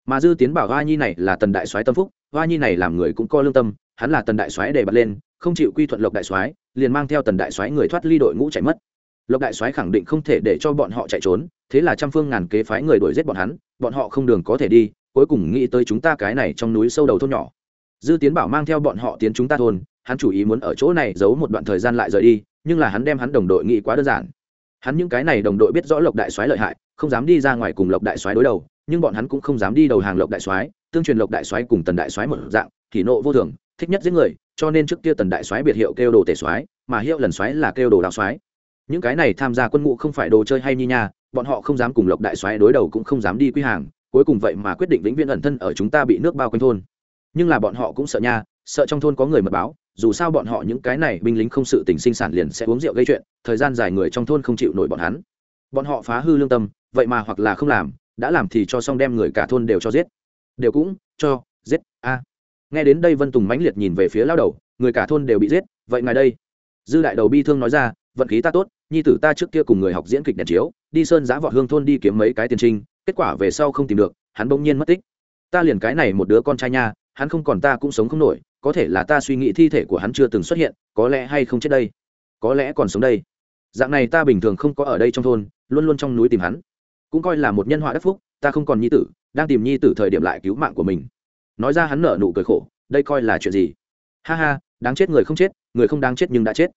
Mà dư tiến bảo hoa nhi này là tần đại soái tâm phúc hoa nhi này làm người cũng có lương tâm, hắn là tần đại soái để bật lên, không chịu quy thuận lộc đại soái, liền mang theo tần đại soái người thoát ly đội ngũ chạy mất. Lộc đại soái khẳng định không thể để cho bọn họ chạy trốn, thế là trăm phương ngàn kế phái người đuổi giết bọn hắn, bọn họ không đường có thể đi, cuối cùng nghĩ tới chúng ta cái này trong núi sâu đầu thôn nhỏ. Dư tiến bảo mang theo bọn họ tiến chúng ta thôn, hắn chủ ý muốn ở chỗ này giấu một đoạn thời gian lại rời đi, nhưng là hắn đem hắn đồng đội nghĩ quá đơn giản. Hắn những cái này đồng đội biết rõ lộc đại soái lợi hại, không dám đi ra ngoài cùng lộc đại soái đối đầu, nhưng bọn hắn cũng không dám đi đầu hàng lộc đại soái tương truyền lộc đại soái cùng tần đại soái một dạng, kỷ nộ vô thường, thích nhất giết người, cho nên trước kia tần đại soái biệt hiệu kêu đồ tể soái, mà hiệu lần soái là kêu đồ đạo soái. Những cái này tham gia quân ngũ không phải đồ chơi hay nhi nha, bọn họ không dám cùng lộc đại soái đối đầu cũng không dám đi quy hàng, cuối cùng vậy mà quyết định vĩnh viễn ẩn thân ở chúng ta bị nước bao quanh thôn. Nhưng là bọn họ cũng sợ nha, sợ trong thôn có người mật báo, dù sao bọn họ những cái này binh lính không sự tình sinh sản liền sẽ uống rượu gây chuyện, thời gian dài người trong thôn không chịu nổi bọn hắn. Bọn họ phá hư lương tâm, vậy mà hoặc là không làm, đã làm thì cho xong đem người cả thôn đều cho giết đều cũng cho, giết, a. Nghe đến đây vân tùng mãnh liệt nhìn về phía lao đầu, người cả thôn đều bị giết, vậy ngài đây. Dư đại đầu bi thương nói ra, vận khí ta tốt, nhi tử ta trước kia cùng người học diễn kịch đèn chiếu, đi sơn giã vọt hương thôn đi kiếm mấy cái tiền trinh, kết quả về sau không tìm được, hắn bỗng nhiên mất tích. Ta liền cái này một đứa con trai nha, hắn không còn ta cũng sống không nổi, có thể là ta suy nghĩ thi thể của hắn chưa từng xuất hiện, có lẽ hay không chết đây? Có lẽ còn sống đây. Dạng này ta bình thường không có ở đây trong thôn, luôn luôn trong núi tìm hắn. Cũng coi là một nhân họa đắc phúc, ta không còn nhi tử đang tìm nhi tử thời điểm lại cứu mạng của mình. Nói ra hắn nở nụ cười khổ, đây coi là chuyện gì? Ha ha, đáng chết người không chết, người không đáng chết nhưng đã chết.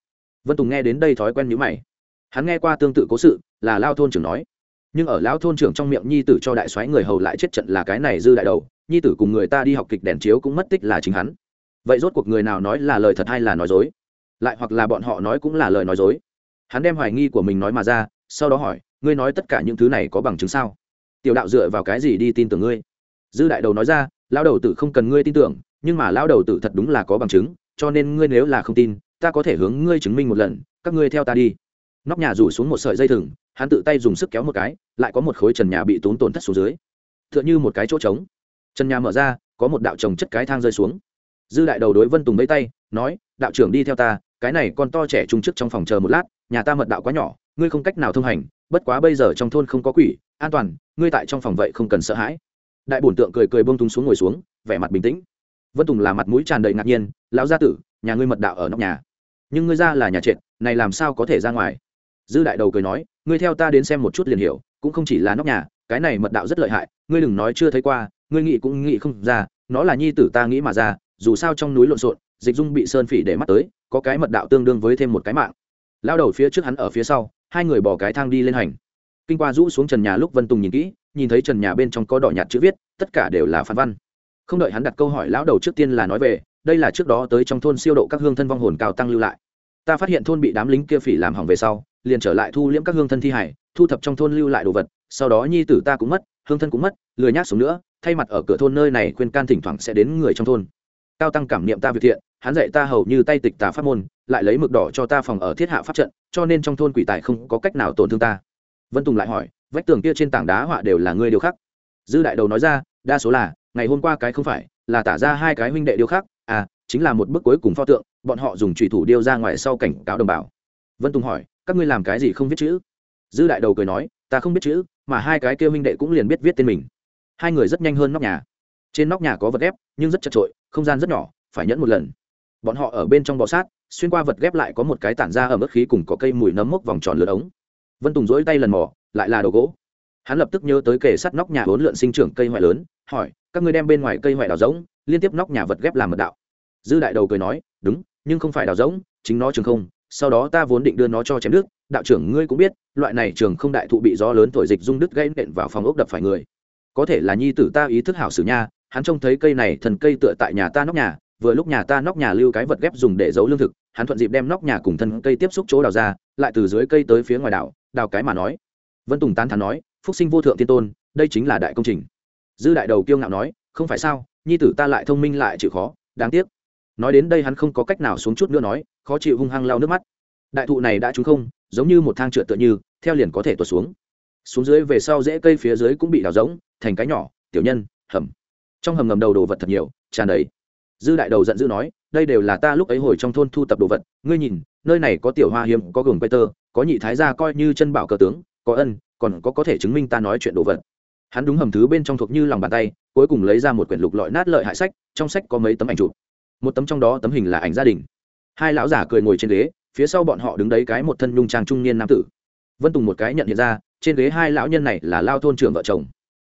Vân tùng nghe đến đây thói quen nhữ mày. Hắn nghe qua tương tự cố sự, là lao thôn trưởng nói. Nhưng ở lao thôn trưởng trong miệng nhi tử cho đại soái người hầu lại chết trận là cái này dư đại đầu, nhi tử cùng người ta đi học kịch đèn chiếu cũng mất tích là chính hắn. Vậy rốt cuộc người nào nói là lời thật hay là nói dối? Lại hoặc là bọn họ nói cũng là lời nói dối? Hắn đem hoài nghi của mình nói mà ra, sau đó hỏi, ngươi nói tất cả những thứ này có bằng chứng sao? Tiểu đạo dựa vào cái gì đi tin tưởng ngươi? Dư đại đầu nói ra lao đầu tử không cần ngươi tin tưởng, nhưng mà lao đầu tử thật đúng là có bằng chứng, cho nên ngươi nếu là không tin, ta có thể hướng ngươi chứng minh một lần, các ngươi theo ta đi. Nóc nhà rủ xuống một sợi dây thừng, hắn tự tay dùng sức kéo một cái, lại có một khối trần nhà bị tốn tổn thất xuống dưới. T h ư ợ n h ư một cái chỗ trống. Trần nhà mở ra, có một đạo trồng chất cái thang rơi xuống. Dư đại đầu đối vân tùng lấy tay, nói, đạo trưởng đi theo ta, cái này con to trẻ trung chức trong phòng chờ một lát, nhà ta mật đạo quá nhỏ, ngươi không cách nào thông hành, bất quá bây giờ trong thôn không có quỷ, an toàn ngươi tại trong phòng vậy không cần sợ hãi. Đại bổn tượng cười cười bông túng xuống ngồi xuống, vẻ mặt bình tĩnh. Vân tùng là mặt mũi tràn đầy ngạc nhiên, lão gia tử, nhà ngươi mật đạo ở nóc nhà. Nhưng ngươi ra là nhà trệt, này làm sao có thể ra ngoài? Dư đại đầu cười nói, ngươi theo ta đến xem một chút liền hiểu, cũng không chỉ là nóc nhà, cái này mật đạo rất lợi hại, ngươi đừng nói chưa thấy qua, ngươi nghĩ cũng nghĩ không ra, nó là nhi tử ta nghĩ mà ra, dù sao trong núi lộn xộn, dịch dung bị sơn phỉ để mắt tới, có cái mật đạo tương đương với thêm một cái mạng. Lao đầu phía trước hắn ở phía sau, hai người bỏ cái thang đi lên hành kinh qua rũ xuống trần nhà lúc vân tùng nhìn kỹ, nhìn thấy trần nhà bên trong có đỏ nhạt chữ viết, tất cả đều là phan văn. Không đợi hắn đặt câu hỏi, lão đầu trước tiên là nói về, đây là trước đó tới trong thôn siêu độ các hương thân vong hồn cao tăng lưu lại. Ta phát hiện thôn bị đám lính kia phỉ làm hỏng về sau, liền trở lại thu liễm các hương thân thi hải thu thập trong thôn lưu lại đồ vật, sau đó nhi tử ta cũng mất, hương thân cũng mất, lười nhác xuống nữa, thay mặt ở cửa thôn nơi này khuyên can thỉnh thoảng sẽ đến người trong thôn. Cao tăng cảm niệm ta việc thiện, hắn dạy ta hầu như tay tịch tà pháp môn, lại lấy mực đỏ cho ta phòng ở thiết hạ pháp trận, cho nên trong thôn quỷ tài không có cách nào tổn thương ta vân tùng lại hỏi, vách tường kia trên tảng đá họa đều là ngươi điều khắc? Dư đại đầu nói ra, đa số là, ngày hôm qua cái không phải, là tả ra hai cái huynh đệ điêu khắc à chính là một bức cuối cùng pho tượng, bọn họ dùng trùy thủ điêu ra ngoài sau cảnh cáo đồng bào. Vân tùng hỏi, các ngươi làm cái gì không viết chữ? Dư đại đầu cười nói, ta không biết chữ, mà hai cái kêu huynh đệ cũng liền biết viết tên mình. Hai người rất nhanh hơn nóc nhà. Trên nóc nhà có vật ghép, nhưng rất chật trội không gian rất nhỏ, phải nhẫn một lần. Bọn họ ở bên trong bọ sát, xuyên qua vật ghép lại có một cái tản ra ở mức khí cùng có cây mùi nấm mốc vòng tròn lượt ống vân tùng dỗi tay lần mò, lại là đồ gỗ. Hắn lập tức nhớ tới kể sắt nóc nhà bốn lượn sinh trưởng cây hoại lớn, hỏi, các người đem bên ngoài cây hoại đào rỗng, liên tiếp nóc nhà vật ghép làm mật đạo? Dư đại đầu cười nói, đúng, nhưng không phải đào rỗng, chính nó trường không, sau đó ta vốn định đưa nó cho chém nước đạo trưởng ngươi cũng biết, loại này trường không đại thụ bị gió lớn thổi dịch dung đứt gây nện vào phòng ốc đập phải người. Có thể là nhi tử ta ý thức hảo sử nha, hắn trông thấy cây này thần cây tựa tại nhà ta nóc nhà, vừa lúc nhà ta nóc nhà lưu cái vật ghép dùng để giấu lương thực, hắn thuận dịp đem nóc nhà cùng thân cây tiếp xúc chỗ đào ra, lại từ dưới cây tới phía ngoài đảo đào cái mà nói. Vân tùng tán thán nói, phúc sinh vô thượng thiên tôn, đây chính là đại công trình. Dư đại đầu kiêu ngạo nói, không phải sao, nhi tử ta lại thông minh lại chịu khó, đáng tiếc. Nói đến đây hắn không có cách nào xuống chút nữa nói, khó chịu hung hăng lau nước mắt. Đại thụ này đã trúng không, giống như một thang trượt tựa như, theo liền có thể tuột xuống. Xuống dưới về sau rễ cây phía dưới cũng bị đào rỗng, thành cái nhỏ, tiểu nhân, hầm. Trong hầm ngầm đầu đồ vật thật nhiều, tràn đầy. Dư đại đầu giận dữ nói, đây đều là ta lúc ấy hồi trong thôn thu tập đồ vật, ngươi nhìn, nơi này có tiểu hoa hiếm, có gừng tơ có nhị thái gia coi như chân bảo cờ tướng, có ân, còn có có thể chứng minh ta nói chuyện đồ vật. Hắn đúng hầm thứ bên trong thuộc như lòng bàn tay, cuối cùng lấy ra một quyển lục lọi nát lợi hại sách, trong sách có mấy tấm ảnh chụp. Một tấm trong đó tấm hình là ảnh gia đình. Hai lão giả cười ngồi trên ghế, phía sau bọn họ đứng đấy cái một thân nhung trang trung niên nam tử. Vân tùng một cái nhận hiện ra, trên ghế hai lão nhân này là lao thôn trưởng vợ chồng.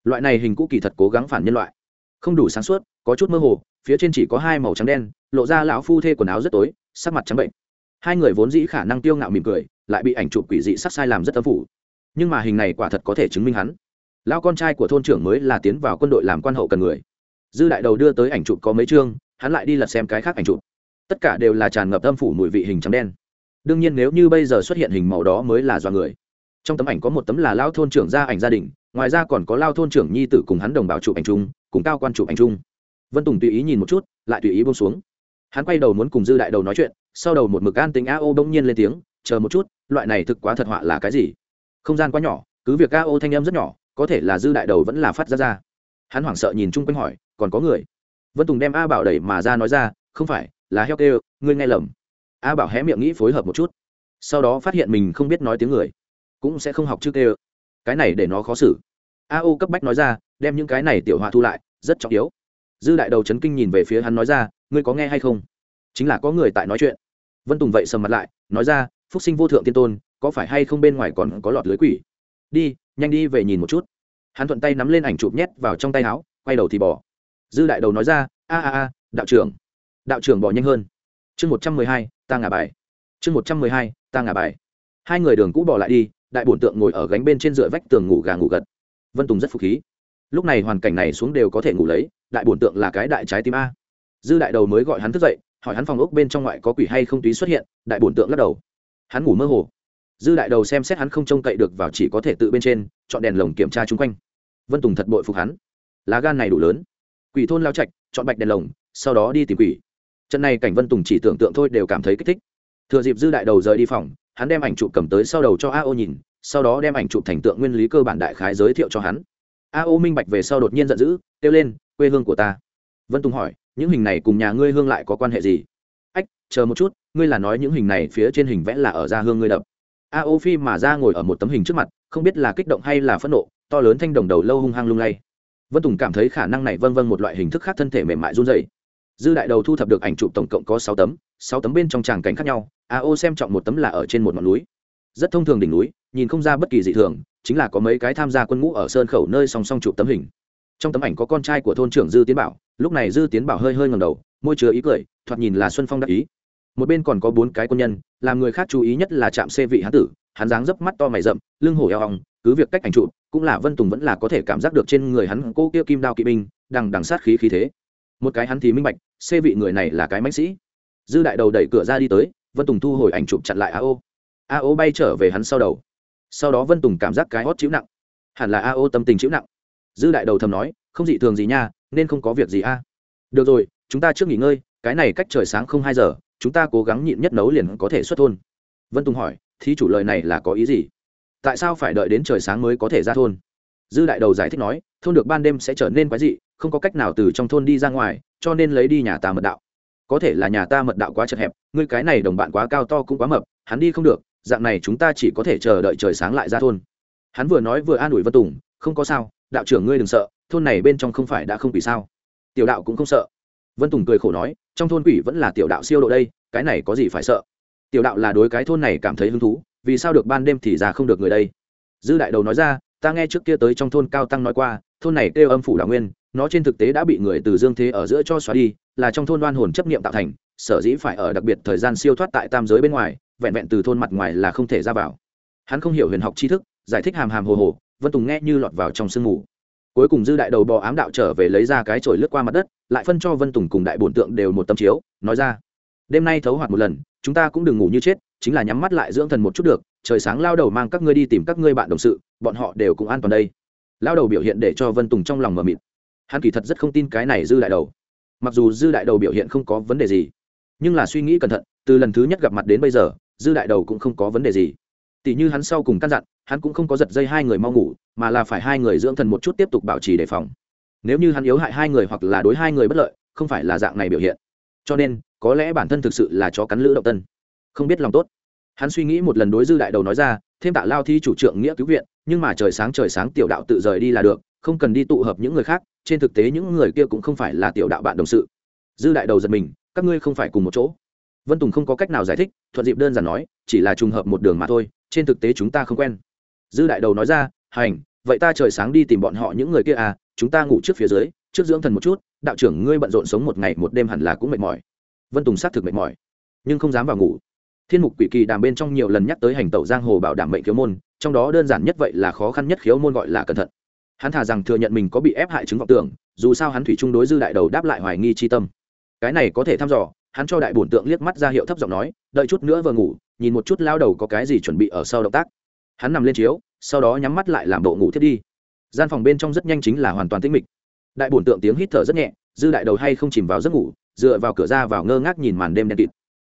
Loại này hình cũ kỳ thật cố gắng phản nhân loại. Không đủ sáng suốt, có chút mơ hồ, phía trên chỉ có hai màu trắng đen, lộ ra lão phu thê quần áo rất tối, sắc mặt trắng bệnh. Hai người vốn dĩ khả năng tiêu ngạo mỉm cười lại bị ảnh chụp quỷ dị sắc sai làm rất âm phủ. Nhưng mà hình này quả thật có thể chứng minh hắn. Lão con trai của thôn trưởng mới là tiến vào quân đội làm quan hậu cần người. Dư đại đầu đưa tới ảnh chụp có mấy chương, hắn lại đi lật xem cái khác ảnh chụp. Tất cả đều là tràn ngập âm phủ mùi vị hình trắng đen. Đương nhiên nếu như bây giờ xuất hiện hình màu đó mới là do người. Trong tấm ảnh có một tấm là lao thôn trưởng gia ảnh gia đình, ngoài ra còn có lao thôn trưởng nhi tử cùng hắn đồng bào chụp ảnh chung, cùng cao quan chụp ảnh chung. Vân tùng tùy ý nhìn một chút, lại tùy ý bông xuống. Hắn quay đầu muốn cùng dư đại đầu nói chuyện, sau đầu một mực an tính a ô bỗng nhiên lên tiếng chờ một chút, loại này thực quá thật họa là cái gì? Không gian quá nhỏ, cứ việc a ô thanh em rất nhỏ, có thể là dư đại đầu vẫn là phát ra ra. Hắn hoảng sợ nhìn chung quanh hỏi, còn có người? Vân tùng đem a bảo đẩy mà ra nói ra, không phải, là heo kêu, ngươi nghe lầm. A bảo hé miệng nghĩ phối hợp một chút. Sau đó phát hiện mình không biết nói tiếng người, cũng sẽ không học chữ kêu. Cái này để nó khó xử. A ô cấp bách nói ra, đem những cái này tiểu họa thu lại, rất trọng yếu. Dư đại đầu chấn kinh nhìn về phía hắn nói ra, ngươi có nghe hay không? Chính là có người tại nói chuyện. Vân tùng vậy sầm mặt lại, nói ra phúc sinh vô thượng tiên tôn, có phải hay không bên ngoài còn có lọt lưới quỷ? Đi, nhanh đi về nhìn một chút. Hắn thuận tay nắm lên ảnh chụp nhét vào trong tay áo, quay đầu thì bỏ. Dư đại đầu nói ra, a a a, đạo trưởng. Đạo trưởng bỏ nhanh hơn. Chương một trăm mười hai, ta ngả bài. Chương một trăm mười hai, ta ngả bài. Hai người đường cũ bỏ lại đi, đại bổn tượng ngồi ở gánh bên trên dựa vách tường ngủ gà ngủ gật. Vân tùng rất phục khí. Lúc này hoàn cảnh này xuống đều có thể ngủ lấy, đại bổn tượng là cái đại trái tim a. Dư đại đầu mới gọi hắn thức dậy, hỏi hắn phòng ốc bên trong ngoại có quỷ hay không túy xuất hiện, đại bổn tượng lắc đầu hắn ngủ mơ hồ. Dư đại đầu xem xét hắn không trông cậy được vào chỉ có thể tự bên trên, chọn đèn lồng kiểm tra chung quanh. Vân tùng thật bội phục hắn. Lá gan này đủ lớn. Quỷ thôn lao trạch, chọn bạch đèn lồng, sau đó đi tìm quỷ. Trận này cảnh vân tùng chỉ tưởng tượng thôi đều cảm thấy kích thích. Thừa dịp dư đại đầu rời đi phòng, hắn đem ảnh chụp cầm tới sau đầu cho a ô nhìn, sau đó đem ảnh chụp thành tượng nguyên lý cơ bản đại khái giới thiệu cho hắn. A ô minh bạch về sau đột nhiên giận dữ, kêu lên, quê hương của ta. Vân tùng hỏi, những hình này cùng nhà ngươi hương lại có quan hệ gì? Ách, chờ một chút, ngươi là nói những hình này phía trên hình vẽ là ở ra hương ngươi đập. A ô phi mà ra ngồi ở một tấm hình trước mặt, không biết là kích động hay là phẫn nộ, to lớn thanh đồng đầu lâu hung hăng lung lay. Vân tùng cảm thấy khả năng này vân vân một loại hình thức khác thân thể mềm mại run dày dư đại đầu thu thập được ảnh chụp tổng cộng có sáu tấm sáu tấm bên trong tràng cảnh khác nhau, a ô xem trọng một tấm là ở trên một ngọn núi. Rất thông thường đỉnh núi, nhìn không ra bất kỳ dị thường, chính là có mấy cái tham gia quân ngũ ở sơn khẩu nơi song song chụp tấm hình trong tấm ảnh có con trai của thôn trưởng dư tiến bảo. Lúc này dư tiến bảo hơi hơi ngầm đầu, môi chứa ý cười, thoạt nhìn là xuân phong đắc ý. Một bên còn có bốn cái quân nhân, làm người khác chú ý nhất là trạm xê vị hán tử. Hắn dáng dấp mắt to mày rậm, lưng hổ eo hòng cứ việc cách ảnh trụ cũng là vân tùng vẫn là có thể cảm giác được trên người hắn cô kia kim đao kỵ binh, đằng đằng sát khí khí thế. Một cái hắn thì minh bạch, xê vị người này là cái mãnh sĩ. Dư đại đầu đẩy cửa ra đi tới, vân tùng thu hồi ảnh chụp chặn lại a ô a ô bay trở về hắn sau đầu. Sau đó vân tùng cảm giác cái hót chịu nặng. Hẳn là a ô tâm tình chịu nặng dư đại đầu thầm nói, không dị thường gì nha, nên không có việc gì a. Được rồi, chúng ta trước nghỉ ngơi, cái này cách trời sáng không hai giờ, chúng ta cố gắng nhịn nhất nấu liền có thể xuất thôn. Vân tùng hỏi, thí chủ lời này là có ý gì? Tại sao phải đợi đến trời sáng mới có thể ra thôn? Dư đại đầu giải thích nói, thôn được ban đêm sẽ trở nên quái dị, không có cách nào từ trong thôn đi ra ngoài, cho nên lấy đi nhà ta mật đạo. Có thể là nhà ta mật đạo quá chật hẹp, ngươi cái này đồng bạn quá cao to cũng quá mập, hắn đi không được, dạng này chúng ta chỉ có thể chờ đợi trời sáng lại ra thôn. Hắn vừa nói vừa an ủi vân tùng, không có sao đạo trưởng ngươi đừng sợ, thôn này bên trong không phải đã không quỷ sao? Tiểu đạo cũng không sợ. Vân tùng cười khổ nói, trong thôn quỷ vẫn là tiểu đạo siêu độ đây, cái này có gì phải sợ? Tiểu đạo là đối cái thôn này cảm thấy hứng thú, vì sao được ban đêm thì già không được người đây? Dư đại đầu nói ra, ta nghe trước kia tới trong thôn cao tăng nói qua, thôn này kêu âm phủ đạo nguyên, nó trên thực tế đã bị người từ dương thế ở giữa cho xóa đi, là trong thôn đoan hồn chấp niệm tạo thành, sở dĩ phải ở đặc biệt thời gian siêu thoát tại tam giới bên ngoài, vẹn vẹn từ thôn mặt ngoài là không thể ra vào. Hắn không hiểu huyền học tri thức, giải thích hàm hàm hồ hồ vân tùng nghe như lọt vào trong sương mù. Cuối cùng dư đại đầu bò ám đạo trở về lấy ra cái chổi lướt qua mặt đất, lại phân cho vân tùng cùng đại bổn tượng đều một tâm chiếu, nói ra, đêm nay thấu hoạt một lần, chúng ta cũng đừng ngủ như chết, chính là nhắm mắt lại dưỡng thần một chút được, trời sáng lao đầu mang các ngươi đi tìm các ngươi bạn đồng sự, bọn họ đều cũng an toàn đây. Lao đầu biểu hiện để cho vân tùng trong lòng mờ mịt. Hắn kỳ thật rất không tin cái này dư đại đầu. Mặc dù dư đại đầu biểu hiện không có vấn đề gì, nhưng là suy nghĩ cẩn thận, từ lần thứ nhất gặp mặt đến bây giờ, dư đại đầu cũng không có vấn đề gì tỷ như hắn sau cùng căn dặn, hắn cũng không có giật dây hai người mau ngủ, mà là phải hai người dưỡng thần một chút tiếp tục bảo trì đề phòng. Nếu như hắn yếu hại hai người hoặc là đối hai người bất lợi, không phải là dạng này biểu hiện. Cho nên, có lẽ bản thân thực sự là chó cắn lữ động tân. Không biết lòng tốt. Hắn suy nghĩ một lần đối dư đại đầu nói ra, thêm tạ lao thi chủ trượng nghĩa cứu viện, nhưng mà trời sáng trời sáng tiểu đạo tự rời đi là được, không cần đi tụ hợp những người khác, trên thực tế những người kia cũng không phải là tiểu đạo bạn đồng sự. Dư đại đầu giật mình, các ngươi không phải cùng một chỗ vân tùng không có cách nào giải thích, thuận dịp đơn giản nói, chỉ là trùng hợp một đường mà thôi, trên thực tế chúng ta không quen. Dư đại đầu nói ra, hành, vậy ta trời sáng đi tìm bọn họ những người kia à chúng ta ngủ trước phía dưới, trước dưỡng thần một chút, đạo trưởng ngươi bận rộn sống một ngày một đêm hẳn là cũng mệt mỏi. Vân tùng xác thực mệt mỏi, nhưng không dám vào ngủ. Thiên mục quỷ kỳ đàm bên trong nhiều lần nhắc tới hành tẩu giang hồ bảo đảm mệnh khiếu môn, trong đó đơn giản nhất vậy là khó khăn nhất khiếu môn gọi là cẩn thận. Hắn thả rằng thừa nhận mình có bị ép hại chứng vọng tưởng, dù sao hắn thủy chung đối dư đại đầu đáp lại hoài nghi chi tâm. Cái này có thể thăm dò hắn cho đại bổn tượng liếc mắt ra hiệu thấp giọng nói, đợi chút nữa vừa ngủ, nhìn một chút lao đầu có cái gì chuẩn bị ở sau động tác. Hắn nằm lên chiếu, sau đó nhắm mắt lại làm bộ ngủ thiết đi. Gian phòng bên trong rất nhanh chính là hoàn toàn tĩnh mịch. Đại bổn tượng tiếng hít thở rất nhẹ, dư đại đầu hay không chìm vào giấc ngủ, dựa vào cửa ra vào ngơ ngác nhìn màn đêm đen kịt.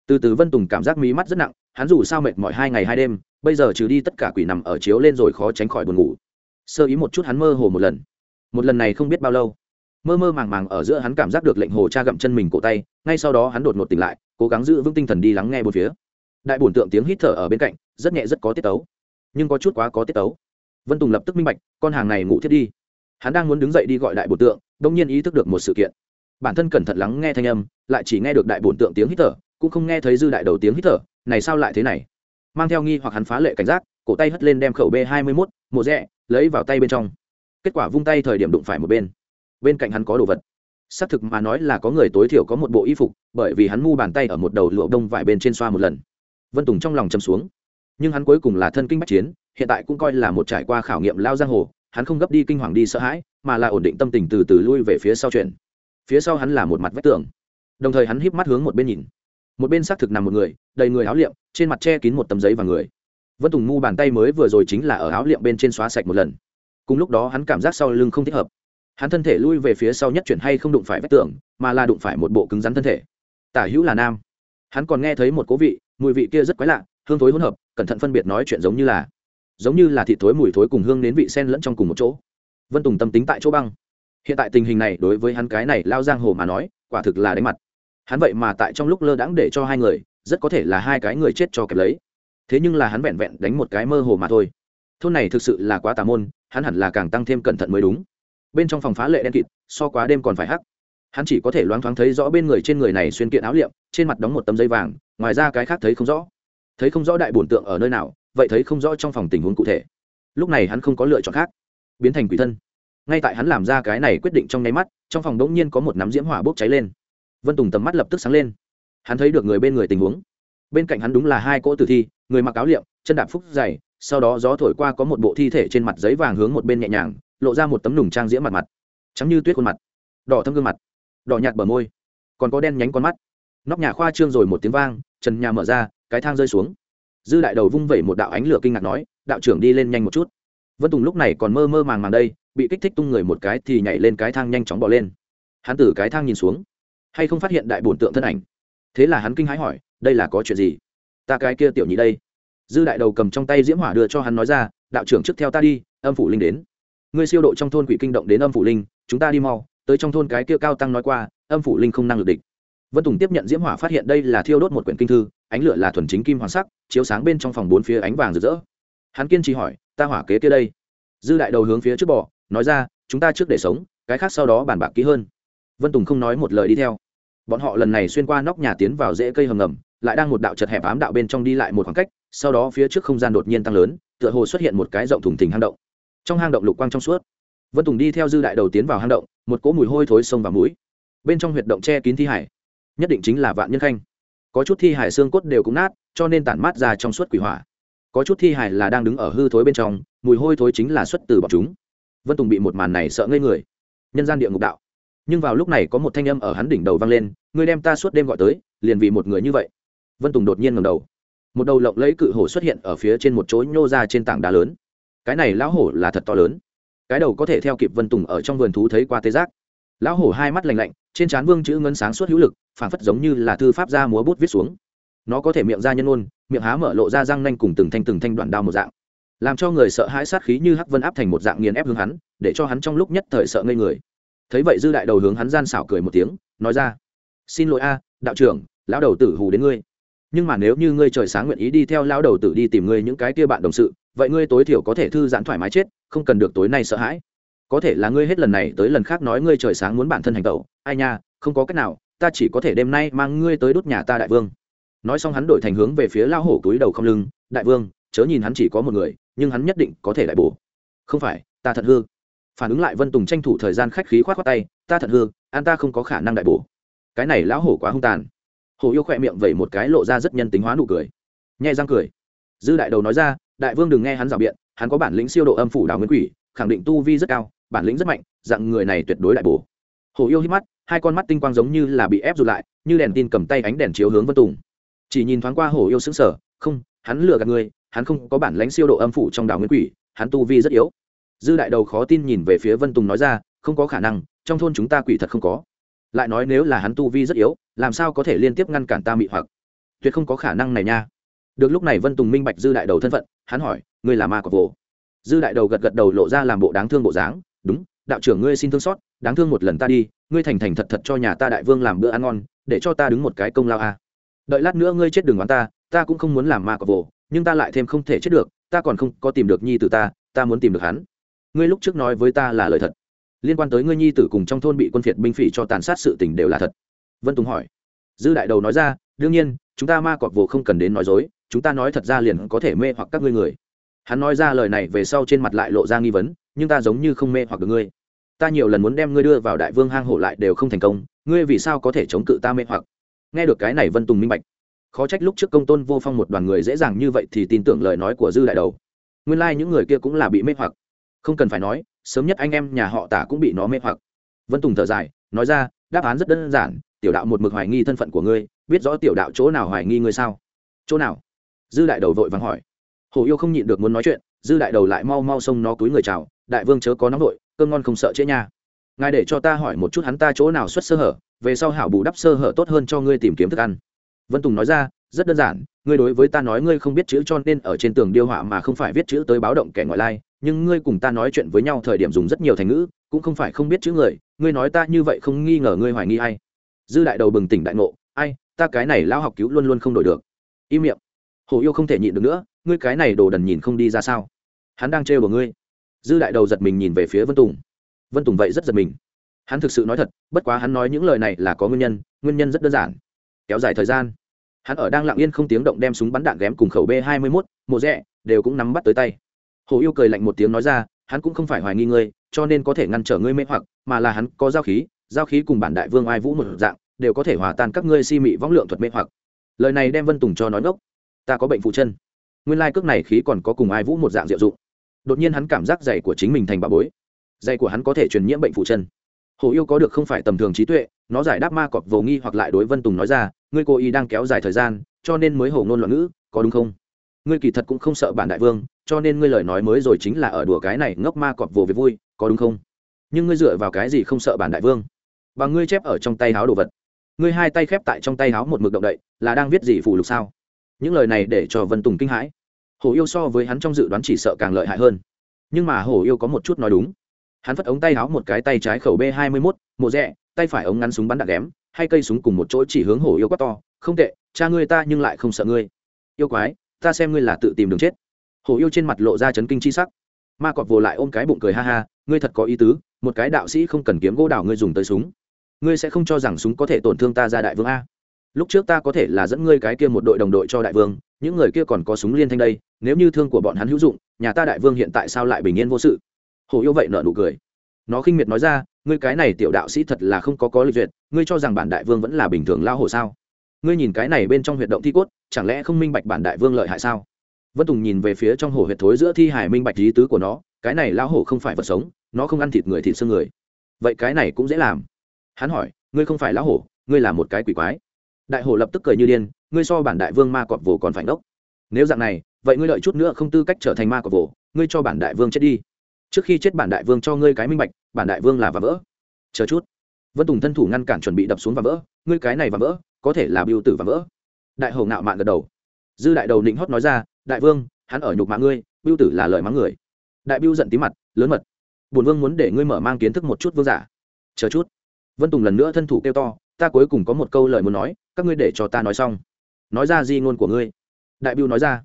Từ từ vân tùng cảm giác mí mắt rất nặng, hắn dù sao mệt mỏi hai ngày hai đêm, bây giờ trừ đi tất cả quỷ nằm ở chiếu lên rồi khó tránh khỏi buồn ngủ. Sơ ý một chút hắn mơ hồ một lần. Một lần này không biết bao lâu mơ mơ màng màng ở giữa hắn cảm giác được lệnh hồ cha gặm chân mình cổ tay, ngay sau đó hắn đột ngột tỉnh lại, cố gắng giữ vững tinh thần đi lắng nghe một phía. Đại bổn tượng tiếng hít thở ở bên cạnh, rất nhẹ rất có tiết tấu, nhưng có chút quá có tiết tấu. Vân tùng lập tức minh bạch, con hàng này ngủ thiết đi. Hắn đang muốn đứng dậy đi gọi đại bổn tượng đông nhiên ý thức được một sự kiện. Bản thân cẩn thận lắng nghe thanh âm, lại chỉ nghe được đại bổn tượng tiếng hít thở, cũng không nghe thấy dư đại đầu tiếng hít thở, này sao lại thế này? Mang theo nghi hoặc hắn phá lệ cảnh giác, cổ tay hất lên đem khẩu b hai mươi mốt, mộ rẽ lấy vào tay bên trong. Kết quả vung tay thời điểm đụng phải một bên bên cạnh hắn có đồ vật. Xác thực mà nói là có người tối thiểu có một bộ y phục, bởi vì hắn mu bàn tay ở một đầu lụa đông vải bên trên xoa một lần. Vân tùng trong lòng châm xuống. Nhưng hắn cuối cùng là thân kinh bách chiến, hiện tại cũng coi là một trải qua khảo nghiệm lao giang hồ, hắn không gấp đi kinh hoàng đi sợ hãi, mà là ổn định tâm tình từ từ lui về phía sau chuyện. Phía sau hắn là một mặt vách tường. Đồng thời hắn híp mắt hướng một bên nhìn. Một bên xác thực nằm một người, đầy người áo liệm, trên mặt che kín một tấm giấy và người. Vân tùng mu bàn tay mới vừa rồi chính là ở áo liệm bên trên xóa sạch một lần. Cùng lúc đó hắn cảm giác sau lưng không thích hợp hắn thân thể lui về phía sau nhất chuyển hay không đụng phải vách tường, mà là đụng phải một bộ cứng rắn thân thể. Tả hữu là nam. Hắn còn nghe thấy một cố vị, mùi vị kia rất quái lạ, hương thối hỗn hợp, cẩn thận phân biệt nói chuyện giống như là, giống như là thịt thối mùi thối cùng hương đến vị sen lẫn trong cùng một chỗ. Vân tùng tâm tính tại chỗ băng. Hiện tại tình hình này đối với hắn cái này lao giang hồ mà nói, quả thực là đánh mặt. Hắn vậy mà tại trong lúc lơ đãng để cho hai người, rất có thể là hai cái người chết cho kẹp lấy. Thế nhưng là hắn vẹn vẹn đánh một cái mơ hồ mà thôi. Thôn này thực sự là quá tà môn, hắn hẳn là càng tăng thêm cẩn thận mới đúng bên trong phòng phá lệ đen kịt, so quá đêm còn phải hắc. Hắn chỉ có thể loáng thoáng thấy rõ bên người trên người này xuyên kiện áo liệm, trên mặt đóng một tấm dây vàng, ngoài ra cái khác thấy không rõ. Thấy không rõ đại bổn tượng ở nơi nào, vậy thấy không rõ trong phòng tình huống cụ thể. Lúc này hắn không có lựa chọn khác, biến thành quỷ thân. Ngay tại hắn làm ra cái này quyết định trong nháy mắt, trong phòng đ ỗ n g nhiên có một nắm diễm hỏa bốc cháy lên. Vân tùng tầm mắt lập tức sáng lên. Hắn thấy được người bên người tình huống. Bên cạnh hắn đúng là hai cỗ tử thi, người mặc áo liệm, chân đạp phúc dày, sau đó gió thổi qua có một bộ thi thể trên mặt giấy vàng hướng một bên nhẹ nhàng lộ ra một tấm nùng trang diễm mặt mặt, trắng như tuyết khuôn mặt, đỏ thâm gương mặt, đỏ nhạt bờ môi, còn có đen nhánh con mắt. Nóc nhà khoa trương rồi một tiếng vang, trần nhà mở ra, cái thang rơi xuống. Dư đại đầu vung vẩy một đạo ánh lửa kinh ngạc nói, đạo trưởng đi lên nhanh một chút. Vân tùng lúc này còn mơ mơ màng màng đây, bị kích thích tung người một cái thì nhảy lên cái thang nhanh chóng bỏ lên. Hắn từ cái thang nhìn xuống, hay không phát hiện đại bổn tượng thân ảnh? Thế là hắn kinh hãi hỏi, đây là có chuyện gì? Ta cái kia tiểu nhị đây. Dư đại đầu cầm trong tay diễm hỏa đưa cho hắn nói ra, đạo trưởng trước theo ta đi, âm phủ linh đến ngươi siêu độ trong thôn quỷ kinh động đến âm phủ linh, chúng ta đi mau, tới trong thôn cái kia cao tăng nói qua, âm phủ linh không năng lực địch. Vân tùng tiếp nhận diễm hỏa phát hiện đây là thiêu đốt một quyển kinh thư, ánh lửa là thuần chính kim hoàng sắc, chiếu sáng bên trong phòng bốn phía ánh vàng rực rỡ. Hắn kiên trì hỏi, ta hỏa kế kia đây? Dư đại đầu hướng phía trước bỏ nói ra, chúng ta trước để sống, cái khác sau đó bàn bạc kỹ hơn. Vân tùng không nói một lời đi theo. Bọn họ lần này xuyên qua nóc nhà tiến vào rễ cây hầm ngầm, lại đang một đạo chật hẹp ám đạo bên trong đi lại một khoảng cách, sau đó phía trước không gian đột nhiên tăng lớn, tựa hồ xuất hiện một cái rộng thùng thình hang động trong hang động lục quang trong suốt. Vân tùng đi theo dư đại đầu tiến vào hang động, một cỗ mùi hôi thối sông vào mũi. Bên trong huyệt động che kín thi hải, nhất định chính là vạn nhân khanh. Có chút thi hải xương cốt đều cũng nát, cho nên tản mát ra trong suốt quỷ hỏa. Có chút thi hải là đang đứng ở hư thối bên trong, mùi hôi thối chính là xuất từ bọn chúng. Vân tùng bị một màn này sợ ngây người. Nhân gian địa ngục đạo. Nhưng vào lúc này có một thanh âm ở hắn đỉnh đầu vang lên, ngươi đem ta suốt đêm gọi tới, liền vì một người như vậy. Vân tùng đột nhiên ngầm đầu. Một đầu lộng lẫy cự hổ xuất hiện ở phía trên một chỗ nhô ra trên tảng đá lớn cái này lão hổ là thật to lớn. Cái đầu có thể theo kịp vân tùng ở trong vườn thú thấy qua tê giác. Lão hổ hai mắt lành lạnh, trên trán vương chữ ngân sáng suốt hữu lực phản phất giống như là thư pháp ra múa bút viết xuống. Nó có thể miệng ra nhân ôn miệng há mở lộ ra răng nanh cùng từng thanh từng thanh đoạn đao một dạng. Làm cho người sợ hãi sát khí như hắc vân áp thành một dạng nghiền ép hướng hắn, để cho hắn trong lúc nhất thời sợ ngây người. Thấy vậy dư đại đầu hướng hắn gian xảo cười một tiếng, nói ra, xin lỗi a, đạo trưởng, lão đầu tử hù đến ngươi. Nhưng mà nếu như ngươi trời sáng nguyện ý đi theo lão đầu tử đi tìm ngươi những cái kia bạn đồng sự vậy ngươi tối thiểu có thể thư giãn thoải mái chết, không cần được tối nay sợ hãi. Có thể là ngươi hết lần này tới lần khác nói ngươi trời sáng muốn bản thân hành tẩu. Ai nha, không có cách nào, ta chỉ có thể đêm nay mang ngươi tới đốt nhà ta đại vương. Nói xong hắn đổi thành hướng về phía lão hổ túi đầu không lưng, đại vương, chớ nhìn hắn chỉ có một người, nhưng hắn nhất định có thể đại bổ. Không phải, ta thật hư. Phản ứng lại vân tùng tranh thủ thời gian khách khí k h o á t khoác tay, ta thật hư, an ta không có khả năng đại bổ. Cái này lão hổ quá hung tàn. Hổ yêu khỏe miệng vẩy một cái lộ ra rất nhân tính hóa nụ cười. Nhẹ răng cười. Dư đại đầu nói ra đại vương đừng nghe hắn rào biện, hắn có bản lĩnh siêu độ âm phủ đào nguyên quỷ, khẳng định tu vi rất cao, bản lĩnh rất mạnh, dạng người này tuyệt đối đại bổ. Hổ yêu hít mắt, hai con mắt tinh quang giống như là bị ép rụt lại, như đèn tin cầm tay ánh đèn chiếu hướng vân tùng. Chỉ nhìn thoáng qua hổ yêu xứng sở không, hắn lừa gạt người, hắn không có bản lãnh siêu độ âm phủ trong đảo nguyên quỷ, hắn tu vi rất yếu. Dư đại đầu khó tin nhìn về phía vân tùng nói ra, không có khả năng, trong thôn chúng ta quỷ thật không có. Lại nói nếu là hắn tu vi rất yếu, làm sao có thể liên tiếp ngăn cản ta mị hoặc? Tuyệt không có khả năng này nha được lúc này vân tùng minh bạch dư đại đầu thân phận, hắn hỏi, ngươi là ma cọc vồ dư đại đầu gật gật đầu lộ ra làm bộ đáng thương bộ dáng, đúng, đạo trưởng ngươi xin thương xót, đáng thương một lần ta đi, ngươi thành thành thật thật cho nhà ta đại vương làm bữa ăn ngon, để cho ta đứng một cái công lao a. À. đợi lát nữa ngươi chết đừng oán ta ta cũng không muốn làm ma cọc vồ nhưng ta lại thêm không thể chết được, ta còn không có tìm được nhi tử ta ta muốn tìm được hắn. Ngươi lúc trước nói với ta là lời thật. Liên quan tới ngươi nhi tử cùng trong thôn bị quân phiệt binh phỉ cho tàn sát sự tình đều là thật. Vân tùng hỏi. Dư đại đầu nói ra, đương nhiên, chúng ta ma cọp vồ không cần đến nói dối chúng ta nói thật ra liền có thể mê hoặc các ngươi người. Hắn nói ra lời này về sau trên mặt lại lộ ra nghi vấn, nhưng ta giống như không mê hoặc được ngươi. Ta nhiều lần muốn đem ngươi đưa vào đại vương hang hổ lại đều không thành công, ngươi vì sao có thể chống cự ta mê hoặc? Nghe được cái này vân tùng minh bạch. Khó trách lúc trước công tôn vô phong một đoàn người dễ dàng như vậy thì tin tưởng lời nói của dư đại đầu. Nguyên lai、like、những người kia cũng là bị mê hoặc. Không cần phải nói, sớm nhất anh em nhà họ tả cũng bị nó mê hoặc. Vân tùng thở dài, nói ra, đáp án rất đơn giản, tiểu đạo một mực hoài nghi thân phận của ngươi, biết rõ tiểu đạo chỗ nào hoài nghi ngươi sao? Chỗ nào? Dư đại đầu vội vàng hỏi. Hồ yêu không nhịn được muốn nói chuyện, dư đại đầu lại mau mau xông nó túi người chào, đại vương chớ có nóng vội cơn ngon không sợ chế nha. Ngài để cho ta hỏi một chút hắn ta chỗ nào xuất sơ hở, về sau hảo bù đắp sơ hở tốt hơn cho ngươi tìm kiếm thức ăn. Vân tùng nói ra, rất đơn giản, ngươi đối với ta nói ngươi không biết chữ cho nên ở trên tường điêu họa mà không phải viết chữ tới báo động kẻ ngoại lai, nhưng ngươi cùng ta nói chuyện với nhau thời điểm dùng rất nhiều thành ngữ, cũng không phải không biết chữ người, ngươi nói ta như vậy không nghi ngờ ngươi hoài nghi ai. Dư đại đầu bừng tỉnh đại ngộ, ai, ta cái này lao học cứu luôn luôn không đổi được. Im miệng hồ yêu không thể nhịn được nữa, ngươi cái này đồ đần nhìn không đi ra sao? Hắn đang trêu của ngươi. Dư đại đầu giật mình nhìn về phía vân tùng. Vân tùng vậy rất giật mình. Hắn thực sự nói thật, bất quá hắn nói những lời này là có nguyên nhân nguyên nhân rất đơn giản. Kéo dài thời gian. Hắn ở đang lặng yên không tiếng động đem súng bắn đạn ghém cùng khẩu b hai mươi mốt, mộ rẽ đều cũng nắm bắt tới tay. Hồ yêu cười lạnh một tiếng nói ra, hắn cũng không phải hoài nghi ngươi, cho nên có thể ngăn trở ngươi mê hoặc, mà là hắn có giao khí giao khí cùng bản đại vương ai vũ một dạng, đều có thể hòa tan các ngươi si mị võng lượng thuật mê hoặc. Lời này đem vân tùng cho nói ngốc ta có bệnh phụ chân. Nguyên lai cước này khí còn có cùng ai vũ một dạng diệu dụng. Đột nhiên hắn cảm giác giày của chính mình thành bà bối. Giày của hắn có thể truyền nhiễm bệnh phụ chân. Hồ yêu có được không phải tầm thường trí tuệ, nó giải đáp ma cọp vồ nghi hoặc lại đối vân tùng nói ra, ngươi cố ý đang kéo dài thời gian, cho nên mới hổ ngôn loạn ngữ, có đúng không? Ngươi kỳ thật cũng không sợ bản đại vương, cho nên ngươi lời nói mới rồi chính là ở đùa cái này ngốc ma cọp vồ về vui, có đúng không? Nhưng ngươi dựa vào cái gì không sợ bản đại vương? Và ngươi chép ở trong tay háo đồ vật. Ngươi hai tay khép tại trong tay háo một mực động đậy, là đang viết gì phù lục sao? Những lời này để cho vân tùng kinh hãi. Hổ yêu so với hắn trong dự đoán chỉ sợ càng lợi hại hơn. Nhưng mà hổ yêu có một chút nói đúng. Hắn phất ống tay háo một cái tay trái khẩu b hai mươi mốt, mộ rẽ tay phải ống ngắn súng bắn đạn ghém, hai cây súng cùng một chỗ chỉ hướng hổ yêu quát to, không tệ, cha ngươi ta nhưng lại không sợ ngươi. Yêu quái, ta xem ngươi là tự tìm đường chết. Hổ yêu trên mặt lộ ra chấn kinh chi sắc. Ma cọp vồ lại ôm cái bụng cười ha ha, ngươi thật có ý tứ, một cái đạo sĩ không cần kiếm gỗ đào ngươi dùng tới súng. Ngươi sẽ không cho rằng súng có thể tổn thương ta ra đại vương a lúc trước ta có thể là dẫn ngươi cái kia một đội đồng đội cho đại vương, những người kia còn có súng liên thanh đây, nếu như thương của bọn hắn hữu dụng, nhà ta đại vương hiện tại sao lại bình yên vô sự? Hồ yêu vậy nợ nụ cười. Nó khinh miệt nói ra, ngươi cái này tiểu đạo sĩ thật là không có có lịch duyệt, ngươi cho rằng bản đại vương vẫn là bình thường lao hồ sao? Ngươi nhìn cái này bên trong huyệt động thi cốt, chẳng lẽ không minh bạch bản đại vương lợi hại sao? Vân tùng nhìn về phía trong hồ huyệt thối giữa thi hải minh bạch lý tứ của nó, cái này lao hổ không phải vật sống, nó không ăn thịt người thịt xương người. Vậy cái này cũng dễ làm. Hắn hỏi, ngươi không phải lão hổ, ngươi là một cái quỷ quái đại hổ lập tức cười như điên, ngươi so bản đại vương ma cọp vồ còn phải ngốc. Nếu dạng này, vậy ngươi lợi chút nữa không tư cách trở thành ma cọp vồ, ngươi cho bản đại vương chết đi. Trước khi chết bản đại vương cho ngươi cái minh bạch, bản đại vương là và vỡ. Chờ chút. Vân tùng thân thủ ngăn cản chuẩn bị đập xuống và vỡ, ngươi cái này và vỡ, có thể là biêu tử và vỡ. Đại Hổ ngạo mạn gật đầu. Dư đại đầu định hót nói ra, đại vương, hắn ở nhục mạng ngươi biêu tử là lời mắng người. Đại biêu giận tí mặt, lớn mật. Bùn vương muốn để ngươi mở mang kiến thức một chút vương giả. Chờ chút. Vân tùng lần nữa thân thủ kêu to, ta cuối cùng có một câu lời muốn nói các ngươi để cho ta nói xong. Nói ra di ngôn của ngươi. Đại biêu nói ra.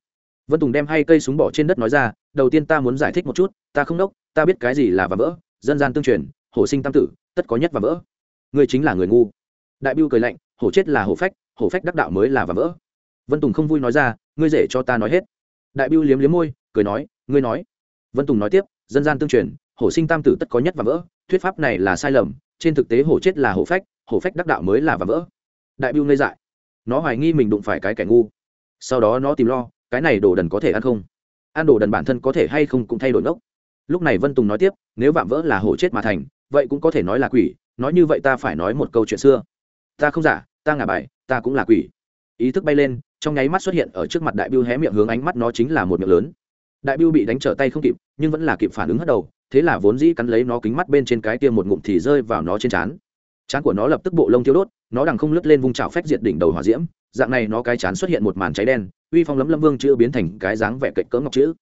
Vân tùng đem hai cây súng bỏ trên đất nói ra, đầu tiên ta muốn giải thích một chút, ta không đốc, ta biết cái gì là và vỡ, dân gian tương truyền, hổ sinh tam tử, tất có nhất và vỡ. Ngươi chính là người ngu. Đại biêu cười lạnh, hổ chết là hổ phách hổ phách đắc đạo mới là và vỡ. Vân tùng không vui nói ra, ngươi dễ cho ta nói hết. Đại biêu liếm liếm môi, cười nói, ngươi nói. Vân tùng nói tiếp, dân gian tương truyền, hổ sinh tam tử tất có nhất và vỡ, thuyết pháp này là sai lầm, trên thực tế hổ chết là hổ phách hổ phách đắc đạo mới là và vỡ đại biêu ngây dại. Nó hoài nghi mình đụng phải cái kẻ ngu. Sau đó nó tìm lo, cái này đồ đần có thể ăn không? Ăn đồ đần bản thân có thể hay không cũng thay đổi ngốc. Lúc này vân tùng nói tiếp, nếu vạm vỡ là hổ chết mà thành, vậy cũng có thể nói là quỷ. Nói như vậy ta phải nói một câu chuyện xưa. Ta không giả, ta ngả bài, ta cũng là quỷ. Ý thức bay lên, trong nháy mắt xuất hiện ở trước mặt đại biêu hé miệng hướng ánh mắt nó chính là một miệng lớn. Đại biêu bị đánh trở tay không kịp, nhưng vẫn là kịp phản ứng hất đầu, thế là vốn dĩ cắn lấy nó kính mắt bên trên cái kia một ngụm thì rơi vào nó trên trán. Chán của nó lập tức bộ lông thiếu đốt, nó đằng không lướt lên vung trào phách diệt đỉnh đầu hỏa diễm, dạng này nó cái chán xuất hiện một màn cháy đen, uy phong lấm lâm vương chữ biến thành cái dáng vẻ cạnh cỡ ngọc chữ.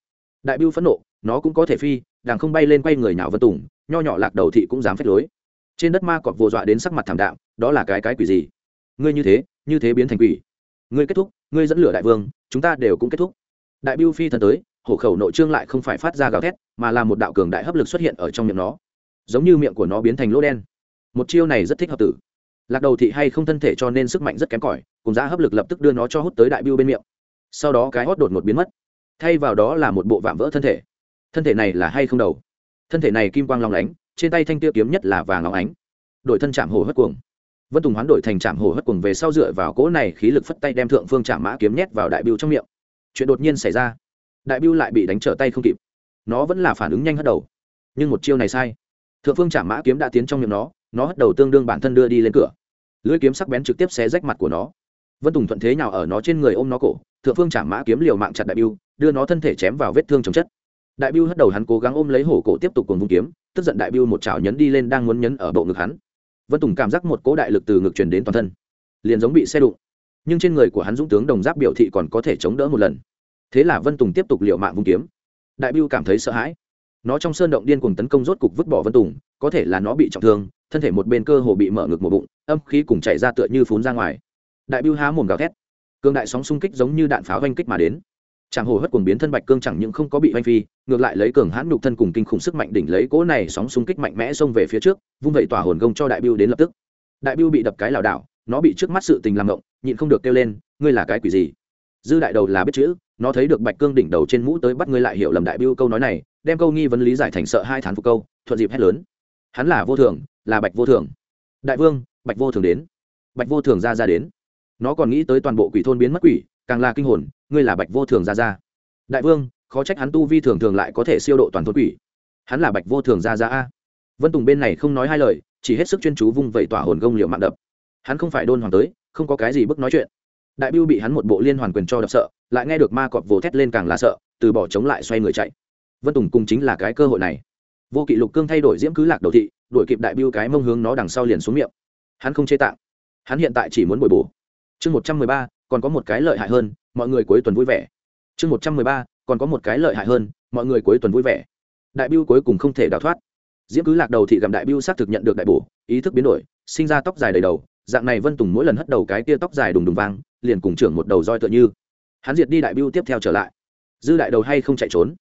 Đại biêu phẫn nộ, nó cũng có thể phi, đằng không bay lên quay người nào vân tùng, nho nhỏ lạc đầu thị cũng dám phách lối. Trên đất ma cọp vô dọa đến sắc mặt thảm đạm, đó là cái cái quỷ gì? Ngươi như thế như thế biến thành quỷ. Ngươi kết thúc, ngươi dẫn lửa đại vương, chúng ta đều cũng kết thúc. Đại biêu phi thần tới, hổ khẩu nội trương lại không phải phát ra gào thét, mà là một đạo cường đại hấp lực xuất hiện ở trong miệng nó. Giống như miệng của nó biến thành lỗ đen một chiêu này rất thích hợp tử. Lạc đầu thị hay không thân thể cho nên sức mạnh rất kém cỏi, cùng giá hấp lực lập tức đưa nó cho hút tới đại biêu bên miệng. Sau đó cái hót đột ngột biến mất. Thay vào đó là một bộ vạm vỡ thân thể. Thân thể này là hay không đầu? Thân thể này kim quang long lánh, trên tay thanh tiêu kiếm nhất là vàng óng ánh. Đổi thân chạm hồ hất cuồng. Vân tùng hoán đổi thành chạm hồ hất cuồng về sau dựa vào cỗ này khí lực phất tay đem thượng phương chạm mã kiếm nhét vào đại biêu trong miệng. Chuyện đột nhiên xảy ra. Đại biêu lại bị đánh trở tay không kịp. Nó vẫn là phản ứng nhanh hất đầu. Nhưng một chiêu này sai. Thượng phương chạm mã kiếm đã tiến trong miệng nó nó hất đầu tương đương bản thân đưa đi lên cửa. Lưỡi kiếm sắc bén trực tiếp xé rách mặt của nó. Vân tùng thuận thế nào ở nó trên người ôm nó cổ, thượng phương trả mã kiếm liều mạng chặt đại biêu đưa nó thân thể chém vào vết thương chồng chất. Đại biêu hất đầu hắn cố gắng ôm lấy hổ cổ tiếp tục cùng vung kiếm, tức giận đại biêu một chảo nhấn đi lên đang muốn nhấn ở bộ ngực hắn. Vân tùng cảm giác một cỗ đại lực từ ngực truyền đến toàn thân, liền giống bị xe đụng. Nhưng trên người của hắn dũng tướng đồng giáp biểu thị còn có thể chống đỡ một lần. Thế là vân tùng tiếp tục liệu mạng vung kiếm. Đại biêu cảm thấy sợ hãi. Nó trong sơn động điên cùng tấn công rốt cục vứt bỏ vân tùng, có thể là nó bị trọng thương thân thể một bên cơ hồ bị mở ngực một bụng âm khí cùng chảy ra tựa như phún ra ngoài đại biêu há mồm gào thét cương đại sóng xung kích giống như đạn pháo oanh kích mà đến Tràng hồ hất cuồng biến thân bạch cương chẳng những không có bị oanh phi, ngược lại lấy cường hãn nhục thân cùng kinh khủng sức mạnh đỉnh lấy cỗ này sóng xung kích mạnh mẽ xông về phía trước, vung vậy tỏa hồn công cho đại Biêu đến lập tức. Đại Biêu bị đập cái lảo đảo, nó bị trước mắt sự tình làm động, nhịn không được kêu lên, ngươi là cái quỷ gì? Dư đại đầu là biết chữ, nó thấy được bạch cương đỉnh đầu trên mũ tới bắt ngươi lại hiểu lầm đại Biêu câu nói này, đem câu nghi vấn lý giải thành sợ hai thán phục câu, thuận dịp hét lớn. Hắn là vô thường, là bạch vô thường. Đại vương, bạch vô thường đến. Bạch vô thường ra ra đến. Nó còn nghĩ tới toàn bộ quỷ thôn biến mất quỷ, càng là kinh hồn, ngươi là bạch vô thường ra ra. Đại vương khó trách hắn tu vi thường thường lại có thể siêu độ toàn thôn quỷ. Hắn là bạch vô thường ra ra a. Vân tùng bên này không nói hai lời chỉ hết sức chuyên chú vung vẩy tỏa hồn gông liệu mạng đập. Hắn không phải đôn hoàng tới không có cái gì bức nói chuyện. Đại biêu bị hắn một bộ liên hoàn quyền cho đập sợ lại nghe được ma cọp vồ thét lên càng là sợ từ bỏ chống lại xoay người chạy. Vân tùng cùng chính là cái cơ hội này. Vô kỵ lục cương thay đổi diễm cứ lạc đầu thị đuổi kịp đại biêu cái mông hướng nó đằng sau liền xuống miệng. Hắn không chế tạng. Hắn hiện tại chỉ muốn bồi bổ. Chương một trăm mười ba, còn có một cái lợi hại hơn, mọi người cuối tuần vui vẻ. Chương một trăm mười ba, còn có một cái lợi hại hơn, mọi người cuối tuần vui vẻ. Đại biêu cuối cùng không thể đào thoát. Diễm cứ lạc đầu thị gặm đại biêu xác thực nhận được đại bổ, ý thức biến đổi, sinh ra tóc dài đầy đầu, dạng này vân tùng mỗi lần hất đầu cái tia tóc dài đùng đùng vang, liền cùng trưởng một đầu roi tựa như. Hắn diệt đi đại biêu tiếp theo trở lại. Dư đại đầu hay không chạy trốn.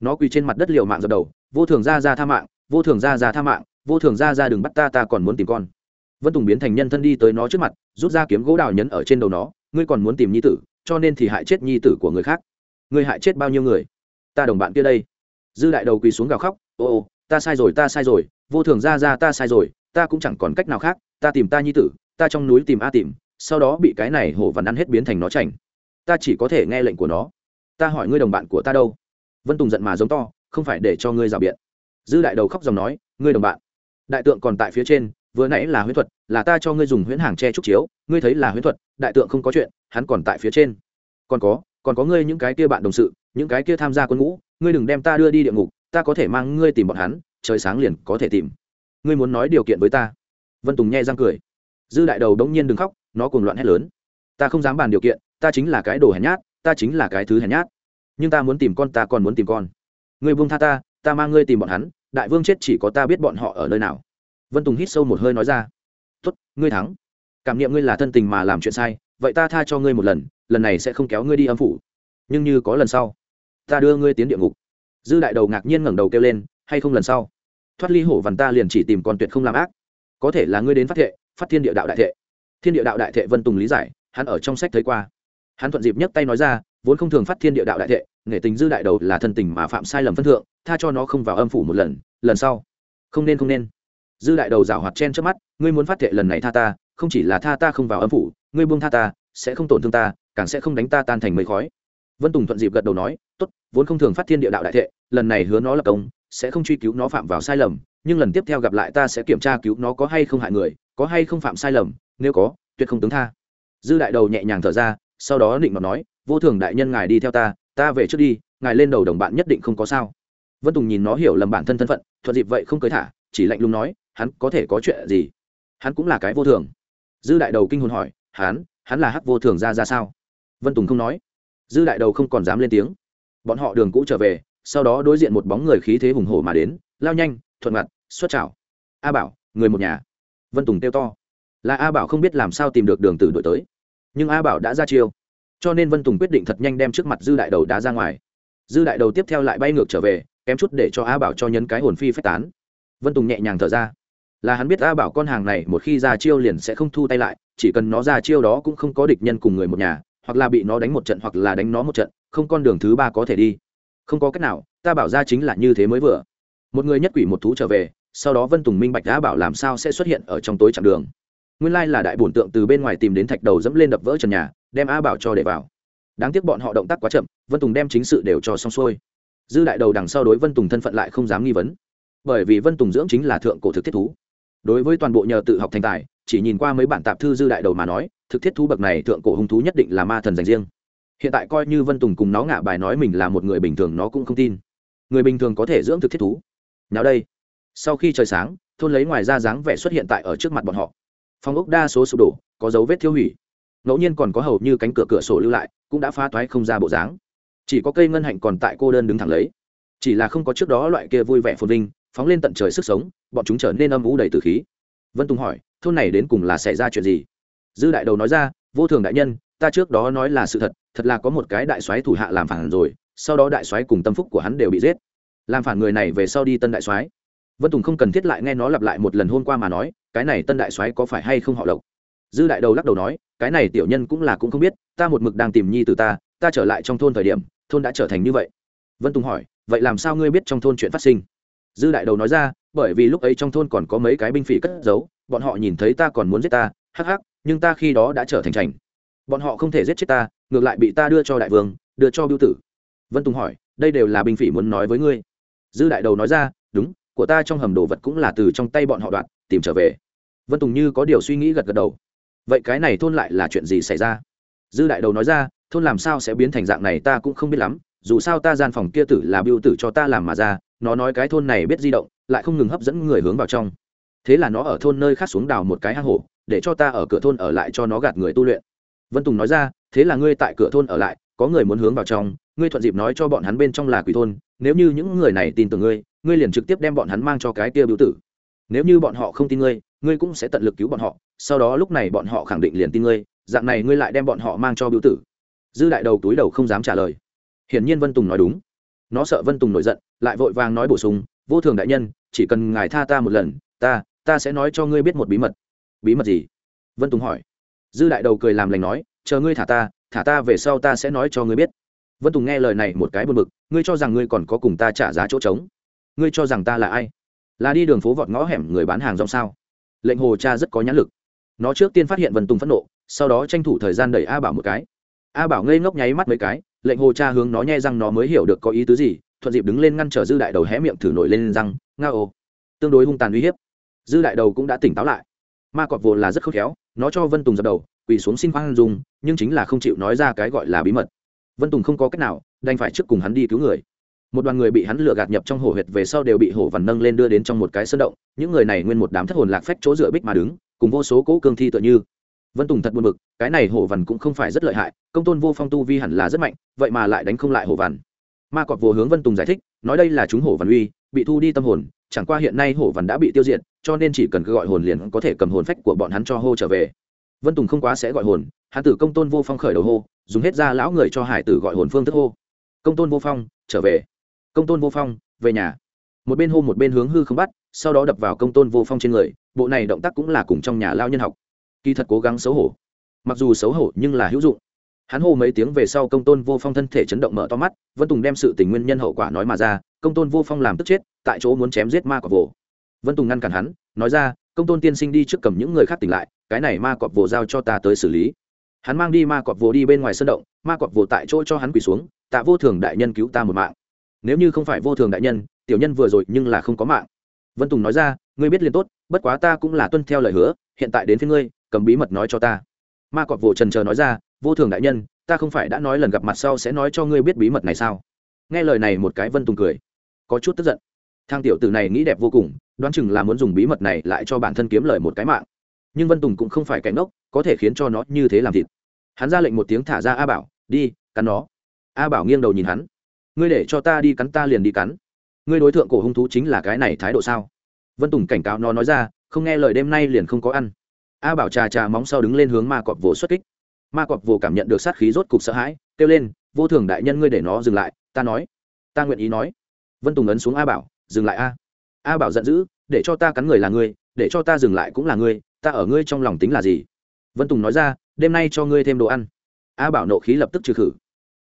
Nó quỳ trên mặt đất liều mạng dập đầu, vô thường ra ra tha mạng, vô thường ra ra tha mạng vô thường ra ra đừng bắt ta ta còn muốn tìm con. Vân tùng biến thành nhân thân đi tới nó trước mặt, rút ra kiếm gỗ đào nhấn ở trên đầu nó, ngươi còn muốn tìm nhi tử, cho nên thì hại chết nhi tử của người khác. Ngươi hại chết bao nhiêu người? Ta đồng bạn kia đây. Dư đại đầu quỳ xuống gào khóc, ô ô, ta sai rồi, ta sai rồi, vô thường ra ra ta sai rồi, ta cũng chẳng còn cách nào khác, ta tìm ta nhi tử, ta trong núi tìm a tìm, sau đó bị cái này hổ vằn ăn hết biến thành nó chảnh. Ta chỉ có thể nghe lệnh của nó. Ta hỏi ngươi đồng bạn của ta đâu? Vân tùng giận mà giống to, không phải để cho ngươi rào biện. Dư đại đầu khóc dòng nói, ngươi đồng bạn đại tượng còn tại phía trên, vừa nãy là huyễn thuật, là ta cho ngươi dùng huyễn hàng che trúc chiếu, ngươi thấy là huyễn thuật, đại tượng không có chuyện, hắn còn tại phía trên. Còn có còn có ngươi những cái kia bạn đồng sự, những cái kia tham gia quân ngũ, ngươi đừng đem ta đưa đi địa ngục, ta có thể mang ngươi tìm bọn hắn, trời sáng liền có thể tìm. Ngươi muốn nói điều kiện với ta? Vân tùng nhẹ răng cười. Dư đại đầu đống nhiên đừng khóc, nó cùng loạn hét lớn. Ta không dám bàn điều kiện, ta chính là cái đồ hèn nhát, ta chính là cái thứ hèn nhát. Nhưng ta muốn tìm con, ta còn muốn tìm con. Ngươi buông tha ta ta mang ngươi tìm bọn hắn đại vương chết chỉ có ta biết bọn họ ở nơi nào. Vân tùng hít sâu một hơi nói ra. Tuất ngươi thắng. Cảm nghiệm ngươi là thân tình mà làm chuyện sai, vậy ta tha cho ngươi một lần lần này sẽ không kéo ngươi đi âm phủ. Nhưng như có lần sau, ta đưa ngươi tiến địa ngục. Dư đại đầu ngạc nhiên ngẩng đầu kêu lên, hay không lần sau? Thoát ly hổ vằn ta liền chỉ tìm con tuyệt không làm ác. Có thể là ngươi đến phát thệ, phát thiên địa đạo đại thệ. Thiên địa đạo đại thệ vân tùng lý giải, hắn ở trong sách thấy qua. Hắn thuận dịp nhấc tay nói ra vốn không thường phát thiên địa đạo đại thệ nghệ tình dư đại đầu là thân tình mà phạm sai lầm phân thượng, tha cho nó không vào âm phủ một lần lần sau. Không nên không nên. Dư đại đầu rảo hoạt chen trước mắt, ngươi muốn phát thệ lần này tha ta, không chỉ là tha ta không vào âm phủ, ngươi buông tha ta, sẽ không tổn thương ta, càng sẽ không đánh ta tan thành mây khói. Vân tùng thuận dịp gật đầu nói, tốt, vốn không thường phát thiên địa đạo đại thệ, lần này hứa nó lập công, sẽ không truy cứu nó phạm vào sai lầm, nhưng lần tiếp theo gặp lại ta sẽ kiểm tra cứu nó có hay không hại người, có hay không phạm sai lầm, nếu có, tuyệt không tướng tha. Dư đại đầu nhẹ nhàng thở ra, sau đó định nó nói vô thường đại nhân ngài đi theo ta ta về trước đi, ngài lên đầu đồng bạn nhất định không có sao. Vân tùng nhìn nó hiểu lầm bản thân thân phận, thuận dịp vậy không cưới thả, chỉ lạnh lùng nói, hắn có thể có chuyện gì? Hắn cũng là cái vô thường. Dư đại đầu kinh hồn hỏi, hắn hắn là hắc vô thường ra ra sao? Vân tùng không nói. Dư đại đầu không còn dám lên tiếng. Bọn họ đường cũ trở về, sau đó đối diện một bóng người khí thế hùng hổ mà đến, lao nhanh, thuận mặt, xuất chảo a bảo, người một nhà. Vân tùng kêu to. Là a bảo không biết làm sao tìm được đường từ đổi tới. Nhưng a bảo đã ra chiêu cho nên vân tùng quyết định thật nhanh đem trước mặt dư đại đầu đá ra ngoài dư đại đầu tiếp theo lại bay ngược trở về kém chút để cho a bảo cho nhấn cái hồn phi phách tán vân tùng nhẹ nhàng thở ra là hắn biết a bảo con hàng này một khi ra chiêu liền sẽ không thu tay lại chỉ cần nó ra chiêu đó cũng không có địch nhân cùng người một nhà hoặc là bị nó đánh một trận hoặc là đánh nó một trận không con đường thứ ba có thể đi không có cách nào ta bảo ra chính là như thế mới vừa một người nhất quỷ một thú trở về sau đó vân tùng minh bạch a bảo làm sao sẽ xuất hiện ở trong tối chặng đường nguyên lai là đại bổn tượng từ bên ngoài tìm đến thạch đầu dẫm lên đập vỡ trần nhà đem a bảo cho để vào. Đáng tiếc bọn họ động tác quá chậm, vân tùng đem chính sự đều cho xong xuôi. Dư đại đầu đằng sau đối vân tùng thân phận lại không dám nghi vấn. Bởi vì vân tùng dưỡng chính là thượng cổ thực thiết thú. Đối với toàn bộ nhờ tự học thành tài, chỉ nhìn qua mấy bản tạp thư dư đại đầu mà nói, thực thiết thú bậc này thượng cổ hung thú nhất định là ma thần dành riêng. Hiện tại coi như vân tùng cùng nó ngả bài nói mình là một người bình thường nó cũng không tin. Người bình thường có thể dưỡng thực thiết thú. Nào đây? Sau khi trời sáng, thôn lấy ngoài ra dáng vẻ xuất hiện tại ở trước mặt bọn họ. Phòng ốc đa số sụp đổ, có dấu vết thiêu hủy ngẫu nhiên còn có hầu như cánh cửa cửa sổ lưu lại, cũng đã phá toái không ra bộ dáng. Chỉ có cây ngân hạnh còn tại cô đơn đứng thẳng lấy. Chỉ là không có trước đó loại kia vui vẻ phồn vinh, phóng lên tận trời sức sống, bọn chúng trở nên âm vũ đầy từ khí. Vân tùng hỏi, thôn này đến cùng là xảy ra chuyện gì? Dư đại đầu nói ra, vô thường đại nhân, ta trước đó nói là sự thật thật là có một cái đại soái thủ hạ làm phản rồi, sau đó đại soái cùng tâm phúc của hắn đều bị giết. Làm phản người này về sau đi tân đại soái. Vân tùng không cần thiết lại nghe nó lặp lại một lần hôm qua mà nói, cái này tân đại soái có phải hay không họ lộc? Dư đại đầu lắc đầu nói, cái này tiểu nhân cũng là cũng không biết, ta một mực đang tìm nhi từ ta ta trở lại trong thôn thời điểm, thôn đã trở thành như vậy. Vân tùng hỏi, vậy làm sao ngươi biết trong thôn chuyện phát sinh? Dư đại đầu nói ra, bởi vì lúc ấy trong thôn còn có mấy cái binh phỉ cất giấu, bọn họ nhìn thấy ta còn muốn giết ta, hắc hắc, nhưng ta khi đó đã trở thành trành bọn họ không thể giết chết ta, ngược lại bị ta đưa cho đại vương, đưa cho biêu tử. Vân tùng hỏi, đây đều là binh phỉ muốn nói với ngươi? Dư đại đầu nói ra, đúng, của ta trong hầm đồ vật cũng là từ trong tay bọn họ đoạn tìm trở về. Vân tùng như có điều suy nghĩ gật gật đầu vậy cái này thôn lại là chuyện gì xảy ra? Dư đại đầu nói ra, thôn làm sao sẽ biến thành dạng này ta cũng không biết lắm, dù sao ta gian phòng kia tử là biêu tử cho ta làm mà ra, nó nói cái thôn này biết di động, lại không ngừng hấp dẫn người hướng vào trong. Thế là nó ở thôn nơi khác xuống đào một cái hang hổ, để cho ta ở cửa thôn ở lại cho nó gạt người tu luyện. Vân tùng nói ra, thế là ngươi tại cửa thôn ở lại, có người muốn hướng vào trong, ngươi thuận dịp nói cho bọn hắn bên trong là quỷ thôn, nếu như những người này tin tưởng ngươi ngươi liền trực tiếp đem bọn hắn mang cho cái kia biểu tử. Nếu như bọn họ không tin ngươi ngươi cũng sẽ tận lực cứu bọn họ, sau đó lúc này bọn họ khẳng định liền tin ngươi, dạng này ngươi lại đem bọn họ mang cho biểu tử. Dư đại đầu túi đầu không dám trả lời. Hiển nhiên vân tùng nói đúng. Nó sợ vân tùng nổi giận, lại vội vàng nói bổ sung, vô thường đại nhân, chỉ cần ngài tha ta một lần, ta ta sẽ nói cho ngươi biết một bí mật. Bí mật gì? Vân tùng hỏi. Dư đại đầu cười làm lành nói, chờ ngươi thả ta thả ta về sau ta sẽ nói cho ngươi biết. Vân tùng nghe lời này một cái buồn bực, ngươi cho rằng ngươi còn có cùng ta trả giá chỗ trống? Ngươi cho rằng ta là ai? Là đi đường phố vọt ngõ hẻm người bán hàng rong sao? Lệnh hồ cha rất có nhãn lực. Nó trước tiên phát hiện vân tùng phẫn nộ, sau đó tranh thủ thời gian đẩy a bảo một cái. A bảo ngây ngốc nháy mắt mấy cái, lệnh hồ cha hướng nó nhẹ răng nó mới hiểu được có ý tứ gì, thuận dịp đứng lên ngăn trở dư đại đầu hé miệng thử nổi lên răng, nga ô. Tương đối hung tàn uy hiếp. Dư đại đầu cũng đã tỉnh táo lại. Ma cọp vồ là rất khôn khéo, nó cho vân tùng dập đầu, quỳ xuống xin khoan dùng nhưng chính là không chịu nói ra cái gọi là bí mật. Vân tùng không có cách nào, đành phải trước cùng hắn đi cứu người một đoàn người bị hắn lừa gạt nhập trong hồ huyệt về sau đều bị hổ vằn nâng lên đưa đến trong một cái sơn động. Những người này nguyên một đám thất hồn lạc phách chỗ dựa bích mà đứng, cùng vô số cỗ cương thi tựa như. Vân tùng thật buồn bực, cái này hổ vằn cũng không phải rất lợi hại, công tôn vô phong tu vi hẳn là rất mạnh, vậy mà lại đánh không lại hổ vằn ma cọp vô hướng vân tùng giải thích, nói đây là chúng hổ vằn uy, bị thu đi tâm hồn, chẳng qua hiện nay hổ vằn đã bị tiêu diệt, cho nên chỉ cần cứ gọi hồn liền có thể cầm hồn phách của bọn hắn cho hô trở về. Vân tùng không quá sẽ gọi hồn, hắn tử công tôn vô phong khởi đầu hô, dùng hết ra lão người cho hải tử gọi hồn phương thức hô. Công tôn vô phong, trở về công tôn vô phong, về nhà. Một bên hô một bên hướng hư không bắt, sau đó đập vào công tôn vô phong trên người, bộ này động tác cũng là cùng trong nhà lao nhân học. Kỳ thật cố gắng xấu hổ. Mặc dù xấu hổ nhưng là hữu dụng. Hắn hô mấy tiếng về sau công tôn vô phong thân thể chấn động mở to mắt, vân tùng đem sự tình nguyên nhân hậu quả nói mà ra, công tôn vô phong làm tức chết, tại chỗ muốn chém giết ma cọp vồ. Vân tùng ngăn cản hắn, nói ra, công tôn tiên sinh đi trước cầm những người khác tỉnh lại, cái này ma cọp vồ giao cho ta tới xử lý. Hắn mang đi ma cọp vồ đi bên ngoài sân động, ma cọp vồ tại chỗ cho hắn quỳ xuống, tạ vô thường đại nhân cứu ta một mạng nếu như không phải vô thường đại nhân, tiểu nhân vừa rồi nhưng là không có mạng. Vân tùng nói ra, ngươi biết liền tốt, bất quá ta cũng là tuân theo lời hứa, hiện tại đến phía ngươi, cầm bí mật nói cho ta. Ma cọp vỗ trần chờ nói ra, vô thường đại nhân, ta không phải đã nói lần gặp mặt sau sẽ nói cho ngươi biết bí mật này sao? Nghe lời này một cái vân tùng cười, có chút tức giận. Thang tiểu tử này nghĩ đẹp vô cùng, đoán chừng là muốn dùng bí mật này lại cho bản thân kiếm lời một cái mạng. Nhưng vân tùng cũng không phải cánh ốc có thể khiến cho nó như thế làm thịt. Hắn ra lệnh một tiếng thả ra a bảo, đi, cắn nó. A bảo nghiêng đầu nhìn hắn ngươi để cho ta đi cắn ta liền đi cắn. Ngươi đối tượng cổ hung thú chính là cái này thái độ sao? Vân tùng cảnh cáo nó nói ra, không nghe lời đêm nay liền không có ăn. A bảo trà trà móng sau đứng lên hướng ma cọp vồ xuất kích. Ma cọp vồ cảm nhận được sát khí rốt cục sợ hãi, kêu lên, vô thường đại nhân ngươi để nó dừng lại, ta nói. Ta nguyện ý nói. Vân tùng ấn xuống a bảo, dừng lại a. A bảo giận dữ, để cho ta cắn người là ngươi, để cho ta dừng lại cũng là ngươi, ta ở ngươi trong lòng tính là gì? Vân tùng nói ra, đêm nay cho ngươi thêm đồ ăn. A bảo nộ khí lập tức trừ khử.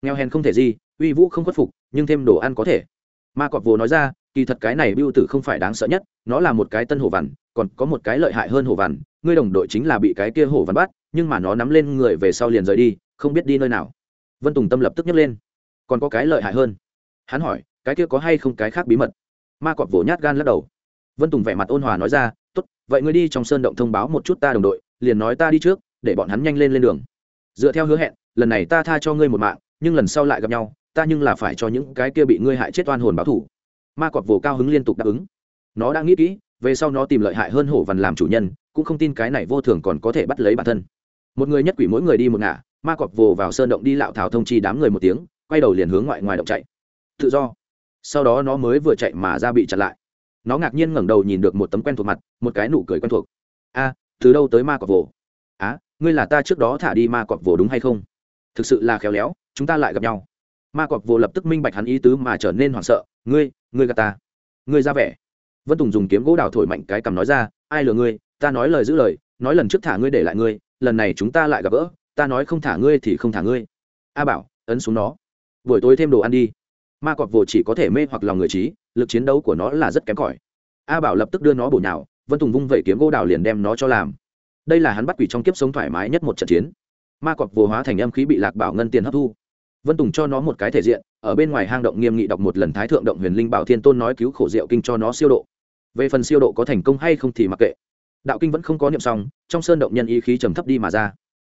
Nghèo hèn không thể gì, uy vũ không khuất phục nhưng thêm đồ ăn có thể. Ma cọp vồ nói ra, kỳ thật cái này biêu tử không phải đáng sợ nhất, nó là một cái tân hổ vằn, còn có một cái lợi hại hơn hổ vằn, ngươi đồng đội chính là bị cái kia hổ vằn bắt, nhưng mà nó nắm lên người về sau liền rời đi, không biết đi nơi nào. Vân tùng tâm lập tức nhấc lên. Còn có cái lợi hại hơn. Hắn hỏi, cái kia có hay không cái khác bí mật? Ma cọp vỗ nhát gan lắc đầu. Vân tùng vẻ mặt ôn hòa nói ra, tốt, vậy ngươi đi trong sơn động thông báo một chút ta đồng đội, liền nói ta đi trước, để bọn hắn nhanh lên lên đường. Dựa theo hứa hẹn, lần này ta tha cho ngươi một mạng, nhưng lần sau lại gặp nhau ta nhưng là phải cho những cái kia bị ngươi hại chết oan hồn báo thủ. Ma cọp vồ cao hứng liên tục đáp ứng. Nó đã nghĩ kỹ, về sau nó tìm lợi hại hơn hổ vằn làm chủ nhân, cũng không tin cái này vô thường còn có thể bắt lấy bản thân. Một người nhất quỷ mỗi người đi một ngả, ma cọp vồ vào sơn động đi lạo thảo thông chi đám người một tiếng, quay đầu liền hướng ngoại ngoài động chạy. Tự do. Sau đó nó mới vừa chạy mà ra bị chặn lại. Nó ngạc nhiên ngẩng đầu nhìn được một tấm quen thuộc mặt, một cái nụ cười quen thuộc. A, từ đâu tới ma cọp vồ? Á, ngươi là ta trước đó thả đi ma cọp vồ đúng hay không? Thực sự là khéo léo, chúng ta lại gặp nhau ma cọp vô lập tức minh bạch hắn ý tứ mà trở nên hoảng sợ, ngươi ngươi gà ta. Ngươi ra vẻ. Vân tùng dùng kiếm gỗ đào thổi mạnh cái cằm nói ra, ai lừa ngươi? Ta nói lời giữ lời, nói lần trước thả ngươi để lại ngươi, lần này chúng ta lại gặp gỡ, ta nói không thả ngươi thì không thả ngươi. A bảo, ấn xuống nó. Buổi tối thêm đồ ăn đi. Ma cọp vô chỉ có thể mê hoặc lòng người trí, lực chiến đấu của nó là rất kém cỏi. A bảo lập tức đưa nó bổ nhào, vân tùng vung vẩy kiếm gỗ đào liền đem nó cho làm. Đây là hắn bắt quỷ trong kiếp sống thoải mái nhất một trận chiến. Ma cọp vô hóa thành âm khí bị lạc bảo ngân tiền hấp thu vân tùng cho nó một cái thể diện, ở bên ngoài hang động nghiêm nghị đọc một lần thái thượng động huyền linh bảo thiên tôn nói cứu khổ diệu kinh cho nó siêu độ. Về phần siêu độ có thành công hay không thì mặc kệ. Đạo kinh vẫn không có niệm xong, trong sơn động nhân ý khí trầm thấp đi mà ra.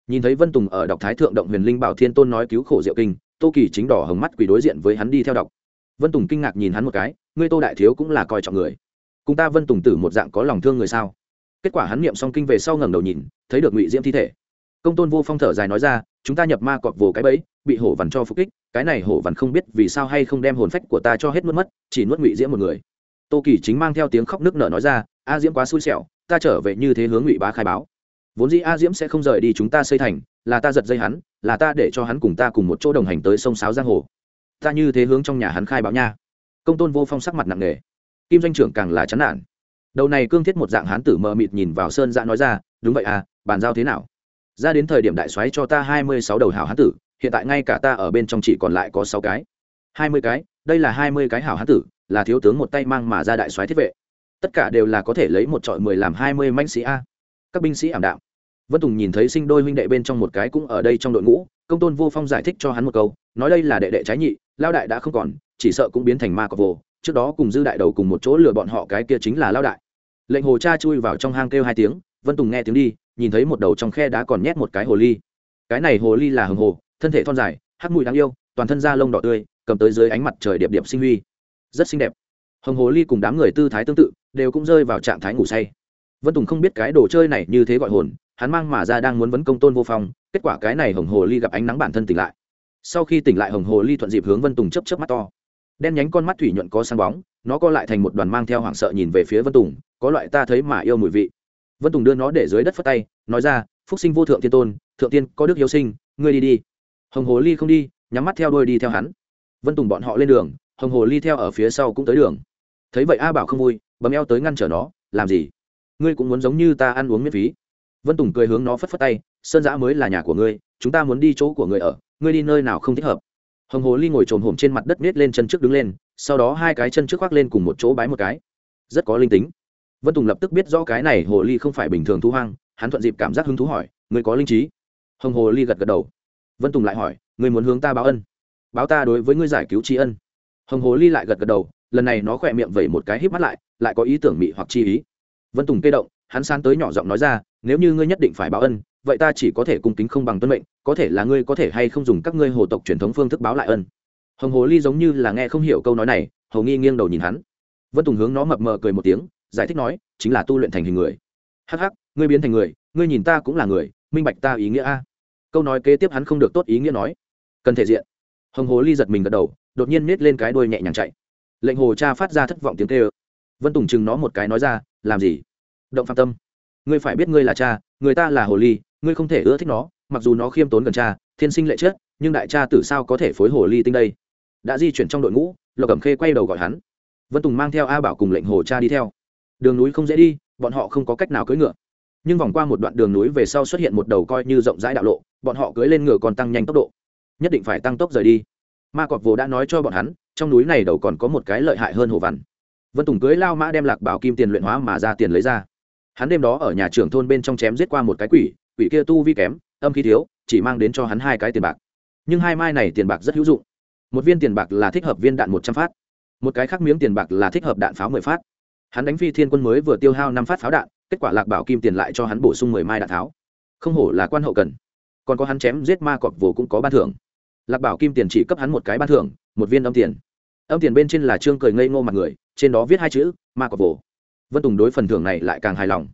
Nhìn thấy vân tùng ở đọc thái thượng động huyền linh bảo thiên tôn nói cứu khổ diệu kinh, tô kỳ chính đỏ hồng mắt quỳ đối diện với hắn đi theo đọc. Vân tùng kinh ngạc nhìn hắn một cái, ngươi tô đại thiếu cũng là coi trọng người. Cùng ta vân tùng tử một dạng có lòng thương người sao? Kết quả hắn niệm xong kinh về sau ngẩng đầu nhìn, thấy được ngụy diễm thi thể. Công tôn vô phong thở dài nói ra chúng ta nhập ma cọp vồ cái bẫy, bị hổ vằn cho phục kích, cái này hổ vằn không biết vì sao hay không đem hồn phách của ta cho hết nuốt mất, chỉ nuốt ngụy diễm một người. Tô kỳ chính mang theo tiếng khóc nước nở nói ra, a diễm quá xui xẻo, ta trở về như thế hướng ngụy bá khai báo. Vốn dĩ a diễm sẽ không rời đi chúng ta xây thành, là ta giật dây hắn, là ta để cho hắn cùng ta cùng một chỗ đồng hành tới sông sáo giang hồ. Ta như thế hướng trong nhà hắn khai báo nha. Công tôn vô phong sắc mặt nặng nề. Kim doanh trưởng càng là chán nản. Đầu này cương thiết một dạng hán tử mờ mịt nhìn vào sơn dạ nói ra, đúng vậy à bàn giao thế nào? Ra đến thời điểm đại soái cho ta hai mươi sáu đầu hảo hán tử, hiện tại ngay cả ta ở bên trong chỉ còn lại có sáu cái. hai mươi cái, đây là hai mươi cái hảo hán tử, là thiếu tướng một tay mang mà ra đại soái thiết vệ. Tất cả đều là có thể lấy một trọi mười làm hai mươi mãnh sĩ a. Các binh sĩ ảm đạm. Vân tùng nhìn thấy sinh đôi huynh đệ bên trong một cái cũng ở đây trong đội ngũ, công tôn vô phong giải thích cho hắn một câu, nói đây là đệ đệ trái nhị, lao đại đã không còn, chỉ sợ cũng biến thành ma cọc vồ, trước đó cùng dư đại đầu cùng một chỗ lừa bọn họ cái kia chính là lao đại. Lệnh hồ cha chui vào trong hang kêu hai tiếng, vân tùng nghe tiếng đi nhìn thấy một đầu trong khe đá còn nhét một cái hồ ly. Cái này hồ ly là hồng hồ, thân thể thon dài, hắc mùi đáng yêu, toàn thân da lông đỏ tươi, cầm tới dưới ánh mặt trời điệp điệp sinh huy. Rất xinh đẹp. Hồng hồ ly cùng đám người tư thái tương tự, đều cũng rơi vào trạng thái ngủ say. Vân tùng không biết cái đồ chơi này như thế gọi hồn, hắn mang mà ra đang muốn vấn công tôn vô phong, kết quả cái này hồng hồ ly gặp ánh nắng bản thân tỉnh lại. Sau khi tỉnh lại hồng hồ ly thuận dịp hướng vân tùng chấp chấp mắt to. Đen nhánh con mắt thủy nhuận có sáng bóng, nó co lại thành một đoàn mang theo hoảng sợ nhìn về phía vân tùng, có loại ta thấy mà yêu mùi vị vân tùng đưa nó để dưới đất phất tay, nói ra, phúc sinh vô thượng thiên tôn, thượng tiên có đức hiếu sinh, ngươi đi đi. Hồng hồ ly không đi, nhắm mắt theo đôi đi theo hắn. Vân tùng bọn họ lên đường, hồng hồ ly theo ở phía sau cũng tới đường. Thấy vậy a bảo không vui, bấm eo tới ngăn trở nó, làm gì? Ngươi cũng muốn giống như ta ăn uống miễn phí. Vân tùng cười hướng nó phất phất tay, sơn giã mới là nhà của ngươi, chúng ta muốn đi chỗ của người ở, ngươi đi nơi nào không thích hợp. Hồng hồ ly ngồi trồm hổm trên mặt đất nết lên chân trước đứng lên, sau đó hai cái chân trước khoác lên cùng một chỗ bái một cái. Rất có linh tính vân tùng lập tức biết rõ cái này hồ ly không phải bình thường thú hoang, hắn thuận dịp cảm giác hứng thú hỏi, ngươi có linh trí? Hồng hồ ly gật gật đầu. Vân tùng lại hỏi, ngươi muốn hướng ta báo ân? Báo ta đối với ngươi giải cứu tri ân? Hồng hồ ly lại gật gật đầu, lần này nó khỏe miệng vẩy một cái híp mắt lại lại có ý tưởng mị hoặc chi ý. Vân tùng kê động, hắn san tới nhỏ giọng nói ra, nếu như ngươi nhất định phải báo ân, vậy ta chỉ có thể cung kính không bằng tuân mệnh, có thể là ngươi có thể hay không dùng các ngươi hồ tộc truyền thống phương thức báo lại ân? Hồng hồ ly giống như là nghe không hiểu câu nói này, hầu nghi nghiêng đầu nhìn hắn. Vân tùng hướng nó mập mờ cười một tiếng giải thích nói, chính là tu luyện thành hình người. Hắc hắc, ngươi biến thành người, ngươi nhìn ta cũng là người, minh bạch ta ý nghĩa a. Câu nói kế tiếp hắn không được tốt ý nghĩa nói. Cần thể diện. Hồng hồ ly giật mình gật đầu, đột nhiên nết lên cái đuôi nhẹ nhàng chạy. Lệnh hồ cha phát ra thất vọng tiếng kêu. Vân tùng chừng nó một cái nói ra, làm gì? Động phạm tâm. Ngươi phải biết ngươi là cha, người ta là hồ ly, ngươi không thể ưa thích nó, mặc dù nó khiêm tốn gần cha, thiên sinh lệ chết nhưng đại cha tử sao có thể phối hồ ly tinh đây? Đã di chuyển trong đội ngũ, lộc cẩm khê quay đầu gọi hắn. Vân tùng mang theo a bảo cùng lệnh hồ cha đi theo đường núi không dễ đi, bọn họ không có cách nào cưỡi ngựa. Nhưng vòng qua một đoạn đường núi về sau xuất hiện một đầu coi như rộng rãi đạo lộ, bọn họ cưỡi lên ngựa còn tăng nhanh tốc độ. Nhất định phải tăng tốc rời đi. Ma cọp vồ đã nói cho bọn hắn, trong núi này đầu còn có một cái lợi hại hơn hồ vằn vân tùng cưới lao mã đem lạc bảo kim tiền luyện hóa mà ra tiền lấy ra. Hắn đêm đó ở nhà trưởng thôn bên trong chém giết qua một cái quỷ quỷ kia tu vi kém, âm khí thiếu, chỉ mang đến cho hắn hai cái tiền bạc. Nhưng hai mai này tiền bạc rất hữu dụng. Một viên tiền bạc là thích hợp viên đạn một trăm phát. Một cái khác miếng tiền bạc là thích hợp đạn pháo mười phát hắn đánh phi thiên quân mới vừa tiêu hao năm phát pháo đạn, kết quả lạc bảo kim tiền lại cho hắn bổ sung mười mai đạn tháo. Không hổ là quan hậu cần. Còn có hắn chém giết ma cọp vồ cũng có ban thưởng. Lạc bảo kim tiền chỉ cấp hắn một cái ban thưởng, một viên âm tiền. Âm tiền bên trên là trương cười ngây ngô mặt người, trên đó viết hai chữ, ma cọp vồ vân tùng đối phần thưởng này lại càng hài lòng.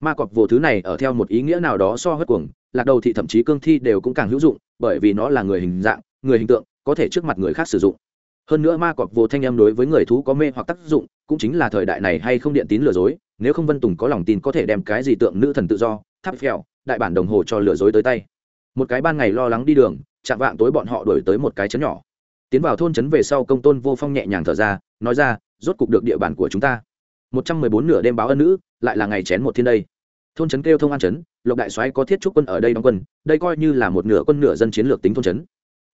Ma cọp vồ thứ này ở theo một ý nghĩa nào đó so hất cuồng, lạc đầu thị thậm chí cương thi đều cũng càng hữu dụng, bởi vì nó là người hình dạng, người hình tượng, có thể trước mặt người khác sử dụng. Hơn nữa ma cọp vồ thanh em đối với người thú có mê hoặc tác dụng cũng chính là thời đại này hay không điện tín lừa dối, nếu không vân tùng có lòng tin có thể đem cái gì tượng nữ thần tự do, tháp phèo, đại bản đồng hồ cho lừa dối tới tay. Một cái ban ngày lo lắng đi đường, chạm vạng tối bọn họ đổi tới một cái chấn nhỏ. Tiến vào thôn trấn về sau công tôn vô phong nhẹ nhàng thở ra, nói ra, rốt cục được địa bàn của chúng ta. Một trăm mười bốn nửa đêm báo ân nữ, lại là ngày chén một thiên đây. Thôn trấn kêu thông an trấn, lộc đại soái có thiết trúc quân ở đây đóng quân, đây coi như là một nửa quân nửa dân chiến lược tính thôn trấn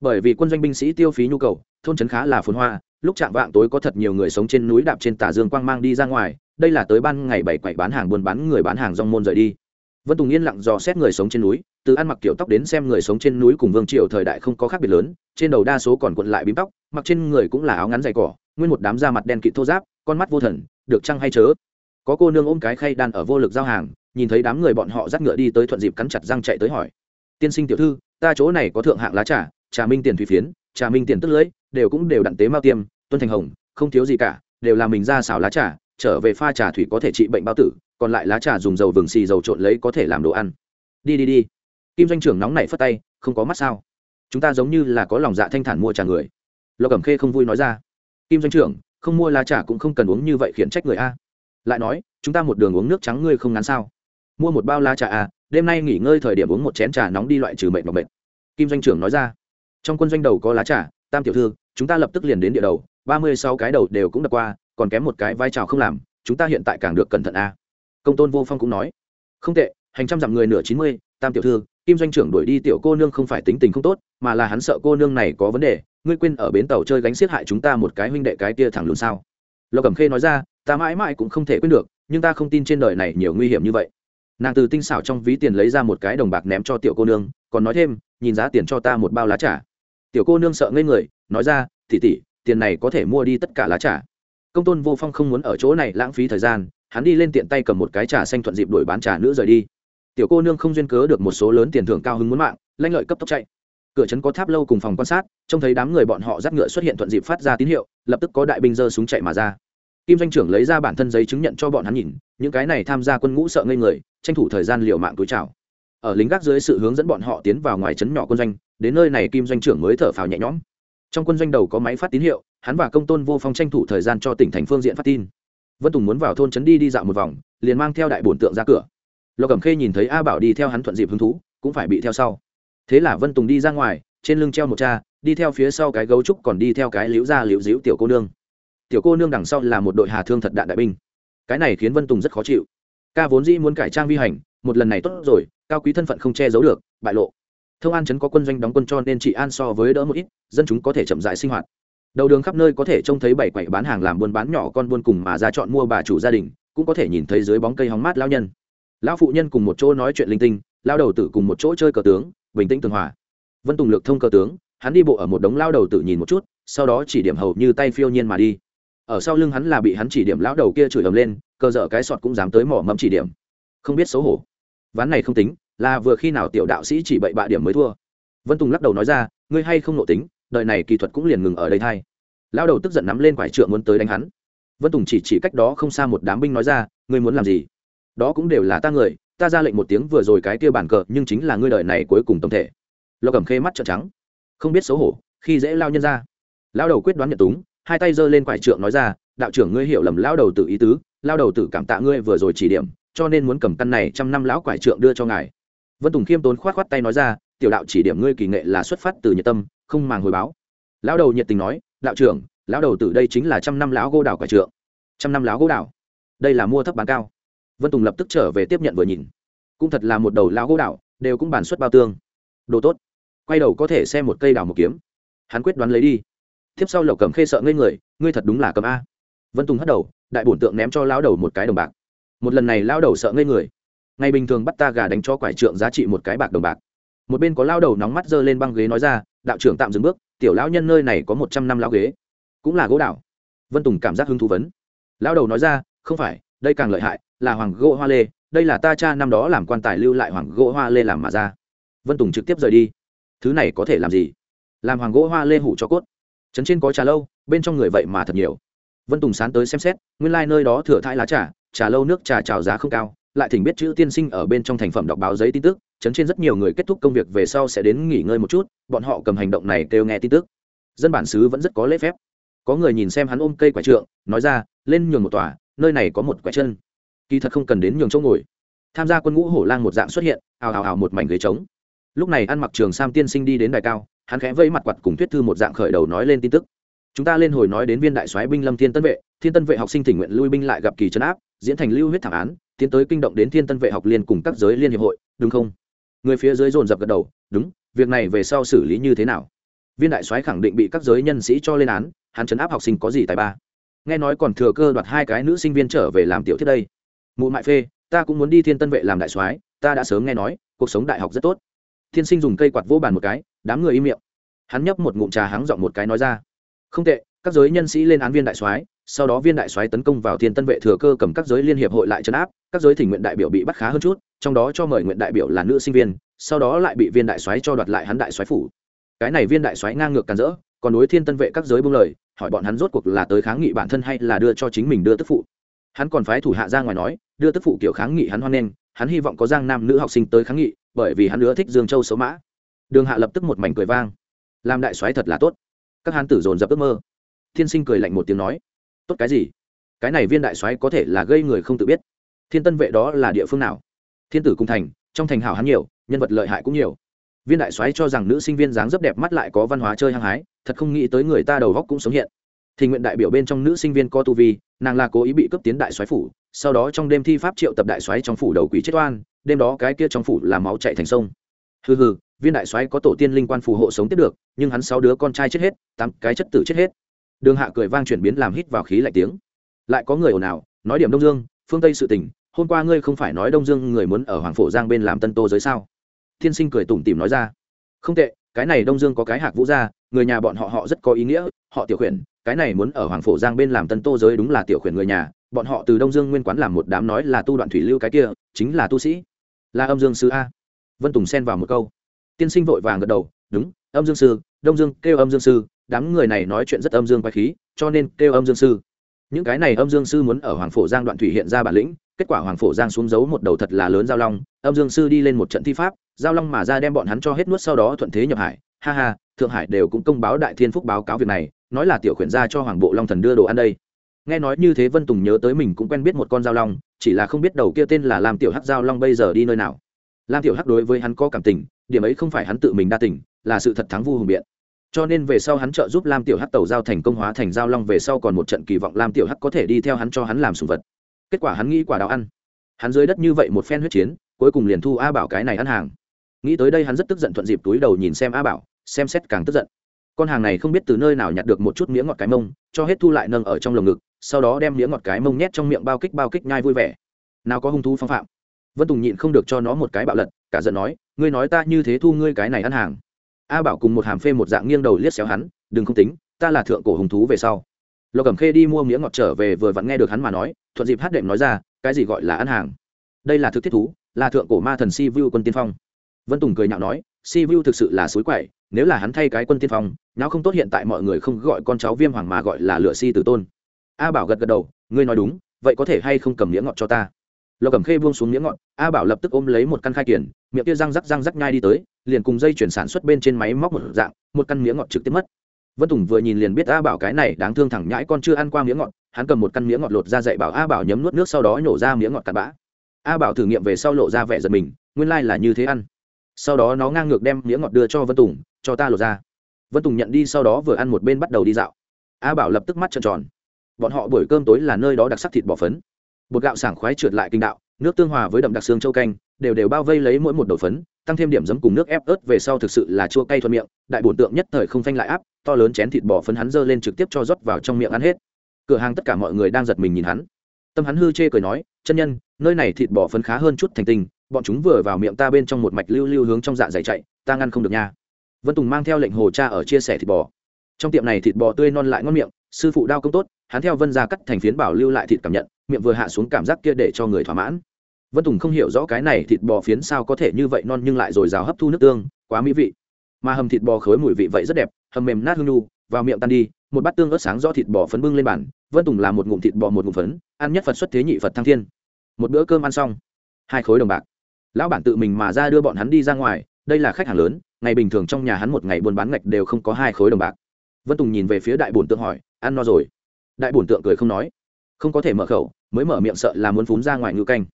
bởi vì quân doanh binh sĩ tiêu phí nhu cầu, thôn trấn khá là phồn hoa, lúc chạm vạng tối có thật nhiều người sống trên núi đạp trên tà dương quang mang đi ra ngoài, đây là tới ban ngày bảy quậy bán hàng buôn bán người bán hàng rong môn rời đi. Vân tùng yên lặng dò xét người sống trên núi, từ ăn mặc kiểu tóc đến xem người sống trên núi cùng vương triều thời đại không có khác biệt lớn, trên đầu đa số còn quận lại bím tóc, mặc trên người cũng là áo ngắn dày cỏ, nguyên một đám da mặt đen kịt thô giáp con mắt vô thần, được trăng hay chớ? Có cô nương ôm cái khay đan ở vô lực giao hàng, nhìn thấy đám người bọn họ dắt ngựa đi tới thuận dịp cắn chặt răng chạy tới hỏi. Tiên sinh tiểu thư, ta chỗ này có thượng hạng lá trà trà minh tiền thủy phiến, trà minh tiền tức lưỡi đều cũng đều đặn tế mao tiêm, tuân thành hồng, không thiếu gì cả, đều là mình ra xào lá trà, trở về pha trà thủy có thể trị bệnh bao tử, còn lại lá trà dùng dầu vừng xì dầu trộn lấy có thể làm đồ ăn. Đi đi đi. Kim doanh trưởng nóng nảy phất tay, không có mắt sao? Chúng ta giống như là có lòng dạ thanh thản mua trà người. Lộc cẩm khê không vui nói ra. Kim doanh trưởng, không mua lá trà cũng không cần uống như vậy khiển trách người a. Lại nói, chúng ta một đường uống nước trắng ngươi không ngắn sao? Mua một bao lá trà a đêm nay nghỉ ngơi thời điểm uống một chén trà nóng đi loại trừ mệnh độc bệnh kim doanh trưởng nói ra trong quân doanh đầu có lá trà, tam tiểu thư, chúng ta lập tức liền đến địa đầu, ba mươi sáu cái đầu đều cũng đập qua, còn kém một cái vai trào không làm, chúng ta hiện tại càng được cẩn thận a. Công tôn vô phong cũng nói. Không tệ, hành trăm dặm người nửa chín mươi, tam tiểu thư, kim doanh trưởng đuổi đi tiểu cô nương không phải tính tình không tốt, mà là hắn sợ cô nương này có vấn đề, ngươi quên ở bến tàu chơi gánh xiết hại chúng ta một cái huynh đệ cái kia thẳng luôn sao? Lộc cẩm khê nói ra, ta mãi mãi cũng không thể quên được, nhưng ta không tin trên đời này nhiều nguy hiểm như vậy. Nàng từ tinh xảo trong ví tiền lấy ra một cái đồng bạc ném cho tiểu cô nương, còn nói thêm, nhìn giá tiền cho ta một bao lá trà tiểu cô nương sợ ngây người, nói ra tỉ tỉ tiền này có thể mua đi tất cả lá trà. Công tôn vô phong không muốn ở chỗ này lãng phí thời gian, hắn đi lên tiện tay cầm một cái trà xanh thuận dịp đuổi bán trà nữ rời đi. Tiểu cô nương không duyên cớ được một số lớn tiền thưởng cao hứng muốn mạng, lanh lợi cấp tốc chạy. Cửa trấn có tháp lâu cùng phòng quan sát, trông thấy đám người bọn họ dắt ngựa xuất hiện thuận dịp phát ra tín hiệu, lập tức có đại binh giơ súng chạy mà ra. Kim doanh trưởng lấy ra bản thân giấy chứng nhận cho bọn hắn nhìn, những cái này tham gia quân ngũ sợ ngây người, tranh thủ thời gian liều mạng túi trào ở lính gác dưới sự hướng dẫn bọn họ tiến vào ngoài trấn nhỏ quân doanh, đến nơi này kim doanh trưởng mới thở phào nhẹ nhõm. Trong quân doanh đầu có máy phát tín hiệu, hắn và công tôn vô phong tranh thủ thời gian cho tỉnh thành phương diện phát tin. Vân tùng muốn vào thôn trấn đi đi dạo một vòng, liền mang theo đại bổn tượng ra cửa. Lộc cẩm khê nhìn thấy a bảo đi theo hắn thuận dịp hứng thú, cũng phải bị theo sau. Thế là vân tùng đi ra ngoài, trên lưng treo một cha, đi theo phía sau cái gấu trúc còn đi theo cái liễu ra liễu díu tiểu cô nương. Tiểu cô nương đằng sau là một đội hà thương thật đạn đại binh. Cái này khiến vân tùng rất khó chịu. Ca vốn dĩ muốn cải trang vi hành, một lần này tốt rồi cao quý thân phận không che giấu được, bại lộ. Thông an chấn có quân doanh đóng quân cho nên chị an so với đỡ một ít, dân chúng có thể chậm dại sinh hoạt. Đầu đường khắp nơi có thể trông thấy bảy quầy bán hàng làm buôn bán nhỏ con buôn cùng mà ra chọn mua bà chủ gia đình, cũng có thể nhìn thấy dưới bóng cây hóng mát lao nhân. Lão phụ nhân cùng một chỗ nói chuyện linh tinh lao đầu tử cùng một chỗ chơi cờ tướng, bình tĩnh tường hòa. Vân tùng lược thông cờ tướng, hắn đi bộ ở một đống lao đầu tử nhìn một chút, sau đó chỉ điểm hầu như tay phiêu nhiên mà đi. Ở sau lưng hắn là bị hắn chỉ điểm lão đầu kia chửi ầm lên, cờ dở cái sọt cũng dám tới mỏ mẫm chỉ điểm. Không biết xấu hổ. Ván này không tính là vừa khi nào tiểu đạo sĩ chỉ bậy bạ điểm mới thua? Vân tùng lắc đầu nói ra, ngươi hay không nộ tính đợi này kỳ thuật cũng liền ngừng ở đây thay. Lão đầu tức giận nắm lên quải trượng muốn tới đánh hắn. Vân tùng chỉ chỉ cách đó không xa một đám binh nói ra, ngươi muốn làm gì? Đó cũng đều là ta người, ta ra lệnh một tiếng vừa rồi cái kia bản cờ, nhưng chính là ngươi đợi này cuối cùng tổng thể. Lộc cầm khê mắt trợn trắng. Không biết xấu hổ, khi dễ lao nhân ra. Lao đầu quyết đoán nhận túng, hai tay giơ lên quải trượng nói ra, đạo trưởng ngươi hiểu lầm lao đầu tự ý tứ lao đầu tự cảm tạ ngươi vừa rồi chỉ điểm, cho nên muốn cầm căn này trăm năm lão quải trượng đưa cho ngài vân tùng khiêm tốn khoát khoát tay nói ra, tiểu đạo chỉ điểm ngươi kỳ nghệ là xuất phát từ nhiệt tâm, không màng hồi báo. Lão đầu nhiệt tình nói, đạo trưởng, lão đầu từ đây chính là trăm năm lão gô đào cả trượng. Trăm năm lão gô đào đây là mua thấp bán cao. Vân tùng lập tức trở về tiếp nhận vừa nhìn. Cũng thật là một đầu lão gỗ đào đều cũng bản xuất bao tương. Đồ tốt. Quay đầu có thể xem một cây đào một kiếm. Hắn quyết đoán lấy đi. Tiếp sau lộc cầm khê sợ ngây người, ngươi thật đúng là cầm a. Vân tùng hất đầu, đại bổn tượng ném cho lão đầu một cái đồng bạc. Một lần này lão đầu sợ ngây người ngày bình thường bắt ta gà đánh cho quải trượng giá trị một cái bạc đồng bạc. Một bên có lao đầu nóng mắt giơ lên băng ghế nói ra, đạo trưởng tạm dừng bước, tiểu lão nhân nơi này có một trăm năm lão ghế. Cũng là gỗ đảo. Vân tùng cảm giác hứng thú vấn. Lão đầu nói ra, không phải, đây càng lợi hại, là hoàng gỗ hoa lê, đây là ta cha năm đó làm quan tài lưu lại hoàng gỗ hoa lê làm mà ra. Vân tùng trực tiếp rời đi. Thứ này có thể làm gì? Làm hoàng gỗ hoa lê hủ cho cốt. Trấn trên có trà lâu, bên trong người vậy mà thật nhiều. Vân tùng sán tới xem xét, nguyên lai、like、nơi đó thừa thãi lá trà trà lâu nước trà trào giá không cao lại thỉnh biết chữ tiên sinh ở bên trong thành phẩm đọc báo giấy tin tức, chấn trên rất nhiều người kết thúc công việc về sau sẽ đến nghỉ ngơi một chút, bọn họ cầm hành động này kêu nghe tin tức. Dân bản xứ vẫn rất có lễ phép. Có người nhìn xem hắn ôm cây quả trượng, nói ra, lên nhường một tòa, nơi này có một quả chân. Kỳ thật không cần đến nhường chỗ ngồi. Tham gia quân ngũ hổ lang một dạng xuất hiện, ào ào ào một mảnh ghế trống. Lúc này ăn mặc trường sam tiên sinh đi đến đài cao, hắn khẽ vẫy mặt quặt cùng thuyết thư một dạng khởi đầu nói lên tin tức. Chúng ta lên hồi nói đến viên đại soái binh lâm thiên tân vệ, thiên tân vệ học sinh thỉnh nguyện lui binh lại gặp kỳ trấn áp, diễn thành lưu huyết thảm án tiến tới kinh động đến thiên tân vệ học liên cùng các giới liên hiệp hội, đúng không? Người phía dưới dồn dập gật đầu, đúng, việc này về sau xử lý như thế nào? Viên đại soái khẳng định bị các giới nhân sĩ cho lên án, hắn chấn áp học sinh có gì tài ba? Nghe nói còn thừa cơ đoạt hai cái nữ sinh viên trở về làm tiểu thiết đây. Mụ mại phê, ta cũng muốn đi thiên tân vệ làm đại soái, ta đã sớm nghe nói, cuộc sống đại học rất tốt. Thiên sinh dùng cây quạt vô bàn một cái, đám người im miệng. Hắn nhấp một ngụm trà hắng giọng một cái nói ra. Không tệ các giới nhân sĩ lên án viên đại soái, sau đó viên đại soái tấn công vào thiên tân vệ thừa cơ cầm các giới liên hiệp hội lại chấn áp, các giới thỉnh nguyện đại biểu bị bắt khá hơn chút, trong đó cho mời nguyện đại biểu là nữ sinh viên, sau đó lại bị viên đại soái cho đoạt lại hắn đại soái phủ. Cái này viên đại soái ngang ngược càn rỡ, còn đối thiên tân vệ các giới buông lời, hỏi bọn hắn rốt cuộc là tới kháng nghị bản thân hay là đưa cho chính mình đưa tức phụ. Hắn còn phái thủ hạ ra ngoài nói, đưa tức phụ kiểu kháng nghị hắn hoan nghênh, hắn hy vọng có giang nam nữ học sinh tới kháng nghị, bởi vì hắn nữa thích dương châu xấu mã. Đường hạ lập tức một mảnh cười vang. Làm đại soái thật là tốt. Các hán tử dồn dập ước mơ thiên sinh cười lạnh một tiếng nói, tốt cái gì? Cái này viên đại soái có thể là gây người không tự biết. Thiên tân vệ đó là địa phương nào? Thiên tử cung thành, trong thành hảo hắn nhiều, nhân vật lợi hại cũng nhiều. Viên đại soái cho rằng nữ sinh viên dáng rất đẹp mắt lại có văn hóa chơi hăng hái, thật không nghĩ tới người ta đầu góc cũng sống hiện. Thì nguyện đại biểu bên trong nữ sinh viên co tu vi, nàng là cố ý bị cấp tiến đại soái phủ, sau đó trong đêm thi pháp triệu tập đại soái trong phủ đầu quỷ chết oan, đêm đó cái kia trong phủ là máu chạy thành sông. Hừ hừ, viên đại soái có tổ tiên linh quan phù hộ sống tiếp được, nhưng hắn sáu đứa con trai chết hết, tám cái chất tử chết hết đường hạ cười vang chuyển biến làm hít vào khí lạnh tiếng. Lại có người ồn ào, nói điểm đông dương, phương tây sự tình, hôm qua ngươi không phải nói đông dương người muốn ở hoàng phổ giang bên làm tân tô giới sao? Thiên sinh cười tủm tỉm nói ra. Không tệ, cái này đông dương có cái hạc vũ gia, người nhà bọn họ họ rất có ý nghĩa, họ tiểu khuyển, cái này muốn ở hoàng phổ giang bên làm tân tô giới đúng là tiểu khuyển người nhà, bọn họ từ đông dương nguyên quán làm một đám nói là tu đoạn thủy lưu cái kia, chính là tu sĩ. Là âm dương sư a. Vân tùng xen vào một câu. Tiên sinh vội vàng gật đầu, đúng, âm dương sư, đông dương kêu âm dương sư đám người này nói chuyện rất âm dương quái khí, cho nên kêu âm dương sư. Những cái này âm dương sư muốn ở hoàng phổ giang đoạn thủy hiện ra bản lĩnh, kết quả hoàng phổ giang xuống giấu một đầu thật là lớn giao long, âm dương sư đi lên một trận thi pháp, giao long mà ra đem bọn hắn cho hết nuốt sau đó thuận thế nhập hải. Ha ha, thượng hải đều cũng công báo đại thiên phúc báo cáo việc này, nói là tiểu khuyển gia cho hoàng bộ long thần đưa đồ ăn đây. Nghe nói như thế vân tùng nhớ tới mình cũng quen biết một con giao long, chỉ là không biết đầu kia tên là lam tiểu hắc giao long bây giờ đi nơi nào. Lam tiểu hắc đối với hắn có cảm tình, điểm ấy không phải hắn tự mình đa tình, là sự thật thắng vu hùng biện cho nên về sau hắn trợ giúp lam tiểu hắc tàu giao thành công hóa thành giao long, về sau còn một trận kỳ vọng lam tiểu hắc có thể đi theo hắn cho hắn làm sùng vật. Kết quả hắn nghĩ quả đào ăn. Hắn dưới đất như vậy một phen huyết chiến, cuối cùng liền thu a bảo cái này ăn hàng. Nghĩ tới đây hắn rất tức giận thuận dịp túi đầu nhìn xem a bảo, xem xét càng tức giận. Con hàng này không biết từ nơi nào nhặt được một chút miếng ngọt cái mông, cho hết thu lại nâng ở trong lồng ngực, sau đó đem miếng ngọt cái mông nhét trong miệng bao kích bao kích nhai vui vẻ. Nào có hung thú phong phạm. Vân tùng nhịn không được cho nó một cái bạo lật, cả giận nói, ngươi nói ta như thế thu ngươi cái này ăn hàng a bảo cùng một hàm phê một dạng nghiêng đầu liếc xéo hắn, đừng không tính, ta là thượng cổ hùng thú về sau. Lộc cẩm khê đi mua miếng ngọt trở về vừa vặn nghe được hắn mà nói, thuận dịp hát đệm nói ra, cái gì gọi là ăn hàng? Đây là thực thiết thú, là thượng cổ ma thần si vu quân tiên phong. Vân tùng cười nhạo nói, si vu thực sự là suối quậy, nếu là hắn thay cái quân tiên phong nhau không tốt hiện tại mọi người không gọi con cháu viêm hoàng mà gọi là lựa si tử tôn. A bảo gật gật đầu, ngươi nói đúng, vậy có thể hay không cầm miếng ngọt cho ta? Lộc cẩm khê buông xuống miếng ngọt, a bảo lập tức ôm lấy một căn khai kiển, miệng kia răng rắc răng rắc nhai đi tới liền cùng dây chuyển sản xuất bên trên máy móc một dạng, một căn miếng ngọt trực tiếp mất. Vân tùng vừa nhìn liền biết a bảo cái này đáng thương thẳng nhãi con chưa ăn qua miếng ngọt, hắn cầm một căn miếng ngọt lột ra dạy bảo a bảo nhấm nuốt nước sau đó nhổ ra miếng ngọt cặn bã. A bảo thử nghiệm về sau lộ ra vẻ giật mình, nguyên lai、like、là như thế ăn. Sau đó nó ngang ngược đem miếng ngọt đưa cho vân tùng, cho ta lột ra. Vân tùng nhận đi sau đó vừa ăn một bên bắt đầu đi dạo. A bảo lập tức mắt trợn tròn. Bọn họ buổi cơm tối là nơi đó đặc sắc thịt bò phấn. Bột gạo sảng khoái trượt lại kinh đạo, nước tương hòa với đậm đặc xương châu canh đều đều bao vây lấy mỗi một đậu phấn, tăng thêm điểm giấm cùng nước ép ớt về sau thực sự là chua cay thuận miệng, đại bổn tượng nhất thời không phanh lại áp, to lớn chén thịt bò phấn hắn dơ lên trực tiếp cho rót vào trong miệng ăn hết. Cửa hàng tất cả mọi người đang giật mình nhìn hắn. Tâm hắn hư chê cười nói, chân nhân, nơi này thịt bò phấn khá hơn chút thành tình bọn chúng vừa vào miệng ta bên trong một mạch lưu lưu hướng trong dạ dày chạy, ta ngăn không được nha. Vân tùng mang theo lệnh hồ cha ở chia sẻ thịt bò. Trong tiệm này thịt bò tươi non lại ngon miệng, sư phụ đao công tốt, hắn theo vân ra cắt thành phiến bảo lưu lại thịt cảm nhận, miệng vừa hạ xuống cảm giác kia để cho người thỏa mãn vân tùng không hiểu rõ cái này thịt bò phiến sao có thể như vậy non nhưng lại r ồ i r à o hấp thu nước tương, quá mỹ vị. Mà hầm thịt bò khối mùi vị vậy rất đẹp, hầm mềm nát hương nu vào miệng tan đi, một bát tương ớt sáng do thịt bò phấn bưng lên bàn, vân tùng làm một ngụm thịt bò một ngụm phấn, ăn nhất phật xuất thế nhị phật thăng thiên. Một bữa cơm ăn xong, hai khối đồng bạc. Lão bản tự mình mà ra đưa bọn hắn đi ra ngoài, đây là khách hàng lớn, ngày bình thường trong nhà hắn một ngày buôn bán ngạch đều không có hai khối đồng bạc. Vân tùng nhìn về phía đại bổn tượng hỏi, ăn no rồi? Đại bổn tượng cười không nói, không có thể mở khẩu, mới mở miệng sợ là muốn phún ra ngoài ngữ canh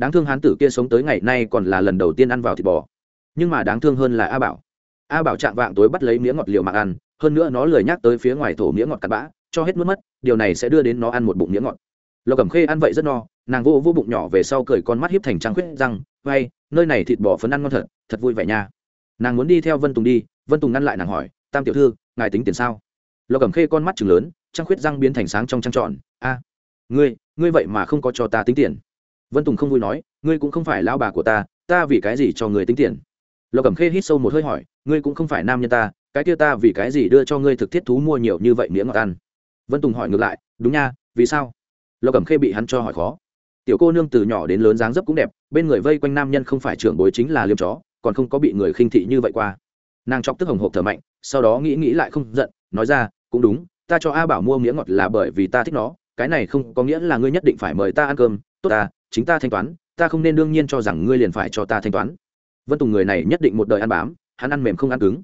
đáng thương hán tử kia sống tới ngày nay còn là lần đầu tiên ăn vào thịt bò. Nhưng mà đáng thương hơn là a bảo. A bảo chạm vạng tối bắt lấy miếng ngọt liều mạng ăn, hơn nữa nó lười nhắc tới phía ngoài thổ miếng ngọt cặn bã, cho hết mất mất, điều này sẽ đưa đến nó ăn một bụng miếng ngọt. Lộc cẩm khê ăn vậy rất no, nàng vô vô bụng nhỏ về sau cười con mắt hiếp thành trăng khuyết răng, vay, nơi này thịt bò phấn ăn ngon thật thật vui vẻ nha. Nàng muốn đi theo vân tùng đi, vân tùng ngăn lại nàng hỏi, tam tiểu thư, ngài tính tiền sao? Lộc cẩm khê con mắt chừng lớn, trăng khuyết răng biến thành sáng trong trăng trọn, a, ngươi ngươi vậy mà không có cho ta tính tiền vân tùng không vui nói, ngươi cũng không phải lao bà của ta ta vì cái gì cho người tính tiền? Lộc cẩm khê hít sâu một hơi hỏi, ngươi cũng không phải nam nhân ta, cái kia ta vì cái gì đưa cho ngươi thực thiết thú mua nhiều như vậy miếng ngọt ăn? Vân tùng hỏi ngược lại, đúng nha, vì sao? Lộc cẩm khê bị hắn cho hỏi khó. Tiểu cô nương từ nhỏ đến lớn dáng dấp cũng đẹp, bên người vây quanh nam nhân không phải trưởng bối chính là liêm chó, còn không có bị người khinh thị như vậy qua. Nàng chọc tức hồng hộp thở mạnh, sau đó nghĩ nghĩ lại không giận, nói ra, cũng đúng, ta cho a bảo mua miếng ngọt là bởi vì ta thích nó, cái này không có nghĩa là ngươi nhất định phải mời ta ăn cơm, tốt ta chính ta thanh toán, ta không nên đương nhiên cho rằng ngươi liền phải cho ta thanh toán. Vân tùng người này nhất định một đời ăn bám, hắn ăn mềm không ăn cứng.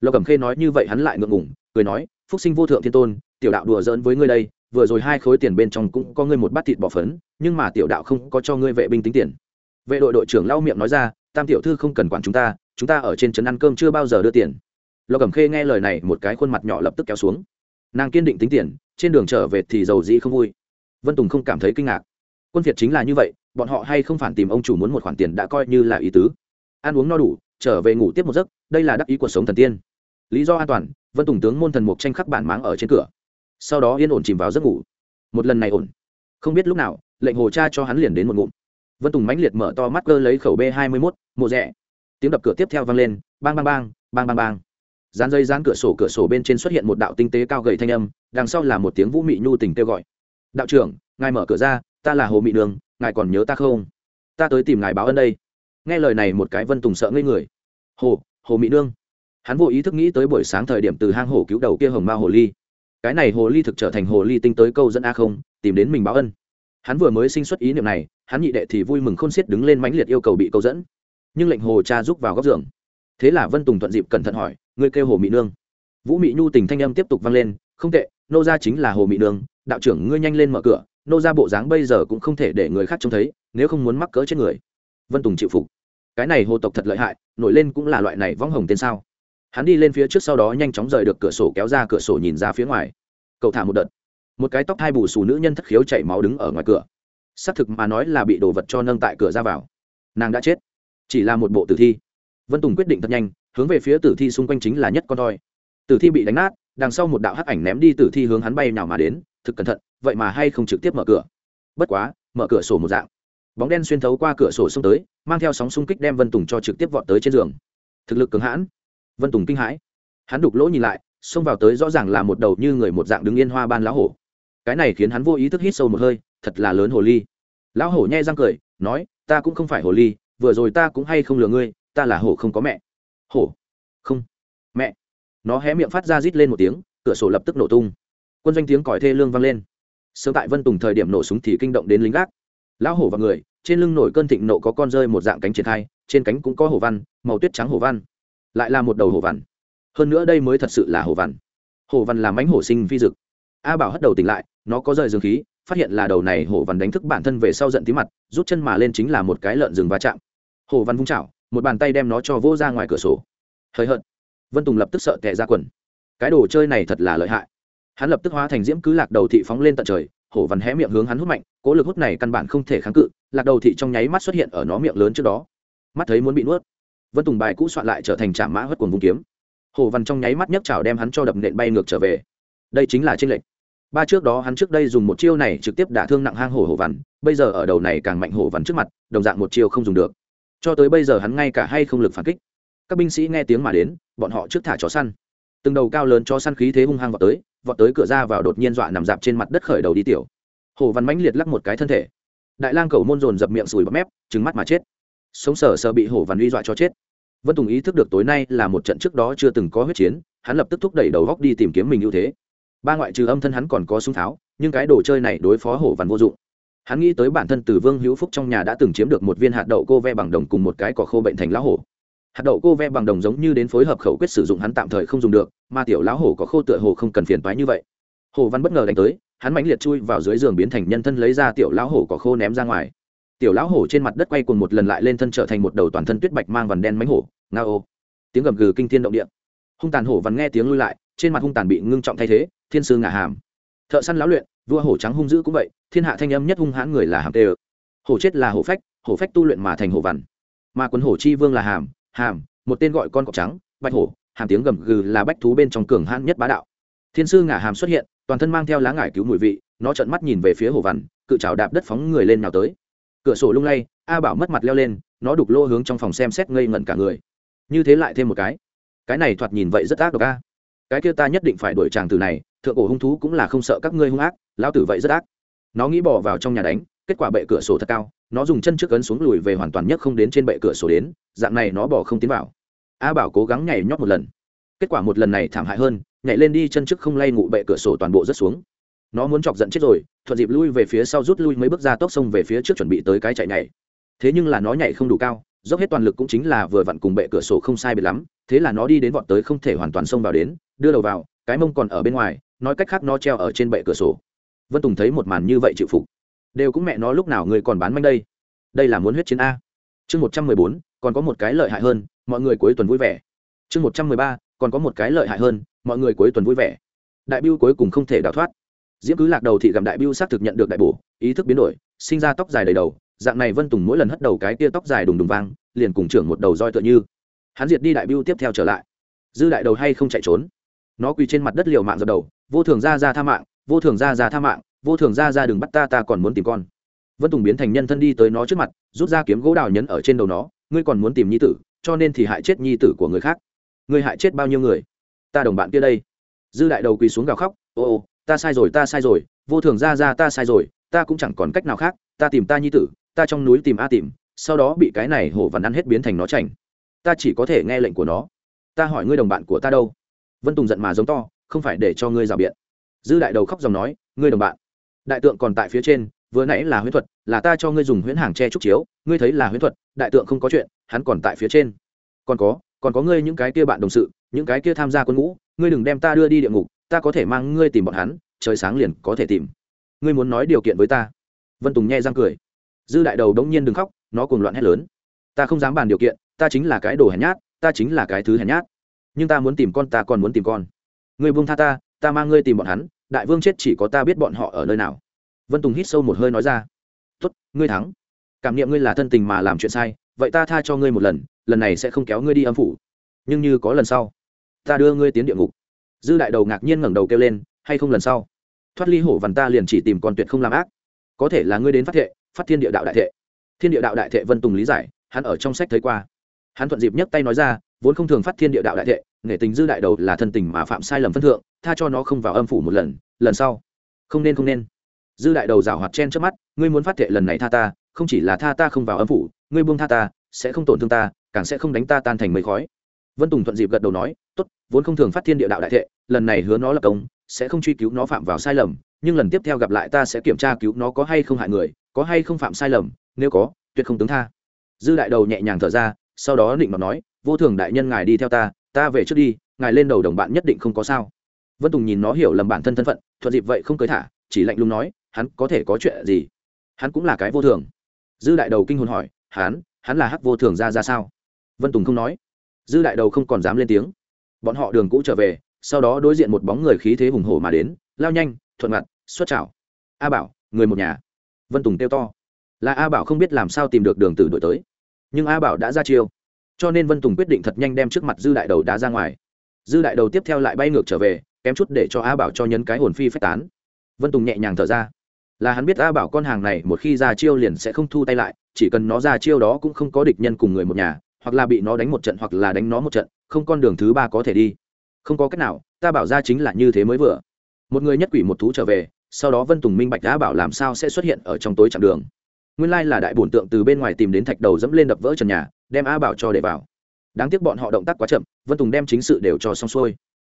Lộc cẩm khê nói như vậy hắn lại ngượng ngủng cười nói, phúc sinh vô thượng thiên tôn, tiểu đạo đùa giỡn với ngươi đây, vừa rồi hai khối tiền bên trong cũng có ngươi một bát thịt bỏ phấn, nhưng mà tiểu đạo không có cho ngươi vệ binh tính tiền. Vệ đội đội trưởng lau miệng nói ra, tam tiểu thư không cần quản chúng ta chúng ta ở trên trấn ăn cơm chưa bao giờ đưa tiền. Lộc cẩm khê nghe lời này một cái khuôn mặt nhỏ lập tức kéo xuống. Nàng kiên định tính tiền, trên đường trở về thì giàu dĩ không vui. Vân tùng không cảm thấy kinh ngạc quân việt chính là như vậy, bọn họ hay không phản tìm ông chủ muốn một khoản tiền đã coi như là ý tứ. Ăn uống no đủ, trở về ngủ tiếp một giấc, đây là đắc ý cuộc sống thần tiên. Lý do an toàn, vân tùng tướng môn thần mục tranh khắc bản máng ở trên cửa. Sau đó yên ổn chìm vào giấc ngủ. Một lần này ổn. Không biết lúc nào, lệnh hồ cha cho hắn liền đến một ngụm. Vân tùng mãnh liệt mở to mắt cơ lấy khẩu b hai mươi mốt, mộ rẽ tiếng đập cửa tiếp theo vang lên, bang bang bang bang bang bang. Dán dây dán cửa sổ cửa sổ bên trên xuất hiện một đạo tinh tế cao gầy thanh âm, đằng sau là một tiếng vũ mị nhu tình kêu gọi. Đạo trưởng, ngài mở cửa ra ta là hồ mị đường ngài còn nhớ ta không? Ta tới tìm ngài báo ân đây. Nghe lời này một cái vân tùng sợ ngây người. Hồ hồ Mị nương. Hắn vô ý thức nghĩ tới buổi sáng thời điểm từ hang hổ cứu đầu kia hồng ma hồ ly. Cái này hồ ly thực trở thành hồ ly tinh tới câu dẫn a không, tìm đến mình báo ân. Hắn vừa mới sinh xuất ý niệm này, hắn nhị đệ thì vui mừng khôn xiết đứng lên mãnh liệt yêu cầu bị câu dẫn. Nhưng lệnh hồ cha giúp vào góc giường. Thế là vân tùng thuận dịp cẩn thận hỏi, ngươi kêu hồ Mị nương? Vũ Mị nhu tình thanh âm tiếp tục vang lên, không tệ, nô gia chính là hồ Mị nương, đạo trưởng ngươi nhanh lên mở cửa nô ra bộ dáng bây giờ cũng không thể để người khác trông thấy, nếu không muốn mắc cỡ trên người. Vân tùng chịu phục. Cái này hồ tộc thật lợi hại, nổi lên cũng là loại này võng hồng tên sao. Hắn đi lên phía trước sau đó nhanh chóng rời được cửa sổ kéo ra cửa sổ nhìn ra phía ngoài. Cậu thả một đợt. Một cái tóc hai bù xù nữ nhân thất khiếu chảy máu đứng ở ngoài cửa. Xác thực mà nói là bị đồ vật cho nâng tại cửa ra vào. Nàng đã chết. Chỉ là một bộ tử thi. Vân tùng quyết định thật nhanh, hướng về phía tử thi xung quanh chính là nhất con toi tử thi bị đánh nát, đằng sau một đạo hắc ảnh ném đi tử thi hướng hắn bay nào mà đến, thực cẩn thận vậy mà hay không trực tiếp mở cửa? Bất quá, mở cửa sổ một dạng. Bóng đen xuyên thấu qua cửa sổ xông tới, mang theo sóng xung kích đem vân tùng cho trực tiếp vọt tới trên giường. Thực lực cường hãn. Vân tùng kinh hãi. Hắn đục lỗ nhìn lại, xông vào tới rõ ràng là một đầu như người một dạng đứng yên hoa ban lão hổ. Cái này khiến hắn vô ý thức hít sâu một hơi, thật là lớn hồ ly. Lão hổ nhai răng cười, nói, ta cũng không phải hồ ly, vừa rồi ta cũng hay không lừa ngươi, ta là hổ không có mẹ. Hổ? Không. Mẹ. Nó hé miệng phát ra rít lên một tiếng, cửa sổ lập tức nổ tung. Quân doanh tiếng còi thê lương vang lên sớm tại vân tùng thời điểm nổ súng thì kinh động đến lính gác. Lão hổ và người, trên lưng nổi cơn thịnh nộ có con rơi một dạng cánh triển khai, trên cánh cũng có hổ văn, màu tuyết trắng hổ văn. Lại là một đầu hổ văn. Hơn nữa đây mới thật sự là hổ văn. Hổ văn làm mánh hổ sinh vi dực. A bảo hất đầu tỉnh lại, nó có rời dương khí, phát hiện là đầu này hổ văn đánh thức bản thân về sau giận tí mặt, rút chân mà lên chính là một cái lợn rừng va chạm. Hổ văn vung chảo, một bàn tay đem nó cho vô ra ngoài cửa sổ. Hơi hợt. Vân tùng lập tức sợ tệ ra quần. Cái đồ chơi này thật là lợi hại hắn lập tức hóa thành diễm cứ lạc đầu thị phóng lên tận trời, hổ văn hé miệng hướng hắn hút mạnh, cố lực hút này căn bản không thể kháng cự, lạc đầu thị trong nháy mắt xuất hiện ở nó miệng lớn trước đó. Mắt thấy muốn bị nuốt, vân tùng bài cũ soạn lại trở thành trạm mã hất quần vùng kiếm. Hổ văn trong nháy mắt nhấc chảo đem hắn cho đập nện bay ngược trở về. Đây chính là tranh lệch. Ba trước đó hắn trước đây dùng một chiêu này trực tiếp đả thương nặng hang hổ hổ văn, bây giờ ở đầu này càng mạnh hổ văn trước mặt, đồng dạng một chiêu không dùng được. Cho tới bây giờ hắn ngay cả hay không lực phản kích. Các binh sĩ nghe tiếng mà đến, bọn họ trước thả chó săn. Từng đầu cao lớn cho săn khí thế hung hăng vào tới vọt tới cửa ra vào đột nhiên dọa nằm dạp trên mặt đất khởi đầu đi tiểu. Hồ văn mãnh liệt lắc một cái thân thể. Đại lang cầu môn dồn dập miệng sùi bắp mép trứng mắt mà chết. Sống sờ sờ bị hổ văn uy dọa cho chết. Vân tùng ý thức được tối nay là một trận trước đó chưa từng có huyết chiến, hắn lập tức thúc đẩy đầu góc đi tìm kiếm mình ưu thế. Ba ngoại trừ âm thân hắn còn có súng tháo, nhưng cái đồ chơi này đối phó hổ văn vô dụng. Hắn nghĩ tới bản thân từ vương hữu phúc trong nhà đã từng chiếm được một viên hạt đậu cô ve bằng đồng cùng một cái cỏ khô bệnh thành lá hổ hạt đậu cô ve bằng đồng giống như đến phối hợp khẩu quyết sử dụng hắn tạm thời không dùng được, mà tiểu lão hổ có khô tựa hồ không cần phiền toái như vậy. Hồ văn bất ngờ đánh tới, hắn mãnh liệt chui vào dưới giường biến thành nhân thân lấy ra tiểu lão hổ có khô ném ra ngoài. Tiểu lão hổ trên mặt đất quay cuồng một lần lại lên thân trở thành một đầu toàn thân tuyết bạch mang vằn đen mánh hổ, nga ô. Tiếng gầm gừ kinh thiên động địa. Hung tàn hổ văn nghe tiếng lui lại, trên mặt hung tàn bị ngưng trọng thay thế, thiên sư ngả hàm. Thợ săn lão luyện, vua hổ trắng hung dữ cũng vậy, thiên hạ thanh âm nhất hung hãn người là hàm tê ơ. Hổ chết là hổ phách hổ phách tu luyện mà thành hổ vằn. Mà quân hổ chi vương là hàm hàm một tên gọi con cọp trắng bạch hổ hàm tiếng gầm gừ là bách thú bên trong cường hãn nhất bá đạo. Thiên sư ngả hàm xuất hiện toàn thân mang theo lá ngải cứu mùi vị nó trợn mắt nhìn về phía hồ vằn, cự trào đạp đất phóng người lên nào tới. Cửa sổ lung lay a bảo mất mặt leo lên nó đục lô hướng trong phòng xem xét ngây ngẩn cả người. Như thế lại thêm một cái. Cái này thoạt nhìn vậy rất ác độc a. Cái kia ta nhất định phải đuổi chàng từ này thượng cổ hung thú cũng là không sợ các ngươi hung ác lão tử vậy rất ác. Nó nghĩ bỏ vào trong nhà đánh kết quả bệ cửa sổ thật cao nó dùng chân trước ấn xuống lùi về hoàn toàn nhất không đến trên bệ cửa sổ đến, dạng này nó bỏ không tiến vào. A bảo cố gắng nhảy nhót một lần. Kết quả một lần này thảm hại hơn, nhảy lên đi chân trước không lay ngụ bệ cửa sổ toàn bộ rất xuống. Nó muốn chọc giận chết rồi, thuận dịp lui về phía sau rút lui mấy bước ra tốc sông về phía trước chuẩn bị tới cái chạy nhảy. Thế nhưng là nó nhảy không đủ cao, dốc hết toàn lực cũng chính là vừa vặn cùng bệ cửa sổ không sai biệt lắm, thế là nó đi đến vọt tới không thể hoàn toàn xông vào đến, đưa đầu vào, cái mông còn ở bên ngoài, nói cách khác nó treo ở trên bệ cửa sổ. Vân tùng thấy một màn như vậy chịu phục đều cũng mẹ nó lúc nào người còn bán manh đây? Đây là muốn huyết chiến a. Chương một trăm mười bốn, còn có một cái lợi hại hơn, mọi người cuối tuần vui vẻ. Chương một trăm mười ba, còn có một cái lợi hại hơn, mọi người cuối tuần vui vẻ. Đại biêu cuối cùng không thể đào thoát. Diễm cứ lạc đầu thị gặm đại biêu xác thực nhận được đại bổ, ý thức biến đổi, sinh ra tóc dài đầy đầu, dạng này vân tùng mỗi lần hất đầu cái tia tóc dài đùng đùng vang, liền cùng trưởng một đầu roi tựa như. Hắn diệt đi đại biêu tiếp theo trở lại. Dư đại đầu hay không chạy trốn? Nó quỳ trên mặt đất liều mạng dập đầu, vô thường ra ra tha mạng, vô thường ra ra tha mạng vô thường ra ra đừng bắt ta ta còn muốn tìm con. Vân tùng biến thành nhân thân đi tới nó trước mặt, rút ra kiếm gỗ đào nhấn ở trên đầu nó, ngươi còn muốn tìm nhi tử, cho nên thì hại chết nhi tử của người khác. Ngươi hại chết bao nhiêu người? Ta đồng bạn kia đây. Dư đại đầu quỳ xuống gào khóc, ô ô, ta sai rồi, ta sai rồi, vô thường ra ra, ta sai rồi, ta cũng chẳng còn cách nào khác, ta tìm ta nhi tử, ta trong núi tìm a tìm, sau đó bị cái này hổ vằn ăn hết biến thành nó chảnh. Ta chỉ có thể nghe lệnh của nó. Ta hỏi ngươi đồng bạn của ta đâu? Vân tùng giận mà giống to, không phải để cho ngươi rào biện. Dư đại đầu khóc dòng nói, ngươi đồng bạn đại tượng còn tại phía trên, vừa nãy là huyễn thuật, là ta cho ngươi dùng huyễn hàng che trúc chiếu, ngươi thấy là huyễn thuật, đại tượng không có chuyện, hắn còn tại phía trên. Còn có còn có ngươi những cái kia bạn đồng sự, những cái kia tham gia quân ngũ, ngươi đừng đem ta đưa đi địa ngục, ta có thể mang ngươi tìm bọn hắn, trời sáng liền có thể tìm. Ngươi muốn nói điều kiện với ta? Vân tùng nhẹ răng cười. Dư đại đầu đống nhiên đừng khóc, nó cùng loạn hét lớn. Ta không dám bàn điều kiện, ta chính là cái đồ hèn nhát, ta chính là cái thứ hèn nhát. Nhưng ta muốn tìm con, ta còn muốn tìm con. Ngươi buông tha ta ta mang ngươi tìm bọn hắn, đại vương chết chỉ có ta biết bọn họ ở nơi nào. Vân tùng hít sâu một hơi nói ra. Tốt, ngươi thắng. Cảm nghiệm ngươi là thân tình mà làm chuyện sai, vậy ta tha cho ngươi một lần lần này sẽ không kéo ngươi đi âm phủ. Nhưng như có lần sau, ta đưa ngươi tiến địa ngục. Dư đại đầu ngạc nhiên ngẩng đầu kêu lên, hay không lần sau? Thoát ly hổ vằn ta liền chỉ tìm con tuyệt không làm ác. Có thể là ngươi đến phát thệ, phát thiên địa đạo đại thệ. Thiên địa đạo đại thệ vân tùng lý giải, hắn ở trong sách thấy qua. Hắn thuận dịp nhấc tay nói ra, vốn không thường phát thiên địa đạo đại thệ nghệ tình dư đại đầu là thân tình mà phạm sai lầm phân thượng, tha cho nó không vào âm phủ một lần lần sau. Không nên không nên. Dư đại đầu rào hoạt chen trước mắt, ngươi muốn phát thệ lần này tha ta, không chỉ là tha ta không vào âm phủ, ngươi buông tha ta, sẽ không tổn thương ta, càng sẽ không đánh ta tan thành mấy khói. Vân tùng thuận dịp gật đầu nói, tốt, vốn không thường phát thiên địa đạo đại thệ, lần này hứa nó lập công, sẽ không truy cứu nó phạm vào sai lầm, nhưng lần tiếp theo gặp lại ta sẽ kiểm tra cứu nó có hay không hại người, có hay không phạm sai lầm, nếu có, tuyệt không tướng tha. Dư đại đầu nhẹ nhàng thở ra, sau đó định mà nói, vô thường đại nhân ngài đi theo ta ta về trước đi, ngài lên đầu đồng bạn nhất định không có sao. Vân tùng nhìn nó hiểu lầm bản thân thân phận, thuận dịp vậy không cưới thả, chỉ lạnh lùng nói, hắn có thể có chuyện gì? Hắn cũng là cái vô thường. Dư đại đầu kinh hồn hỏi, hắn hắn là hắc vô thường ra ra sao? Vân tùng không nói. Dư đại đầu không còn dám lên tiếng. Bọn họ đường cũ trở về, sau đó đối diện một bóng người khí thế hùng hổ mà đến, lao nhanh, thuận mặt, xuất trào a bảo, người một nhà. Vân tùng kêu to. Là a bảo không biết làm sao tìm được đường tử đổi tới. Nhưng a bảo đã ra chiêu cho nên vân tùng quyết định thật nhanh đem trước mặt dư đại đầu đá ra ngoài dư đại đầu tiếp theo lại bay ngược trở về kém chút để cho a bảo cho nhấn cái hồn phi phách tán vân tùng nhẹ nhàng thở ra là hắn biết a bảo con hàng này một khi ra chiêu liền sẽ không thu tay lại chỉ cần nó ra chiêu đó cũng không có địch nhân cùng người một nhà hoặc là bị nó đánh một trận hoặc là đánh nó một trận không con đường thứ ba có thể đi không có cách nào ta bảo ra chính là như thế mới vừa một người nhất quỷ một thú trở về sau đó vân tùng minh bạch a bảo làm sao sẽ xuất hiện ở trong tối chặng đường nguyên lai là đại bổn tượng từ bên ngoài tìm đến thạch đầu dẫm lên đập vỡ trần nhà đem a bảo cho để vào. Đáng tiếc bọn họ động tác quá chậm, vân tùng đem chính sự đều cho xong xuôi.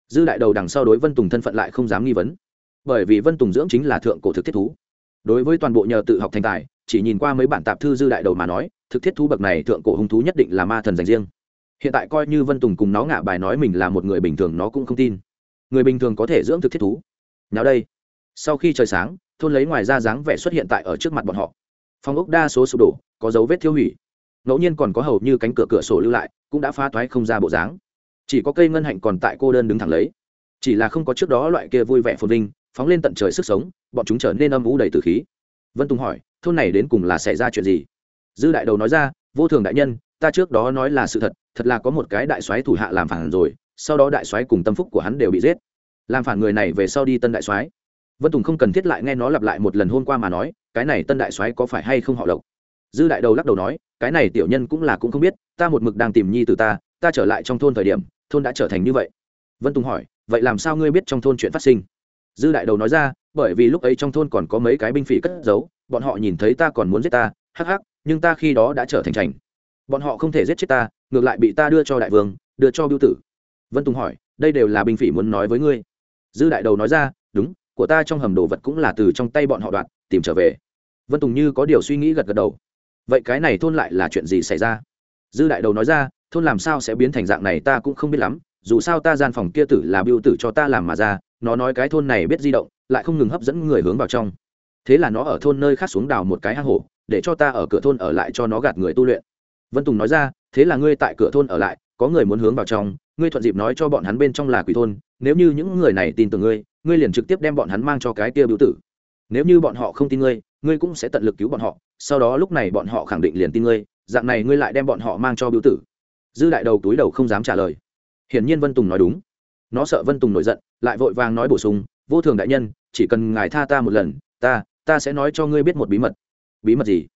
Dư đại đầu đằng sau đối vân tùng thân phận lại không dám nghi vấn. Bởi vì vân tùng dưỡng chính là thượng cổ thực thiết thú. Đối với toàn bộ nhờ tự học thành tài, chỉ nhìn qua mấy bản tạp thư dư đại đầu mà nói, thực thiết thú bậc này thượng cổ hung thú nhất định là ma thần dành riêng. Hiện tại coi như vân tùng cùng nó ngả bài nói mình là một người bình thường nó cũng không tin. Người bình thường có thể dưỡng thực thiết thú. Nào đây. Sau khi trời sáng, thôn lấy ngoài ra dáng vẻ xuất hiện tại ở trước mặt bọn họ. Phong ốc đa số sụp đổ, có dấu vết thiêu hủy ngẫu nhiên còn có hầu như cánh cửa cửa sổ lưu lại, cũng đã phá toái không ra bộ dáng. Chỉ có cây ngân hạnh còn tại cô đơn đứng thẳng lấy. Chỉ là không có trước đó loại kia vui vẻ phồn vinh, phóng lên tận trời sức sống, bọn chúng trở nên âm u đầy từ khí. Vân tùng hỏi, thôn này đến cùng là xảy ra chuyện gì? Dư đại đầu nói ra, vô thường đại nhân, ta trước đó nói là sự thật thật là có một cái đại soái thủ hạ làm phản rồi, sau đó đại soái cùng tâm phúc của hắn đều bị giết. Làm phản người này về sau đi tân đại soái. Vân tùng không cần thiết lại nghe nó lặp lại một lần hôm qua mà nói, cái này tân đại soái có phải hay không họ lộc? Dư đại đầu lắc đầu nói, cái này tiểu nhân cũng là cũng không biết, ta một mực đang tìm nhi từ ta ta trở lại trong thôn thời điểm, thôn đã trở thành như vậy. Vân tùng hỏi, vậy làm sao ngươi biết trong thôn chuyện phát sinh? Dư đại đầu nói ra, bởi vì lúc ấy trong thôn còn có mấy cái binh phỉ cất giấu, bọn họ nhìn thấy ta còn muốn giết ta, hắc hắc, nhưng ta khi đó đã trở thành trành bọn họ không thể giết chết ta, ngược lại bị ta đưa cho đại vương, đưa cho biêu tử. Vân tùng hỏi, đây đều là binh phỉ muốn nói với ngươi? Dư đại đầu nói ra, đúng, của ta trong hầm đồ vật cũng là từ trong tay bọn họ đoạt, tìm trở về. Vân tùng như có điều suy nghĩ gật gật đầu vậy cái này thôn lại là chuyện gì xảy ra? Dư đại đầu nói ra, thôn làm sao sẽ biến thành dạng này ta cũng không biết lắm, dù sao ta gian phòng kia tử là biêu tử cho ta làm mà ra, nó nói cái thôn này biết di động, lại không ngừng hấp dẫn người hướng vào trong. Thế là nó ở thôn nơi khác xuống đào một cái hang hổ, để cho ta ở cửa thôn ở lại cho nó gạt người tu luyện. Vân tùng nói ra, thế là ngươi tại cửa thôn ở lại, có người muốn hướng vào trong, ngươi thuận dịp nói cho bọn hắn bên trong là quỷ thôn, nếu như những người này tin tưởng ngươi ngươi liền trực tiếp đem bọn hắn mang cho cái kia biểu tử. Nếu như bọn họ không tin ngươi ngươi cũng sẽ tận lực cứu bọn họ sau đó lúc này bọn họ khẳng định liền tin ngươi, dạng này ngươi lại đem bọn họ mang cho biểu tử. Dư đại đầu túi đầu không dám trả lời. Hiển nhiên vân tùng nói đúng. Nó sợ vân tùng nổi giận, lại vội vàng nói bổ sung, vô thường đại nhân, chỉ cần ngài tha ta một lần, ta ta sẽ nói cho ngươi biết một bí mật. Bí mật gì?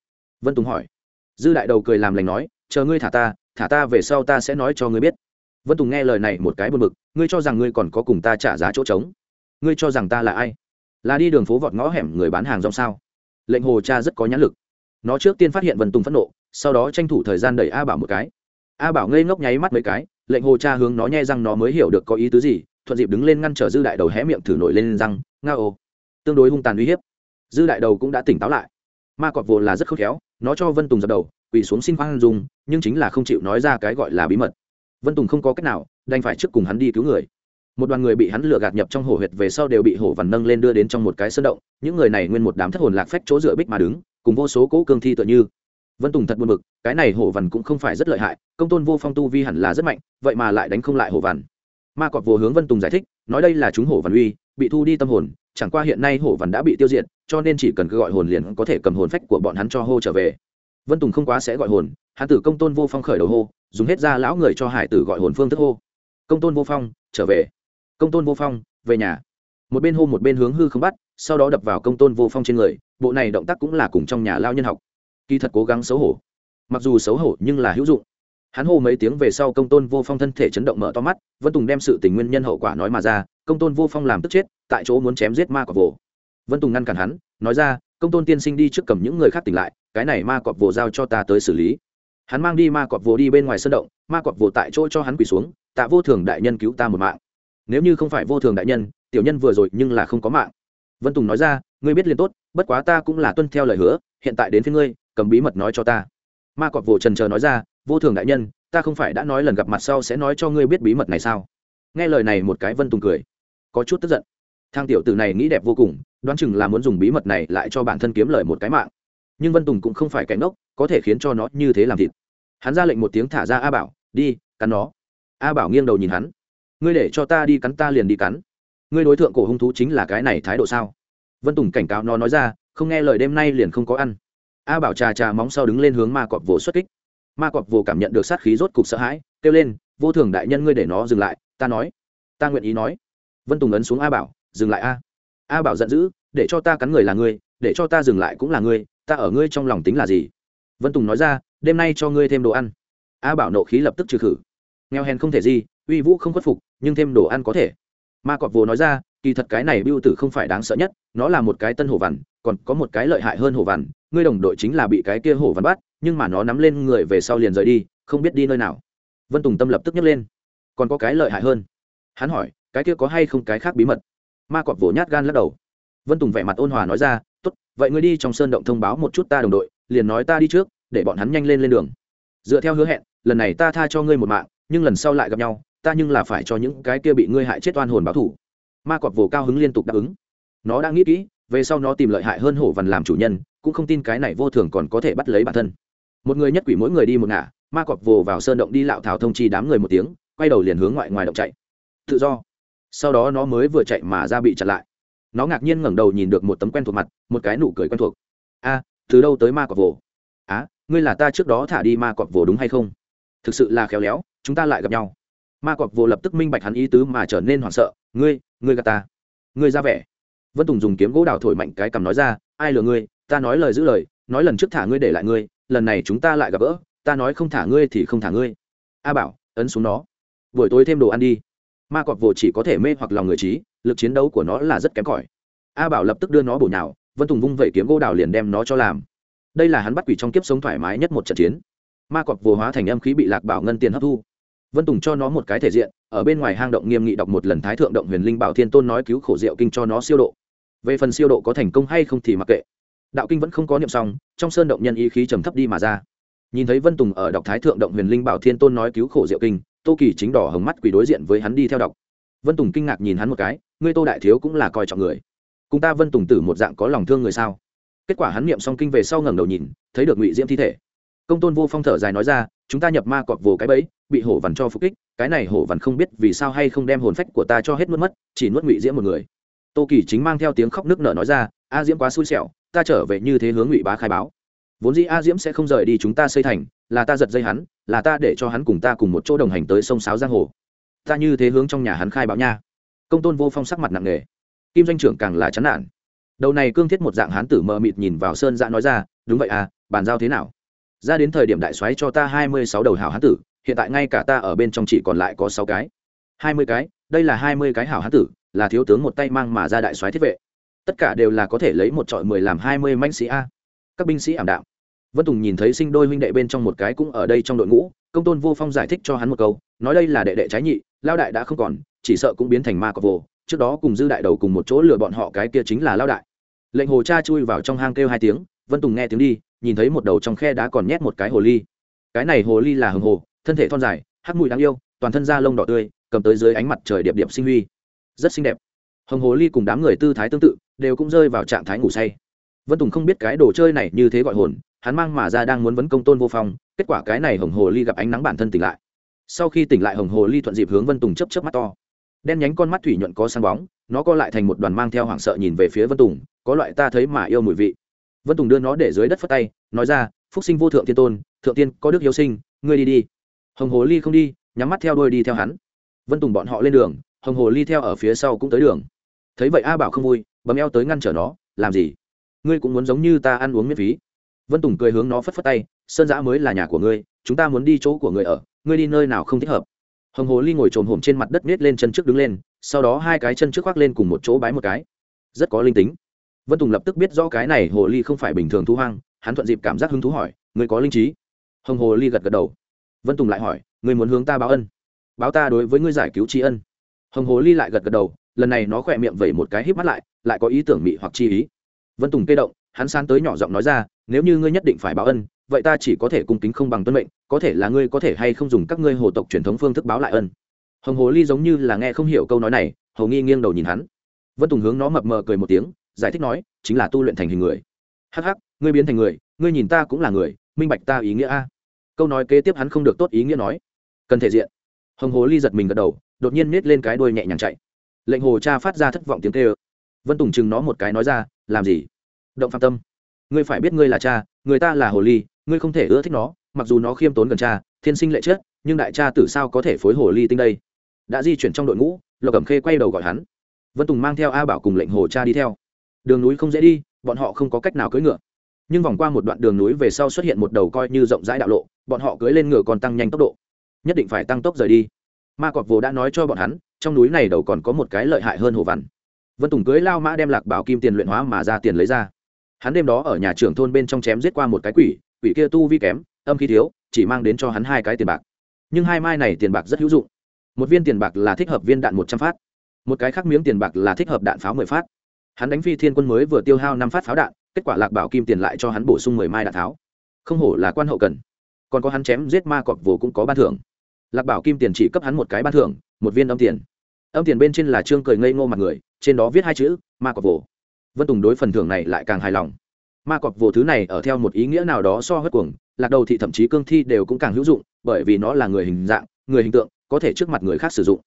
Vân tùng hỏi. Dư đại đầu cười làm lành nói, chờ ngươi thả ta thả ta về sau ta sẽ nói cho ngươi biết. Vân tùng nghe lời này một cái buồn bực, ngươi cho rằng ngươi còn có cùng ta trả giá chỗ trống? Ngươi cho rằng ta là ai? Là đi đường phố vọt ngõ hẻm người bán hàng rong sao? Lệnh hồ cha rất có nhãn lực nó trước tiên phát hiện vân tùng phẫn nộ, sau đó tranh thủ thời gian đẩy a bảo một cái. A bảo ngây ngốc nháy mắt mấy cái, lệnh hồ cha hướng nó nhai răng nó mới hiểu được có ý tứ gì, thuận dịp đứng lên ngăn trở dư đại đầu hé miệng thử nổi lên răng, nga ô. Tương đối hung tàn uy hiếp. Dư đại đầu cũng đã tỉnh táo lại. Ma cọp vồ là rất khôn khéo, nó cho vân tùng dập đầu, quỳ xuống xin khoan dùng nhưng chính là không chịu nói ra cái gọi là bí mật. Vân tùng không có cách nào, đành phải trước cùng hắn đi cứu người. Một đoàn người bị hắn lừa gạt nhập trong hổ huyệt về sau đều bị hổ vằn nâng lên đưa đến trong một cái sơn động, những người này nguyên một đám thất hồn lạc phách chỗ dựa bích mà đứng cùng vô số cỗ cương thi tựa như. Vân tùng thật buồn bực, cái này hổ vằn cũng không phải rất lợi hại, công tôn vô phong tu vi hẳn là rất mạnh, vậy mà lại đánh không lại hổ vằn. Ma cọp vô hướng vân tùng giải thích, nói đây là chúng hổ vằn uy, bị thu đi tâm hồn, chẳng qua hiện nay hổ vằn đã bị tiêu diệt, cho nên chỉ cần cứ gọi hồn liền có thể cầm hồn phách của bọn hắn cho hô trở về. Vân tùng không quá sẽ gọi hồn, hắn tử công tôn vô phong khởi đầu hô, dùng hết ra lão người cho hải tử gọi hồn phương thức hô. Công tôn vô phong, trở về. Công tôn vô phong, về nhà. Một bên hô một bên hướng hư không bắt, sau đó đập vào công tôn vô phong trên người bộ này động tác cũng là cùng trong nhà lao nhân học. Kỳ thật cố gắng xấu hổ. Mặc dù xấu hổ nhưng là hữu dụng. Hắn hô mấy tiếng về sau công tôn vô phong thân thể chấn động mở to mắt, vân tùng đem sự tình nguyên nhân hậu quả nói mà ra, công tôn vô phong làm tức chết, tại chỗ muốn chém giết ma cọp vồ. Vân tùng ngăn cản hắn, nói ra, công tôn tiên sinh đi trước cầm những người khác tỉnh lại, cái này ma cọp vồ giao cho ta tới xử lý. Hắn mang đi ma cọp vồ đi bên ngoài sân động, ma cọp vồ tại chỗ cho hắn quỳ xuống, tạ vô thường đại nhân cứu ta một mạng. Nếu như không phải vô thường đại nhân, tiểu nhân vừa rồi nhưng là không có mạng. Vân tùng nói ra ngươi biết liền tốt, bất quá ta cũng là tuân theo lời hứa, hiện tại đến phía ngươi, cầm bí mật nói cho ta. Ma cọp vồ trần chờ nói ra, vô thường đại nhân, ta không phải đã nói lần gặp mặt sau sẽ nói cho ngươi biết bí mật này sao? Nghe lời này một cái vân tùng cười, có chút tức giận. Thang tiểu tử này nghĩ đẹp vô cùng, đoán chừng là muốn dùng bí mật này lại cho bản thân kiếm lời một cái mạng. Nhưng vân tùng cũng không phải cánh ốc có thể khiến cho nó như thế làm thịt. Hắn ra lệnh một tiếng thả ra a bảo, đi, cắn nó. A bảo nghiêng đầu nhìn hắn, ngươi để cho ta đi cắn, ta liền đi cắn. Ngươi đối tượng cổ hung thú chính là cái này thái độ sao? Vân tùng cảnh cáo nó nói ra, không nghe lời đêm nay liền không có ăn. A bảo trà trà móng sau đứng lên hướng ma cọp vồ xuất kích. Ma cọp vồ cảm nhận được sát khí rốt cục sợ hãi, kêu lên, vô thường đại nhân ngươi để nó dừng lại, ta nói. Ta nguyện ý nói. Vân tùng ấn xuống a bảo, dừng lại a. A bảo giận dữ, để cho ta cắn người là ngươi, để cho ta dừng lại cũng là ngươi, ta ở ngươi trong lòng tính là gì? Vân tùng nói ra, đêm nay cho ngươi thêm đồ ăn. A bảo nộ khí lập tức trừ khử. Nghèo hèn không thể gì, uy vũ không khuất phục, nhưng thêm đồ ăn có thể. Ma cọp vồ nói ra kỳ thật cái này biêu tử không phải đáng sợ nhất, nó là một cái tân hổ vằn, còn có một cái lợi hại hơn hổ vằn. Ngươi đồng đội chính là bị cái kia hổ vằn bắt, nhưng mà nó nắm lên người về sau liền rời đi, không biết đi nơi nào. Vân tùng tâm lập tức nhấc lên. Còn có cái lợi hại hơn. Hắn hỏi, cái kia có hay không cái khác bí mật? Ma cọp vỗ nhát gan lắc đầu. Vân tùng vẻ mặt ôn hòa nói ra, tốt, vậy ngươi đi trong sơn động thông báo một chút ta đồng đội, liền nói ta đi trước, để bọn hắn nhanh lên lên đường. Dựa theo hứa hẹn, lần này ta tha cho ngươi một mạng, nhưng lần sau lại gặp nhau, ta nhưng là phải cho những cái kia bị ngươi hại chết oan hồn báo thủ ma cọp vồ cao hứng liên tục đáp ứng. Nó đã nghĩ kỹ, về sau nó tìm lợi hại hơn hổ vằn làm chủ nhân, cũng không tin cái này vô thường còn có thể bắt lấy bản thân. Một người nhất quỷ mỗi người đi một ngả, ma cọp vồ vào sơn động đi lạo thảo thông chi đám người một tiếng, quay đầu liền hướng ngoại ngoài động chạy. Tự do. Sau đó nó mới vừa chạy mà ra bị chặn lại. Nó ngạc nhiên ngẩng đầu nhìn được một tấm quen thuộc mặt, một cái nụ cười quen thuộc. A, từ đâu tới ma cọp vồ? Á, ngươi là ta trước đó thả đi ma cọp vồ đúng hay không? Thực sự là khéo léo, chúng ta lại gặp nhau. Ma cọp vồ lập tức minh bạch hắn ý tứ mà trở nên hoảng sợ ngươi ngươi gà ta. Ngươi ra vẻ. Vân tùng dùng kiếm gỗ đào thổi mạnh cái cằm nói ra, ai lừa ngươi? Ta nói lời giữ lời, nói lần trước thả ngươi để lại ngươi, lần này chúng ta lại gặp gỡ, ta nói không thả ngươi thì không thả ngươi. A bảo, ấn xuống nó. Buổi tối thêm đồ ăn đi. Ma cọp vồ chỉ có thể mê hoặc lòng người trí, lực chiến đấu của nó là rất kém cỏi. A bảo lập tức đưa nó bổ nhào, vân tùng vung vẩy kiếm gỗ đào liền đem nó cho làm. Đây là hắn bắt quỷ trong kiếp sống thoải mái nhất một trận chiến. Ma cọp vồ hóa thành âm khí bị lạc bảo ngân tiền hấp thu vân tùng cho nó một cái thể diện, ở bên ngoài hang động nghiêm nghị đọc một lần thái thượng động huyền linh bảo thiên tôn nói cứu khổ diệu kinh cho nó siêu độ. Về phần siêu độ có thành công hay không thì mặc kệ. Đạo kinh vẫn không có niệm xong, trong sơn động nhân ý khí trầm thấp đi mà ra. Nhìn thấy vân tùng ở đọc thái thượng động huyền linh bảo thiên tôn nói cứu khổ diệu kinh, tô kỳ chính đỏ hồng mắt quỳ đối diện với hắn đi theo đọc. Vân tùng kinh ngạc nhìn hắn một cái, ngươi tô đại thiếu cũng là coi trọng người. Cùng ta vân tùng tử một dạng có lòng thương người sao? Kết quả hắn niệm xong kinh về sau ngẩng đầu nhìn, thấy được ngụy diễm thi thể công tôn vô phong thở dài nói ra, chúng ta nhập ma cọp vồ cái bẫy, bị hổ vằn cho phục kích, cái này hổ vằn không biết vì sao hay không đem hồn phách của ta cho hết nuốt mất, chỉ nuốt ngụy diễm một người. Tô kỳ chính mang theo tiếng khóc nước nở nói ra, a diễm quá xui xẻo, ta trở về như thế hướng ngụy bá khai báo. Vốn dĩ a diễm sẽ không rời đi chúng ta xây thành, là ta giật dây hắn, là ta để cho hắn cùng ta cùng một chỗ đồng hành tới sông sáo giang hồ. Ta như thế hướng trong nhà hắn khai báo nha. Công tôn vô phong sắc mặt nặng nề. Kim doanh trưởng càng là chán nản. Đầu này cương thiết một dạng hán tử mờ mịt nhìn vào sơn dạ nói ra, đúng vậy à bàn giao thế nào? Ra đến thời điểm đại soái cho ta hai mươi sáu đầu hảo hán tử, hiện tại ngay cả ta ở bên trong chỉ còn lại có sáu cái. hai mươi cái, đây là hai mươi cái hảo hán tử, là thiếu tướng một tay mang mà ra đại soái thiết vệ. Tất cả đều là có thể lấy một trọi mười làm hai mươi mãnh sĩ a. Các binh sĩ ảm đạm. Vân tùng nhìn thấy sinh đôi huynh đệ bên trong một cái cũng ở đây trong đội ngũ, công tôn vô phong giải thích cho hắn một câu, nói đây là đệ đệ trái nhị, lao đại đã không còn, chỉ sợ cũng biến thành ma cọc vồ, trước đó cùng dư đại đầu cùng một chỗ lừa bọn họ cái kia chính là lao đại. Lệnh hồ cha chui vào trong hang kêu hai tiếng vân tùng nghe tiếng đi, nhìn thấy một đầu trong khe đá còn nhét một cái hồ ly. Cái này hồ ly là hồng hồ, thân thể thon dài, hắc mùi đáng yêu, toàn thân da lông đỏ tươi, cầm tới dưới ánh mặt trời điệp điệp sinh huy. Rất xinh đẹp. Hồng hồ ly cùng đám người tư thái tương tự, đều cũng rơi vào trạng thái ngủ say. Vân tùng không biết cái đồ chơi này như thế gọi hồn, hắn mang mà ra đang muốn vấn công tôn vô phong, kết quả cái này hồng hồ ly gặp ánh nắng bản thân tỉnh lại. Sau khi tỉnh lại hồng hồ ly thuận dịp hướng vân tùng chấp chấp mắt to. Đen nhánh con mắt thủy nhuận có sáng bóng, nó co lại thành một đoàn mang theo hoảng sợ nhìn về phía vân tùng, có loại ta thấy mà yêu mùi vị vân tùng đưa nó để dưới đất phất tay, nói ra, phúc sinh vô thượng thiên tôn, thượng tiên có đức hiếu sinh, ngươi đi đi. Hồng hồ ly không đi, nhắm mắt theo đuôi đi theo hắn. Vân tùng bọn họ lên đường, hồng hồ ly theo ở phía sau cũng tới đường. Thấy vậy a bảo không vui, bấm eo tới ngăn trở nó, làm gì? Ngươi cũng muốn giống như ta ăn uống miễn phí. Vân tùng cười hướng nó phất phất tay, sơn giã mới là nhà của ngươi, chúng ta muốn đi chỗ của người ở, ngươi đi nơi nào không thích hợp. Hồng hồ ly ngồi trồm hổm trên mặt đất nết lên chân trước đứng lên, sau đó hai cái chân trước khoác lên cùng một chỗ bái một cái. Rất có linh tính vân tùng lập tức biết rõ cái này hồ ly không phải bình thường thu hoang, hắn thuận dịp cảm giác hứng thú hỏi, ngươi có linh trí? Hồng hồ ly gật gật đầu. Vân tùng lại hỏi, ngươi muốn hướng ta báo ân? Báo ta đối với ngươi giải cứu tri ân. Hồng hồ ly lại gật gật đầu, lần này nó khỏe miệng vẩy một cái híp mắt lại lại có ý tưởng mị hoặc chi ý. Vân tùng kê động, hắn sáng tới nhỏ giọng nói ra, nếu như ngươi nhất định phải báo ân, vậy ta chỉ có thể cung kính không bằng tuân mệnh, có thể là ngươi có thể hay không dùng các ngươi hồ tộc truyền thống phương thức báo lại ân. Hồng hồ ly giống như là nghe không hiểu câu nói này, hầu nghi nghiêng đầu nhìn hắn. Vân tùng hướng nó mập mờ cười một tiếng giải thích nói, chính là tu luyện thành hình người. Hắc hắc, ngươi biến thành người, ngươi nhìn ta cũng là người, minh bạch ta ý nghĩa a. Câu nói kế tiếp hắn không được tốt ý nghĩa nói. Cần thể diện. Hồng hồ ly giật mình gật đầu, đột nhiên nết lên cái đuôi nhẹ nhàng chạy. Lệnh hồ cha phát ra thất vọng tiếng tê ơ vân tùng chừng nó một cái nói ra, làm gì? Động phạm tâm. Ngươi phải biết ngươi là cha, người ta là hồ ly, ngươi không thể ưa thích nó, mặc dù nó khiêm tốn gần cha, thiên sinh lệ chết, nhưng đại cha tử sao có thể phối hồ ly tinh đây? Đã di chuyển trong đội ngũ, lộc cẩm khê quay đầu gọi hắn. Vân tùng mang theo a bảo cùng lệnh hồ cha đi theo đường núi không dễ đi, bọn họ không có cách nào cưỡi ngựa. Nhưng vòng qua một đoạn đường núi về sau xuất hiện một đầu coi như rộng rãi đạo lộ, bọn họ cưỡi lên ngựa còn tăng nhanh tốc độ. Nhất định phải tăng tốc rời đi. Ma cọp vồ đã nói cho bọn hắn, trong núi này đầu còn có một cái lợi hại hơn hồ vằn vân tùng cưới lao mã đem lạc bảo kim tiền luyện hóa mà ra tiền lấy ra. Hắn đêm đó ở nhà trưởng thôn bên trong chém giết qua một cái quỷ quỷ kia tu vi kém, âm khí thiếu, chỉ mang đến cho hắn hai cái tiền bạc. Nhưng hai mai này tiền bạc rất hữu dụng. Một viên tiền bạc là thích hợp viên đạn một trăm phát. Một cái khác miếng tiền bạc là thích hợp đạn pháo mười phát hắn đánh phi thiên quân mới vừa tiêu hao năm phát pháo đạn, kết quả lạc bảo kim tiền lại cho hắn bổ sung mười mai đạn tháo. Không hổ là quan hậu cần. Còn có hắn chém giết ma cọp vồ cũng có ban thưởng. Lạc bảo kim tiền chỉ cấp hắn một cái ban thưởng, một viên âm tiền. Âm tiền bên trên là trương cười ngây ngô mặt người, trên đó viết hai chữ, ma cọp vồ vân tùng đối phần thưởng này lại càng hài lòng. Ma cọp vồ thứ này ở theo một ý nghĩa nào đó so hất cuồng, lạc đầu thị thậm chí cương thi đều cũng càng hữu dụng, bởi vì nó là người hình dạng, người hình tượng, có thể trước mặt người khác sử dụng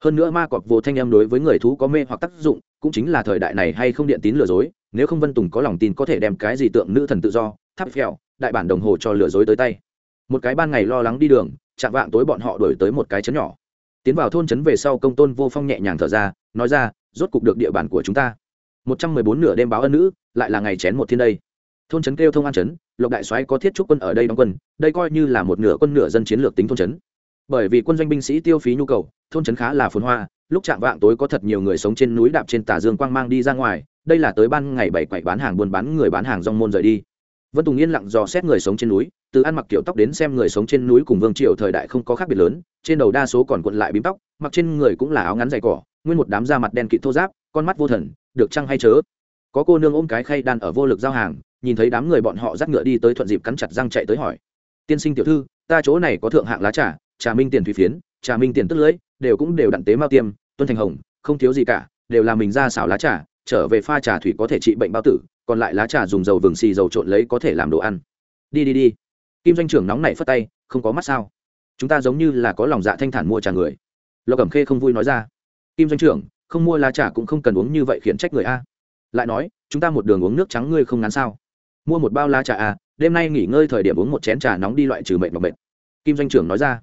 hơn nữa ma cọp vô thanh em đối với người thú có mê hoặc tác dụng, cũng chính là thời đại này hay không điện tín lừa dối, nếu không vân tùng có lòng tin có thể đem cái gì tượng nữ thần tự do, tháp phèo, đại bản đồng hồ cho lừa dối tới tay. Một cái ban ngày lo lắng đi đường, chạm vạng tối bọn họ đổi tới một cái chấn nhỏ. Tiến vào thôn trấn về sau công tôn vô phong nhẹ nhàng thở ra, nói ra, rốt cục được địa bàn của chúng ta. Một trăm mười bốn nửa đêm báo ân nữ, lại là ngày chén một thiên đây. Thôn trấn kêu thông an trấn lộc đại soái có thiết trúc quân ở đây đóng quân, đây coi như là một nửa quân nửa dân chiến lược tính thôn trấn bởi vì quân doanh binh sĩ tiêu phí nhu cầu thôn trấn khá là phồn hoa, lúc chạm vạng tối có thật nhiều người sống trên núi đạp trên tà dương quang mang đi ra ngoài, đây là tới ban ngày bảy quậy bán hàng buôn bán người bán hàng rong môn rời đi. Vân tùng yên lặng dò xét người sống trên núi, từ ăn mặc kiểu tóc đến xem người sống trên núi cùng vương triều thời đại không có khác biệt lớn, trên đầu đa số còn cuộn lại bím tóc, mặc trên người cũng là áo ngắn dày cỏ, nguyên một đám da mặt đen kịt thô giáp con mắt vô thần, được trăng hay chớ? Có cô nương ôm cái khay đan ở vô lực giao hàng, nhìn thấy đám người bọn họ dắt ngựa đi tới thuận dịp cắn chặt răng chạy tới hỏi. Tiên sinh tiểu thư, ta chỗ này có thượng hạng lá trà trà minh tiền thủy phiến, trà minh tiền tức lưỡi đều cũng đều đặn tế mao tiêm, tuân thành hồng, không thiếu gì cả, đều là mình ra xảo lá trà, trở về pha trà thủy có thể trị bệnh bao tử, còn lại lá trà dùng dầu vừng xì dầu trộn lấy có thể làm đồ ăn. Đi đi đi. Kim doanh trưởng nóng nảy phất tay, không có mắt sao? Chúng ta giống như là có lòng dạ thanh thản mua trà người. Lộc cẩm khê không vui nói ra. Kim doanh trưởng, không mua lá trà cũng không cần uống như vậy khiển trách người a. Lại nói, chúng ta một đường uống nước trắng ngươi không ngán sao? Mua một bao lá trà à? đêm nay nghỉ ngơi thời điểm uống một chén trà nóng đi loại trừ mệnh mọc mệnh kim doanh trưởng nói ra.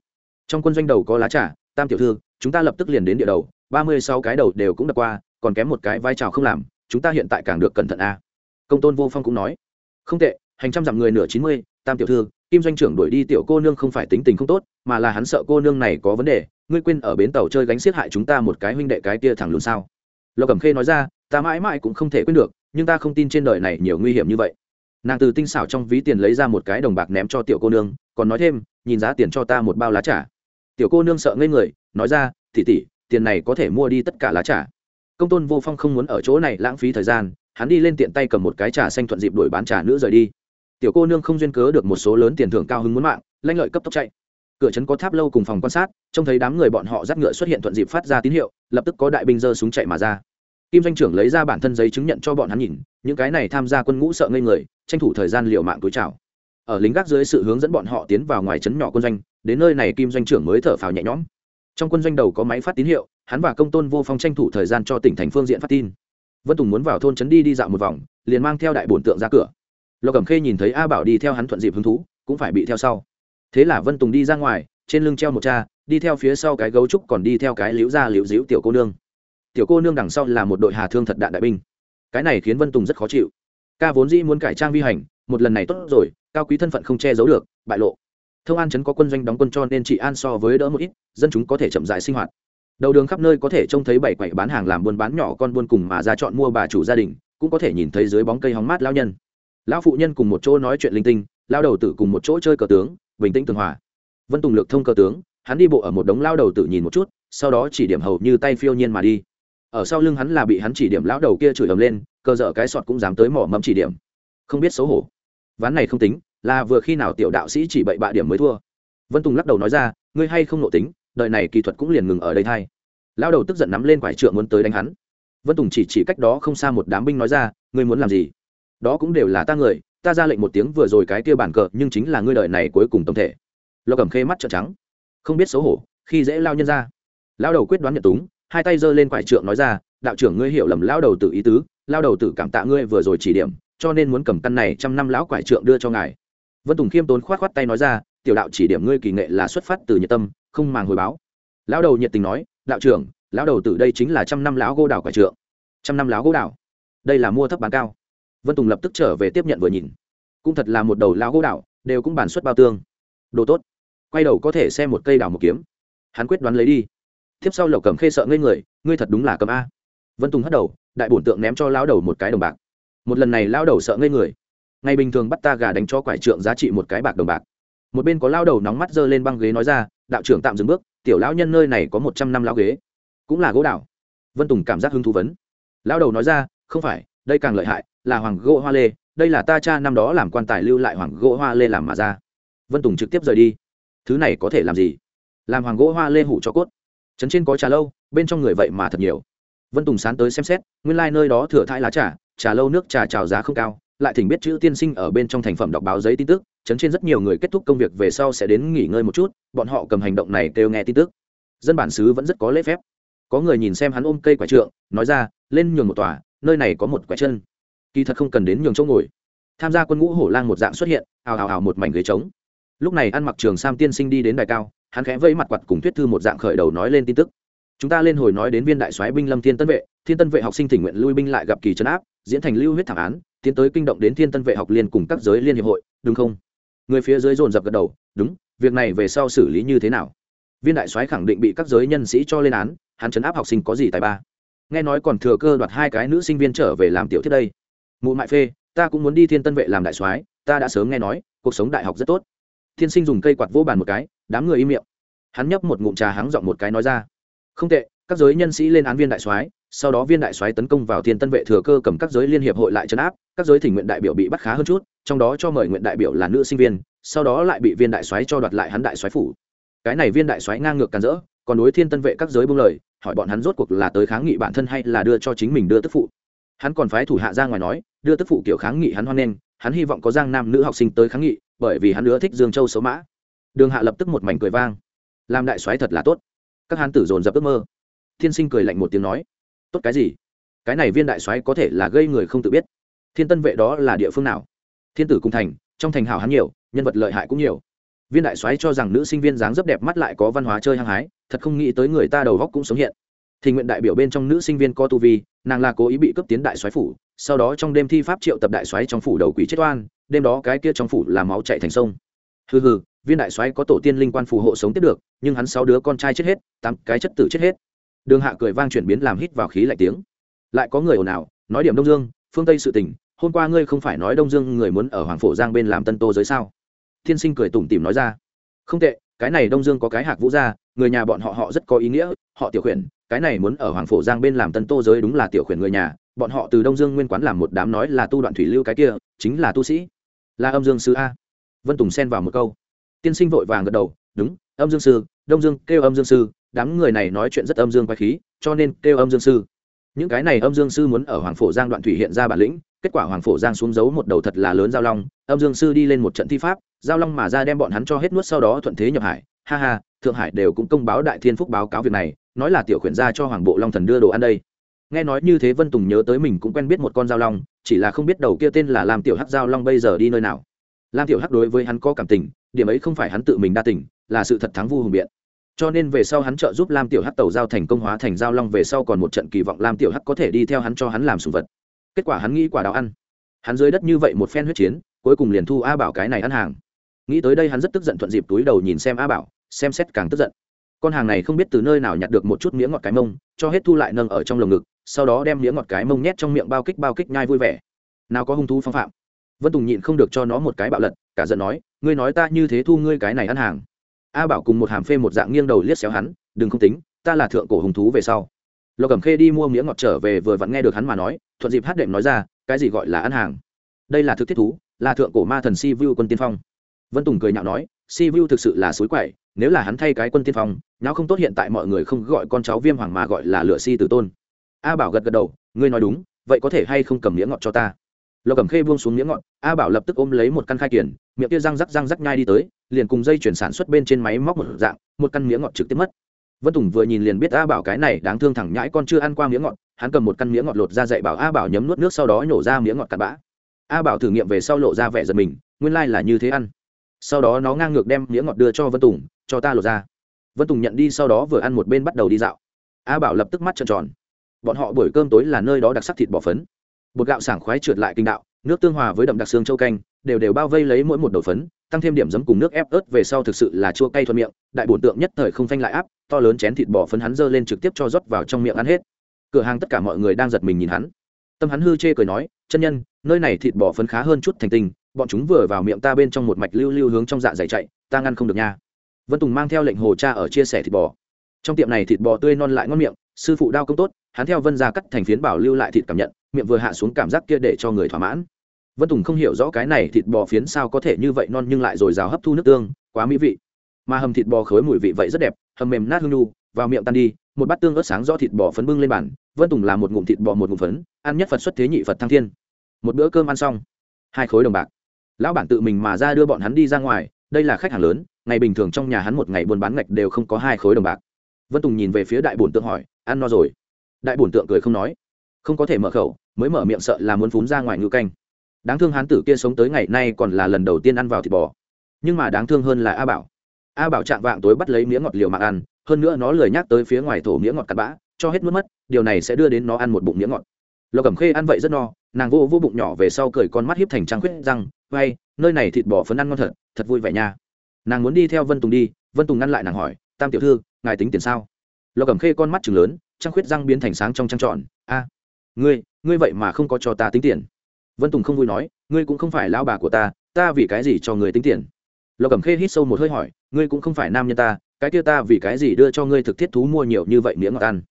Trong quân doanh đầu có lá trà tam tiểu thư, chúng ta lập tức liền đến địa đầu, ba mươi sáu cái đầu đều cũng đập qua, còn kém một cái vai trò không làm, chúng ta hiện tại càng được cẩn thận a. Công tôn vô phong cũng nói. Không tệ, hành trăm dặm người nửa chín mươi, tam tiểu thư, kim doanh trưởng đuổi đi tiểu cô nương không phải tính tình không tốt, mà là hắn sợ cô nương này có vấn đề, ngươi quên ở bến tàu chơi gánh xiết hại chúng ta một cái huynh đệ cái kia thẳng luôn sao? Lộc cẩm khê nói ra, ta mãi mãi cũng không thể quên được, nhưng ta không tin trên đời này nhiều nguy hiểm như vậy. Nàng từ tinh xảo trong ví tiền lấy ra một cái đồng bạc ném cho tiểu cô nương, còn nói thêm, nhìn giá tiền cho ta một bao lá trà tiểu cô nương sợ ngây người, nói ra tỉ tỉ tiền này có thể mua đi tất cả lá trà. Công tôn vô phong không muốn ở chỗ này lãng phí thời gian, hắn đi lên tiện tay cầm một cái trà xanh thuận dịp đuổi bán trà nữ rời đi. Tiểu cô nương không duyên cớ được một số lớn tiền thưởng cao hứng muốn mạng, lanh lợi cấp tốc chạy. Cửa trấn có tháp lâu cùng phòng quan sát, trông thấy đám người bọn họ dắt ngựa xuất hiện thuận dịp phát ra tín hiệu, lập tức có đại binh giơ súng chạy mà ra. Kim doanh trưởng lấy ra bản thân giấy chứng nhận cho bọn hắn nhìn, những cái này tham gia quân ngũ sợ ngây người, tranh thủ thời gian liệu mạng túi trào ở lính gác dưới sự hướng dẫn bọn họ tiến vào ngoài trấn nhỏ quân doanh đến nơi này kim doanh trưởng mới thở phào nhẹ nhõm. Trong quân doanh đầu có máy phát tín hiệu, hắn và công tôn vô phong tranh thủ thời gian cho tỉnh thành phương diện phát tin. Vân tùng muốn vào thôn trấn đi đi dạo một vòng, liền mang theo đại bổn tượng ra cửa. Lộc cẩm khê nhìn thấy a bảo đi theo hắn thuận dịp hứng thú, cũng phải bị theo sau. Thế là vân tùng đi ra ngoài, trên lưng treo một cha, đi theo phía sau cái gấu trúc còn đi theo cái liễu ra liễu díu tiểu cô nương. Tiểu cô nương đằng sau là một đội hà thương thật đạn đại binh. Cái này khiến vân tùng rất khó chịu. Ca vốn dĩ muốn cải trang vi hành, một lần này tốt rồi, cao quý thân phận không che giấu được, bại lộ thông an chấn có quân doanh đóng quân cho nên chị an so với đỡ một ít, dân chúng có thể chậm dại sinh hoạt. Đầu đường khắp nơi có thể trông thấy bảy quậy bán hàng làm buôn bán nhỏ con buôn cùng mà ra chọn mua bà chủ gia đình, cũng có thể nhìn thấy dưới bóng cây hóng mát lao nhân. Lão phụ nhân cùng một chỗ nói chuyện linh tinh lao đầu tử cùng một chỗ chơi cờ tướng, bình tĩnh tường hòa. Vân tùng lược thông cờ tướng, hắn đi bộ ở một đống lao đầu tử nhìn một chút, sau đó chỉ điểm hầu như tay phiêu nhiên mà đi. Ở sau lưng hắn là bị hắn chỉ điểm lão đầu kia chửi ầm lên, cờ dở cái sọt cũng dám tới mỏ mẫm chỉ điểm. Không biết xấu hổ. Ván này không tính là vừa khi nào tiểu đạo sĩ chỉ bậy bạ điểm mới thua? Vân tùng lắc đầu nói ra, ngươi hay không nộ tính đợi này kỳ thuật cũng liền ngừng ở đây thay. Lão đầu tức giận nắm lên quải trượng muốn tới đánh hắn. Vân tùng chỉ chỉ cách đó không xa một đám binh nói ra, ngươi muốn làm gì? Đó cũng đều là ta người, ta ra lệnh một tiếng vừa rồi cái kia bản cờ, nhưng chính là ngươi đợi này cuối cùng tổng thể. Lộc cầm khê mắt trợn trắng. Không biết xấu hổ, khi dễ lao nhân ra. Lao đầu quyết đoán nhận túng, hai tay giơ lên quải trượng nói ra, đạo trưởng ngươi hiểu lầm lao đầu tự ý tứ lao đầu tự cảm tạ ngươi vừa rồi chỉ điểm, cho nên muốn cầm căn này trăm năm lão quải trượng đưa cho ngài vân tùng khiêm tốn khoát khoát tay nói ra, tiểu đạo chỉ điểm ngươi kỳ nghệ là xuất phát từ nhiệt tâm, không màng hồi báo. Lão đầu nhiệt tình nói, đạo trưởng, lão đầu từ đây chính là trăm năm lão gô đào quải trượng. Trăm năm lão gô đào đây là mua thấp bán cao. Vân tùng lập tức trở về tiếp nhận vừa nhìn. Cũng thật là một đầu lão gô đào đều cũng bản xuất bao tương. Đồ tốt. Quay đầu có thể xem một cây đào một kiếm. Hắn quyết đoán lấy đi. Tiếp sau lộc cầm khê sợ ngây người, ngươi thật đúng là cầm a. Vân tùng hất đầu, đại bổn tượng ném cho lão đầu một cái đồng bạc. Một lần này lão đầu sợ ngây người ngày bình thường bắt ta gà đánh cho quải trượng giá trị một cái bạc đồng bạc. Một bên có lao đầu nóng mắt giơ lên băng ghế nói ra, đạo trưởng tạm dừng bước, tiểu lão nhân nơi này có một trăm năm lão ghế. Cũng là gỗ đào vân tùng cảm giác hứng thú vấn. Lão đầu nói ra, không phải, đây càng lợi hại, là hoàng gỗ hoa lê, đây là ta cha năm đó làm quan tài lưu lại hoàng gỗ hoa lê làm mà ra. Vân tùng trực tiếp rời đi. Thứ này có thể làm gì? Làm hoàng gỗ hoa lê hủ cho cốt. Trấn trên có trà lâu, bên trong người vậy mà thật nhiều. Vân tùng sán tới xem xét, nguyên lai、like、nơi đó thừa thãi lá trà trà lâu nước trà trào giá không cao lại thỉnh biết chữ tiên sinh ở bên trong thành phẩm đọc báo giấy tin tức, chấn trên rất nhiều người kết thúc công việc về sau sẽ đến nghỉ ngơi một chút, bọn họ cầm hành động này kêu nghe tin tức. Dân bản xứ vẫn rất có lễ phép. Có người nhìn xem hắn ôm cây quả trượng, nói ra, lên nhường một tòa, nơi này có một quả chân. Kỳ thật không cần đến nhường chỗ ngồi. Tham gia quân ngũ hổ lang một dạng xuất hiện, ào ào ào một mảnh ghế trống. Lúc này ăn mặc trường sam tiên sinh đi đến đài cao, hắn khẽ vẫy mặt quạt cùng thuyết thư một dạng khởi đầu nói lên tin tức. Chúng ta lên hồi nói đến viên đại soái binh lâm thiên tân vệ, thiên tân vệ học sinh thỉnh nguyện lui binh lại gặp kỳ trấn áp, diễn thành lưu huyết thảm án tiến tới kinh động đến thiên tân vệ học liên cùng các giới liên hiệp hội, đúng không? Người phía dưới dồn dập gật đầu, đúng, việc này về sau xử lý như thế nào? Viên đại soái khẳng định bị các giới nhân sĩ cho lên án, hắn chấn áp học sinh có gì tài ba? Nghe nói còn thừa cơ đoạt hai cái nữ sinh viên trở về làm tiểu thiết đây. Mụ mại phê, ta cũng muốn đi thiên tân vệ làm đại soái, ta đã sớm nghe nói, cuộc sống đại học rất tốt. Thiên sinh dùng cây quạt vô bàn một cái, đám người im miệng. Hắn nhấp một ngụm trà hắng giọng một cái nói ra. Không tệ, các giới nhân sĩ lên án viên đại soái sau đó viên đại soái tấn công vào thiên tân vệ thừa cơ cầm các giới liên hiệp hội lại chấn áp, các giới thỉnh nguyện đại biểu bị bắt khá hơn chút, trong đó cho mời nguyện đại biểu là nữ sinh viên, sau đó lại bị viên đại soái cho đoạt lại hắn đại soái phủ. Cái này viên đại soái ngang ngược càn rỡ, còn đối thiên tân vệ các giới buông lời, hỏi bọn hắn rốt cuộc là tới kháng nghị bản thân hay là đưa cho chính mình đưa tức phụ. Hắn còn phái thủ hạ ra ngoài nói, đưa tức phụ kiểu kháng nghị hắn hoan nghênh, hắn hy vọng có giang nam nữ học sinh tới kháng nghị, bởi vì hắn nữa thích dương châu xấu mã. Đường hạ lập tức một mảnh cười vang. Làm đại soái thật là tốt. Các hán tử dồn dập ước mơ. Thiên sinh cười lạnh một tiếng nói tốt cái gì? Cái này viên đại soái có thể là gây người không tự biết. Thiên tân vệ đó là địa phương nào? Thiên tử cung thành, trong thành hào hắn nhiều, nhân vật lợi hại cũng nhiều. Viên đại soái cho rằng nữ sinh viên dáng rất đẹp mắt lại có văn hóa chơi hăng hái, thật không nghĩ tới người ta đầu góc cũng sống hiện. Thì nguyện đại biểu bên trong nữ sinh viên co tu vi, nàng là cố ý bị cấp tiến đại soái phủ, sau đó trong đêm thi pháp triệu tập đại soái trong phủ đầu quỷ chết oan, đêm đó cái kia trong phủ làm máu chạy thành sông. Hừ hừ, viên đại soái có tổ tiên linh quan phù hộ sống tiếp được, nhưng hắn sáu đứa con trai chết hết, tám cái chất tử chết hết đường hạ cười vang chuyển biến làm hít vào khí lạnh tiếng. Lại có người ồn ào, nói điểm đông dương, phương tây sự tình, hôm qua ngươi không phải nói đông dương người muốn ở hoàng phổ giang bên làm tân tô giới sao? Thiên sinh cười tủm tỉm nói ra. Không tệ, cái này đông dương có cái hạc vũ gia, người nhà bọn họ họ rất có ý nghĩa, họ tiểu khuyển, cái này muốn ở hoàng phổ giang bên làm tân tô giới đúng là tiểu khuyển người nhà, bọn họ từ đông dương nguyên quán làm một đám nói là tu đoạn thủy lưu cái kia, chính là tu sĩ. Là âm dương sư a. Vân tùng xen vào một câu. Tiên sinh vội vàng gật đầu, đúng âm dương sư, đông dương kêu âm dương sư, đám người này nói chuyện rất âm dương quái khí, cho nên kêu âm dương sư. Những cái này âm dương sư muốn ở hoàng phổ giang đoạn thủy hiện ra bản lĩnh, kết quả hoàng phổ giang xuống giấu một đầu thật là lớn giao long, âm dương sư đi lên một trận thi pháp, giao long mà ra đem bọn hắn cho hết nuốt sau đó thuận thế nhập hải. Ha ha, thượng hải đều cũng công báo đại thiên phúc báo cáo việc này, nói là tiểu khuyển ra cho hoàng bộ long thần đưa đồ ăn đây. Nghe nói như thế vân tùng nhớ tới mình cũng quen biết một con giao long, chỉ là không biết đầu kia tên là lam tiểu hắc giao long bây giờ đi nơi nào. Lam tiểu hắc đối với hắn có cảm tình, điểm ấy không phải hắn tự mình đa tình là sự thật thắng vu hùng biện. Cho nên về sau hắn trợ giúp lam tiểu hắc tàu giao thành công hóa thành giao long về sau còn một trận kỳ vọng lam tiểu hắc có thể đi theo hắn cho hắn làm sùng vật. Kết quả hắn nghĩ quả đào ăn. Hắn dưới đất như vậy một phen huyết chiến, cuối cùng liền thu a bảo cái này ăn hàng. Nghĩ tới đây hắn rất tức giận thuận dịp túi đầu nhìn xem a bảo, xem xét càng tức giận. Con hàng này không biết từ nơi nào nhặt được một chút miếng ngọt cái mông, cho hết thu lại nâng ở trong lồng ngực, sau đó đem miếng ngọt cái mông nhét trong miệng bao kích bao kích nhai vui vẻ. Nào có hung thú phong phạm. Vân tùng nhịn không được cho nó một cái bạo lật, cả giận nói, ngươi nói ta như thế thu ngươi cái này ăn hàng a bảo cùng một hàm phê một dạng nghiêng đầu liếc xéo hắn, đừng không tính, ta là thượng cổ hùng thú về sau. Lộc cẩm khê đi mua miếng ngọt trở về vừa vặn nghe được hắn mà nói, thuận dịp hát đệm nói ra, cái gì gọi là ăn hàng? Đây là thực thiết thú, là thượng cổ ma thần si vu quân tiên phong. Vân tùng cười nhạo nói, si vu thực sự là suối quậy, nếu là hắn thay cái quân tiên phong, nháo không tốt hiện tại mọi người không gọi con cháu viêm hoàng mà gọi là lửa si tử tôn. A bảo gật gật đầu, ngươi nói đúng, vậy có thể hay không cầm miếng ngọt cho ta? Lộc cẩm khê buông xuống miếng ngọt a bảo lập tức ôm lấy một căn khai kiển, miệng kia răng rắc răng rắc nhai đi tới, liền cùng dây chuyển sản xuất bên trên máy móc một dạng, một căn miếng ngọt trực tiếp mất. Vân tùng vừa nhìn liền biết a bảo cái này đáng thương thẳng nhãi con chưa ăn qua miếng ngọt hắn cầm một căn miếng ngọt lột ra dạy bảo a bảo nhấm nuốt nước sau đó nhổ ra miếng ngọt cặn bã. A bảo thử nghiệm về sau lộ ra vẻ giật mình, nguyên lai、like、là như thế ăn. Sau đó nó ngang ngược đem miếng ngọt đưa cho vân tùng, cho ta lột ra. Vân tùng nhận đi sau đó vừa ăn một bên bắt đầu đi dạo. A bảo lập tức mắt trợn tròn. Bọn họ buổi cơm tối là nơi đó đặc sắc thịt bò phấn bột gạo sảng khoái trượt lại kinh đạo, nước tương hòa với đậm đặc xương châu canh, đều đều bao vây lấy mỗi một đầu phấn, tăng thêm điểm giấm cùng nước ép ớt về sau thực sự là chua cay thuận miệng, đại bổn tượng nhất thời không phanh lại áp, to lớn chén thịt bò phấn hắn dơ lên trực tiếp cho rót vào trong miệng ăn hết. Cửa hàng tất cả mọi người đang giật mình nhìn hắn. Tâm hắn hư chê cười nói, chân nhân, nơi này thịt bò phấn khá hơn chút thành tình bọn chúng vừa vào miệng ta bên trong một mạch lưu lưu hướng trong dạ dày chạy, ta ngăn không được nha. Vân tùng mang theo lệnh hồ cha ở chia sẻ thịt bò. Trong tiệm này thịt bò tươi non lại ngon miệng, sư phụ đao công tốt hắn theo vân ra cắt thành phiến bảo lưu lại thịt cảm nhận, miệng vừa hạ xuống cảm giác kia để cho người thỏa mãn. Vân tùng không hiểu rõ cái này thịt bò phiến sao có thể như vậy non nhưng lại rồi o hấp thu nước tương, quá mỹ vị. Mà hầm thịt bò khối mùi vị vậy rất đẹp, hầm mềm nát hương nu, vào miệng tan đi, một bát tương ớt sáng do thịt bò phấn bưng lên bàn, vân tùng làm một ngụm thịt bò một ngụm phấn, ăn nhất phật xuất thế nhị phật thăng thiên. Một bữa cơm ăn xong, hai khối đồng bạc. Lão bản tự mình mà ra đưa bọn hắn đi ra ngoài, đây là khách hàng lớn, ngày bình thường trong nhà hắn một ngày buôn bán ngạch đều không có hai khối đồng bạc. Vân tùng nhìn về phía đại bổn tượng hỏi, ăn no rồi? Đại bổn tượng cười không nói. Không có thể mở khẩu, mới mở miệng sợ là muốn phún ra ngoài ngư canh. Đáng thương hán tử kia sống tới ngày nay còn là lần đầu tiên ăn vào thịt bò. Nhưng mà đáng thương hơn là a bảo. A bảo chạm vạng tối bắt lấy miếng ngọt liều mạng ăn, hơn nữa nó lười nhắc tới phía ngoài thổ miếng ngọt cặn bã, cho hết mất mất, điều này sẽ đưa đến nó ăn một bụng miếng ngọt. Lộc cẩm khê ăn vậy rất no, nàng vô vô bụng nhỏ về sau cười con mắt hiếp thành trăng khuyết răng vay nơi này thịt bò phấn ăn ngon thật thật vui vẻ nha. Nàng muốn đi theo vân tùng đi, vân tùng ngăn lại nàng hỏi, tam tiểu thư, ngài tính tiền sao? Lộc cẩm khê con mắt chừng lớn trăng khuyết răng biến thành sáng trong trăng trọn. A, ngươi ngươi vậy mà không có cho ta tính tiền. Vân tùng không vui nói, ngươi cũng không phải lao bà của ta ta vì cái gì cho người tính tiền? Lộc cẩm khê hít sâu một hơi hỏi, ngươi cũng không phải nam nhân ta, cái kia ta vì cái gì đưa cho ngươi thực thiết thú mua nhiều như vậy miếng ngọt ăn?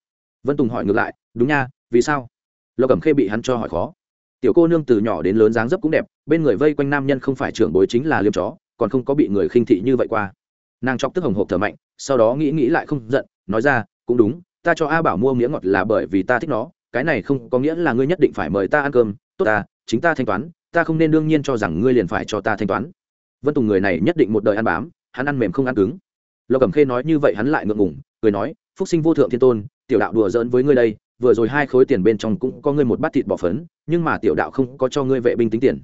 Vân tùng hỏi ngược lại, đúng nha, vì sao? Lộc cẩm khê bị hắn cho hỏi khó. Tiểu cô nương từ nhỏ đến lớn dáng dấp cũng đẹp, bên người vây quanh nam nhân không phải trưởng bối chính là liêm chó, còn không có bị người khinh thị như vậy qua. Nàng chọc tức hồng hộp thở mạnh, sau đó nghĩ nghĩ lại không giận, nói ra, cũng đúng ta cho a bảo mua miếng ngọt là bởi vì ta thích nó, cái này không có nghĩa là ngươi nhất định phải mời ta ăn cơm. Tốt ta, chính ta thanh toán, ta không nên đương nhiên cho rằng ngươi liền phải cho ta thanh toán. Vân tùng người này nhất định một đời ăn bám, hắn ăn mềm không ăn cứng. Lộc cẩm khê nói như vậy hắn lại ngượng ngủng cười nói, phúc sinh vô thượng thiên tôn, tiểu đạo đùa giỡn với ngươi đây, vừa rồi hai khối tiền bên trong cũng có ngươi một bát thịt bỏ phấn, nhưng mà tiểu đạo không có cho ngươi vệ binh tính tiền.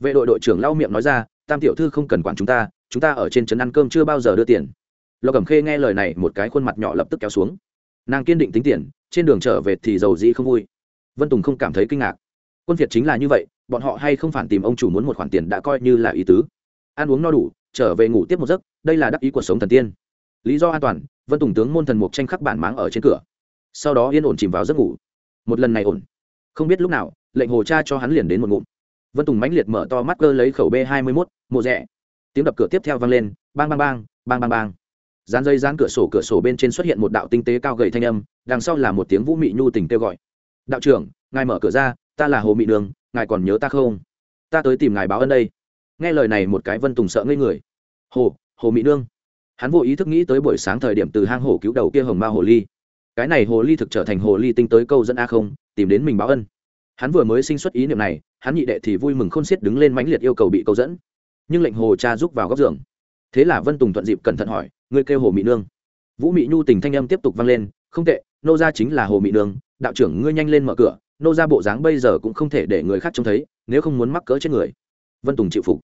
Vệ đội đội trưởng lau miệng nói ra, tam tiểu thư không cần quản chúng ta chúng ta ở trên trấn ăn cơm chưa bao giờ đưa tiền. Lộc cẩm khê nghe lời này một cái khuôn mặt nhỏ lập tức kéo xuống nàng kiên định tính tiền, trên đường trở về thì giàu dĩ không vui. Vân tùng không cảm thấy kinh ngạc. Quân việt chính là như vậy, bọn họ hay không phản tìm ông chủ muốn một khoản tiền đã coi như là ý tứ. Ăn uống no đủ, trở về ngủ tiếp một giấc, đây là đắc ý của sống thần tiên. Lý do an toàn, vân tùng tướng môn thần mục tranh khắc bản máng ở trên cửa. Sau đó yên ổn chìm vào giấc ngủ. Một lần này ổn. Không biết lúc nào, lệnh hồ cha cho hắn liền đến một ngụm. Vân tùng mãnh liệt mở to mắt cơ lấy khẩu b hai mươi mốt, mộ rẽ tiếng đập cửa tiếp theo vang lên, bang bang bang bang bang bang dán dây dán cửa sổ cửa sổ bên trên xuất hiện một đạo tinh tế cao gầy thanh âm, đằng sau là một tiếng vũ mị nhu tình kêu gọi. Đạo trưởng, ngài mở cửa ra, ta là hồ mị đường, ngài còn nhớ ta không? Ta tới tìm ngài báo ân đây. Nghe lời này một cái vân tùng sợ ngây người. Hồ hồ mỹ nương. Hắn vô ý thức nghĩ tới buổi sáng thời điểm từ hang hổ cứu đầu kia hồng ma hồ ly. Cái này hồ ly thực trở thành hồ ly tinh tới câu dẫn a không, tìm đến mình báo ân. Hắn vừa mới sinh xuất ý niệm này, hắn nhị đệ thì vui mừng khôn xiết đứng lên mãnh liệt yêu cầu bị câu dẫn. Nhưng lệnh hồ cha giúp vào góc giường. Thế là vân tùng thuận dịp cẩn thận hỏi ngươi kêu hồ mỹ nương. Vũ mỹ nhu tình thanh âm tiếp tục vang lên, không tệ, nô gia chính là hồ mỹ nương, đạo trưởng ngươi nhanh lên mở cửa, nô gia bộ dáng bây giờ cũng không thể để người khác trông thấy, nếu không muốn mắc cỡ chết người. Vân tùng chịu phục.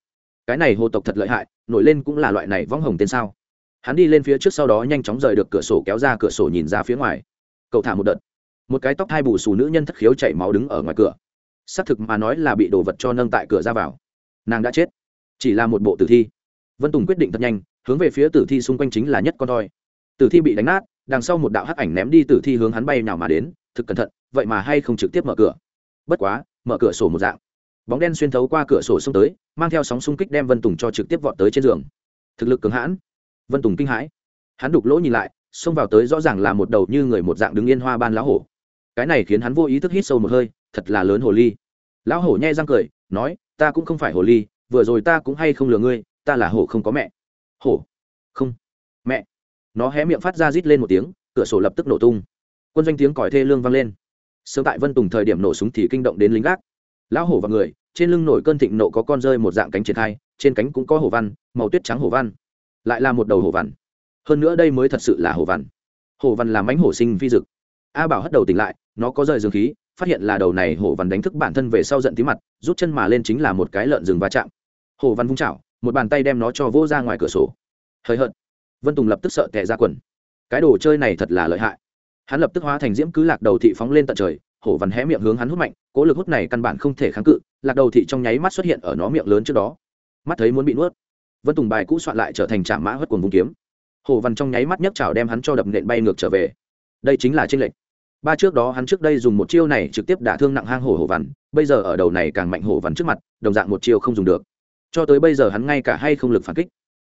Cái này hồ tộc thật lợi hại, nổi lên cũng là loại này vong hồng tên sao. Hắn đi lên phía trước sau đó nhanh chóng rời được cửa sổ kéo ra cửa sổ nhìn ra phía ngoài. Cậu thả một đợt. Một cái tóc hai bù xù nữ nhân thất khiếu chảy máu đứng ở ngoài cửa. Xác thực mà nói là bị đồ vật cho nâng tại cửa ra vào. Nàng đã chết. Chỉ là một bộ tử thi. Vân tùng quyết định thật nhanh hướng về phía tử thi xung quanh chính là nhất con thoi. Tử thi bị đánh nát, đằng sau một đạo hắc ảnh ném đi tử thi hướng hắn bay nào mà đến, thực cẩn thận, vậy mà hay không trực tiếp mở cửa. Bất quá, mở cửa sổ một dạng. Bóng đen xuyên thấu qua cửa sổ xông tới, mang theo sóng xung kích đem vân tùng cho trực tiếp vọt tới trên giường. Thực lực cứng hãn. Vân tùng kinh hãi. Hắn đục lỗ nhìn lại, xông vào tới rõ ràng là một đầu như người một dạng đứng yên hoa ban lão hổ. Cái này khiến hắn vô ý thức hít sâu một hơi, thật là lớn hồ ly. Lão hổ nhai răng cười, nói, ta cũng không phải hồ ly, vừa rồi ta cũng hay không lừa ngươi, ta là hổ không có mẹ hổ. Không. Mẹ. Nó hé miệng phát ra rít lên một tiếng, cửa sổ lập tức nổ tung. Quân doanh tiếng còi thê lương vang lên. Sớm tại vân tùng thời điểm nổ súng thì kinh động đến lính gác. Lão hổ và người, trên lưng nổi cơn thịnh nộ có con rơi một dạng cánh triển khai, trên cánh cũng có hổ văn, màu tuyết trắng hổ văn. Lại là một đầu hổ văn. Hơn nữa đây mới thật sự là hổ văn. Hổ văn là mánh hổ sinh phi dực. A bảo hất đầu tỉnh lại, nó có rời dương khí, phát hiện là đầu này hổ văn đánh thức bản thân về sau giận tí mặt, rút chân mà lên chính là một cái lợn rừng va chạm. Hổ văn vung chảo một bàn tay đem nó cho vô ra ngoài cửa sổ. Hơi hận vân tùng lập tức sợ tệ ra quần. Cái đồ chơi này thật là lợi hại. Hắn lập tức hóa thành diễm cứ lạc đầu thị phóng lên tận trời, hổ văn hé miệng hướng hắn hút mạnh, cố lực hút này căn bản không thể kháng cự, lạc đầu thị trong nháy mắt xuất hiện ở nó miệng lớn trước đó. Mắt thấy muốn bị nuốt, vân tùng bài cũ soạn lại trở thành trạm mã hất quần vùng kiếm. Hổ văn trong nháy mắt nhấc chảo đem hắn cho đập nện bay ngược trở về. Đây chính là tranh lệch. Ba trước đó hắn trước đây dùng một chiêu này trực tiếp đả thương nặng hang hổ hổ văn bây giờ ở đầu này càng mạnh hổ văn trước mặt, đồng dạng một chiêu không dùng được cho tới bây giờ hắn ngay cả hay không lực phản kích.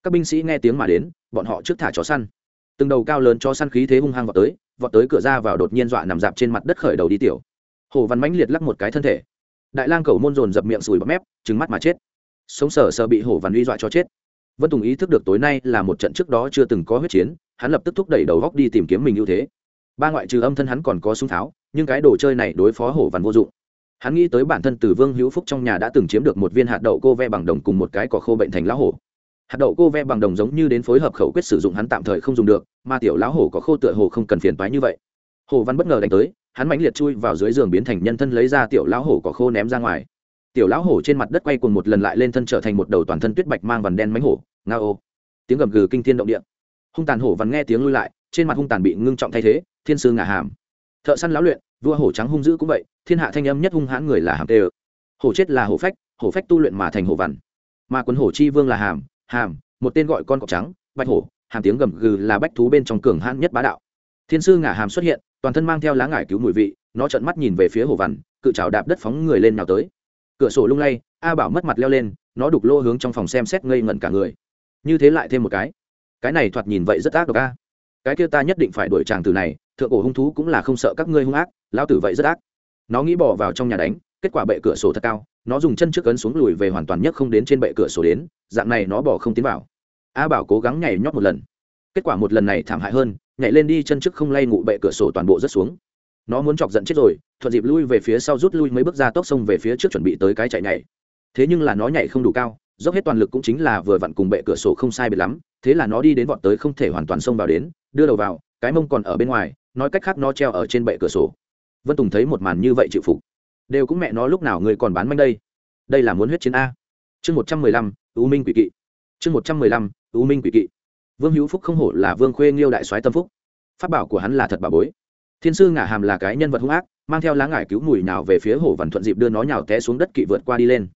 Các binh sĩ nghe tiếng mà đến, bọn họ trước thả chó săn. Từng đầu cao lớn cho săn khí thế hung hăng vào tới, vọt tới cửa ra vào đột nhiên dọa nằm dạp trên mặt đất khởi đầu đi tiểu. Hồ văn mãnh liệt lắc một cái thân thể. Đại lang cầu môn dồn dập miệng sùi bắp mép trứng mắt mà chết. Sống sờ sờ bị hổ văn uy dọa cho chết. Vân tùng ý thức được tối nay là một trận trước đó chưa từng có huyết chiến, hắn lập tức thúc đẩy đầu góc đi tìm kiếm mình ưu thế. Ba ngoại trừ âm thân hắn còn có súng tháo, nhưng cái đồ chơi này đối phó hổ văn vô dụng hắn nghĩ tới bản thân từ vương hữu phúc trong nhà đã từng chiếm được một viên hạt đậu cô ve bằng đồng cùng một cái cỏ khô bệnh thành lá hổ. Hạt đậu cô ve bằng đồng giống như đến phối hợp khẩu quyết sử dụng hắn tạm thời không dùng được, mà tiểu lá hổ có khô tựa hồ không cần phiền toái như vậy. Hồ văn bất ngờ đánh tới, hắn mãnh liệt chui vào dưới giường biến thành nhân thân lấy ra tiểu lão hổ có khô ném ra ngoài. Tiểu lão hổ trên mặt đất quay cuồng một lần lại lên thân trở thành một đầu toàn thân tuyết bạch mang vằn đen mánh hổ, nga ô. Tiếng gầm gừ kinh thiên động địa. Hung tàn hổ văn nghe tiếng lui lại, trên mặt hung tàn bị ngưng trọng thay thế, thiên sư ngả hàm. Thợ săn lão luyện vua hổ trắng hung dữ cũng vậy thiên hạ thanh âm nhất hung hãn người là hàm tê ơ. Hổ chết là hổ phách hổ phách tu luyện mà thành hổ vằn. mà quần hổ chi vương là hàm hàm một tên gọi con cọp trắng bạch hổ hàm tiếng gầm gừ là bách thú bên trong cường hãn nhất bá đạo. Thiên sư ngả hàm xuất hiện toàn thân mang theo lá ngải cứu mùi vị nó trợn mắt nhìn về phía hổ vằn, cự trào đạp đất phóng người lên nào tới. Cửa sổ lung lay a bảo mất mặt leo lên nó đục lô hướng trong phòng xem xét ngây ngẩn cả người. Như thế lại thêm một cái. Cái này thoạt nhìn vậy rất ác độc a. Cái kia ta nhất định phải đuổi chàng từ này thượng cổ hung thú cũng là không sợ các ngươi hung ác lao tử vậy rất ác. Nó nghĩ bỏ vào trong nhà đánh, kết quả bệ cửa sổ thật cao, nó dùng chân trước ấn xuống lùi về hoàn toàn nhất không đến trên bệ cửa sổ đến, dạng này nó bỏ không tiến vào. A bảo cố gắng nhảy nhót một lần. Kết quả một lần này thảm hại hơn, nhảy lên đi chân trước không lay ngụ bệ cửa sổ toàn bộ rất xuống. Nó muốn chọc giận chết rồi, thuận dịp lui về phía sau rút lui mấy bước ra tốc sông về phía trước chuẩn bị tới cái chạy nhảy. Thế nhưng là nó nhảy không đủ cao, dốc hết toàn lực cũng chính là vừa vặn cùng bệ cửa sổ không sai biệt lắm, thế là nó đi đến vọt tới không thể hoàn toàn xông vào đến, đưa đầu vào, cái mông còn ở bên ngoài nói cách khác nó treo ở trên bệ cửa sổ. Vân tùng thấy một màn như vậy chịu phục. Đều cũng mẹ nó lúc nào người còn bán manh đây? Đây là muốn huyết chiến a. Chương một trăm mười lăm, u minh quỷ kỵ. Chương một trăm mười lăm, u minh quỷ kỵ. Vương hữu phúc không hổ là vương khuê nghiêu đại soái tâm phúc. Phát bảo của hắn là thật bà bối. Thiên sư ngả hàm là cái nhân vật hung ác, mang theo lá ngải cứu mùi nào về phía hồ văn thuận dịp đưa nó nhào té xuống đất kỵ vượt qua đi lên.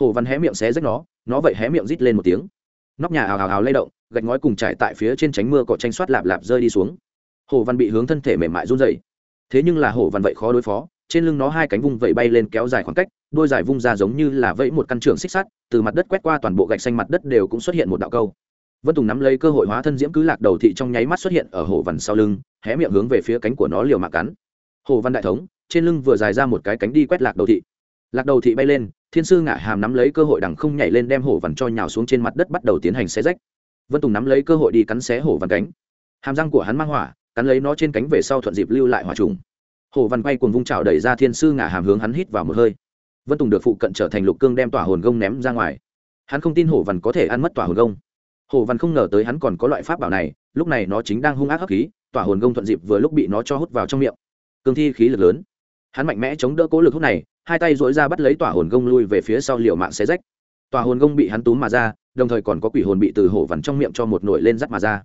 Hồ văn hé miệng xé rách nó nó vậy hé miệng rít lên một tiếng. Nóc nhà hào hào ào lay động, gạch ngói cùng trải tại phía trên tránh mưa cọ tranh soát lạp lạp rơi đi xuống. Hồ văn bị hướng thân thể mềm mại run dày thế nhưng là Hồ văn vậy khó đối phó, trên lưng nó hai cánh vung vẩy bay lên kéo dài khoảng cách, đôi dài vung ra giống như là vẫy một căn trường xích sắt, từ mặt đất quét qua toàn bộ gạch xanh mặt đất đều cũng xuất hiện một đạo câu. Vân tùng nắm lấy cơ hội hóa thân diễm cứ lạc đầu thị trong nháy mắt xuất hiện ở Hồ văn sau lưng, hé miệng hướng về phía cánh của nó liều mạng cắn. Hồ văn đại thống, trên lưng vừa dài ra một cái cánh đi quét lạc đầu thị. Lạc đầu thị bay lên, thiên sư ngã hàm nắm lấy cơ hội đằng không nhảy lên đem hổ vằn cho nhào xuống trên mặt đất bắt đầu tiến hành xé rách. Vân tùng nắm lấy cơ hội đi cắn xé hổ vằn cánh. Hàm răng của hắn mang hỏa cắn lấy nó trên cánh về sau thuận dịp lưu lại hỏa trùng. Hổ Văn bay cuồng vung trào đẩy ra thiên sư ngả hàm hướng hắn hít vào một hơi. Vân tùng được phụ cận trở thành lục cương đem tỏa hồn gông ném ra ngoài. Hắn không tin hổ Văn có thể ăn mất tỏa hồn gông. Hổ Văn không ngờ tới hắn còn có loại pháp bảo này, lúc này nó chính đang hung ác hấp khí, tỏa hồn gông thuận dịp vừa lúc bị nó cho hút vào trong miệng. Cương thi khí lực lớn. Hắn mạnh mẽ chống đỡ cố lực hút này, hai tay dỗi ra bắt lấy tỏa hồn gông lui về phía sau liều mạng xe rách. Tỏa hồn gông bị hắn túm mà ra, đồng thời còn có quỷ hồn bị từ hổ vằn trong miệng cho một nổi lên rắt mà ra.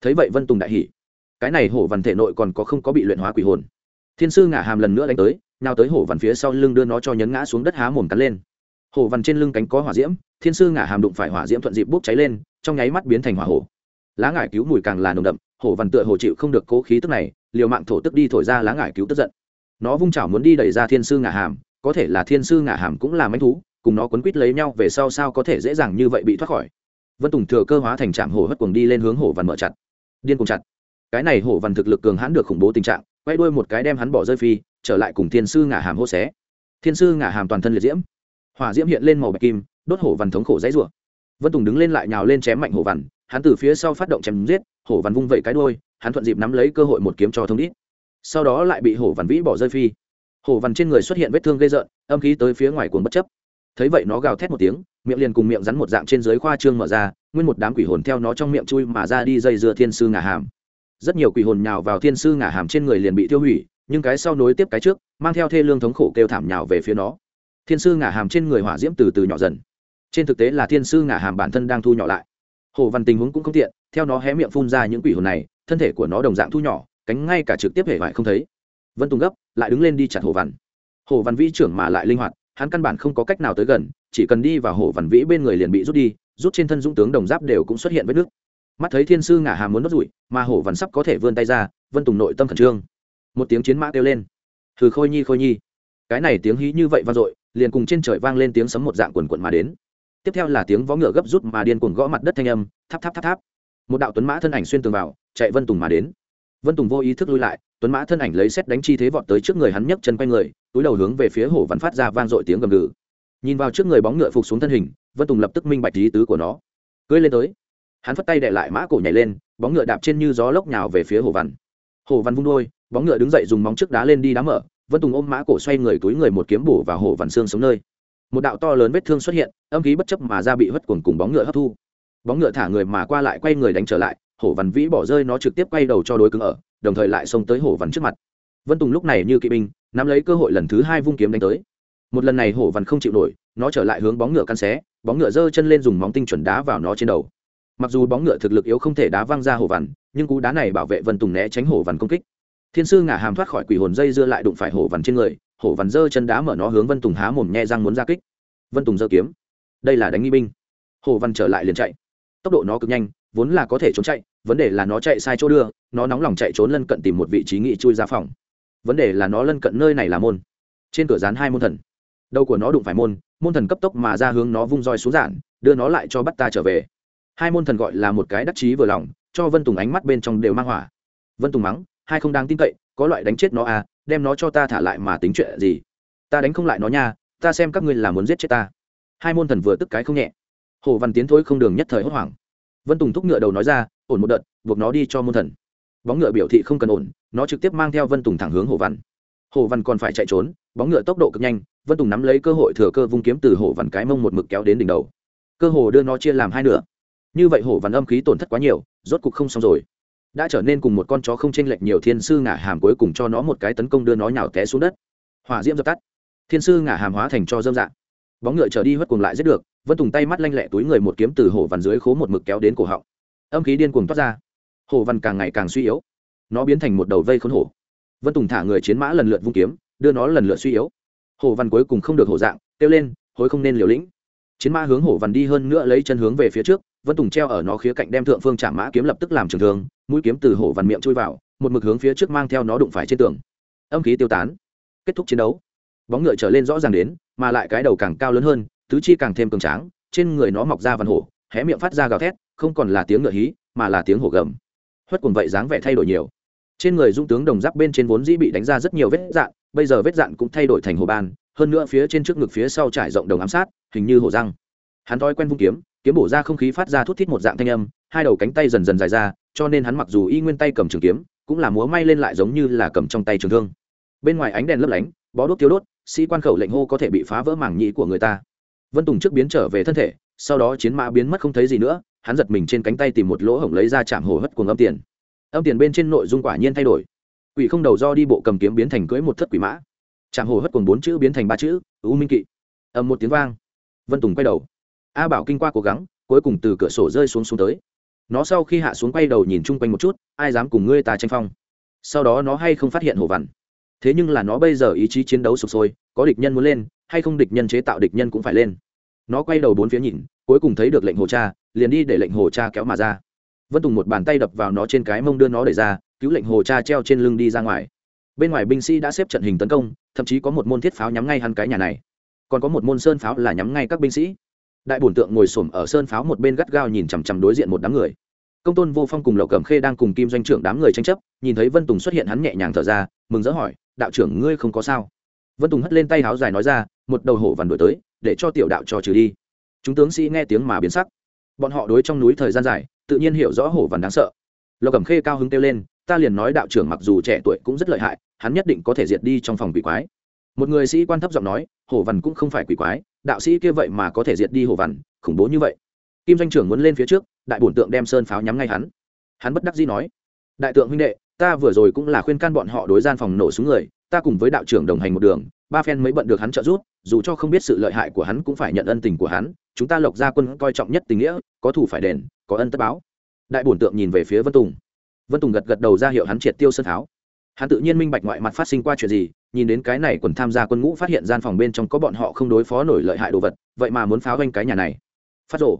Thấy vậy vân tùng đại hỉ cái này hổ văn thể nội còn có không có bị luyện hóa quỷ hồn. Thiên sư ngả hàm lần nữa đánh tới nào tới hổ văn phía sau lưng đưa nó cho nhấn ngã xuống đất há mồm cắn lên. Hổ văn trên lưng cánh có hỏa diễm, thiên sư ngả hàm đụng phải hỏa diễm thuận dịp bốc cháy lên, trong nháy mắt biến thành hỏa hổ. Lá ngải cứu mùi càng là nồng đậm, hổ văn tựa hồ chịu không được cố khí tức này, liều mạng thổ tức đi thổi ra lá ngải cứu tức giận. Nó vung chảo muốn đi đẩy ra thiên sư ngả hàm, có thể là thiên sư ngả hàm cũng là manh thú, cùng nó quấn quít lấy nhau về sau sao có thể dễ dàng như vậy bị thoát khỏi. Vân tùng thừa cơ hóa thành trạm hổ hất cuồng đi lên hướng hổ văn mở chặt. Điên cùng chặt cái này hổ văn thực lực cường hãn được khủng bố tình trạng quay đuôi một cái đem hắn bỏ rơi phi trở lại cùng thiên sư ngả hàm hô xé. Thiên sư ngả hàm toàn thân liệt diễm. Hỏa diễm hiện lên màu bạch kim đốt hổ văn thống khổ dãy rủa. Vân tùng đứng lên lại nhào lên chém mạnh hổ văn hắn từ phía sau phát động chém giết hổ văn vung vẩy cái đuôi, hắn thuận dịp nắm lấy cơ hội một kiếm cho thông đít. Sau đó lại bị hổ văn vĩ bỏ rơi phi. Hổ văn trên người xuất hiện vết thương gây rợn âm khí tới phía ngoài cuồng bất chấp. Thấy vậy nó gào thét một tiếng miệng liền cùng miệng rắn một dạng trên dưới khoa trương mở ra nguyên một đám quỷ hồn theo nó trong miệng chui mà ra đi dây dưa thiên sư ngả hàm rất nhiều quỷ hồn nhào vào thiên sư ngả hàm trên người liền bị tiêu hủy, nhưng cái sau nối tiếp cái trước, mang theo thê lương thống khổ kêu thảm nhào về phía nó. Thiên sư ngả hàm trên người hỏa diễm từ từ nhỏ dần. Trên thực tế là thiên sư ngả hàm bản thân đang thu nhỏ lại. Hồ văn tình huống cũng không tiện, theo nó hé miệng phun ra những quỷ hồn này, thân thể của nó đồng dạng thu nhỏ, cánh ngay cả trực tiếp hệ vải không thấy. Vân tùng gấp, lại đứng lên đi chặt hồ văn. Hồ văn vĩ trưởng mà lại linh hoạt, hắn căn bản không có cách nào tới gần, chỉ cần đi vào hồ văn vĩ bên người liền bị rút đi, rút trên thân dũng tướng đồng giáp đều cũng xuất hiện vết nước mắt thấy thiên sư ngả hàm muốn đốt rủi, mà hổ vằn sắp có thể vươn tay ra, vân tùng nội tâm khẩn trương. Một tiếng chiến mã kêu lên. Thử khôi nhi khôi nhi. Cái này tiếng hí như vậy vang dội, liền cùng trên trời vang lên tiếng sấm một dạng quần quận mà đến. Tiếp theo là tiếng vó ngựa gấp rút mà điên cuồng gõ mặt đất thanh âm, tháp tháp tháp tháp. Một đạo tuấn mã thân ảnh xuyên tường vào, chạy vân tùng mà đến. Vân tùng vô ý thức lui lại, tuấn mã thân ảnh lấy xét đánh chi thế vọt tới trước người hắn nhấc chân quay người, túi đầu hướng về phía hổ vắn phát ra vang dội tiếng gầm gừ. Nhìn vào trước người bóng ngựa phục xuống thân hình, vân tùng lập tức minh bạch lý tứ của nó. Cưỡi lên tới hắn phất tay đệ lại mã cổ nhảy lên, bóng ngựa đạp trên như gió lốc nhào về phía hồ văn. Hồ văn vung đôi, bóng ngựa đứng dậy dùng móng trước đá lên đi đá mở, vân tùng ôm mã cổ xoay người túi người một kiếm bổ vào hồ văn xương sống nơi. Một đạo to lớn vết thương xuất hiện, âm khí bất chấp mà ra bị hất cuồng cùng bóng ngựa hấp thu. Bóng ngựa thả người mà qua lại quay người đánh trở lại hổ văn vĩ bỏ rơi nó trực tiếp quay đầu cho đối cứng ở, đồng thời lại xông tới hổ văn trước mặt. Vân tùng lúc này như kỵ binh, nắm lấy cơ hội lần thứ hai vung kiếm đánh tới. Một lần này hổ văn không chịu nổi, nó trở lại hướng bóng ngựa căn xé, bóng ngựa giơ chân lên dùng móng tinh chuẩn đá vào nó trên đầu mặc dù bóng ngựa thực lực yếu không thể đá văng ra hổ vằn, nhưng cú đá này bảo vệ vân tùng né tránh hổ vằn công kích. Thiên sư ngả hàm thoát khỏi quỷ hồn dây dưa lại đụng phải hổ vằn trên người hổ vằn giơ chân đá mở nó hướng vân tùng há mồm nhẹ răng muốn ra kích. Vân tùng giơ kiếm. Đây là đánh nghi binh. Hổ vằn trở lại liền chạy. Tốc độ nó cực nhanh, vốn là có thể trốn chạy, vấn đề là nó chạy sai chỗ đưa, nó nóng lòng chạy trốn lân cận tìm một vị trí nghị chui ra phòng. Vấn đề là nó lân cận nơi này là môn. Trên cửa dán hai môn thần. Đầu của nó đụng phải môn môn thần cấp tốc mà ra hướng nó vung roi xuống giản, đưa nó lại cho bắt ta trở về hai môn thần gọi là một cái đắc chí vừa lòng, cho vân tùng ánh mắt bên trong đều mang hỏa. Vân tùng mắng, hai không đáng tin cậy, có loại đánh chết nó à đem nó cho ta thả lại mà tính chuyện gì? Ta đánh không lại nó nha, ta xem các ngươi là muốn giết chết ta. Hai môn thần vừa tức cái không nhẹ. Hồ văn tiến thối không đường nhất thời hốt hoảng. Vân tùng thúc ngựa đầu nói ra, ổn một đợt, buộc nó đi cho môn thần. Bóng ngựa biểu thị không cần ổn, nó trực tiếp mang theo vân tùng thẳng hướng hồ văn. Hồ văn còn phải chạy trốn, bóng ngựa tốc độ cực nhanh, vân tùng nắm lấy cơ hội thừa cơ vung kiếm từ hồ văn cái mông một mực kéo đến đỉnh đầu. Cơ hồ đưa nó chia làm hai nửa như vậy hổ văn âm khí tổn thất quá nhiều, rốt cục không xong rồi. Đã trở nên cùng một con chó không chênh lệch nhiều thiên sư ngả hàm cuối cùng cho nó một cái tấn công đưa nó nhào té xuống đất. Hỏa diễm dập tắt. Thiên sư ngả hàm hóa thành cho dâm dạng bóng ngựa trở đi hất cuồng lại giết được vân tùng tay mắt lanh lẹ túi người một kiếm từ hổ văn dưới khố một mực kéo đến cổ họng. Âm khí điên cuồng toát ra. Hổ văn càng ngày càng suy yếu. Nó biến thành một đầu vây khốn hổ. Vân tùng thả người chiến mã lần lượt vung kiếm, đưa nó lần lượt suy yếu. Hổ văn cuối cùng không được hổ dạng, kêu lên, hối không nên liều lĩnh. Chiến mã hướng hổ văn đi hơn nữa lấy chân hướng về phía trước vân tùng treo ở nó khía cạnh đem thượng phương trả mã kiếm lập tức làm trường thường mũi kiếm từ hổ vằn miệng chui vào, một mực hướng phía trước mang theo nó đụng phải trên tường. Âm khí tiêu tán. Kết thúc chiến đấu. Bóng ngựa trở lên rõ ràng đến, mà lại cái đầu càng cao lớn hơn, tứ chi càng thêm cường tráng, trên người nó mọc ra vằn hổ, hé miệng phát ra gào thét, không còn là tiếng ngựa hí, mà là tiếng hổ gầm. Huất cùng vậy dáng vẻ thay đổi nhiều. Trên người dung tướng đồng giáp bên trên vốn dĩ bị đánh ra rất nhiều vết dạn, bây giờ vết dạn cũng thay đổi thành hồ ban, hơn nữa phía trên trước ngực phía sau trải rộng đồng ám sát, hình như hổ răng. Hắn thói quen vung kiếm kiếm bổ ra không khí phát ra thút thít một dạng thanh âm, hai đầu cánh tay dần dần dài ra, cho nên hắn mặc dù y nguyên tay cầm trường kiếm, cũng là múa may lên lại giống như là cầm trong tay trường thương. Bên ngoài ánh đèn lấp lánh, bó đốt thiếu đốt, sĩ quan khẩu lệnh hô có thể bị phá vỡ mảng nhĩ của người ta. Vân tùng trước biến trở về thân thể, sau đó chiến mã biến mất không thấy gì nữa, hắn giật mình trên cánh tay tìm một lỗ hổng lấy ra chạm hồ hất cuồng âm tiền. Âm tiền bên trên nội dung quả nhiên thay đổi. Quỷ không đầu do đi bộ cầm kiếm biến thành cưỡi một thất quỷ mã. Chạm hồ hất cuồng bốn chữ biến thành ba chữ, u minh kỵ. Ầm một tiếng vang. Vân tùng quay đầu a bảo kinh qua cố gắng, cuối cùng từ cửa sổ rơi xuống xuống tới. Nó sau khi hạ xuống quay đầu nhìn chung quanh một chút, ai dám cùng ngươi ta tranh phong? Sau đó nó hay không phát hiện hồ vằn? Thế nhưng là nó bây giờ ý chí chiến đấu sụp sôi, có địch nhân muốn lên, hay không địch nhân chế tạo địch nhân cũng phải lên. Nó quay đầu bốn phía nhìn, cuối cùng thấy được lệnh hồ cha, liền đi để lệnh hồ cha kéo mà ra. Vân tùng một bàn tay đập vào nó trên cái mông đưa nó đẩy ra, cứu lệnh hồ cha treo trên lưng đi ra ngoài. Bên ngoài binh sĩ đã xếp trận hình tấn công, thậm chí có một môn thiết pháo nhắm ngay hắn cái nhà này. Còn có một môn sơn pháo là nhắm ngay các binh sĩ đại bổn tượng ngồi s ổ m ở sơn pháo một bên gắt gao nhìn chằm chằm đối diện một đám người. Công tôn vô phong cùng lậu cầm khê đang cùng kim doanh trưởng đám người tranh chấp, nhìn thấy vân tùng xuất hiện hắn nhẹ nhàng thở ra, mừng rỡ hỏi, đạo trưởng, ngươi không có sao? Vân tùng hất lên tay háo dài nói ra, một đầu hổ vằn đổi tới, để cho tiểu đạo cho trừ đi. Chúng tướng sĩ nghe tiếng mà biến sắc. Bọn họ đối trong núi thời gian dài, tự nhiên hiểu rõ hổ vằn đáng sợ. Lộc cầm khê cao hứng kêu lên, ta liền nói đạo trưởng mặc dù trẻ tuổi cũng rất lợi hại, hắn nhất định có thể diệt đi trong phòng quỷ quái. Một người sĩ quan thấp giọng nói, hổ vằn cũng không phải quỷ quái đạo sĩ kia vậy mà có thể diệt đi hổ vằn khủng bố như vậy. Kim doanh trưởng muốn lên phía trước, đại bổn tượng đem sơn pháo nhắm ngay hắn. Hắn bất đắc dĩ nói, đại tượng huynh đệ, ta vừa rồi cũng là khuyên can bọn họ đối gian phòng nổ xuống người, ta cùng với đạo trưởng đồng hành một đường, ba phen mới bận được hắn trợ giúp, dù cho không biết sự lợi hại của hắn cũng phải nhận ân tình của hắn, chúng ta lộc gia quân coi trọng nhất tình nghĩa, có thủ phải đền, có ân tất báo. Đại bổn tượng nhìn về phía vân tùng. Vân tùng gật gật đầu ra hiệu hắn triệt tiêu sơn tháo hắn tự nhiên minh bạch ngoại mặt phát sinh qua chuyện gì nhìn đến cái này quần tham gia quân ngũ phát hiện gian phòng bên trong có bọn họ không đối phó nổi lợi hại đồ vật, vậy mà muốn phá hoanh cái nhà này. Phát rổ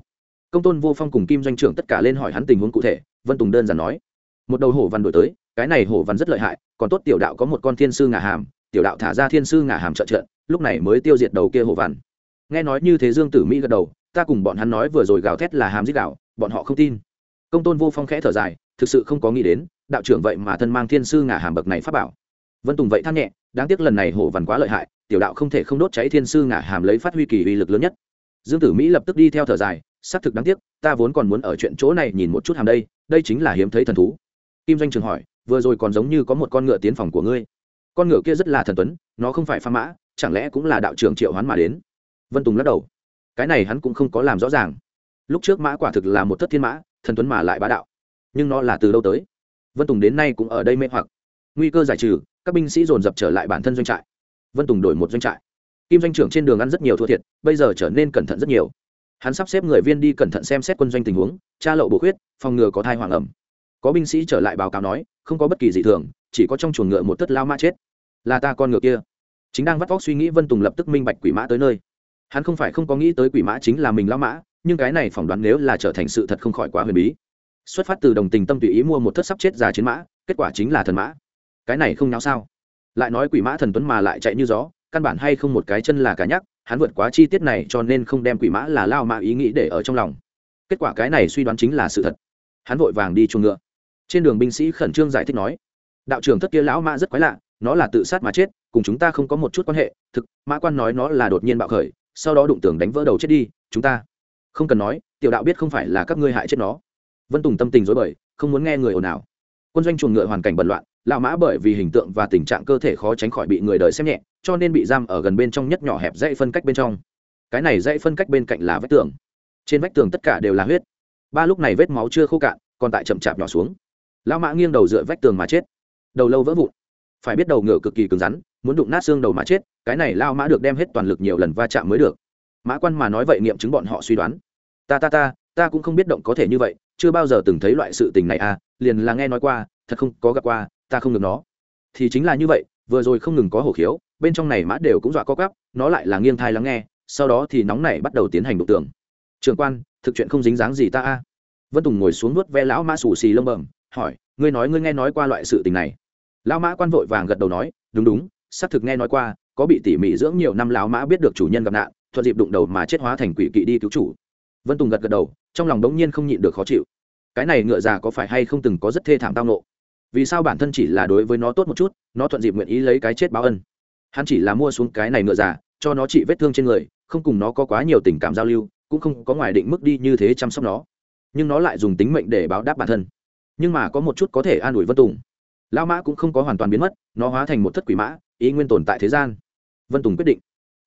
công tôn vô phong cùng kim doanh trưởng tất cả lên hỏi hắn tình huống cụ thể, vân tùng đơn giản nói. Một đầu hổ văn đổi tới, cái này hổ văn rất lợi hại, còn tốt tiểu đạo có một con thiên sư ngả hàm, tiểu đạo thả ra thiên sư ngả hàm trợ trợ, lúc này mới tiêu diệt đầu kia hổ văn. Nghe nói như thế dương tử mỹ gật đầu, ta cùng bọn hắn nói vừa rồi gào thét là hàm giết đạo bọn họ không tin. Công tôn vô phong khẽ thở dài, thực sự không có nghĩ đến, đạo trưởng vậy mà thân mang thiên sư ngả hàm bậc này pháp bảo vân tùng vậy than nhẹ, đáng tiếc lần này hổ vằn quá lợi hại, tiểu đạo không thể không đốt cháy thiên sư ngả hàm lấy phát huy kỳ uy lực lớn nhất. Dương tử mỹ lập tức đi theo thở dài, xác thực đáng tiếc, ta vốn còn muốn ở chuyện chỗ này nhìn một chút hàm đây đây chính là hiếm thấy thần thú. Kim doanh trường hỏi, vừa rồi còn giống như có một con ngựa tiến phòng của ngươi. Con ngựa kia rất là thần tuấn, nó không phải pha mã, chẳng lẽ cũng là đạo trưởng triệu hoán mà đến? Vân tùng lắc đầu. Cái này hắn cũng không có làm rõ ràng. Lúc trước mã quả thực là một thất thiên mã, thần tuấn mà lại bá đạo. Nhưng nó là từ đâu tới? Vân tùng đến nay cũng ở đây mê hoặc. Nguy cơ giải trừ các binh sĩ dồn dập trở lại bản thân doanh trại. Vân tùng đổi một doanh trại. Kim doanh trưởng trên đường ăn rất nhiều thua thiệt, bây giờ trở nên cẩn thận rất nhiều. Hắn sắp xếp người viên đi cẩn thận xem xét quân doanh tình huống, tra lậu bổ khuyết, phòng ngừa có thai hoàng ẩm. Có binh sĩ trở lại báo cáo nói, không có bất kỳ gì thường, chỉ có trong chuồng ngựa một tất lao mã chết. Là ta con ngựa kia. Chính đang vắt vóc suy nghĩ vân tùng lập tức minh bạch quỷ mã tới nơi. Hắn không phải không có nghĩ tới quỷ mã chính là mình lao mã, nhưng cái này phỏng đoán nếu là trở thành sự thật không khỏi quá huyền bí. Xuất phát từ đồng tình tâm tùy ý mua một thất sắp chết già chiến mã, kết quả chính là thần mã cái này không náo sao? Lại nói quỷ mã thần tuấn mà lại chạy như gió, căn bản hay không một cái chân là cả nhắc, hắn vượt quá chi tiết này cho nên không đem quỷ mã là lao mạ ý nghĩ để ở trong lòng. Kết quả cái này suy đoán chính là sự thật. Hắn vội vàng đi chuồng ngựa. Trên đường binh sĩ khẩn trương giải thích nói, đạo trưởng thất kia lão mã rất quái lạ, nó là tự sát mà chết, cùng chúng ta không có một chút quan hệ, thực, mã quan nói nó là đột nhiên bạo khởi, sau đó đụng tưởng đánh vỡ đầu chết đi, chúng ta không cần nói, tiểu đạo biết không phải là các ngươi hại chết nó. Vân tùng tâm tình dối bời, không muốn nghe người ồn ào. Quân doanh chuồng ngựa hoàn cảnh bẩn loạn lão mã bởi vì hình tượng và tình trạng cơ thể khó tránh khỏi bị người đời xem nhẹ, cho nên bị giam ở gần bên trong nhất nhỏ hẹp dãy phân cách bên trong. Cái này dãy phân cách bên cạnh là vách tường. Trên vách tường tất cả đều là huyết. Ba lúc này vết máu chưa khô cạn, còn tại chậm chạp nhỏ xuống. Lão mã nghiêng đầu dựa vách tường mà chết. Đầu lâu vỡ vụn. Phải biết đầu ngựa cực kỳ cứng rắn, muốn đụng nát xương đầu mà chết, cái này lao mã được đem hết toàn lực nhiều lần va chạm mới được. Mã quan mà nói vậy nghiệm chứng bọn họ suy đoán. Ta ta ta ta cũng không biết động có thể như vậy, chưa bao giờ từng thấy loại sự tình này à liền là nghe nói qua, thật không có gặp qua ta không được nó. Thì chính là như vậy, vừa rồi không ngừng có hổ khiếu, bên trong này mã đều cũng dọa co cắp nó lại là nghiêng thai lắng nghe, sau đó thì nóng này bắt đầu tiến hành đụng tường. Trường quan, thực chuyện không dính dáng gì ta a. Vân tùng ngồi xuống nuốt ve lão mã xù xì lông bẩm, hỏi, ngươi nói ngươi nghe nói qua loại sự tình này. Lão mã quan vội vàng gật đầu nói, đúng đúng, xác thực nghe nói qua, có bị tỉ mỉ dưỡng nhiều năm lão mã biết được chủ nhân gặp nạn, thuận dịp đụng đầu mà chết hóa thành quỷ kỵ đi cứu chủ. Vân tùng gật gật đầu, trong lòng đống nhiên không nhịn được khó chịu. Cái này ngựa già có phải hay không từng có rất thê thảm tao nộ vì sao bản thân chỉ là đối với nó tốt một chút, nó thuận dịp nguyện ý lấy cái chết báo ân. Hắn chỉ là mua xuống cái này ngựa già cho nó trị vết thương trên người, không cùng nó có quá nhiều tình cảm giao lưu, cũng không có ngoài định mức đi như thế chăm sóc nó. Nhưng nó lại dùng tính mệnh để báo đáp bản thân. Nhưng mà có một chút có thể an ủi vân tùng. Lao mã cũng không có hoàn toàn biến mất, nó hóa thành một thất quỷ mã, ý nguyên tồn tại thế gian. Vân tùng quyết định,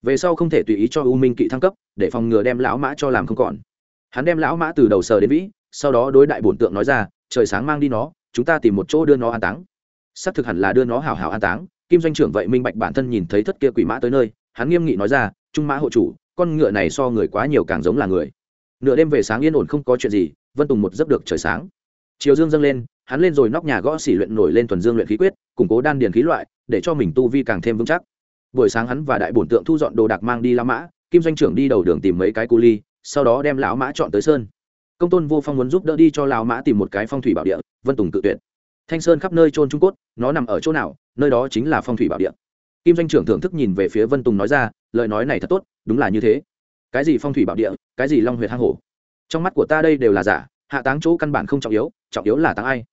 về sau không thể tùy ý cho u minh kỵ thăng cấp, để phòng ngừa đem lão mã cho làm không còn. Hắn đem lão mã từ đầu sờ đến vĩ, sau đó đối đại bổn tượng nói ra, trời sáng mang đi nó chúng ta tìm một chỗ đưa nó an táng. Xác thực hẳn là đưa nó hào hào an táng. Kim doanh trưởng vậy minh bạch bản thân nhìn thấy thất kia quỷ mã tới nơi, hắn nghiêm nghị nói ra, trung mã hộ chủ, con ngựa này so người quá nhiều càng giống là người. Nửa đêm về sáng yên ổn không có chuyện gì, vân tùng một giấc được trời sáng. Chiều dương dâng lên, hắn lên rồi nóc nhà gõ xỉ luyện nổi lên thuần dương luyện khí quyết, củng cố đan điền khí loại, để cho mình tu vi càng thêm vững chắc. Buổi sáng hắn và đại bổn tượng thu dọn đồ đạc mang đi la mã, kim doanh trưởng đi đầu đường tìm mấy cái cu ly, sau đó đem lão mã chọn tới sơn công tôn vô phong muốn giúp đỡ đi cho lão mã tìm một cái phong thủy bảo địa, vân tùng tự tuyệt. Thanh sơn khắp nơi trôn trung cốt, nó nằm ở chỗ nào? Nơi đó chính là phong thủy bảo địa. Kim doanh trưởng thưởng thức nhìn về phía vân tùng nói ra, lời nói này thật tốt, đúng là như thế. Cái gì phong thủy bảo địa, cái gì long huyệt hang hổ? Trong mắt của ta đây đều là giả, hạ táng chỗ căn bản không trọng yếu trọng yếu là táng ai?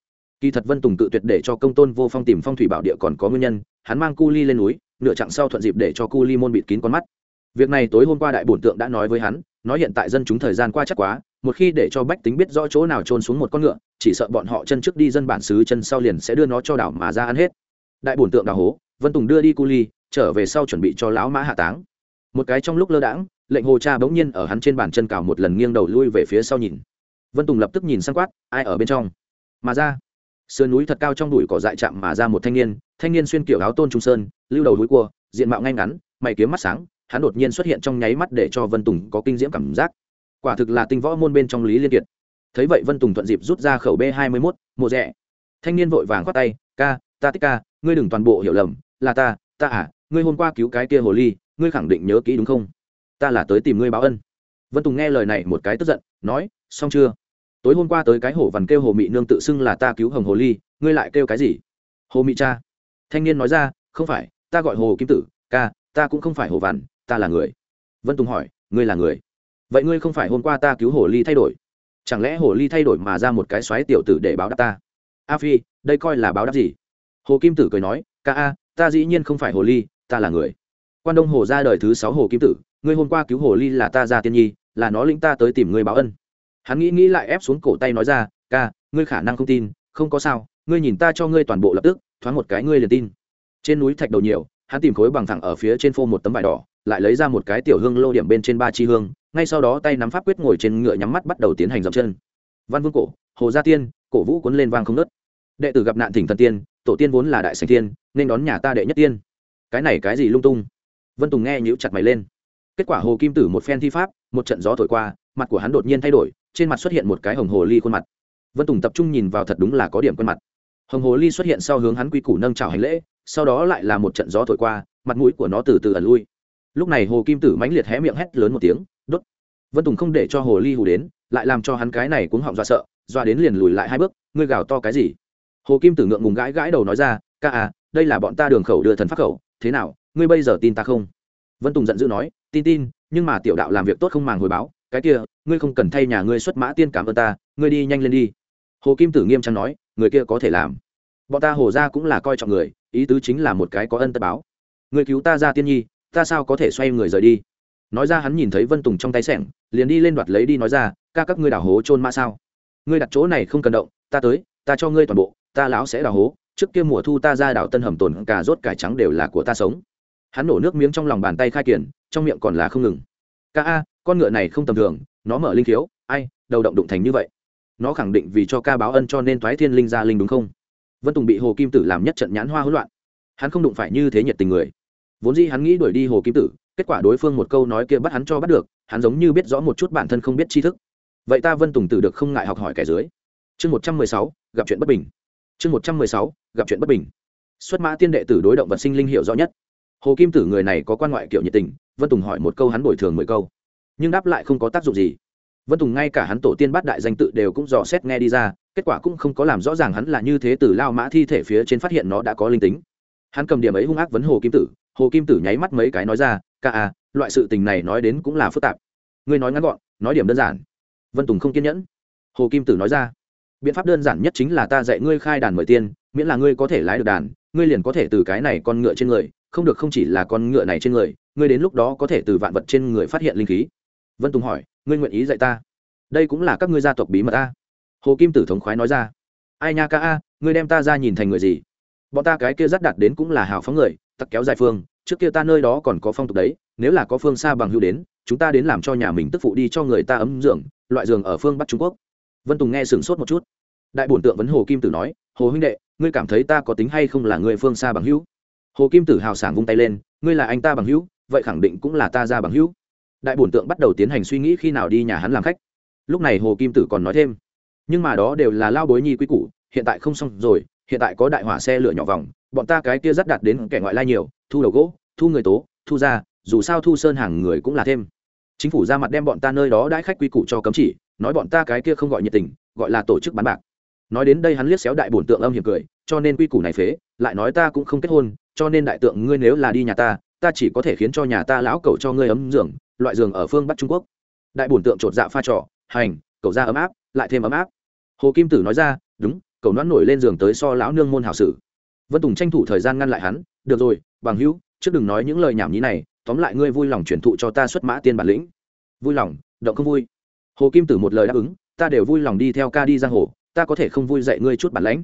Kỳ thật vân tùng tự tuyệt để cho công tôn vô phong tìm phong thủy bảo địa còn có nguyên nhân, hắn mang cu ly lên núi, nửa chặng sau thuận dịp để cho cu ly môn bịt kín con mắt. Việc này tối hôm qua đại bổn tượng đã nói với hắn, nói hiện tại dân chúng thời gian qua chắc quá một khi để cho bách tính biết rõ chỗ nào trôn xuống một con ngựa, chỉ sợ bọn họ chân trước đi dân bản xứ chân sau liền sẽ đưa nó cho đảo mà ra ăn hết. Đại bổn tượng đào hố, vân tùng đưa đi cu ly, trở về sau chuẩn bị cho lão mã hạ táng. Một cái trong lúc lơ đãng, lệnh hồ cha bỗng nhiên ở hắn trên bàn chân cào một lần nghiêng đầu lui về phía sau nhìn. Vân tùng lập tức nhìn sang quát, ai ở bên trong? Mà ra. Sườn núi thật cao trong đùi cỏ dại chạm mà ra một thanh niên thanh niên xuyên kiểu áo tôn trung sơn, lưu đầu núi cua, diện mạo ngay ngắn, mày kiếm mắt sáng, hắn đột nhiên xuất hiện trong nháy mắt để cho vân tùng có kinh diễm cảm giác quả thực là tinh võ môn bên trong lý liên kiệt. Thấy vậy vân tùng thuận dịp rút ra khẩu b hai mươi mốt, mộ rẽ thanh niên vội vàng khoát tay, ca, ta tích ca, ngươi đừng toàn bộ hiểu lầm, là ta ta à ngươi hôm qua cứu cái kia hồ ly, ngươi khẳng định nhớ kỹ đúng không? Ta là tới tìm ngươi báo ân. Vân tùng nghe lời này một cái tức giận, nói, xong chưa? Tối hôm qua tới cái hổ vằn kêu hồ mị nương tự xưng là ta cứu hồng hồ ly, ngươi lại kêu cái gì? Hồ mị cha. Thanh niên nói ra, không phải, ta gọi hồ kim tử, ca, ta cũng không phải hồ vằn, ta là người. Vân tùng hỏi, ngươi là người? Vậy ngươi không phải hôm qua ta cứu hồ ly thay đổi? Chẳng lẽ hồ ly thay đổi mà ra một cái xoáy tiểu tử để báo đáp ta? A phi, đây coi là báo đáp gì? Hồ kim tử cười nói, ca a, ta dĩ nhiên không phải hồ ly, ta là người. Quan đông hồ ra đời thứ sáu hồ kim tử, ngươi hôm qua cứu hồ ly là ta ra tiên nhi, là nó lĩnh ta tới tìm ngươi báo ân. Hắn nghĩ nghĩ lại ép xuống cổ tay nói ra, ca, ngươi khả năng không tin, không có sao, ngươi nhìn ta cho ngươi toàn bộ lập tức, thoáng một cái ngươi liền tin. Trên núi thạch đầu nhiều, hắn tìm khối bằng thẳng ở phía trên phô một tấm vải đỏ, lại lấy ra một cái tiểu hương lô điểm bên trên ba chi hương ngay sau đó tay nắm pháp quyết ngồi trên ngựa nhắm mắt bắt đầu tiến hành dậm chân. Văn vương cổ, hồ gia tiên, cổ vũ cuốn lên vang không nớt đệ tử gặp nạn thỉnh thần tiên, tổ tiên vốn là đại sành tiên, nên đón nhà ta đệ nhất tiên. Cái này cái gì lung tung? Vân tùng nghe nhíu chặt mày lên. Kết quả hồ kim tử một phen thi pháp, một trận gió thổi qua, mặt của hắn đột nhiên thay đổi, trên mặt xuất hiện một cái hồng hồ ly khuôn mặt. Vân tùng tập trung nhìn vào thật đúng là có điểm khuôn mặt. Hồng hồ ly xuất hiện sau hướng hắn quy củ nâng trào hành lễ, sau đó lại là một trận gió thổi qua, mặt mũi của nó từ từ ẩn lui. Lúc này hồ kim tử mãnh liệt hé miệng hét lớn một tiếng đốt. Vân tùng không để cho hồ ly hù đến, lại làm cho hắn cái này cuống họng dọa sợ, dọa đến liền lùi lại hai bước, ngươi gào to cái gì? Hồ kim tử ngượng ngùng gãi gãi đầu nói ra, ca à đây là bọn ta đường khẩu đưa thần phát khẩu, thế nào, ngươi bây giờ tin ta không? Vân tùng giận dữ nói, tin tin, nhưng mà tiểu đạo làm việc tốt không màng hồi báo, cái kia, ngươi không cần thay nhà ngươi xuất mã tiên cảm ơn ta, ngươi đi nhanh lên đi. Hồ kim tử nghiêm trang nói, người kia có thể làm. Bọn ta hồ ra cũng là coi trọng người, ý tứ chính là một cái có ân tất báo. Người cứu ta ra tiên nhi, ta sao có thể xoay người rời đi? Nói ra hắn nhìn thấy vân tùng trong tay sẻng, liền đi lên đoạt lấy đi nói ra, ca, các ngươi đào hố trôn mã sao? Ngươi đặt chỗ này không cần động, ta tới, ta cho ngươi toàn bộ, ta lão sẽ đào hố, trước kia mùa thu ta ra đào tân hầm tồn cà rốt cải trắng đều là của ta sống. Hắn nổ nước miếng trong lòng bàn tay khai kiển, trong miệng còn là không ngừng. Ca a, con ngựa này không tầm thường, nó mở linh khiếu, ai, đầu động đụng thành như vậy. Nó khẳng định vì cho ca báo ân cho nên thoái thiên linh ra linh đúng không? Vân tùng bị hồ kim tử làm nhất trận nhãn hoa hỗn loạn. Hắn không đụng phải như thế nhiệt tình người. Vốn dĩ hắn nghĩ đuổi đi hồ kim tử kết quả đối phương một câu nói kia bắt hắn cho bắt được, hắn giống như biết rõ một chút bản thân không biết tri thức. Vậy ta vân tùng tử được không ngại học hỏi kẻ dưới? Chương một trăm mười sáu, gặp chuyện bất bình. Chương một trăm mười sáu, gặp chuyện bất bình. Xuất mã tiên đệ tử đối động vật sinh linh hiệu rõ nhất. Hồ kim tử người này có quan ngoại kiểu nhiệt tình, vân tùng hỏi một câu hắn bồi thường mười câu. Nhưng đáp lại không có tác dụng gì. Vân tùng ngay cả hắn tổ tiên bát đại danh tự đều cũng dò xét nghe đi ra, kết quả cũng không có làm rõ ràng hắn là như thế từ lao mã thi thể phía trên phát hiện nó đã có linh tính. Hắn cầm điểm ấy hung ác vấn hồ kim tử, hồ kim tử nháy mắt mấy cái nói ra ca à loại sự tình này nói đến cũng là phức tạp. Ngươi nói ngắn gọn, nói điểm đơn giản. Vân tùng không kiên nhẫn. Hồ kim tử nói ra, biện pháp đơn giản nhất chính là ta dạy ngươi khai đàn mời tiên, miễn là ngươi có thể lái được đàn, ngươi liền có thể từ cái này con ngựa trên người, không được không chỉ là con ngựa này trên người, ngươi đến lúc đó có thể từ vạn vật trên người phát hiện linh khí. Vân tùng hỏi, ngươi nguyện ý dạy ta? Đây cũng là các ngươi gia tộc bí mật ta hồ kim tử thống khoái nói ra, ai nha ca a, ngươi đem ta ra nhìn thành người gì? Bọn ta cái kia dắt đặt đến cũng là hào phóng người, tặc kéo dài phương trước kia ta nơi đó còn có phong tục đấy, nếu là có phương xa bằng hưu đến, chúng ta đến làm cho nhà mình tức phụ đi cho người ta ấm giường, loại giường ở phương bắc trung quốc. Vân tùng nghe sửng sốt một chút. Đại bổn tượng vấn hồ kim tử nói, hồ huynh đệ, ngươi cảm thấy ta có tính hay không là người phương xa bằng hữu? Hồ kim tử hào sảng vung tay lên, ngươi là anh ta bằng hữu, vậy khẳng định cũng là ta ra bằng hữu. Đại bổn tượng bắt đầu tiến hành suy nghĩ khi nào đi nhà hắn làm khách. Lúc này hồ kim tử còn nói thêm, nhưng mà đó đều là lao bối nhi quy củ, hiện tại không xong rồi, hiện tại có đại hỏa xe lửa nhỏ vòng, bọn ta cái kia dắt đạt đến kẻ ngoại lai nhiều, thu đầu gỗ thu người tố, thu ra dù sao thu sơn hàng người cũng là thêm. Chính phủ ra mặt đem bọn ta nơi đó đãi khách quy củ cho cấm chỉ, nói bọn ta cái kia không gọi nhiệt tình, gọi là tổ chức bán bạc. Nói đến đây hắn liếc xéo đại bổn tượng âm hiểm cười, cho nên quy củ này phế, lại nói ta cũng không kết hôn, cho nên đại tượng ngươi nếu là đi nhà ta ta chỉ có thể khiến cho nhà ta lão cậu cho ngươi ấm giường, loại giường ở phương bắc trung quốc. Đại bổn tượng chột dạ pha trò, hành, cậu ra ấm áp, lại thêm ấm áp. Hồ kim tử nói ra, đúng, cậu nón nổi lên giường tới so lão nương môn hảo sử vân tùng tranh thủ thời gian ngăn lại hắn, được rồi, bằng hữu trước đừng nói những lời nhảm nhí này, tóm lại ngươi vui lòng truyền thụ cho ta xuất mã tiên bản lĩnh. Vui lòng, động không vui. Hồ kim tử một lời đáp ứng, ta đều vui lòng đi theo ca đi giang hồ, ta có thể không vui dạy ngươi chút bản lãnh.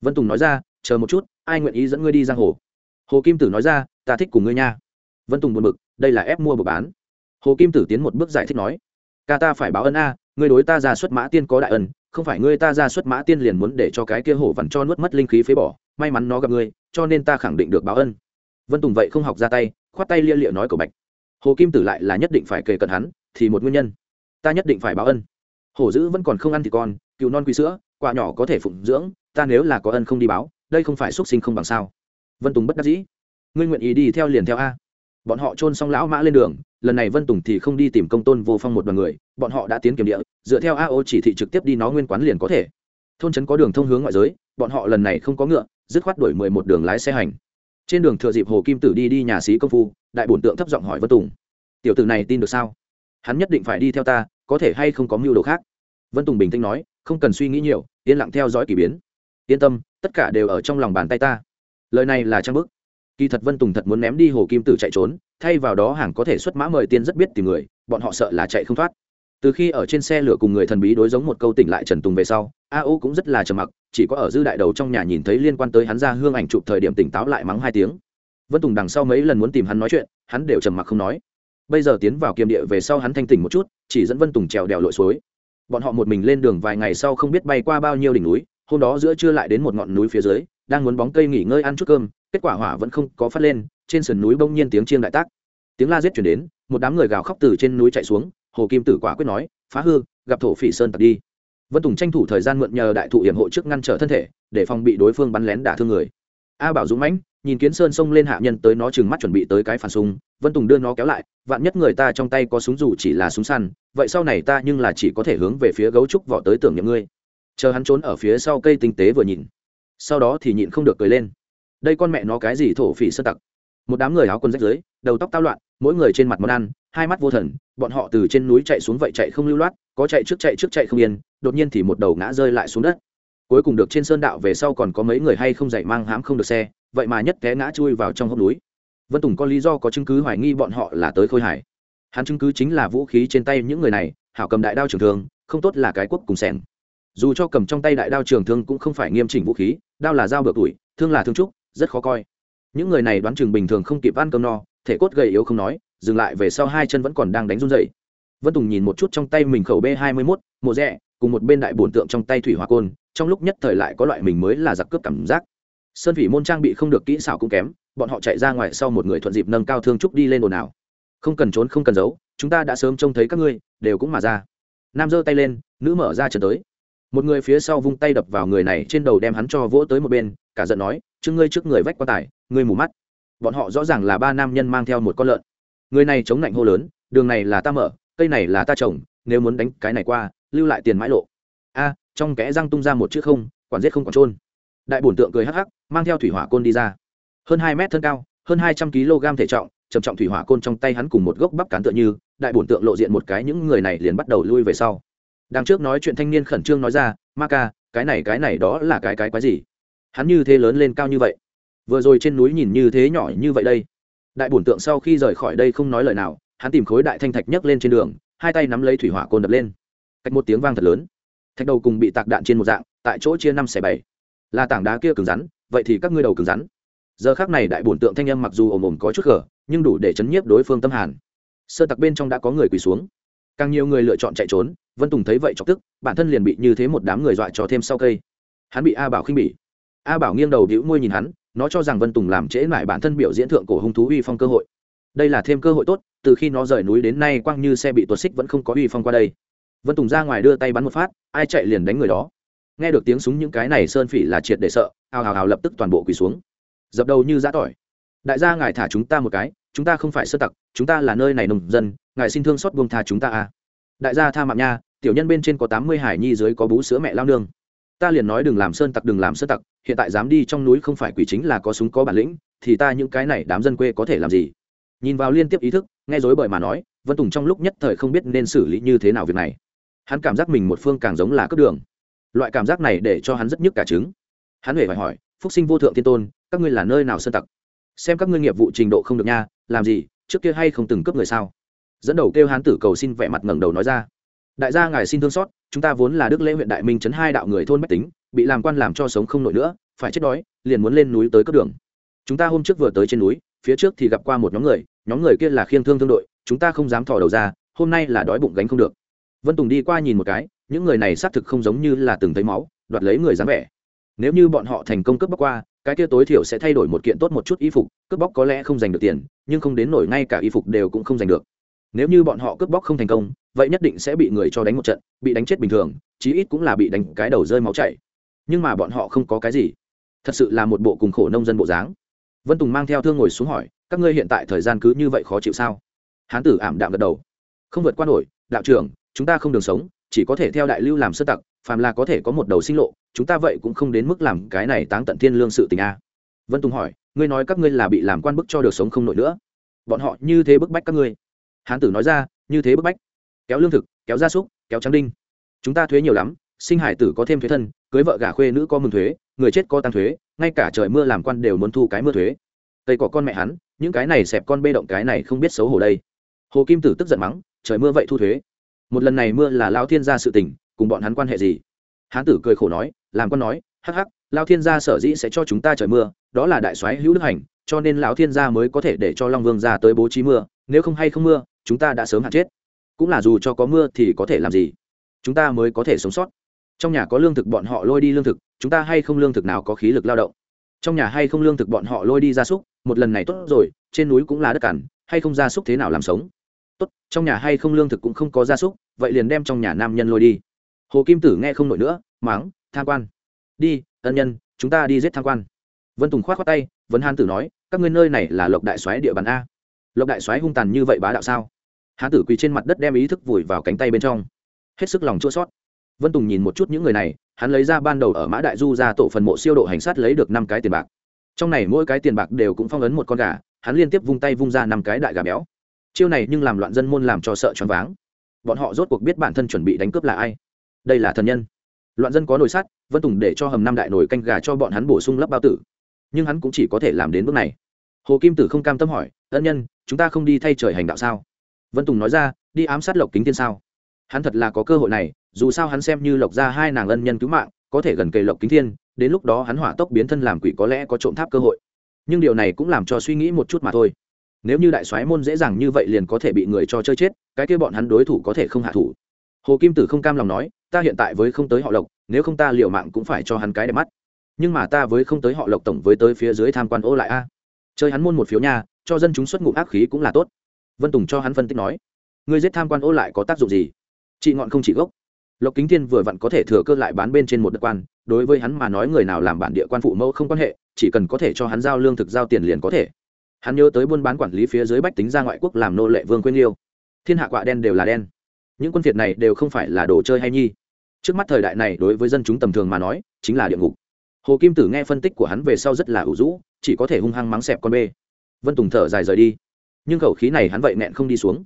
Vân tùng nói ra, chờ một chút, ai nguyện ý dẫn ngươi đi giang hồ? Hồ kim tử nói ra, ta thích cùng ngươi nha. Vân tùng buồn b ự c đây là ép mua buộc bán. Hồ kim tử tiến một bước giải thích nói, ca ta phải báo ân a, ngươi đối ta ra xuất mã tiên có đại ân, không phải ngươi ta ra xuất mã tiên liền muốn để cho cái kia hổ vằn cho nuốt mất linh khí phế bỏ, may mắn nó gặp ngươi, cho nên ta khẳng định được báo ân vân tùng vậy không học ra tay, khoát tay lia lịa nói cầu bạch, hồ kim tử lại là nhất định phải kề cận hắn, thì một nguyên nhân. Ta nhất định phải báo ân. Hổ dữ vẫn còn không ăn thì con cựu non quý sữa, quả nhỏ có thể phụng dưỡng, ta nếu là có ân không đi báo, đây không phải x u ấ t sinh không bằng sao. Vân tùng bất đắc dĩ, ngươi nguyện ý đi theo liền theo a. Bọn họ trôn xong lão mã lên đường, lần này vân tùng thì không đi tìm công tôn vô phong một đ o n người, bọn họ đã tiến kiểm địa, dựa theo a ô chỉ thị trực tiếp đi nó nguyên quán liền có thể. Thôn trấn có đường thông hướng ngoại giới, bọn họ lần này không có ngựa, dứt khoát đổi mười một đường lái xe hành trên đường thừa dịp hồ kim tử đi đi nhà sĩ công phu, đại bổn tượng thấp giọng hỏi vân tùng, tiểu tử này tin được sao? Hắn nhất định phải đi theo ta, có thể hay không có mưu đồ khác? Vân tùng bình tĩnh nói, không cần suy nghĩ nhiều, yên lặng theo dõi k ỳ biến. Yên tâm, tất cả đều ở trong lòng bàn tay ta. Lời này là trang bức. Kỳ thật vân tùng thật muốn ném đi hồ kim tử chạy trốn, thay vào đó hàng có thể xuất mã mời tiên rất biết tìm người, bọn họ sợ là chạy không thoát. Từ khi ở trên xe lửa cùng người thần bí đối giống một câu tỉnh lại trần tùng về sau, a ô cũng rất là trầm mặc chỉ có ở dư đại đầu trong nhà nhìn thấy liên quan tới hắn ra hương ảnh chụp thời điểm tỉnh táo lại mắng hai tiếng. Vân tùng đằng sau mấy lần muốn tìm hắn nói chuyện, hắn đều trầm mặc không nói. Bây giờ tiến vào kiềm địa về sau hắn thanh tỉnh một chút, chỉ dẫn vân tùng trèo đèo lội suối. Bọn họ một mình lên đường vài ngày sau không biết bay qua bao nhiêu đỉnh núi, hôm đó giữa trưa lại đến một ngọn núi phía dưới, đang muốn bóng cây nghỉ ngơi ăn chút cơm, kết quả hỏa vẫn không có phát lên, trên sườn núi bỗng nhiên tiếng chiêng đại tác. Tiếng la giết chuyển đến, một đám người gào khóc từ trên núi chạy xuống, hồ kim tử quả quyết nói, phá hư, gặp thổ phỉ sơn tặc đi vân tùng tranh thủ thời gian mượn nhờ đại thụ hiểm hộ trước ngăn trở thân thể, để phòng bị đối phương bắn lén đả thương người. A bảo dũng mãnh, nhìn kiến sơn xông lên hạ nhân tới nó chừng mắt chuẩn bị tới cái phản súng vân tùng đưa nó kéo lại, vạn nhất người ta trong tay có súng dù chỉ là súng săn, vậy sau này ta nhưng là chỉ có thể hướng về phía gấu trúc vỏ tới tưởng nhầm ngươi. Chờ hắn trốn ở phía sau cây tinh tế vừa nhìn, sau đó thì nhịn không được cười lên. Đây con mẹ nó cái gì thổ phỉ sơ tặc? Một đám người áo quần rách dưới, đầu tóc tao loạn, mỗi người trên mặt món ăn hai mắt vô thần, bọn họ từ trên núi chạy xuống vậy chạy không lưu loát, có chạy trước chạy trước chạy không yên, đột nhiên thì một đầu ngã rơi lại xuống đất. Cuối cùng được trên sơn đạo về sau còn có mấy người hay không dạy mang hãm không được xe, vậy mà nhất té ngã chui vào trong hốc núi. Vân tùng có lý do có chứng cứ hoài nghi bọn họ là tới khôi hải hắn chứng cứ chính là vũ khí trên tay những người này, hảo cầm đại đao trường thương, không tốt là cái quốc cùng sẻng. Dù cho cầm trong tay đại đao trường thương cũng không phải nghiêm chỉnh vũ khí, đao là dao bược tuổi, thương là thương trúc, rất khó coi. Những người này đoán chừng bình thường không kịp ăn cơm no, thể cốt gầy yếu không nói dừng lại về sau hai chân vẫn còn đang đánh run dậy vân tùng nhìn một chút trong tay mình khẩu b hai mươi mốt, mộ rẽ cùng một bên đại bổn tượng trong tay thủy hòa côn, trong lúc nhất thời lại có loại mình mới là giặc cướp cảm giác. Sơn vị môn trang bị không được kỹ xảo cũng kém, bọn họ chạy ra ngoài sau một người thuận dịp nâng cao thương trúc đi lên ồn ào không cần trốn không cần giấu, chúng ta đã sớm trông thấy các ngươi, đều cũng mà ra. Nam giơ tay lên, nữ mở ra trần tới. Một người phía sau vung tay đập vào người này trên đầu đem hắn cho vỗ tới một bên, cả giận nói, chứ ngươi trước người vách quan tài, ngươi mù mắt. Bọn họ rõ ràng là ba nam nhân mang theo một con lợn người này chống lạnh hô lớn, đường này là ta mở, cây này là ta trồng, nếu muốn đánh cái này qua, lưu lại tiền mãi lộ. A à, trong kẽ răng tung ra một chữ không, quản giết không còn trôn đại bổn tượng cười hắc hắc, mang theo thủy hỏa côn đi ra. Hơn hai mét thân cao, hơn hai trăm kg thể trọng, trầm trọng thủy hỏa côn trong tay hắn cùng một gốc bắp cán tựa như, đại bổn tượng lộ diện một cái, những người này liền bắt đầu lui về sau. Đằng trước nói chuyện thanh niên khẩn trương nói ra, ma ca, cái này cái này đó là cái cái quái gì? Hắn như thế lớn lên cao như vậy. Vừa rồi trên núi nhìn như thế nhỏ như vậy đây đại bổn tượng sau khi rời khỏi đây không nói lời nào, hắn tìm khối đại thanh thạch nhấc lên trên đường, hai tay nắm lấy thủy hỏa côn đập lên. Cách một tiếng vang thật lớn. Thạch đầu cùng bị tạc đạn trên một dạng, tại chỗ chia năm xẻ bảy. Là tảng đá kia cứng rắn, vậy thì các ngươi đầu cứng rắn. Giờ khác này đại bổn tượng thanh âm mặc dù ồm ồm có chút gở, nhưng đủ để chấn nhiếp đối phương tâm hàn. Sơ tặc bên trong đã có người quỳ xuống. Càng nhiều người lựa chọn chạy trốn, vân tùng thấy vậy chọc tức, bản thân liền bị như thế một đám người dọa cho thêm sau cây. Hắn bị a bảo khinh bỉ. A bảo nghiêng đầu đĩu môi nhìn hắn nó cho rằng vân tùng làm trễ lại bản thân biểu diễn thượng cổ hung thú uy phong cơ hội. Đây là thêm cơ hội tốt, từ khi nó rời núi đến nay quang như xe bị tuột xích vẫn không có uy phong qua đây. Vân tùng ra ngoài đưa tay bắn một phát, ai chạy liền đánh người đó. Nghe được tiếng súng những cái này sơn phỉ là triệt để sợ hào hào hào lập tức toàn bộ quỳ xuống. Dập đầu như giã tỏi. Đại gia ngài thả chúng ta một cái, chúng ta không phải sơ tặc, chúng ta là nơi này nông dân, ngài xin thương xót buông tha chúng ta à. Đại gia tha mạng nha, tiểu nhân bên trên có tám mươi hải nhi dưới có bú sữa mẹ lao nương ta liền nói đừng làm sơn tặc, đừng làm sơn tặc, hiện tại dám đi trong núi không phải quỷ chính là có súng, có bản lĩnh, thì ta những cái này đám dân quê có thể làm gì? Nhìn vào liên tiếp ý thức, nghe dối bởi mà nói, vân tùng trong lúc nhất thời không biết nên xử lý như thế nào việc này. Hắn cảm giác mình một phương càng giống là cướp đường. Loại cảm giác này để cho hắn rất nhức cả trứng. Hắn hề phải hỏi, phúc sinh vô thượng tiên tôn, các ngươi là nơi nào sơn tặc? Xem các ngươi nghiệp vụ trình độ không được nha, làm gì, trước kia hay không từng cướp người sao? Dẫn đầu kêu hán tử cầu xin vẻ mặt ngẩng đầu nói ra, đại gia ngài xin thương xót chúng ta vốn là đức lễ huyện đại minh chấn hai đạo người thôn bách tính, bị làm quan làm cho sống không nổi nữa, phải chết đói, liền muốn lên núi tới cướp đường. Chúng ta hôm trước vừa tới trên núi, phía trước thì gặp qua một nhóm người nhóm người kia là khiêng thương thương đội, chúng ta không dám thò đầu ra, hôm nay là đói bụng gánh không được. Vân tùng đi qua nhìn một cái, những người này xác thực không giống như là từng thấy máu, đoạt lấy người dám vẻ. Nếu như bọn họ thành công cướp bóc qua, cái kia tối thiểu sẽ thay đổi một kiện tốt một chút y phục, cướp bóc có lẽ không giành được tiền, nhưng không đến nổi ngay cả y phục đều cũng không giành được. Nếu như bọn họ cướp bóc không thành công vậy nhất định sẽ bị người cho đánh một trận, bị đánh chết bình thường, chí ít cũng là bị đánh cái đầu rơi máu chảy. Nhưng mà bọn họ không có cái gì. Thật sự là một bộ cùng khổ nông dân bộ dáng. Vân tùng mang theo thương ngồi xuống hỏi, các ngươi hiện tại thời gian cứ như vậy khó chịu sao? Hán tử ảm đạm gật đầu. Không vượt qua nổi, đạo trưởng, chúng ta không đường sống, chỉ có thể theo đại lưu làm sơ tặc, phàm là có thể có một đầu sinh lộ, chúng ta vậy cũng không đến mức làm cái này táng tận thiên lương sự tình a. Vân tùng hỏi, ngươi nói các ngươi là bị làm quan bức cho được sống không nổi nữa. Bọn họ như thế bức bách các ngươi. Hán tử nói ra, như thế bức bách kéo lương thực, kéo gia súc, kéo trắng đinh. Chúng ta thuế nhiều lắm, sinh hải tử có thêm thuế thân, cưới vợ gả khuê nữ có mừng thuế, người chết có tăng thuế, ngay cả trời mưa làm quan đều muốn thu cái mưa thuế. Tây có con mẹ hắn, những cái này xẹp con bê động cái này không biết xấu hổ đây. Hồ kim tử tức giận mắng, trời mưa vậy thu thuế. Một lần này mưa là lao thiên gia sự tình, cùng bọn hắn quan hệ gì? Hán tử cười khổ nói, làm con nói, hắc hắc, lao thiên gia sở dĩ sẽ cho chúng ta trời mưa, đó là đại soái hữu đức hành, cho nên lão thiên gia mới có thể để cho long vương ra tới bố trí mưa, nếu không hay không mưa, chúng ta đã sớm hạn chết cũng là dù cho có mưa thì có thể làm gì. Chúng ta mới có thể sống sót. Trong nhà có lương thực bọn họ lôi đi lương thực, chúng ta hay không lương thực nào có khí lực lao động? Trong nhà hay không lương thực bọn họ lôi đi gia súc, một lần này tốt rồi, trên núi cũng là đất cằn, hay không gia súc thế nào làm sống? Tốt, trong nhà hay không lương thực cũng không có gia súc, vậy liền đem trong nhà nam nhân lôi đi. Hồ kim tử nghe không nổi nữa máng tham quan. Đi, ân nhân, chúng ta đi giết tham quan. Vân tùng k h o á t khoác tay, vấn hán tử nói, các ngươi nơi này là lộc đại soái địa bàn a. Lộc đại soái hung tàn như vậy bá đạo sao? Hán tử quỳ trên mặt đất đem ý thức vùi vào cánh tay bên trong. Hết sức lòng chua sót vân tùng nhìn một chút những người này, hắn lấy ra ban đầu ở mã đại du ra tổ phần mộ siêu độ hành sát lấy được năm cái tiền bạc. Trong này mỗi cái tiền bạc đều cũng phong ấn một con gà, hắn liên tiếp vung tay vung ra năm cái đại gà béo. Chiêu này nhưng làm loạn dân môn làm cho sợ choáng váng. Bọn họ rốt cuộc biết bản thân chuẩn bị đánh cướp là ai. Đây là thần nhân. Loạn dân có nồi sắt, vân tùng để cho hầm năm đại nồi canh gà cho bọn hắn bổ sung lớp bao tử. Nhưng hắn cũng chỉ có thể làm đến bước này. Hồ kim tử không cam tâm hỏi, ân nhân, chúng ta không đi thay trời hành đạo sao? Vân tùng nói ra, đi ám sát lộc kính Thiên sao? Hắn thật là có cơ hội này, dù sao hắn xem như lộc ra hai nàng ân nhân cứu mạng, có thể gần cây lộc kính thiên, đến lúc đó hắn hỏa tốc biến thân làm quỷ có lẽ có trộm tháp cơ hội. Nhưng điều này cũng làm cho suy nghĩ một chút mà thôi. Nếu như đại soái môn dễ dàng như vậy liền có thể bị người cho chơi chết, cái kia bọn hắn đối thủ có thể không hạ thủ. Hồ kim tử không cam lòng nói, ta hiện tại với không tới họ lộc, nếu không ta liệu mạng cũng phải cho hắn cái đẹp mắt. Nhưng mà ta với không tới họ lộc tổng với tới phía dưới tham quan ô lại a. Chơi hắn môn một phiếu nha, cho dân chúng xuất ngụm ác khí cũng là tốt vân tùng cho hắn phân tích nói người giết tham quan ô lại có tác dụng gì? Chị ngọn không chỉ gốc. Lộc kính thiên vừa vặn có thể thừa cơ lại bán bên trên một đất quan, đối với hắn mà nói người nào làm bản địa quan phụ mẫu không quan hệ, chỉ cần có thể cho hắn giao lương thực giao tiền liền có thể. Hắn nhớ tới buôn bán quản lý phía dưới bách tính ra ngoại quốc làm nô lệ vương quên yêu thiên hạ quạ đen đều là đen. Những quân việt này đều không phải là đồ chơi hay nhi. Trước mắt thời đại này đối với dân chúng tầm thường mà nói, chính là địa ngục. Hồ kim tử nghe phân tích của hắn về sau rất là ủ rũ, chỉ có thể hung hăng mắng xẹp con bê. Vân tùng thở dài rời đi nhưng khẩu khí này hắn vậy nẹn không đi xuống.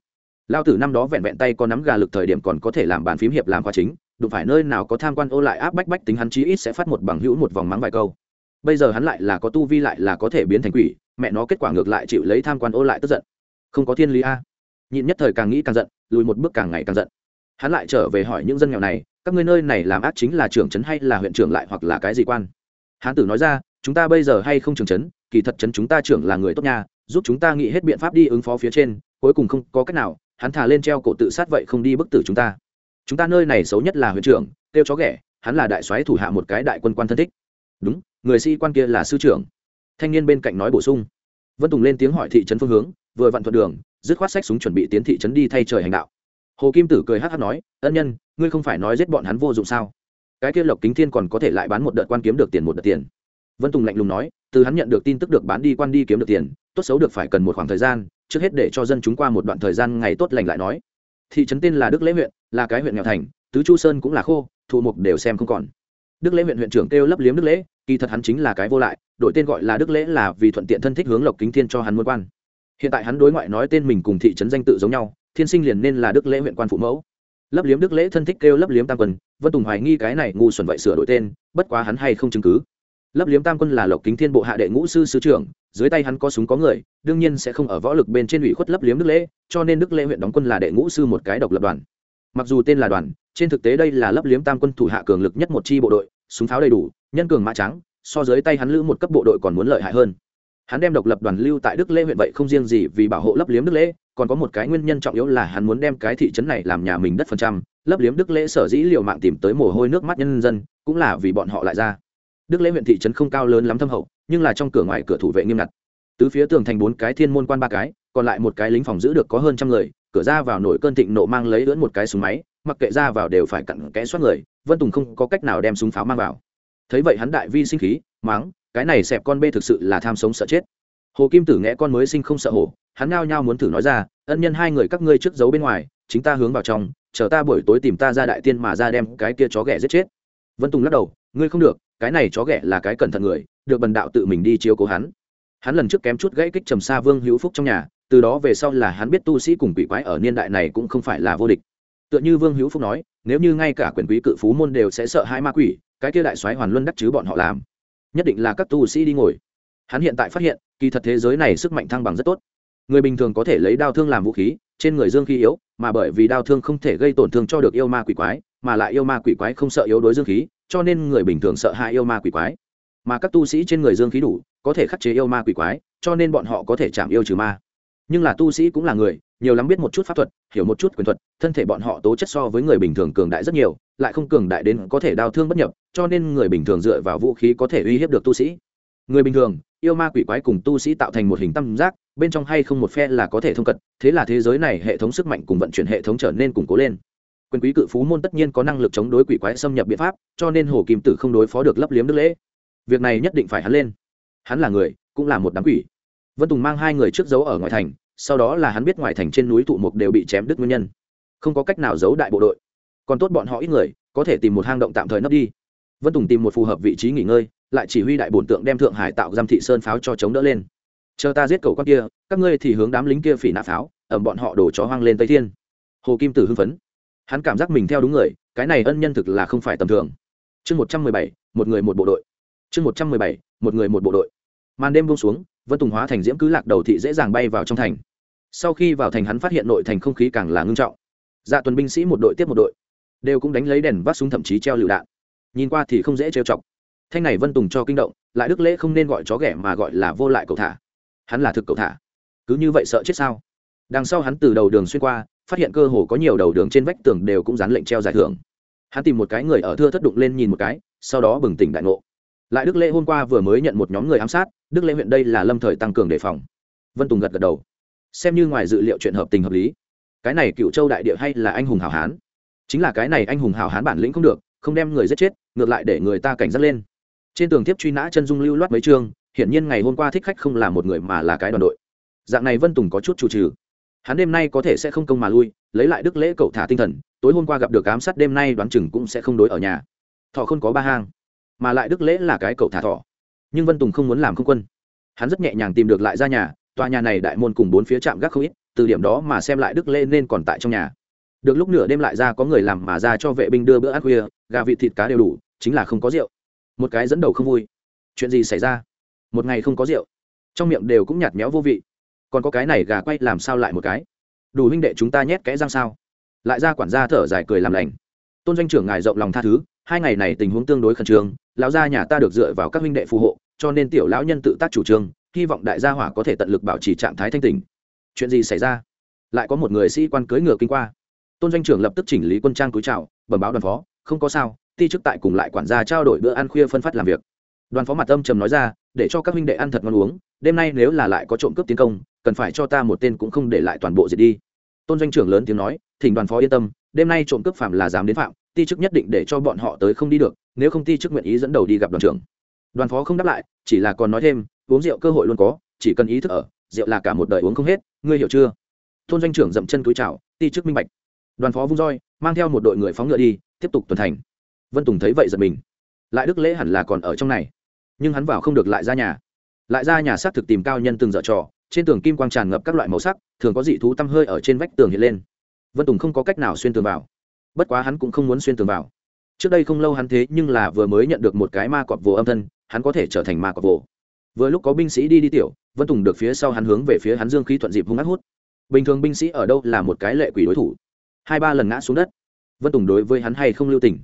Lao tử năm đó vẹn vẹn tay có nắm gà lực thời điểm còn có thể làm bàn phím hiệp làm khoa chính, đụng phải nơi nào có tham quan ô lại áp bách bách tính hắn chí ít sẽ phát một bằng hữu một vòng mắng vài câu. Bây giờ hắn lại là có tu vi lại là có thể biến thành quỷ, mẹ nó kết quả ngược lại chịu lấy tham quan ô lại tức giận. Không có thiên lý a. Nhịn nhất thời càng nghĩ càng giận, lùi một bước càng ngày càng giận. Hắn lại trở về hỏi những dân nghèo này, các ngươi nơi này làm ác chính là trưởng trấn hay là huyện trưởng lại hoặc là cái gì quan? Hán tử nói ra, chúng ta bây giờ hay không trưởng trấn, kỳ thật trấn chúng ta trưởng là người tốt nha giúp chúng ta nghĩ hết biện pháp đi ứng phó phía trên, cuối cùng không có cách nào, hắn thả lên treo cổ tự sát vậy không đi bức tử chúng ta. Chúng ta nơi này xấu nhất là huyện trưởng, kêu chó ghẻ, hắn là đại soái thủ hạ một cái đại quân quan thân thích. Đúng, người sĩ quan kia là sư trưởng. Thanh niên bên cạnh nói bổ sung. Vân tùng lên tiếng hỏi thị trấn phương hướng, vừa vặn thuận đường, dứt khoát sách súng chuẩn bị tiến thị trấn đi thay trời hành đạo. Hồ kim tử cười hát hát nói, ân nhân, ngươi không phải nói giết bọn hắn vô dụng sao? Cái kia lộc kính thiên còn có thể lại bán một đợt quan kiếm được tiền một đợt tiền. Vân tùng lạnh lùng nói, từ hắn nhận được tin tức được bán đi quan đi kiếm được tiền tốt xấu được phải cần một khoảng thời gian, trước hết để cho dân chúng qua một đoạn thời gian ngày tốt lành lại nói. Thị trấn tên là đức lễ huyện, là cái huyện nghèo thành, tứ chu sơn cũng là khô thụ mục đều xem không còn. Đức lễ huyện huyện trưởng kêu lấp liếm đức lễ, kỳ thật hắn chính là cái vô lại, đổi tên gọi là đức lễ là vì thuận tiện thân thích hướng lộc kính thiên cho hắn muốn quan. Hiện tại hắn đối ngoại nói tên mình cùng thị trấn danh tự giống nhau, thiên sinh liền nên là đức lễ huyện quan phụ mẫu. Lấp liếm đức lễ thân thích kêu lấp liếm tam quân vân tùng hoài nghi cái này ngu xuẩn vậy sửa đổi tên, bất quá hắn hay không chứng cứ lấp liếm tam quân là lộc kính thiên bộ hạ đệ ngũ sư sứ trưởng, dưới tay hắn có súng có người, đương nhiên sẽ không ở võ lực bên trên ủy khuất lấp liếm đức lễ, cho nên đức lễ huyện đóng quân là đệ ngũ sư một cái độc lập đoàn. Mặc dù tên là đoàn, trên thực tế đây là lấp liếm tam quân thủ hạ cường lực nhất một chi bộ đội, súng pháo đầy đủ, nhân cường mã trắng, so dưới tay hắn lữ một cấp bộ đội còn muốn lợi hại hơn. Hắn đem độc lập đoàn lưu tại đức lễ huyện vậy không riêng gì vì bảo hộ lấp liếm đức lễ, còn có một cái nguyên nhân trọng yếu là hắn muốn đem cái thị trấn này làm nhà mình đất phần trăm. Lấp liếm đức lễ sở dĩ liệu mạng tìm tới mồ hôi nước mắt nhân dân, cũng là vì bọn họ lại ra đức lễ huyện thị trấn không cao lớn lắm thâm hậu, nhưng là trong cửa ngoài cửa thủ vệ nghiêm ngặt. Tứ phía tường thành bốn cái thiên môn quan ba cái, còn lại một cái lính phòng giữ được có hơn trăm người, cửa ra vào nổi cơn thịnh nộ mang lấy lưỡn một cái súng máy, mặc kệ ra vào đều phải cặn kẽ soát người, vân tùng không có cách nào đem súng pháo mang vào. Thấy vậy hắn đại vi sinh khí, mắng, cái này xẹp con bê thực sự là tham sống sợ chết. Hồ kim tử nghe con mới sinh không sợ hổ, hắn ngao nhau muốn thử nói ra, ân nhân hai người các ngươi trước giấu bên ngoài, chính ta hướng vào trong, chờ ta buổi tối tìm ta ra đại tiên mà ra đem cái kia chó ghẻ giết chết. Vân tùng lắc đầu, ngươi không được cái này chó ghẻ là cái cẩn thận người, được bần đạo tự mình đi chiếu cố hắn. Hắn lần trước kém chút gãy kích trầm xa vương hữu phúc trong nhà, từ đó về sau là hắn biết tu sĩ cùng quỷ quái ở niên đại này cũng không phải là vô địch. Tựa như vương hữu phúc nói, nếu như ngay cả quyền quý cự phú môn đều sẽ sợ hai ma quỷ, cái kia đại soái hoàn luân đắc chứ bọn họ làm. Nhất định là các tu sĩ đi ngồi. Hắn hiện tại phát hiện, kỳ thật thế giới này sức mạnh thăng bằng rất tốt. Người bình thường có thể lấy đao thương làm vũ khí, trên người dương khí yếu, mà bởi vì đao thương không thể gây tổn thương cho được yêu ma quỷ quái, mà lại yêu ma quỷ quái không sợ yếu đối dương khí cho nên người bình thường sợ hãi yêu ma quỷ quái. Mà các tu sĩ trên người dương khí đủ, có thể khắc chế yêu ma quỷ quái, cho nên bọn họ có thể chạm yêu trừ ma. Nhưng là tu sĩ cũng là người, nhiều lắm biết một chút pháp thuật, hiểu một chút quyền thuật, thân thể bọn họ tố chất so với người bình thường cường đại rất nhiều, lại không cường đại đến có thể đau thương bất nhập, cho nên người bình thường dựa vào vũ khí có thể uy hiếp được tu sĩ. Người bình thường, yêu ma quỷ quái cùng tu sĩ tạo thành một hình tam giác, bên trong hay không một phe là có thể thông cật, thế là thế giới này hệ thống sức mạnh cùng vận chuyển hệ thống trở nên củng cố lên quyền quý cự phú môn tất nhiên có năng lực chống đối quỷ quái xâm nhập biện pháp, cho nên hồ kim tử không đối phó được lấp liếm đức lễ. Việc này nhất định phải hắn lên. Hắn là người, cũng là một đám quỷ. Vân tùng mang hai người trước giấu ở ngoài thành, sau đó là hắn biết ngoài thành trên núi tụ mục đều bị chém đứt nguyên nhân. Không có cách nào giấu đại bộ đội. Còn tốt bọn họ ít người, có thể tìm một hang động tạm thời nấp đi. Vân tùng tìm một phù hợp vị trí nghỉ ngơi, lại chỉ huy đại bổn tượng đem thượng hải tạo giam thị sơn pháo cho chống đỡ lên. Chờ ta giết cầu con kia, các ngươi thì hướng đám lính kia phỉ nã pháo, ẩm bọn họ đổ chó hoang lên tây thiên. Hồ kim tử hưng phấn hắn cảm giác mình theo đúng người, cái này ân nhân thực là không phải tầm thường. Chương một trăm mười bảy, một người một bộ đội. Chương một trăm mười bảy, một người một bộ đội. Màn đêm buông xuống, vân tùng hóa thành diễm cứ lạc đầu thị dễ dàng bay vào trong thành. Sau khi vào thành hắn phát hiện nội thành không khí càng là ngưng trọng. Dạ tuần binh sĩ một đội tiếp một đội, đều cũng đánh lấy đèn vác súng thậm chí treo lựu đạn. Nhìn qua thì không dễ trêu chọc. Thanh này vân tùng cho kinh động, lại đức lễ không nên gọi chó ghẻ mà gọi là vô lại cậu thả. Hắn là thực cậu thả. Cứ như vậy sợ chết sao? Đằng sau hắn từ đầu đường xuyên qua phát hiện cơ hồ có nhiều đầu đường trên vách tường đều cũng dán lệnh treo giải thưởng. Hắn tìm một cái người ở thưa thất đụng lên nhìn một cái, sau đó bừng tỉnh đại ngộ. Lại đức lễ hôm qua vừa mới nhận một nhóm người ám sát, đức lễ huyện đây là lâm thời tăng cường đề phòng. Vân tùng gật gật đầu. Xem như ngoài dự liệu chuyện hợp tình hợp lý. Cái này cựu châu đại địa hay là anh hùng hảo hán? Chính là cái này anh hùng hảo hán bản lĩnh không được, không đem người giết chết, ngược lại để người ta cảnh giác lên. Trên tường tiếp truy nã chân dung lưu loát mấy chương, hiển nhiên ngày hôm qua thích khách không là một người mà là cái đoàn đội. Dạng này vân tùng có chút chủ trừ hắn đêm nay có thể sẽ không công mà lui, lấy lại đức lễ cậu thả tinh thần, tối hôm qua gặp được ám sát đêm nay đoán chừng cũng sẽ không đối ở nhà. Thọ không có ba hang, mà lại đức lễ là cái cậu thả thọ. Nhưng vân tùng không muốn làm không quân. Hắn rất nhẹ nhàng tìm được lại ra nhà, tòa nhà này đại môn cùng bốn phía trạm gác không ít, từ điểm đó mà xem lại đức lễ nên còn tại trong nhà. Được lúc nửa đêm lại ra có người làm mà ra cho vệ binh đưa bữa ăn khuya, gà vịt thịt cá đều đủ, chính là không có rượu. Một cái dẫn đầu không vui. Chuyện gì xảy ra? Một ngày không có rượu. Trong miệng đều cũng nhạt méo vô vị còn có cái này gà quay làm sao lại một cái? Đủ huynh đệ chúng ta nhét kẽ răng sao? Lại ra quản gia thở dài cười làm lành. Tôn doanh trưởng ngài rộng lòng tha thứ, hai ngày này tình huống tương đối khẩn trương, lão gia nhà ta được dựa vào các huynh đệ phù hộ, cho nên tiểu lão nhân tự tác chủ trương, hy vọng đại gia hỏa có thể tận lực bảo trì trạng thái thanh tình chuyện gì xảy ra? Lại có một người sĩ quan cưỡi ngựa kinh qua. Tôn doanh trưởng lập tức chỉnh lý quân trang túi trào bẩm báo đoàn phó, không có sao, ti chức tại cùng lại quản gia trao đổi bữa ăn khuya phân phát làm việc đoàn phó mặt âm trầm nói ra, để cho các huynh đệ ăn thật ngon uống, đêm nay nếu là lại có trộm cướp tiến công, cần phải cho ta một tên cũng không để lại toàn bộ diệt đi. Tôn doanh trưởng lớn tiếng nói, thỉnh đoàn phó yên tâm, đêm nay trộm cướp phạm là dám đến phạm, ti chức nhất định để cho bọn họ tới không đi được, nếu không ti chức nguyện ý dẫn đầu đi gặp đoàn trưởng. Đoàn phó không đáp lại, chỉ là còn nói thêm, uống rượu cơ hội luôn có, chỉ cần ý thức ở, rượu là cả một đời uống không hết, ngươi hiểu chưa? Tôn doanh trưởng dậm chân túi chào, ti chức minh bạch. Đoàn phó vung roi, mang theo một đội người phóng ngựa đi, tiếp tục tuần thành. Vân tùng thấy vậy giật mình. Lại đức lễ hẳn là còn ở trong này nhưng hắn vào không được lại ra nhà. Lại ra nhà xác thực tìm cao nhân từng dở trò, trên tường kim quang tràn ngập các loại màu sắc, thường có dị thú tăm hơi ở trên vách tường hiện lên. Vân tùng không có cách nào xuyên tường vào. Bất quá hắn cũng không muốn xuyên tường vào. Trước đây không lâu hắn thế nhưng là vừa mới nhận được một cái ma cọp vồ âm thân, hắn có thể trở thành ma cọp vồ. Vừa lúc có binh sĩ đi đi tiểu, vân tùng được phía sau hắn hướng về phía hắn dương khí thuận dịp hung ác hút. Bình thường binh sĩ ở đâu là một cái lệ quỷ đối thủ. Hai ba lần ngã xuống đất. Vân tùng đối với hắn hay không lưu tình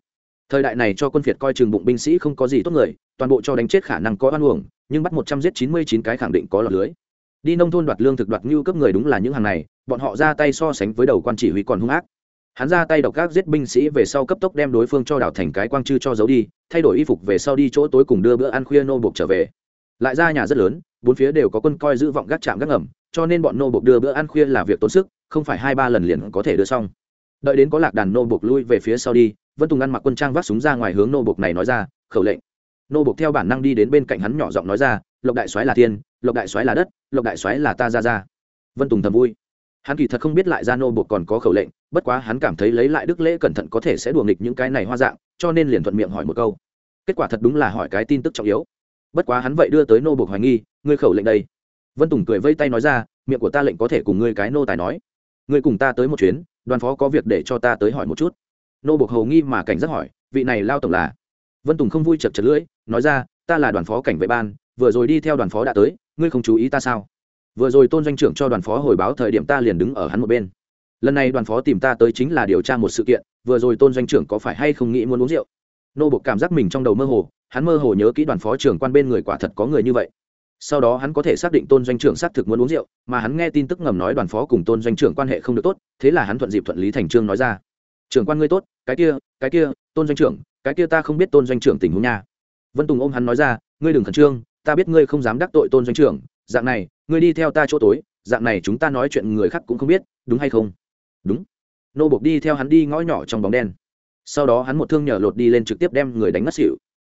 thời đại này cho quân phiệt coi chừng bụng binh sĩ không có gì tốt người, toàn bộ cho đánh chết khả năng có oan uổng, nhưng bắt một trăm giết chín mươi chín cái khẳng định có lọt lưới. Đi nông thôn đoạt lương thực đoạt ngưu cấp người đúng là những hàng này, bọn họ ra tay so sánh với đầu quan chỉ huy còn hung ác. Hắn ra tay độc ác giết binh sĩ về sau cấp tốc đem đối phương cho đảo thành cái quang chư cho giấu đi, thay đổi y phục về sau đi chỗ tối cùng đưa bữa ăn khuya nô buộc trở về. Lại ra nhà rất lớn, bốn phía đều có quân coi giữ vọng gác chạm gác ngầm, cho nên bọn nô buộc đưa bữa ăn khuya là việc tốn sức, không phải hai ba lần liền có thể đưa xong. Đợi đến có lạc đàn nô buộc lui về phía sau đi vân tùng ăn mặc quân trang vác súng ra ngoài hướng nô buộc này nói ra, khẩu lệnh. Nô buộc theo bản năng đi đến bên cạnh hắn nhỏ giọng nói ra, lộc đại soái là thiên, lộc đại soái là đất, lộc đại soái là ta ra ra vân tùng thầm vui. Hắn kỳ thật không biết lại ra nô buộc còn có khẩu lệnh, bất quá hắn cảm thấy lấy lại đức lễ cẩn thận có thể sẽ đùa nghịch những cái này hoa dạng, cho nên liền thuận miệng hỏi một câu. Kết quả thật đúng là hỏi cái tin tức trọng yếu. Bất quá hắn vậy đưa tới nô buộc hoài nghi, ngươi khẩu lệnh đây? Vân tùng cười vây tay nói ra, miệng của ta lệnh có thể cùng ngươi cái nô tài nói. Ngươi cùng ta tới một chuyến, đoàn phó có việc để cho ta tới hỏi một chút nô buộc hầu nghi mà cảnh giác hỏi, vị này lao tổng là? Vân tùng không vui chật chật lưỡi, nói ra, ta là đoàn phó cảnh vệ ban, vừa rồi đi theo đoàn phó đã tới, ngươi không chú ý ta sao? Vừa rồi tôn doanh trưởng cho đoàn phó hồi báo thời điểm ta liền đứng ở hắn một bên. Lần này đoàn phó tìm ta tới chính là điều tra một sự kiện, vừa rồi tôn doanh trưởng có phải hay không nghĩ muốn uống rượu? Nô buộc cảm giác mình trong đầu mơ hồ, hắn mơ hồ nhớ kỹ đoàn phó trưởng quan bên người quả thật có người như vậy. Sau đó hắn có thể xác định tôn doanh trưởng xác thực muốn uống rượu, mà hắn nghe tin tức ngầm nói đoàn phó cùng tôn doanh trưởng quan hệ không được tốt, thế là hắn thuận dịp thuận lý thành trương nói ra trưởng quan ngươi tốt, cái kia cái kia, tôn doanh trưởng, cái kia ta không biết tôn doanh trưởng tình huống nha. Vân tùng ôm hắn nói ra, ngươi đừng khẩn trương, ta biết ngươi không dám đắc tội tôn doanh trưởng, dạng này, ngươi đi theo ta chỗ tối, dạng này chúng ta nói chuyện người khác cũng không biết, đúng hay không? Đúng. Nô buộc đi theo hắn đi ngõ nhỏ trong bóng đen. Sau đó hắn một thương nhờ lột đi lên trực tiếp đem người đánh ngất xỉu.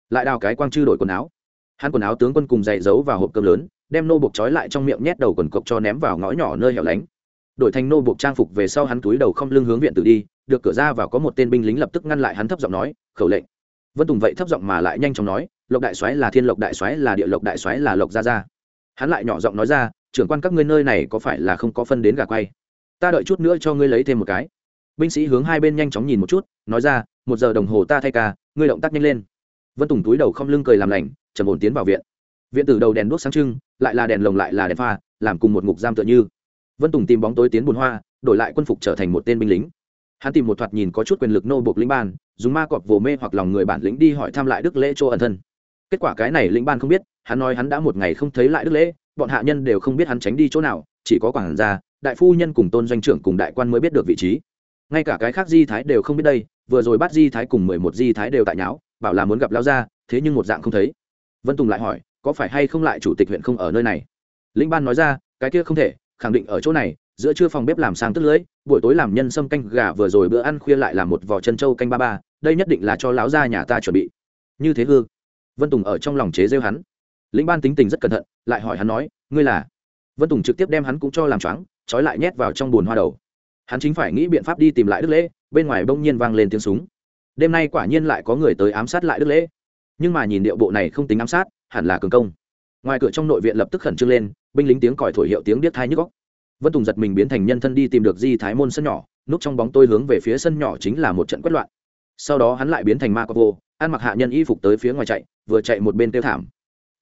Lại đào cái quang chư đổi quần áo. Hắn quần áo tướng quân cùng dày giấu vào hộp cơm lớn, đem nô buộc trói lại trong miệng nhét đầu quần cộc cho ném vào ngõ nhỏ nơi hẻo lánh đổi thành nô buộc trang phục về sau hắn túi đầu không lưng hướng viện tử đi, được cửa ra vào có một tên binh lính lập tức ngăn lại hắn thấp giọng nói, khẩu lệnh. Vân tùng vậy thấp giọng mà lại nhanh chóng nói, lộc đại soái là thiên lộc đại soái là địa lộc đại soái là lộc gia gia. Hắn lại nhỏ giọng nói ra, trưởng quan các ngươi nơi này có phải là không có phân đến gà quay? Ta đợi chút nữa cho ngươi lấy thêm một cái. Binh sĩ hướng hai bên nhanh chóng nhìn một chút, nói ra, một giờ đồng hồ ta thay ca, ngươi động tác nhanh lên. Vân tùng túi đầu không lưng cười làm lành, trầm ổn tiến vào viện. Viện tử đầu đèn đuốc sáng trưng, lại là đèn lồng lại là đèn pha, làm cùng một ngục giam tựa như vân tùng tìm bóng tối tiến bùn hoa, đổi lại quân phục trở thành một tên binh lính. Hắn tìm một thoạt nhìn có chút quyền lực nô buộc lĩnh ban, dùng ma cọp vồ mê hoặc lòng người bản lĩnh đi hỏi thăm lại đức lễ chỗ ẩn thân. Kết quả cái này lĩnh ban không biết, hắn nói hắn đã một ngày không thấy lại đức lễ, bọn hạ nhân đều không biết hắn tránh đi chỗ nào, chỉ có quản gia, đại phu nhân cùng tôn doanh trưởng cùng đại quan mới biết được vị trí. Ngay cả cái khác di thái đều không biết đây, vừa rồi bắt di thái cùng mười một di thái đều tại nháo, bảo là muốn gặp lao ra thế nhưng một dạng không thấy. Vân tùng lại hỏi, có phải hay không lại chủ tịch huyện không ở nơi này? Linh ban nói ra, cái kia không thể khẳng định ở chỗ này, giữa trưa phòng bếp làm sang tức lưỡi buổi tối làm nhân sâm canh gà vừa rồi bữa ăn khuya lại làm một vò chân trâu canh ba ba, đây nhất định là cho lão gia nhà ta chuẩn bị. Như thế hư. Vân tùng ở trong lòng chế rêu hắn. Lĩnh ban tính tình rất cẩn thận, lại hỏi hắn nói, ngươi là? Vân tùng trực tiếp đem hắn cũng cho làm choáng, trói lại nhét vào trong bồn hoa đầu. Hắn chính phải nghĩ biện pháp đi tìm lại đức lễ, bên ngoài bỗng nhiên vang lên tiếng súng. Đêm nay quả nhiên lại có người tới ám sát lại đức lễ. Nhưng mà nhìn điệu bộ này không tính ám sát, hẳn là cường công ngoài cửa trong nội viện lập tức khẩn trương lên, binh lính tiếng còi thổi hiệu tiếng điếc thai nhức góc vân tùng giật mình biến thành nhân thân đi tìm được di thái môn sân nhỏ, núp trong bóng tôi hướng về phía sân nhỏ chính là một trận quất loạn. Sau đó hắn lại biến thành ma cọc vô, ăn mặc hạ nhân y phục tới phía ngoài chạy, vừa chạy một bên tiêu thảm.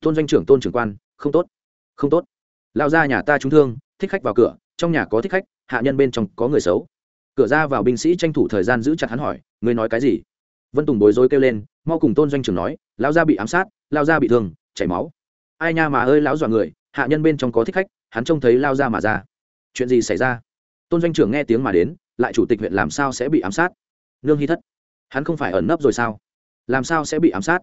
Tôn doanh trưởng, tôn trưởng quan, không tốt không tốt. Lao ra nhà ta trúng thương, thích khách vào cửa, trong nhà có thích khách, hạ nhân bên trong có người xấu. Cửa ra vào binh sĩ tranh thủ thời gian giữ chặt hắn hỏi, ngươi nói cái gì? Vân tùng bối rối kêu lên, mau cùng tôn doanh trưởng nói lao ra bị ám sát lao ra bị thương, chảy máu ai nha mà ơi, lão dọa người, hạ nhân bên trong có thích khách, hắn trông thấy lao ra mà ra. Chuyện gì xảy ra? Tôn doanh trưởng nghe tiếng mà đến, lại chủ tịch huyện làm sao sẽ bị ám sát? Nương hy thất. Hắn không phải ẩn nấp rồi sao? Làm sao sẽ bị ám sát?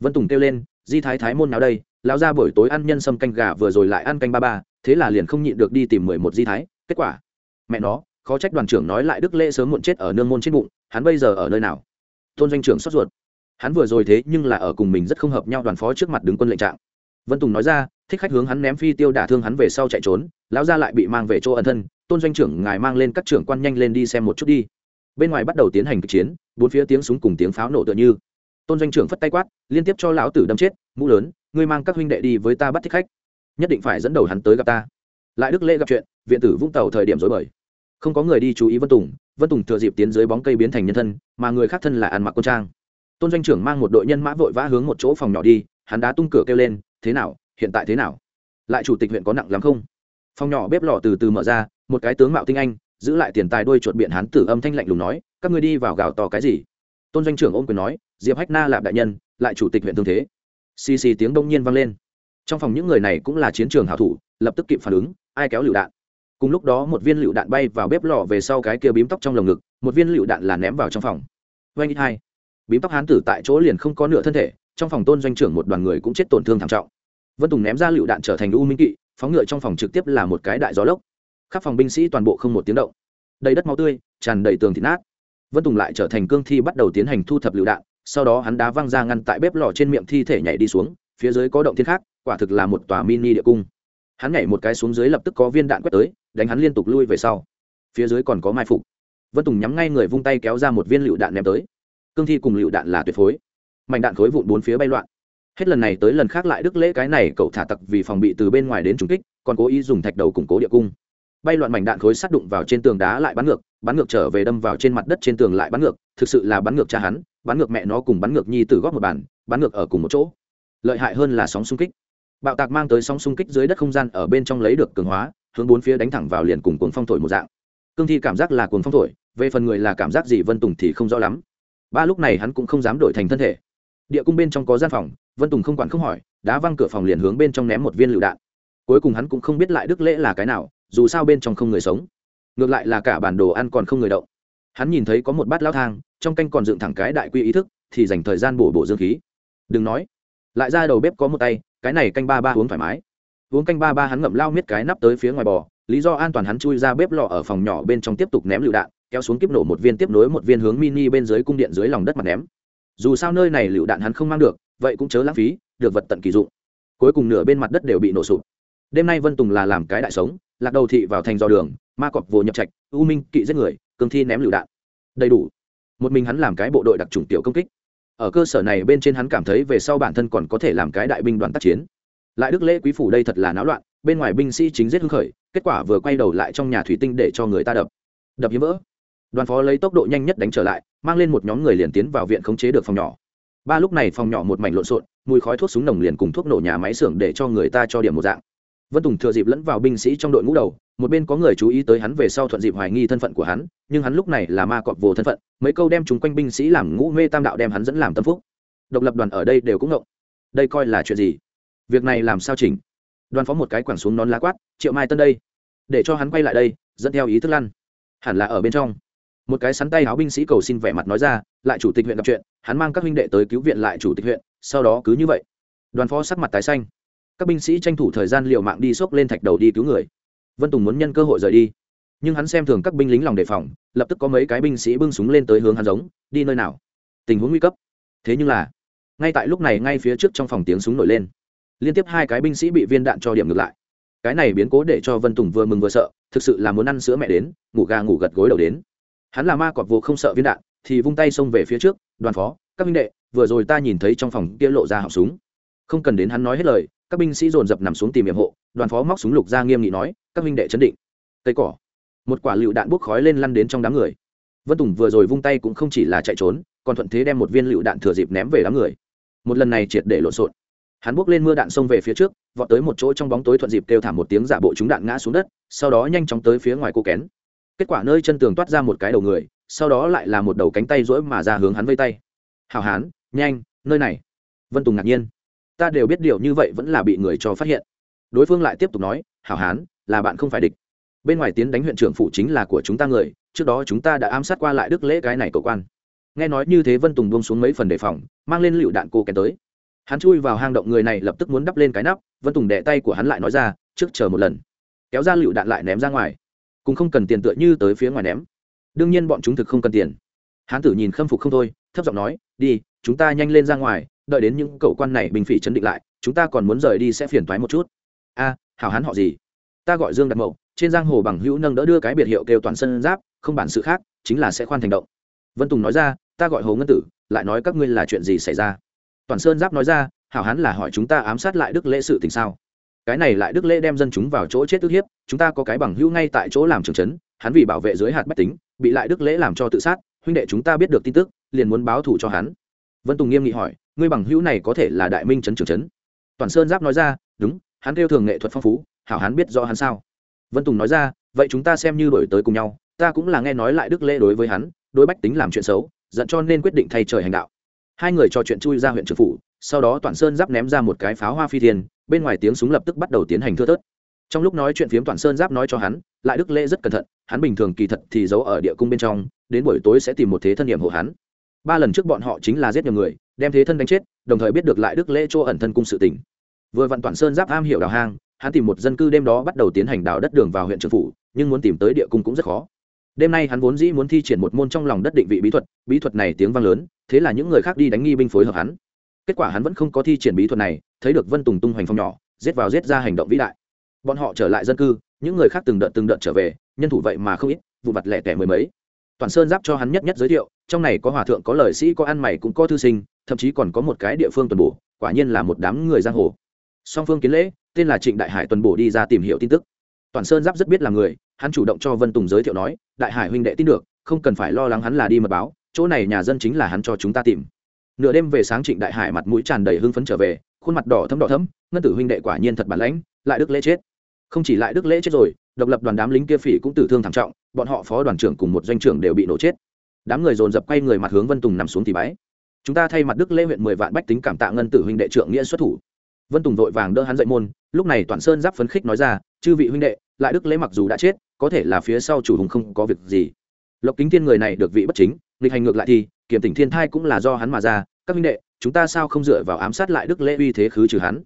Vân tùng kêu lên, di thái thái môn nào đây? Lão ra buổi tối ăn nhân sâm canh gà vừa rồi lại ăn canh ba ba, thế là liền không nhịn được đi tìm mười một di thái. Kết quả? Mẹ nó, khó trách đoàn trưởng nói lại đức lễ sớm muộn chết ở nương môn trên bụng, hắn bây giờ ở nơi nào? Tôn doanh trưởng sốt ruột. Hắn vừa rồi thế nhưng là ở cùng mình rất không hợp nhau đoàn phó trước mặt đứng quân lệnh trạng vân tùng nói ra, thích khách hướng hắn ném phi tiêu đả thương hắn về sau chạy trốn, lão gia lại bị mang về chỗ ẩn thân, tôn doanh trưởng ngài mang lên các trưởng quan nhanh lên đi xem một chút đi. Bên ngoài bắt đầu tiến hành kịch chiến, bốn phía tiếng súng cùng tiếng pháo nổ tựa như. Tôn doanh trưởng phất tay quát, liên tiếp cho lão tử đâm chết, mũ lớn, ngươi mang các huynh đệ đi với ta bắt thích khách. Nhất định phải dẫn đầu hắn tới gặp ta. Lại đức lễ gặp chuyện, viện tử vũng tàu thời điểm dối bời. Không có người đi chú ý vân tùng vân tùng thừa dịp tiến dưới bóng cây biến thành nhân thân, mà người khác thân là ăn mặc quân trang. Tôn doanh trưởng mang một đội nhân mã vội vã hướng một chỗ phòng nhỏ đi, hắn đá tung cửa kêu lên thế nào, hiện tại thế nào? Lại chủ tịch huyện có nặng lắm không? Phòng nhỏ bếp lò từ từ mở ra, một cái tướng mạo tinh anh, giữ lại tiền tài đuôi chuột biện hán tử âm thanh lạnh lùng nói, các ngươi đi vào gào to cái gì? Tôn doanh trưởng ôm quyền nói, diệp hách na lạp đại nhân, lại chủ tịch huyện thương thế. Xì xì tiếng đông nhiên vang lên. Trong phòng những người này cũng là chiến trường hảo thủ, lập tức kịp phản ứng, ai kéo lựu đạn. Cùng lúc đó một viên lựu đạn bay vào bếp lò về sau cái kia bím tóc trong lồng ngực, một viên lựu đạn là ném vào trong phòng. Vanh hai, bím tóc hán tử tại chỗ liền không có nửa thân thể trong phòng tôn doanh trưởng một đoàn người cũng chết tổn thương thảm trọng. Vân tùng ném ra lựu đạn trở thành u minh kỵ, phóng ngựa trong phòng trực tiếp là một cái đại gió lốc. Khắp phòng binh sĩ toàn bộ không một tiếng động. Đầy đất máu tươi, tràn đầy tường thịt nát. Vân tùng lại trở thành cương thi bắt đầu tiến hành thu thập lựu đạn, sau đó hắn đá văng ra ngăn tại bếp lò trên miệng thi thể nhảy đi xuống, phía dưới có động thiên khác, quả thực là một tòa mini địa cung. Hắn nhảy một cái xuống dưới lập tức có viên đạn quét tới, đánh hắn liên tục lui về sau. Phía dưới còn có mai phục. Vân tùng nhắm ngay người vung tay kéo ra một viên lựu đạn ném tới. Cương thi cùng lựu đạn là tuyệt phối mảnh đạn khối vụn bốn phía bay loạn. Hết lần này tới lần khác lại đức lễ cái này cậu thả tặc vì phòng bị từ bên ngoài đến trúng kích, còn cố ý dùng thạch đầu củng cố địa cung. Bay loạn mảnh đạn khối sát đụng vào trên tường đá lại bắn ngược bắn ngược trở về đâm vào trên mặt đất trên tường lại bắn ngược, thực sự là bắn ngược cha hắn, bắn ngược mẹ nó cùng bắn ngược nhi từ góp một bàn, bắn ngược ở cùng một chỗ. Lợi hại hơn là sóng xung kích. Bạo tạc mang tới sóng xung kích dưới đất không gian ở bên trong lấy được cường hóa, hướng bốn phía đánh thẳng vào liền cùng cuồng phong thổi một dạng. Cương thi cảm giác là cuồng phong thổi, về phần người là cảm giác gì vân tùng thì không rõ lắm. Ba lúc này hắn cũng không dám đổi thành thân thể địa cung bên trong có gian phòng, vân tùng không quản không hỏi, đá văng cửa phòng liền hướng bên trong ném một viên lựu đạn. Cuối cùng hắn cũng không biết lại đức lễ là cái nào, dù sao bên trong không người sống. Ngược lại là cả bản đồ ăn còn không người động. Hắn nhìn thấy có một bát lao thang, trong canh còn dựng thẳng cái đại quy ý thức, thì dành thời gian bổ bổ dương khí. Đừng nói. Lại ra đầu bếp có một tay, cái này canh ba ba uống thoải mái. Uống canh ba ba hắn ngậm lao miết cái nắp tới phía ngoài bò, lý do an toàn hắn chui ra bếp lò ở phòng nhỏ bên trong tiếp tục ném lựu đạn, kéo xuống kiếp nổ một viên tiếp nối một viên hướng mini bên dưới cung điện dưới lòng đất mặt ném dù sao nơi này lựu đạn hắn không mang được, vậy cũng chớ lãng phí, được vật tận kỳ dụng. Cuối cùng nửa bên mặt đất đều bị nổ sụp. Đêm nay vân tùng là làm cái đại sống, lạc đầu thị vào thành dò đường, ma cọp vồ nhập trạch, u minh kỵ giết người, cương thi ném lựu đạn. Đầy đủ. Một mình hắn làm cái bộ đội đặc trùng tiểu công kích. Ở cơ sở này bên trên hắn cảm thấy về sau bản thân còn có thể làm cái đại binh đoàn tác chiến. Lại đức lễ quý phủ đây thật là náo loạn, bên ngoài binh sĩ chính giết hưng khởi, kết quả vừa quay đầu lại trong nhà thủy tinh để cho người ta đập. Đập hiếm vỡ đoàn phó lấy tốc độ nhanh nhất đánh trở lại, mang lên một nhóm người liền tiến vào viện khống chế được phòng nhỏ. Ba lúc này phòng nhỏ một mảnh lộn xộn, mùi khói thuốc súng nồng liền cùng thuốc nổ nhà máy xưởng để cho người ta cho điểm một dạng. Vân tùng thừa dịp lẫn vào binh sĩ trong đội ngũ đầu, một bên có người chú ý tới hắn về sau thuận dịp hoài nghi thân phận của hắn, nhưng hắn lúc này là ma cọp vồ thân phận, mấy câu đem chúng quanh binh sĩ làm ngũ mê tam đạo đem hắn dẫn làm tâm phúc. Độc lập đoàn ở đây đều cũng ngộng. Đây coi là chuyện gì? Việc này làm sao chỉnh? Đoàn phó một cái quẳng xuống nón lá quát, triệu mai tân đây, để cho hắn quay lại đây, dẫn theo ý thức lăn. Hẳn là ở bên trong một cái sắn tay áo binh sĩ cầu xin vẻ mặt nói ra, lại chủ tịch huyện gặp chuyện, hắn mang các huynh đệ tới cứu viện lại chủ tịch huyện, sau đó cứ như vậy. Đoàn phó sắc mặt tái xanh. Các binh sĩ tranh thủ thời gian liều mạng đi xốc lên thạch đầu đi cứu người. Vân tùng muốn nhân cơ hội rời đi, nhưng hắn xem thường các binh lính lòng đề phòng, lập tức có mấy cái binh sĩ bưng súng lên tới hướng hắn giống, đi nơi nào? Tình huống nguy cấp. Thế nhưng là, ngay tại lúc này ngay phía trước trong phòng tiếng súng nổi lên. Liên tiếp hai cái binh sĩ bị viên đạn cho điểm ngược lại. Cái này biến cố để cho vân tùng vừa mừng vừa sợ, thực sự là muốn ăn sữa mẹ đến, ngủ gà ngủ gật gối đầu đến hắn là ma cọp vô không sợ viên đạn, thì vung tay xông về phía trước, đoàn phó, các binh đệ, vừa rồi ta nhìn thấy trong phòng kia lộ ra họng súng. Không cần đến hắn nói hết lời, các binh sĩ dồn dập nằm xuống tìm hiểm hộ, đoàn phó móc súng lục ra nghiêm nghị nói, các binh đệ chấn định. Cây cỏ. Một quả lựu đạn bốc khói lên lăn đến trong đám người. Vân tùng vừa rồi vung tay cũng không chỉ là chạy trốn, còn thuận thế đem một viên lựu đạn thừa dịp ném về đám người. Một lần này triệt để lộn xộn. Hắn bốc lên mưa đạn xông về phía trước, vọt tới một chỗ trong bóng tối thuận dịp kêu thả một tiếng giả bộ chúng đạn ngã xuống đất, sau đó nhanh chóng tới phía ngoài cô kén kết quả nơi chân tường toát ra một cái đầu người, sau đó lại là một đầu cánh tay rỗi mà ra hướng hắn vây tay. Hào hán, nhanh, nơi này. Vân tùng ngạc nhiên. Ta đều biết điều như vậy vẫn là bị người cho phát hiện. Đối phương lại tiếp tục nói, hảo hán, là bạn không phải địch. Bên ngoài tiến đánh huyện trưởng phụ chính là của chúng ta người, trước đó chúng ta đã ám sát qua lại đức lễ cái này cầu quan. Nghe nói như thế vân tùng buông xuống mấy phần đề phòng, mang lên lựu đạn cô kèn tới. Hắn chui vào hang động người này lập tức muốn đắp lên cái nắp, vân tùng đẻ tay của hắn lại nói ra, trước chờ một lần. Kéo ra lựu đạn lại ném ra ngoài cũng không cần tiền tựa như tới phía ngoài ném. Đương nhiên bọn chúng thực không cần tiền. Hán tử nhìn khâm phục không thôi, thấp giọng nói, đi, chúng ta nhanh lên ra ngoài, đợi đến những cậu quan này bình phỉ chấn định lại, chúng ta còn muốn rời đi sẽ phiền thoái một chút. A, hảo hán họ gì? Ta gọi dương đặt mậu, trên giang hồ bằng hữu nâng đỡ đưa cái biệt hiệu kêu toàn sân giáp, không bản sự khác, chính là sẽ khoan thành động. Vân tùng nói ra, ta gọi hồ ngân tử, lại nói các ngươi là chuyện gì xảy ra? Toàn sơn giáp nói ra, hảo hán là hỏi chúng ta ám sát lại đức lễ sự tình sao? Cái này lại đức lễ đem dân chúng vào chỗ chết tức hiếp, chúng ta có cái bằng hữu ngay tại chỗ làm trường trấn hắn vì bảo vệ dưới hạt bách tính, bị lại đức lễ làm cho tự sát, huynh đệ chúng ta biết được tin tức, liền muốn báo thù cho hắn. Vân tùng nghiêm nghị hỏi, ngươi bằng hữu này có thể là đại minh trấn trường trấn toàn sơn giáp nói ra, đúng, hắn kêu thường nghệ thuật phong phú, hảo hắn biết rõ hắn sao? Vân tùng nói ra, vậy chúng ta xem như đổi tới cùng nhau, ta cũng là nghe nói lại đức lễ đối với hắn, đối bách tính làm chuyện xấu, giận cho nên quyết định thay trời hành đạo. Hai người trò chuyện chui ra huyện trường phủ, sau đó toàn sơn giáp ném ra một cái pháo hoa phi thiên bên ngoài tiếng súng lập tức bắt đầu tiến hành thưa thớt. Trong lúc nói chuyện phiếm toàn sơn giáp nói cho hắn, lại đức lễ rất cẩn thận, hắn bình thường kỳ thật thì giấu ở địa cung bên trong, đến buổi tối sẽ tìm một thế thân nhiệm hộ hắn. Ba lần trước bọn họ chính là giết nhiều người, đem thế thân đánh chết, đồng thời biết được lại đức lễ chỗ ẩn thân cung sự tỉnh vừa vặn toàn sơn giáp am hiểu đào hang, hắn tìm một dân cư đêm đó bắt đầu tiến hành đào đất đường vào huyện trường phủ, nhưng muốn tìm tới địa cung cũng rất khó. Đêm nay hắn vốn dĩ muốn thi triển một môn trong lòng đất định vị bí thuật bí thuật này tiếng vang lớn, thế là những người khác đi đánh nghi binh phối hợp hắn. Kết quả hắn vẫn không có thi triển bí thuật này thấy được vân tùng tung hoành phong nhỏ, giết vào giết ra hành động vĩ đại. Bọn họ trở lại dân cư, những người khác từng đợt từng đợt trở về, nhân thủ vậy mà không ít, vụ mặt lẻ tẻ mười mấy. Toàn sơn giáp cho hắn nhất nhất giới thiệu, trong này có hòa thượng, có lời sĩ, có ăn mày, cũng có thư sinh, thậm chí còn có một cái địa phương tuần bổ, quả nhiên là một đám người giang hồ. Song phương kiến lễ, tên là trịnh đại hải tuần bổ đi ra tìm hiểu tin tức. Toàn sơn giáp rất biết là người, hắn chủ động cho vân tùng giới thiệu nói, đại hải huynh đệ tin được, không cần phải lo lắng hắn là đi mật báo, chỗ này nhà dân chính là hắn cho chúng ta tìm. Nửa đêm về sáng trịnh đại hải mặt mũi tràn đầy hưng phấn trở về khuôn mặt đỏ thấm đỏ thấm ngân tử huynh đệ quả nhiên thật bản lãnh, lại đức lễ chết. Không chỉ lại đức lễ chết rồi, độc lập đoàn đám lính kia phỉ cũng tử thương thảm trọng, bọn họ phó đoàn trưởng cùng một doanh trưởng đều bị nổ chết. Đám người dồn dập quay người mặt hướng vân tùng nằm xuống thì bái. Chúng ta thay mặt đức lễ huyện mười vạn bách tính cảm tạ ngân tử huynh đệ trưởng nghĩa xuất thủ. Vân tùng vội vàng đỡ hắn dậy môn, lúc này toàn sơn giáp phấn khích nói ra, chư vị huynh đệ, lại đức lễ mặc dù đã chết, có thể là phía sau chủ hùng không có việc gì. Lộc kính thiên người này được vị bất chính, nghịch hành ngược lại thì, kiểm tỉnh thiên thai cũng là do hắn mà ra. Các huynh đệ chúng ta sao không dựa vào ám sát lại đức lễ uy thế khứ trừ hắn?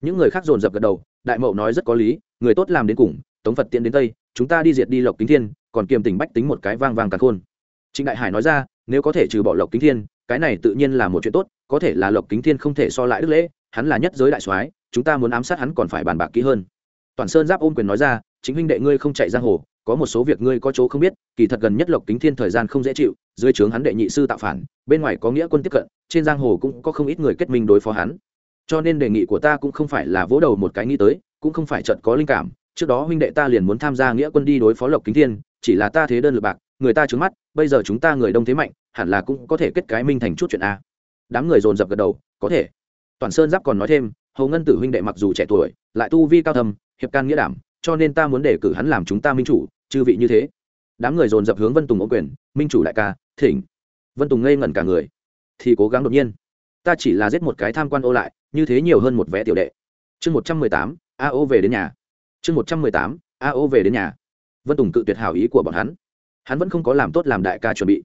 Những người khác dồn dập gật đầu, đại mậu nói rất có lý, người tốt làm đến cùng, tống phật tiện đến tây, chúng ta đi diệt đi lộc kính thiên, còn kiềm tỉnh bách tính một cái vang vang càng khôn. Trịnh đại hải nói ra, nếu có thể trừ bỏ lộc kính thiên, cái này tự nhiên là một chuyện tốt, có thể là lộc kính thiên không thể so lại đức lễ, hắn là nhất giới đại soái, chúng ta muốn ám sát hắn còn phải bàn bạc kỹ hơn. Toàn sơn giáp ôm quyền nói ra, chính huynh đệ ngươi không chạy giang hồ có một số việc ngươi có chỗ không biết, kỳ thật gần nhất lộc kính thiên thời gian không dễ chịu, dưới trướng hắn đệ nhị sư tạo phản, bên ngoài có nghĩa quân tiếp cận, trên giang hồ cũng có không ít người kết minh đối phó hắn. Cho nên đề nghị của ta cũng không phải là vỗ đầu một cái nghĩ tới, cũng không phải trận có linh cảm, trước đó huynh đệ ta liền muốn tham gia nghĩa quân đi đối phó lộc kính thiên, chỉ là ta thế đơn lực bạc, người ta trướng mắt, bây giờ chúng ta người đông thế mạnh, hẳn là cũng có thể kết cái minh thành chút chuyện a. Đám người dồn dập gật đầu, có thể. Toàn sơn giáp còn nói thêm, hầu ngân tử huynh đệ mặc dù trẻ tuổi, lại tu vi cao thầm hiệp can nghĩa đảm, cho nên ta muốn đề cử hắn làm chúng ta minh chủ chư vị như thế. Đám người dồn dập hướng vân tùng ô quyền, minh chủ đại ca, thỉnh. Vân tùng ngây ngẩn cả người. Thì cố gắng đột nhiên. Ta chỉ là giết một cái tham quan ô lại, như thế nhiều hơn một vé tiểu đệ. Chương một trăm mười tám, a ô về đến nhà. Chương một trăm mười tám, a ô về đến nhà. Vân tùng cự tuyệt hảo ý của bọn hắn. Hắn vẫn không có làm tốt làm đại ca chuẩn bị.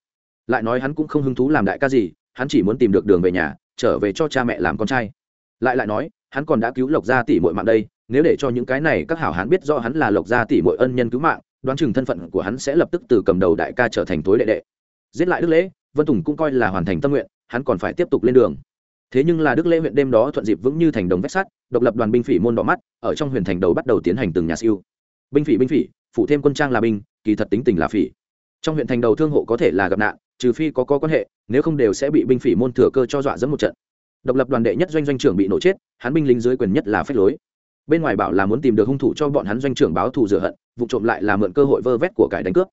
Lại nói hắn cũng không hứng thú làm đại ca gì, hắn chỉ muốn tìm được đường về nhà, trở về cho cha mẹ làm con trai. Lại lại nói, hắn còn đã cứu lộc gia tỷ muội mạng đây, nếu để cho những cái này các hảo hán biết do hắn là lộc gia tỷ muội ân nhân cứu mạng đoán chừng thân phận của hắn sẽ lập tức từ cầm đầu đại ca trở thành tối đệ đệ. Giết lại đức lễ vân tùng cũng coi là hoàn thành tâm nguyện hắn còn phải tiếp tục lên đường. Thế nhưng là đức lễ huyện đêm đó thuận dịp vững như thành đồng vách sắt độc lập đoàn binh phỉ môn đỏ mắt ở trong huyện thành đầu bắt đầu tiến hành từng nhà siêu. Binh phỉ binh phỉ phụ thêm quân trang là binh kỳ thật tính tình là phỉ. Trong huyện thành đầu thương hộ có thể là gặp nạn trừ phi có, có quan hệ nếu không đều sẽ bị binh phỉ môn thừa cơ cho dọa dẫm một trận. Độc lập đoàn đệ nhất doanh doanh trưởng bị nổ chết hắn binh lính dưới quyền nhất là phép lối bên ngoài bảo là muốn tìm được hung thủ cho bọn hắn doanh trưởng báo thù rửa hận, vụ trộm lại là mượn cơ hội vơ vét của cải đánh cướp.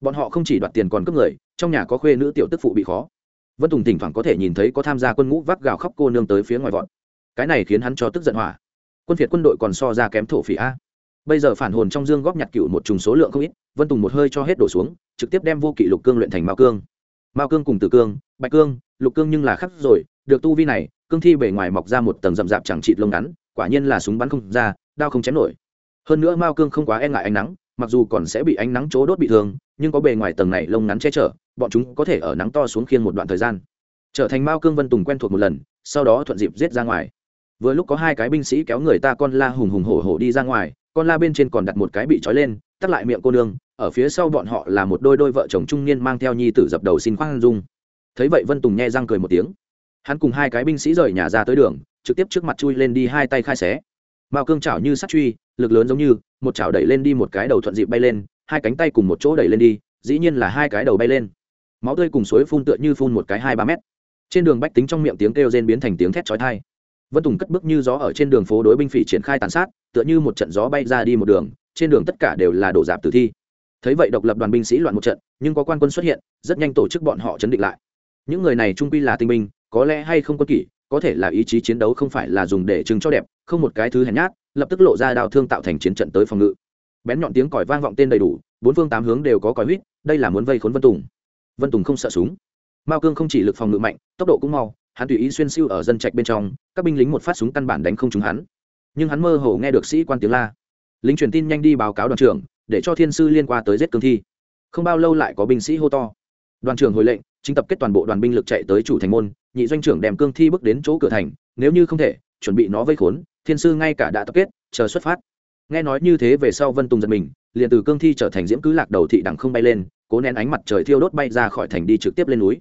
Bọn họ không chỉ đoạt tiền còn cướp người, trong nhà có khuê nữ tiểu tức phụ bị khó. Vân tùng thỉnh thoảng có thể nhìn thấy có tham gia quân ngũ vác gào khóc cô nương tới phía ngoài vọt. Cái này khiến hắn cho tức giận hỏa. Quân việt quân đội còn so ra kém thổ phỉ a. Bây giờ phản hồn trong dương góp nhặt cựu một trùng số lượng không ít, vân tùng một hơi cho hết đổ xuống, trực tiếp đem vô kỷ lục cương luyện thành mao cương. Mao cương cùng tử cương, bạch cương, lục cương nhưng là khắc rồi, được tu vi này, cương thi bề ngoài mọc ra một tầng rậm rạp chẳng trịt lông ngắn quả nhiên là súng bắn không ra, đao không chém nổi. Hơn nữa mao cương không quá e ngại ánh nắng, mặc dù còn sẽ bị ánh nắng chỗ đốt bị thương, nhưng có bề ngoài tầng này lông ngắn che chở, bọn chúng có thể ở nắng to xuống khiên một đoạn thời gian. Trở thành mao cương vân tùng quen thuộc một lần, sau đó thuận dịp giết ra ngoài. Vừa lúc có hai cái binh sĩ kéo người ta con la hùng hùng hổ hổ đi ra ngoài, con la bên trên còn đặt một cái bị trói lên, tắt lại miệng cô nương, ở phía sau bọn họ là một đôi đôi vợ chồng trung niên mang theo nhi tử dập đầu xin khoan dung. Thấy vậy vân tùng nghe răng cười một tiếng. Hắn cùng hai cái binh sĩ rời nhà ra tới đường trực tiếp trước mặt chui lên đi hai tay khai xé. Mao cương chảo như sắt truy, lực lớn giống như, một chảo đẩy lên đi một cái đầu thuận dịp bay lên, hai cánh tay cùng một chỗ đẩy lên đi, dĩ nhiên là hai cái đầu bay lên. Máu tươi cùng suối phun tựa như phun một cái hai ba mét. Trên đường bách tính trong miệng tiếng kêu rên biến thành tiếng thét chói tai. Vân tùng cất bước như gió ở trên đường phố đối binh phỉ triển khai tàn sát, tựa như một trận gió bay ra đi một đường, trên đường tất cả đều là đổ dạp tử thi. Thấy vậy độc lập đoàn binh sĩ loạn một trận, nhưng có quan quân xuất hiện, rất nhanh tổ chức bọn họ chấn định lại. Những người này trung quy là tinh binh, có lẽ hay không quân kỷ có thể là ý chí chiến đấu không phải là dùng để trưng cho đẹp, không một cái thứ hèn nhát, lập tức lộ ra đào thương tạo thành chiến trận tới phòng ngự. Bén nhọn tiếng còi vang vọng tên đầy đủ, bốn phương tám hướng đều có còi huýt, đây là muốn vây khốn vân tùng. Vân tùng không sợ súng. Mao cương không chỉ lực phòng ngự mạnh, tốc độ cũng mau, hắn tùy ý xuyên siêu ở dân trạch bên trong, các binh lính một phát súng căn bản đánh không trúng hắn. Nhưng hắn mơ hồ nghe được sĩ quan tiếng la. Lính truyền tin nhanh đi báo cáo đoàn trưởng, để cho thiên sư liên quan tới giết cương thi. Không bao lâu lại có binh sĩ hô to. Đoàn trưởng hồi lệnh, chính tập kết toàn bộ đoàn binh lực chạy tới chủ thành môn nhị doanh trưởng đem cương thi bước đến chỗ cửa thành, nếu như không thể, chuẩn bị nó vây khốn, thiên sư ngay cả đã tập kết, chờ xuất phát. Nghe nói như thế về sau vân tùng giật mình, liền từ cương thi trở thành diễm cứ lạc đầu thị đằng không bay lên, cố nén ánh mặt trời thiêu đốt bay ra khỏi thành đi trực tiếp lên núi.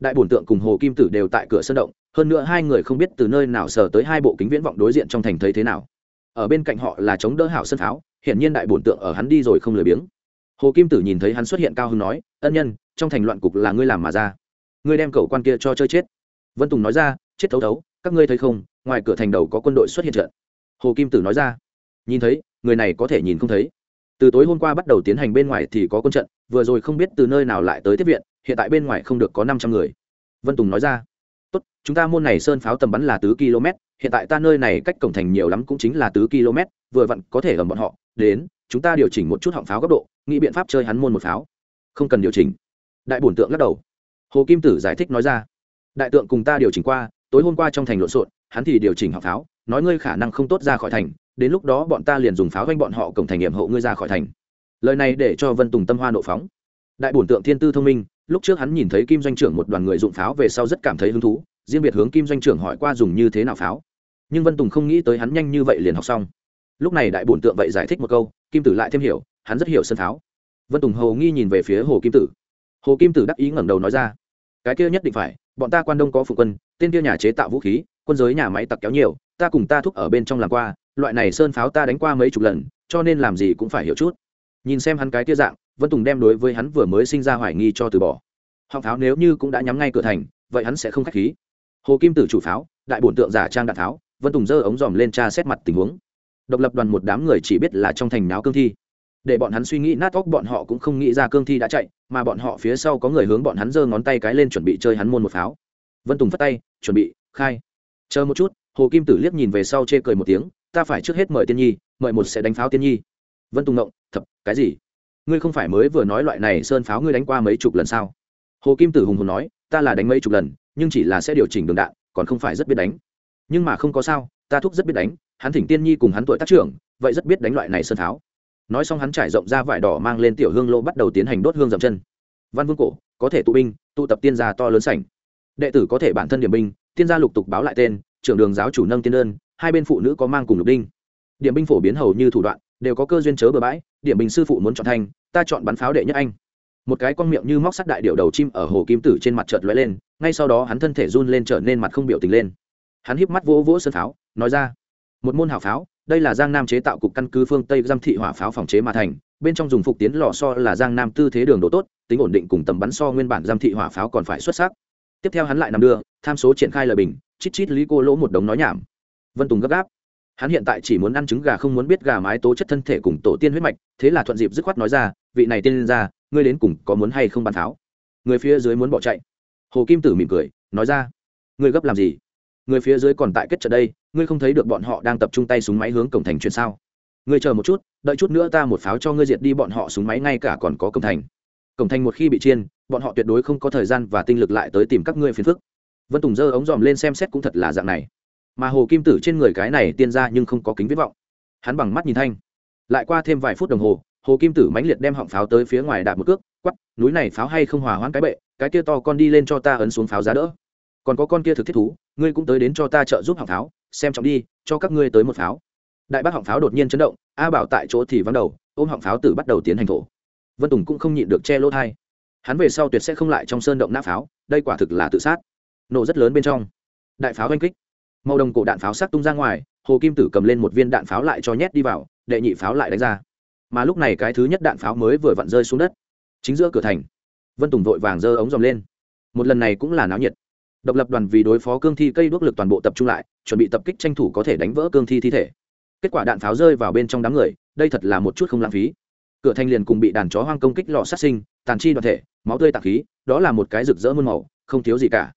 Đại bổn tượng cùng hồ kim tử đều tại cửa sân động, hơn nữa hai người không biết từ nơi nào sờ tới hai bộ kính viễn vọng đối diện trong thành thấy thế nào. Ở bên cạnh họ là chống đỡ hảo sân pháo hiển nhiên đại bổn tượng ở hắn đi rồi không lười biếng. Hồ kim tử nhìn thấy hắn xuất hiện cao hưng nói, ân nhân, trong thành loạn cục là ngươi làm mà ra. Ngươi đem cậu quan kia cho chơi chết vân tùng nói ra, chết thấu thấu, các ngươi thấy không, ngoài cửa thành đầu có quân đội xuất hiện trận. Hồ kim tử nói ra, nhìn thấy, người này có thể nhìn không thấy. Từ tối hôm qua bắt đầu tiến hành bên ngoài thì có quân trận, vừa rồi không biết từ nơi nào lại tới tiếp viện, hiện tại bên ngoài không được có năm trăm người. Vân tùng nói ra, tốt, chúng ta môn này sơn pháo tầm bắn là tứ km, hiện tại ta nơi này cách cổng thành nhiều lắm cũng chính là tứ km, vừa vặn có thể ầm bọn họ, đến, chúng ta điều chỉnh một chút họng pháo góc độ, nghĩ biện pháp chơi hắn môn một pháo. Không cần điều chỉnh. Đại bổn tượng lắc đầu. Hồ kim tử giải thích nói ra đại tượng cùng ta điều chỉnh qua, tối hôm qua trong thành lộn xộn, hắn thì điều chỉnh học pháo, nói ngươi khả năng không tốt ra khỏi thành, đến lúc đó bọn ta liền dùng pháo doanh bọn họ cổng thành nghiệm hộ ngươi ra khỏi thành. Lời này để cho vân tùng tâm hoa nộ phóng. Đại bổn tượng thiên tư thông minh, lúc trước hắn nhìn thấy kim doanh trưởng một đoàn người dụng pháo về sau rất cảm thấy hứng thú, riêng biệt hướng kim doanh trưởng hỏi qua dùng như thế nào pháo. Nhưng vân tùng không nghĩ tới hắn nhanh như vậy liền học xong. Lúc này đại bổn tượng vậy giải thích một câu, kim tử lại thêm hiểu, hắn rất hiểu sân pháo. Vân tùng hầu nghi nhìn về phía hồ kim tử. Hồ kim tử đắc ý ngẩng đầu nói ra, cái kia nhất định phải bọn ta quan đông có phụ quân tên kia nhà chế tạo vũ khí quân giới nhà máy tặc kéo nhiều ta cùng ta thúc ở bên trong làm qua loại này sơn pháo ta đánh qua mấy chục lần cho nên làm gì cũng phải hiểu chút. Nhìn xem hắn cái kia dạng vân tùng đem đối với hắn vừa mới sinh ra hoài nghi cho từ bỏ. Họng pháo nếu như cũng đã nhắm ngay cửa thành vậy hắn sẽ không k h á c h khí. Hồ kim tử chủ pháo đại bổn tượng giả trang đạn tháo, vân tùng giơ ống dòm lên tra xét mặt tình huống. Độc lập đoàn một đám người chỉ biết là trong thành náo cương thi để bọn hắn suy nghĩ nát óc, bọn họ cũng không nghĩ ra cương thi đã chạy, mà bọn họ phía sau có người hướng bọn hắn giơ ngón tay cái lên chuẩn bị chơi hắn môn một pháo. Vân tùng phất tay, chuẩn bị, khai. Chờ một chút, hồ kim tử liếc nhìn về sau chê cười một tiếng, ta phải trước hết mời tiên nhi, mời một sẽ đánh pháo tiên nhi. Vân tùng động thập, cái gì? Ngươi không phải mới vừa nói loại này sơn pháo ngươi đánh qua mấy chục lần sao? Hồ kim tử hùng hùng nói, ta là đánh mấy chục lần, nhưng chỉ là sẽ điều chỉnh đường đạn, còn không phải rất biết đánh. Nhưng mà không có sao, ta thúc rất biết đánh, hắn thỉnh tiên nhi cùng hắn tuổi tác trưởng, vậy rất biết đánh loại này sơn pháo nói xong hắn trải rộng ra vải đỏ mang lên tiểu hương lô bắt đầu tiến hành đốt hương dậm chân. Văn vương cổ, có thể tụ binh, tụ tập tiên gia to lớn sảnh. Đệ tử có thể bản thân điểm binh, tiên gia lục tục báo lại tên, trưởng đường giáo chủ nâng tiên đơn, hai bên phụ nữ có mang cùng lục đinh. Điểm binh phổ biến hầu như thủ đoạn, đều có cơ duyên chớ bừa bãi, điểm binh sư phụ muốn chọn thanh ta chọn bắn pháo đệ nhất anh. Một cái con miệng như móc sắt đại điệu đầu chim ở hồ kim tử trên mặt chợt lóe lên, ngay sau đó hắn thân thể run lên trở nên mặt không biểu tình lên. Hắn híp mắt vỗ vỗ sơn pháo, nói ra, một môn hảo pháo đây là giang nam chế tạo cục căn cứ phương tây giam thị hỏa pháo phòng chế mà thành bên trong dùng phục tiến lò so là giang nam tư thế đường độ tốt tính ổn định cùng tầm bắn so nguyên bản giam thị hỏa pháo còn phải xuất sắc tiếp theo hắn lại nằm đưa tham số triển khai lời bình chít chít lý cô lỗ một đống nói nhảm vân tùng gấp gáp hắn hiện tại chỉ muốn ăn trứng gà không muốn biết gà mái tố chất thân thể cùng tổ tiên huyết mạch thế là thuận dịp dứt khoát nói ra vị này tiên ra ngươi đến cùng có muốn hay không bàn tháo người phía dưới muốn bỏ chạy hồ kim tử mỉm cười nói ra ngươi gấp làm gì người phía dưới còn tại kết trận đây, ngươi không thấy được bọn họ đang tập trung tay súng máy hướng cổng thành chuyển sao? Ngươi chờ một chút, đợi chút nữa ta một pháo cho ngươi diệt đi bọn họ súng máy, ngay cả còn có cổng thành. Cổng thành một khi bị chiên, bọn họ tuyệt đối không có thời gian và tinh lực lại tới tìm các ngươi phiền phức. Vân tùng dơ ống dòm lên xem xét cũng thật là dạng này. Mà hồ kim tử trên người cái này tiên ra nhưng không có kính viết vọng. Hắn bằng mắt nhìn thanh. Lại qua thêm vài phút đồng hồ hồ kim tử mãnh liệt đem họng pháo tới phía ngoài đạp một cước, quắp, núi này pháo hay không hòa hoãn cái bệ, cái kia to con đi lên cho ta ấn xuống pháo giá đỡ. Còn có con kia thực thiết thú ngươi cũng tới đến cho ta trợ giúp họng pháo, xem trọng đi, cho các ngươi tới một pháo. Đại bác họng pháo đột nhiên chấn động, a bảo tại chỗ thì vắng đầu, ôm họng pháo tử bắt đầu tiến hành thổ. Vân tùng cũng không nhịn được che lỗ thai hắn về sau tuyệt sẽ không lại trong sơn động nã pháo, đây quả thực là tự sát. Nổ rất lớn bên trong. Đại pháo oanh kích. Màu đồng cổ đạn pháo sắc tung ra ngoài, hồ kim tử cầm lên một viên đạn pháo lại cho nhét đi vào, đệ nhị pháo lại đánh ra. Mà lúc này cái thứ nhất đạn pháo mới vừa vặn rơi xuống đất. Chính giữa cửa thành, vân tùng vội vàng giơ ống dòng lên. Một lần này cũng là náo nhiệt độc lập đoàn vì đối phó cương thi cây đuốc lực toàn bộ tập trung lại, chuẩn bị tập kích tranh thủ có thể đánh vỡ cương thi thi thể. Kết quả đạn pháo rơi vào bên trong đám người, đây thật là một chút không lãng phí. Cửa thanh liền cùng bị đàn chó hoang công kích lò sát sinh, tàn chi đoàn thể, máu tươi tạc khí, đó là một cái rực rỡ muôn màu, không thiếu gì cả.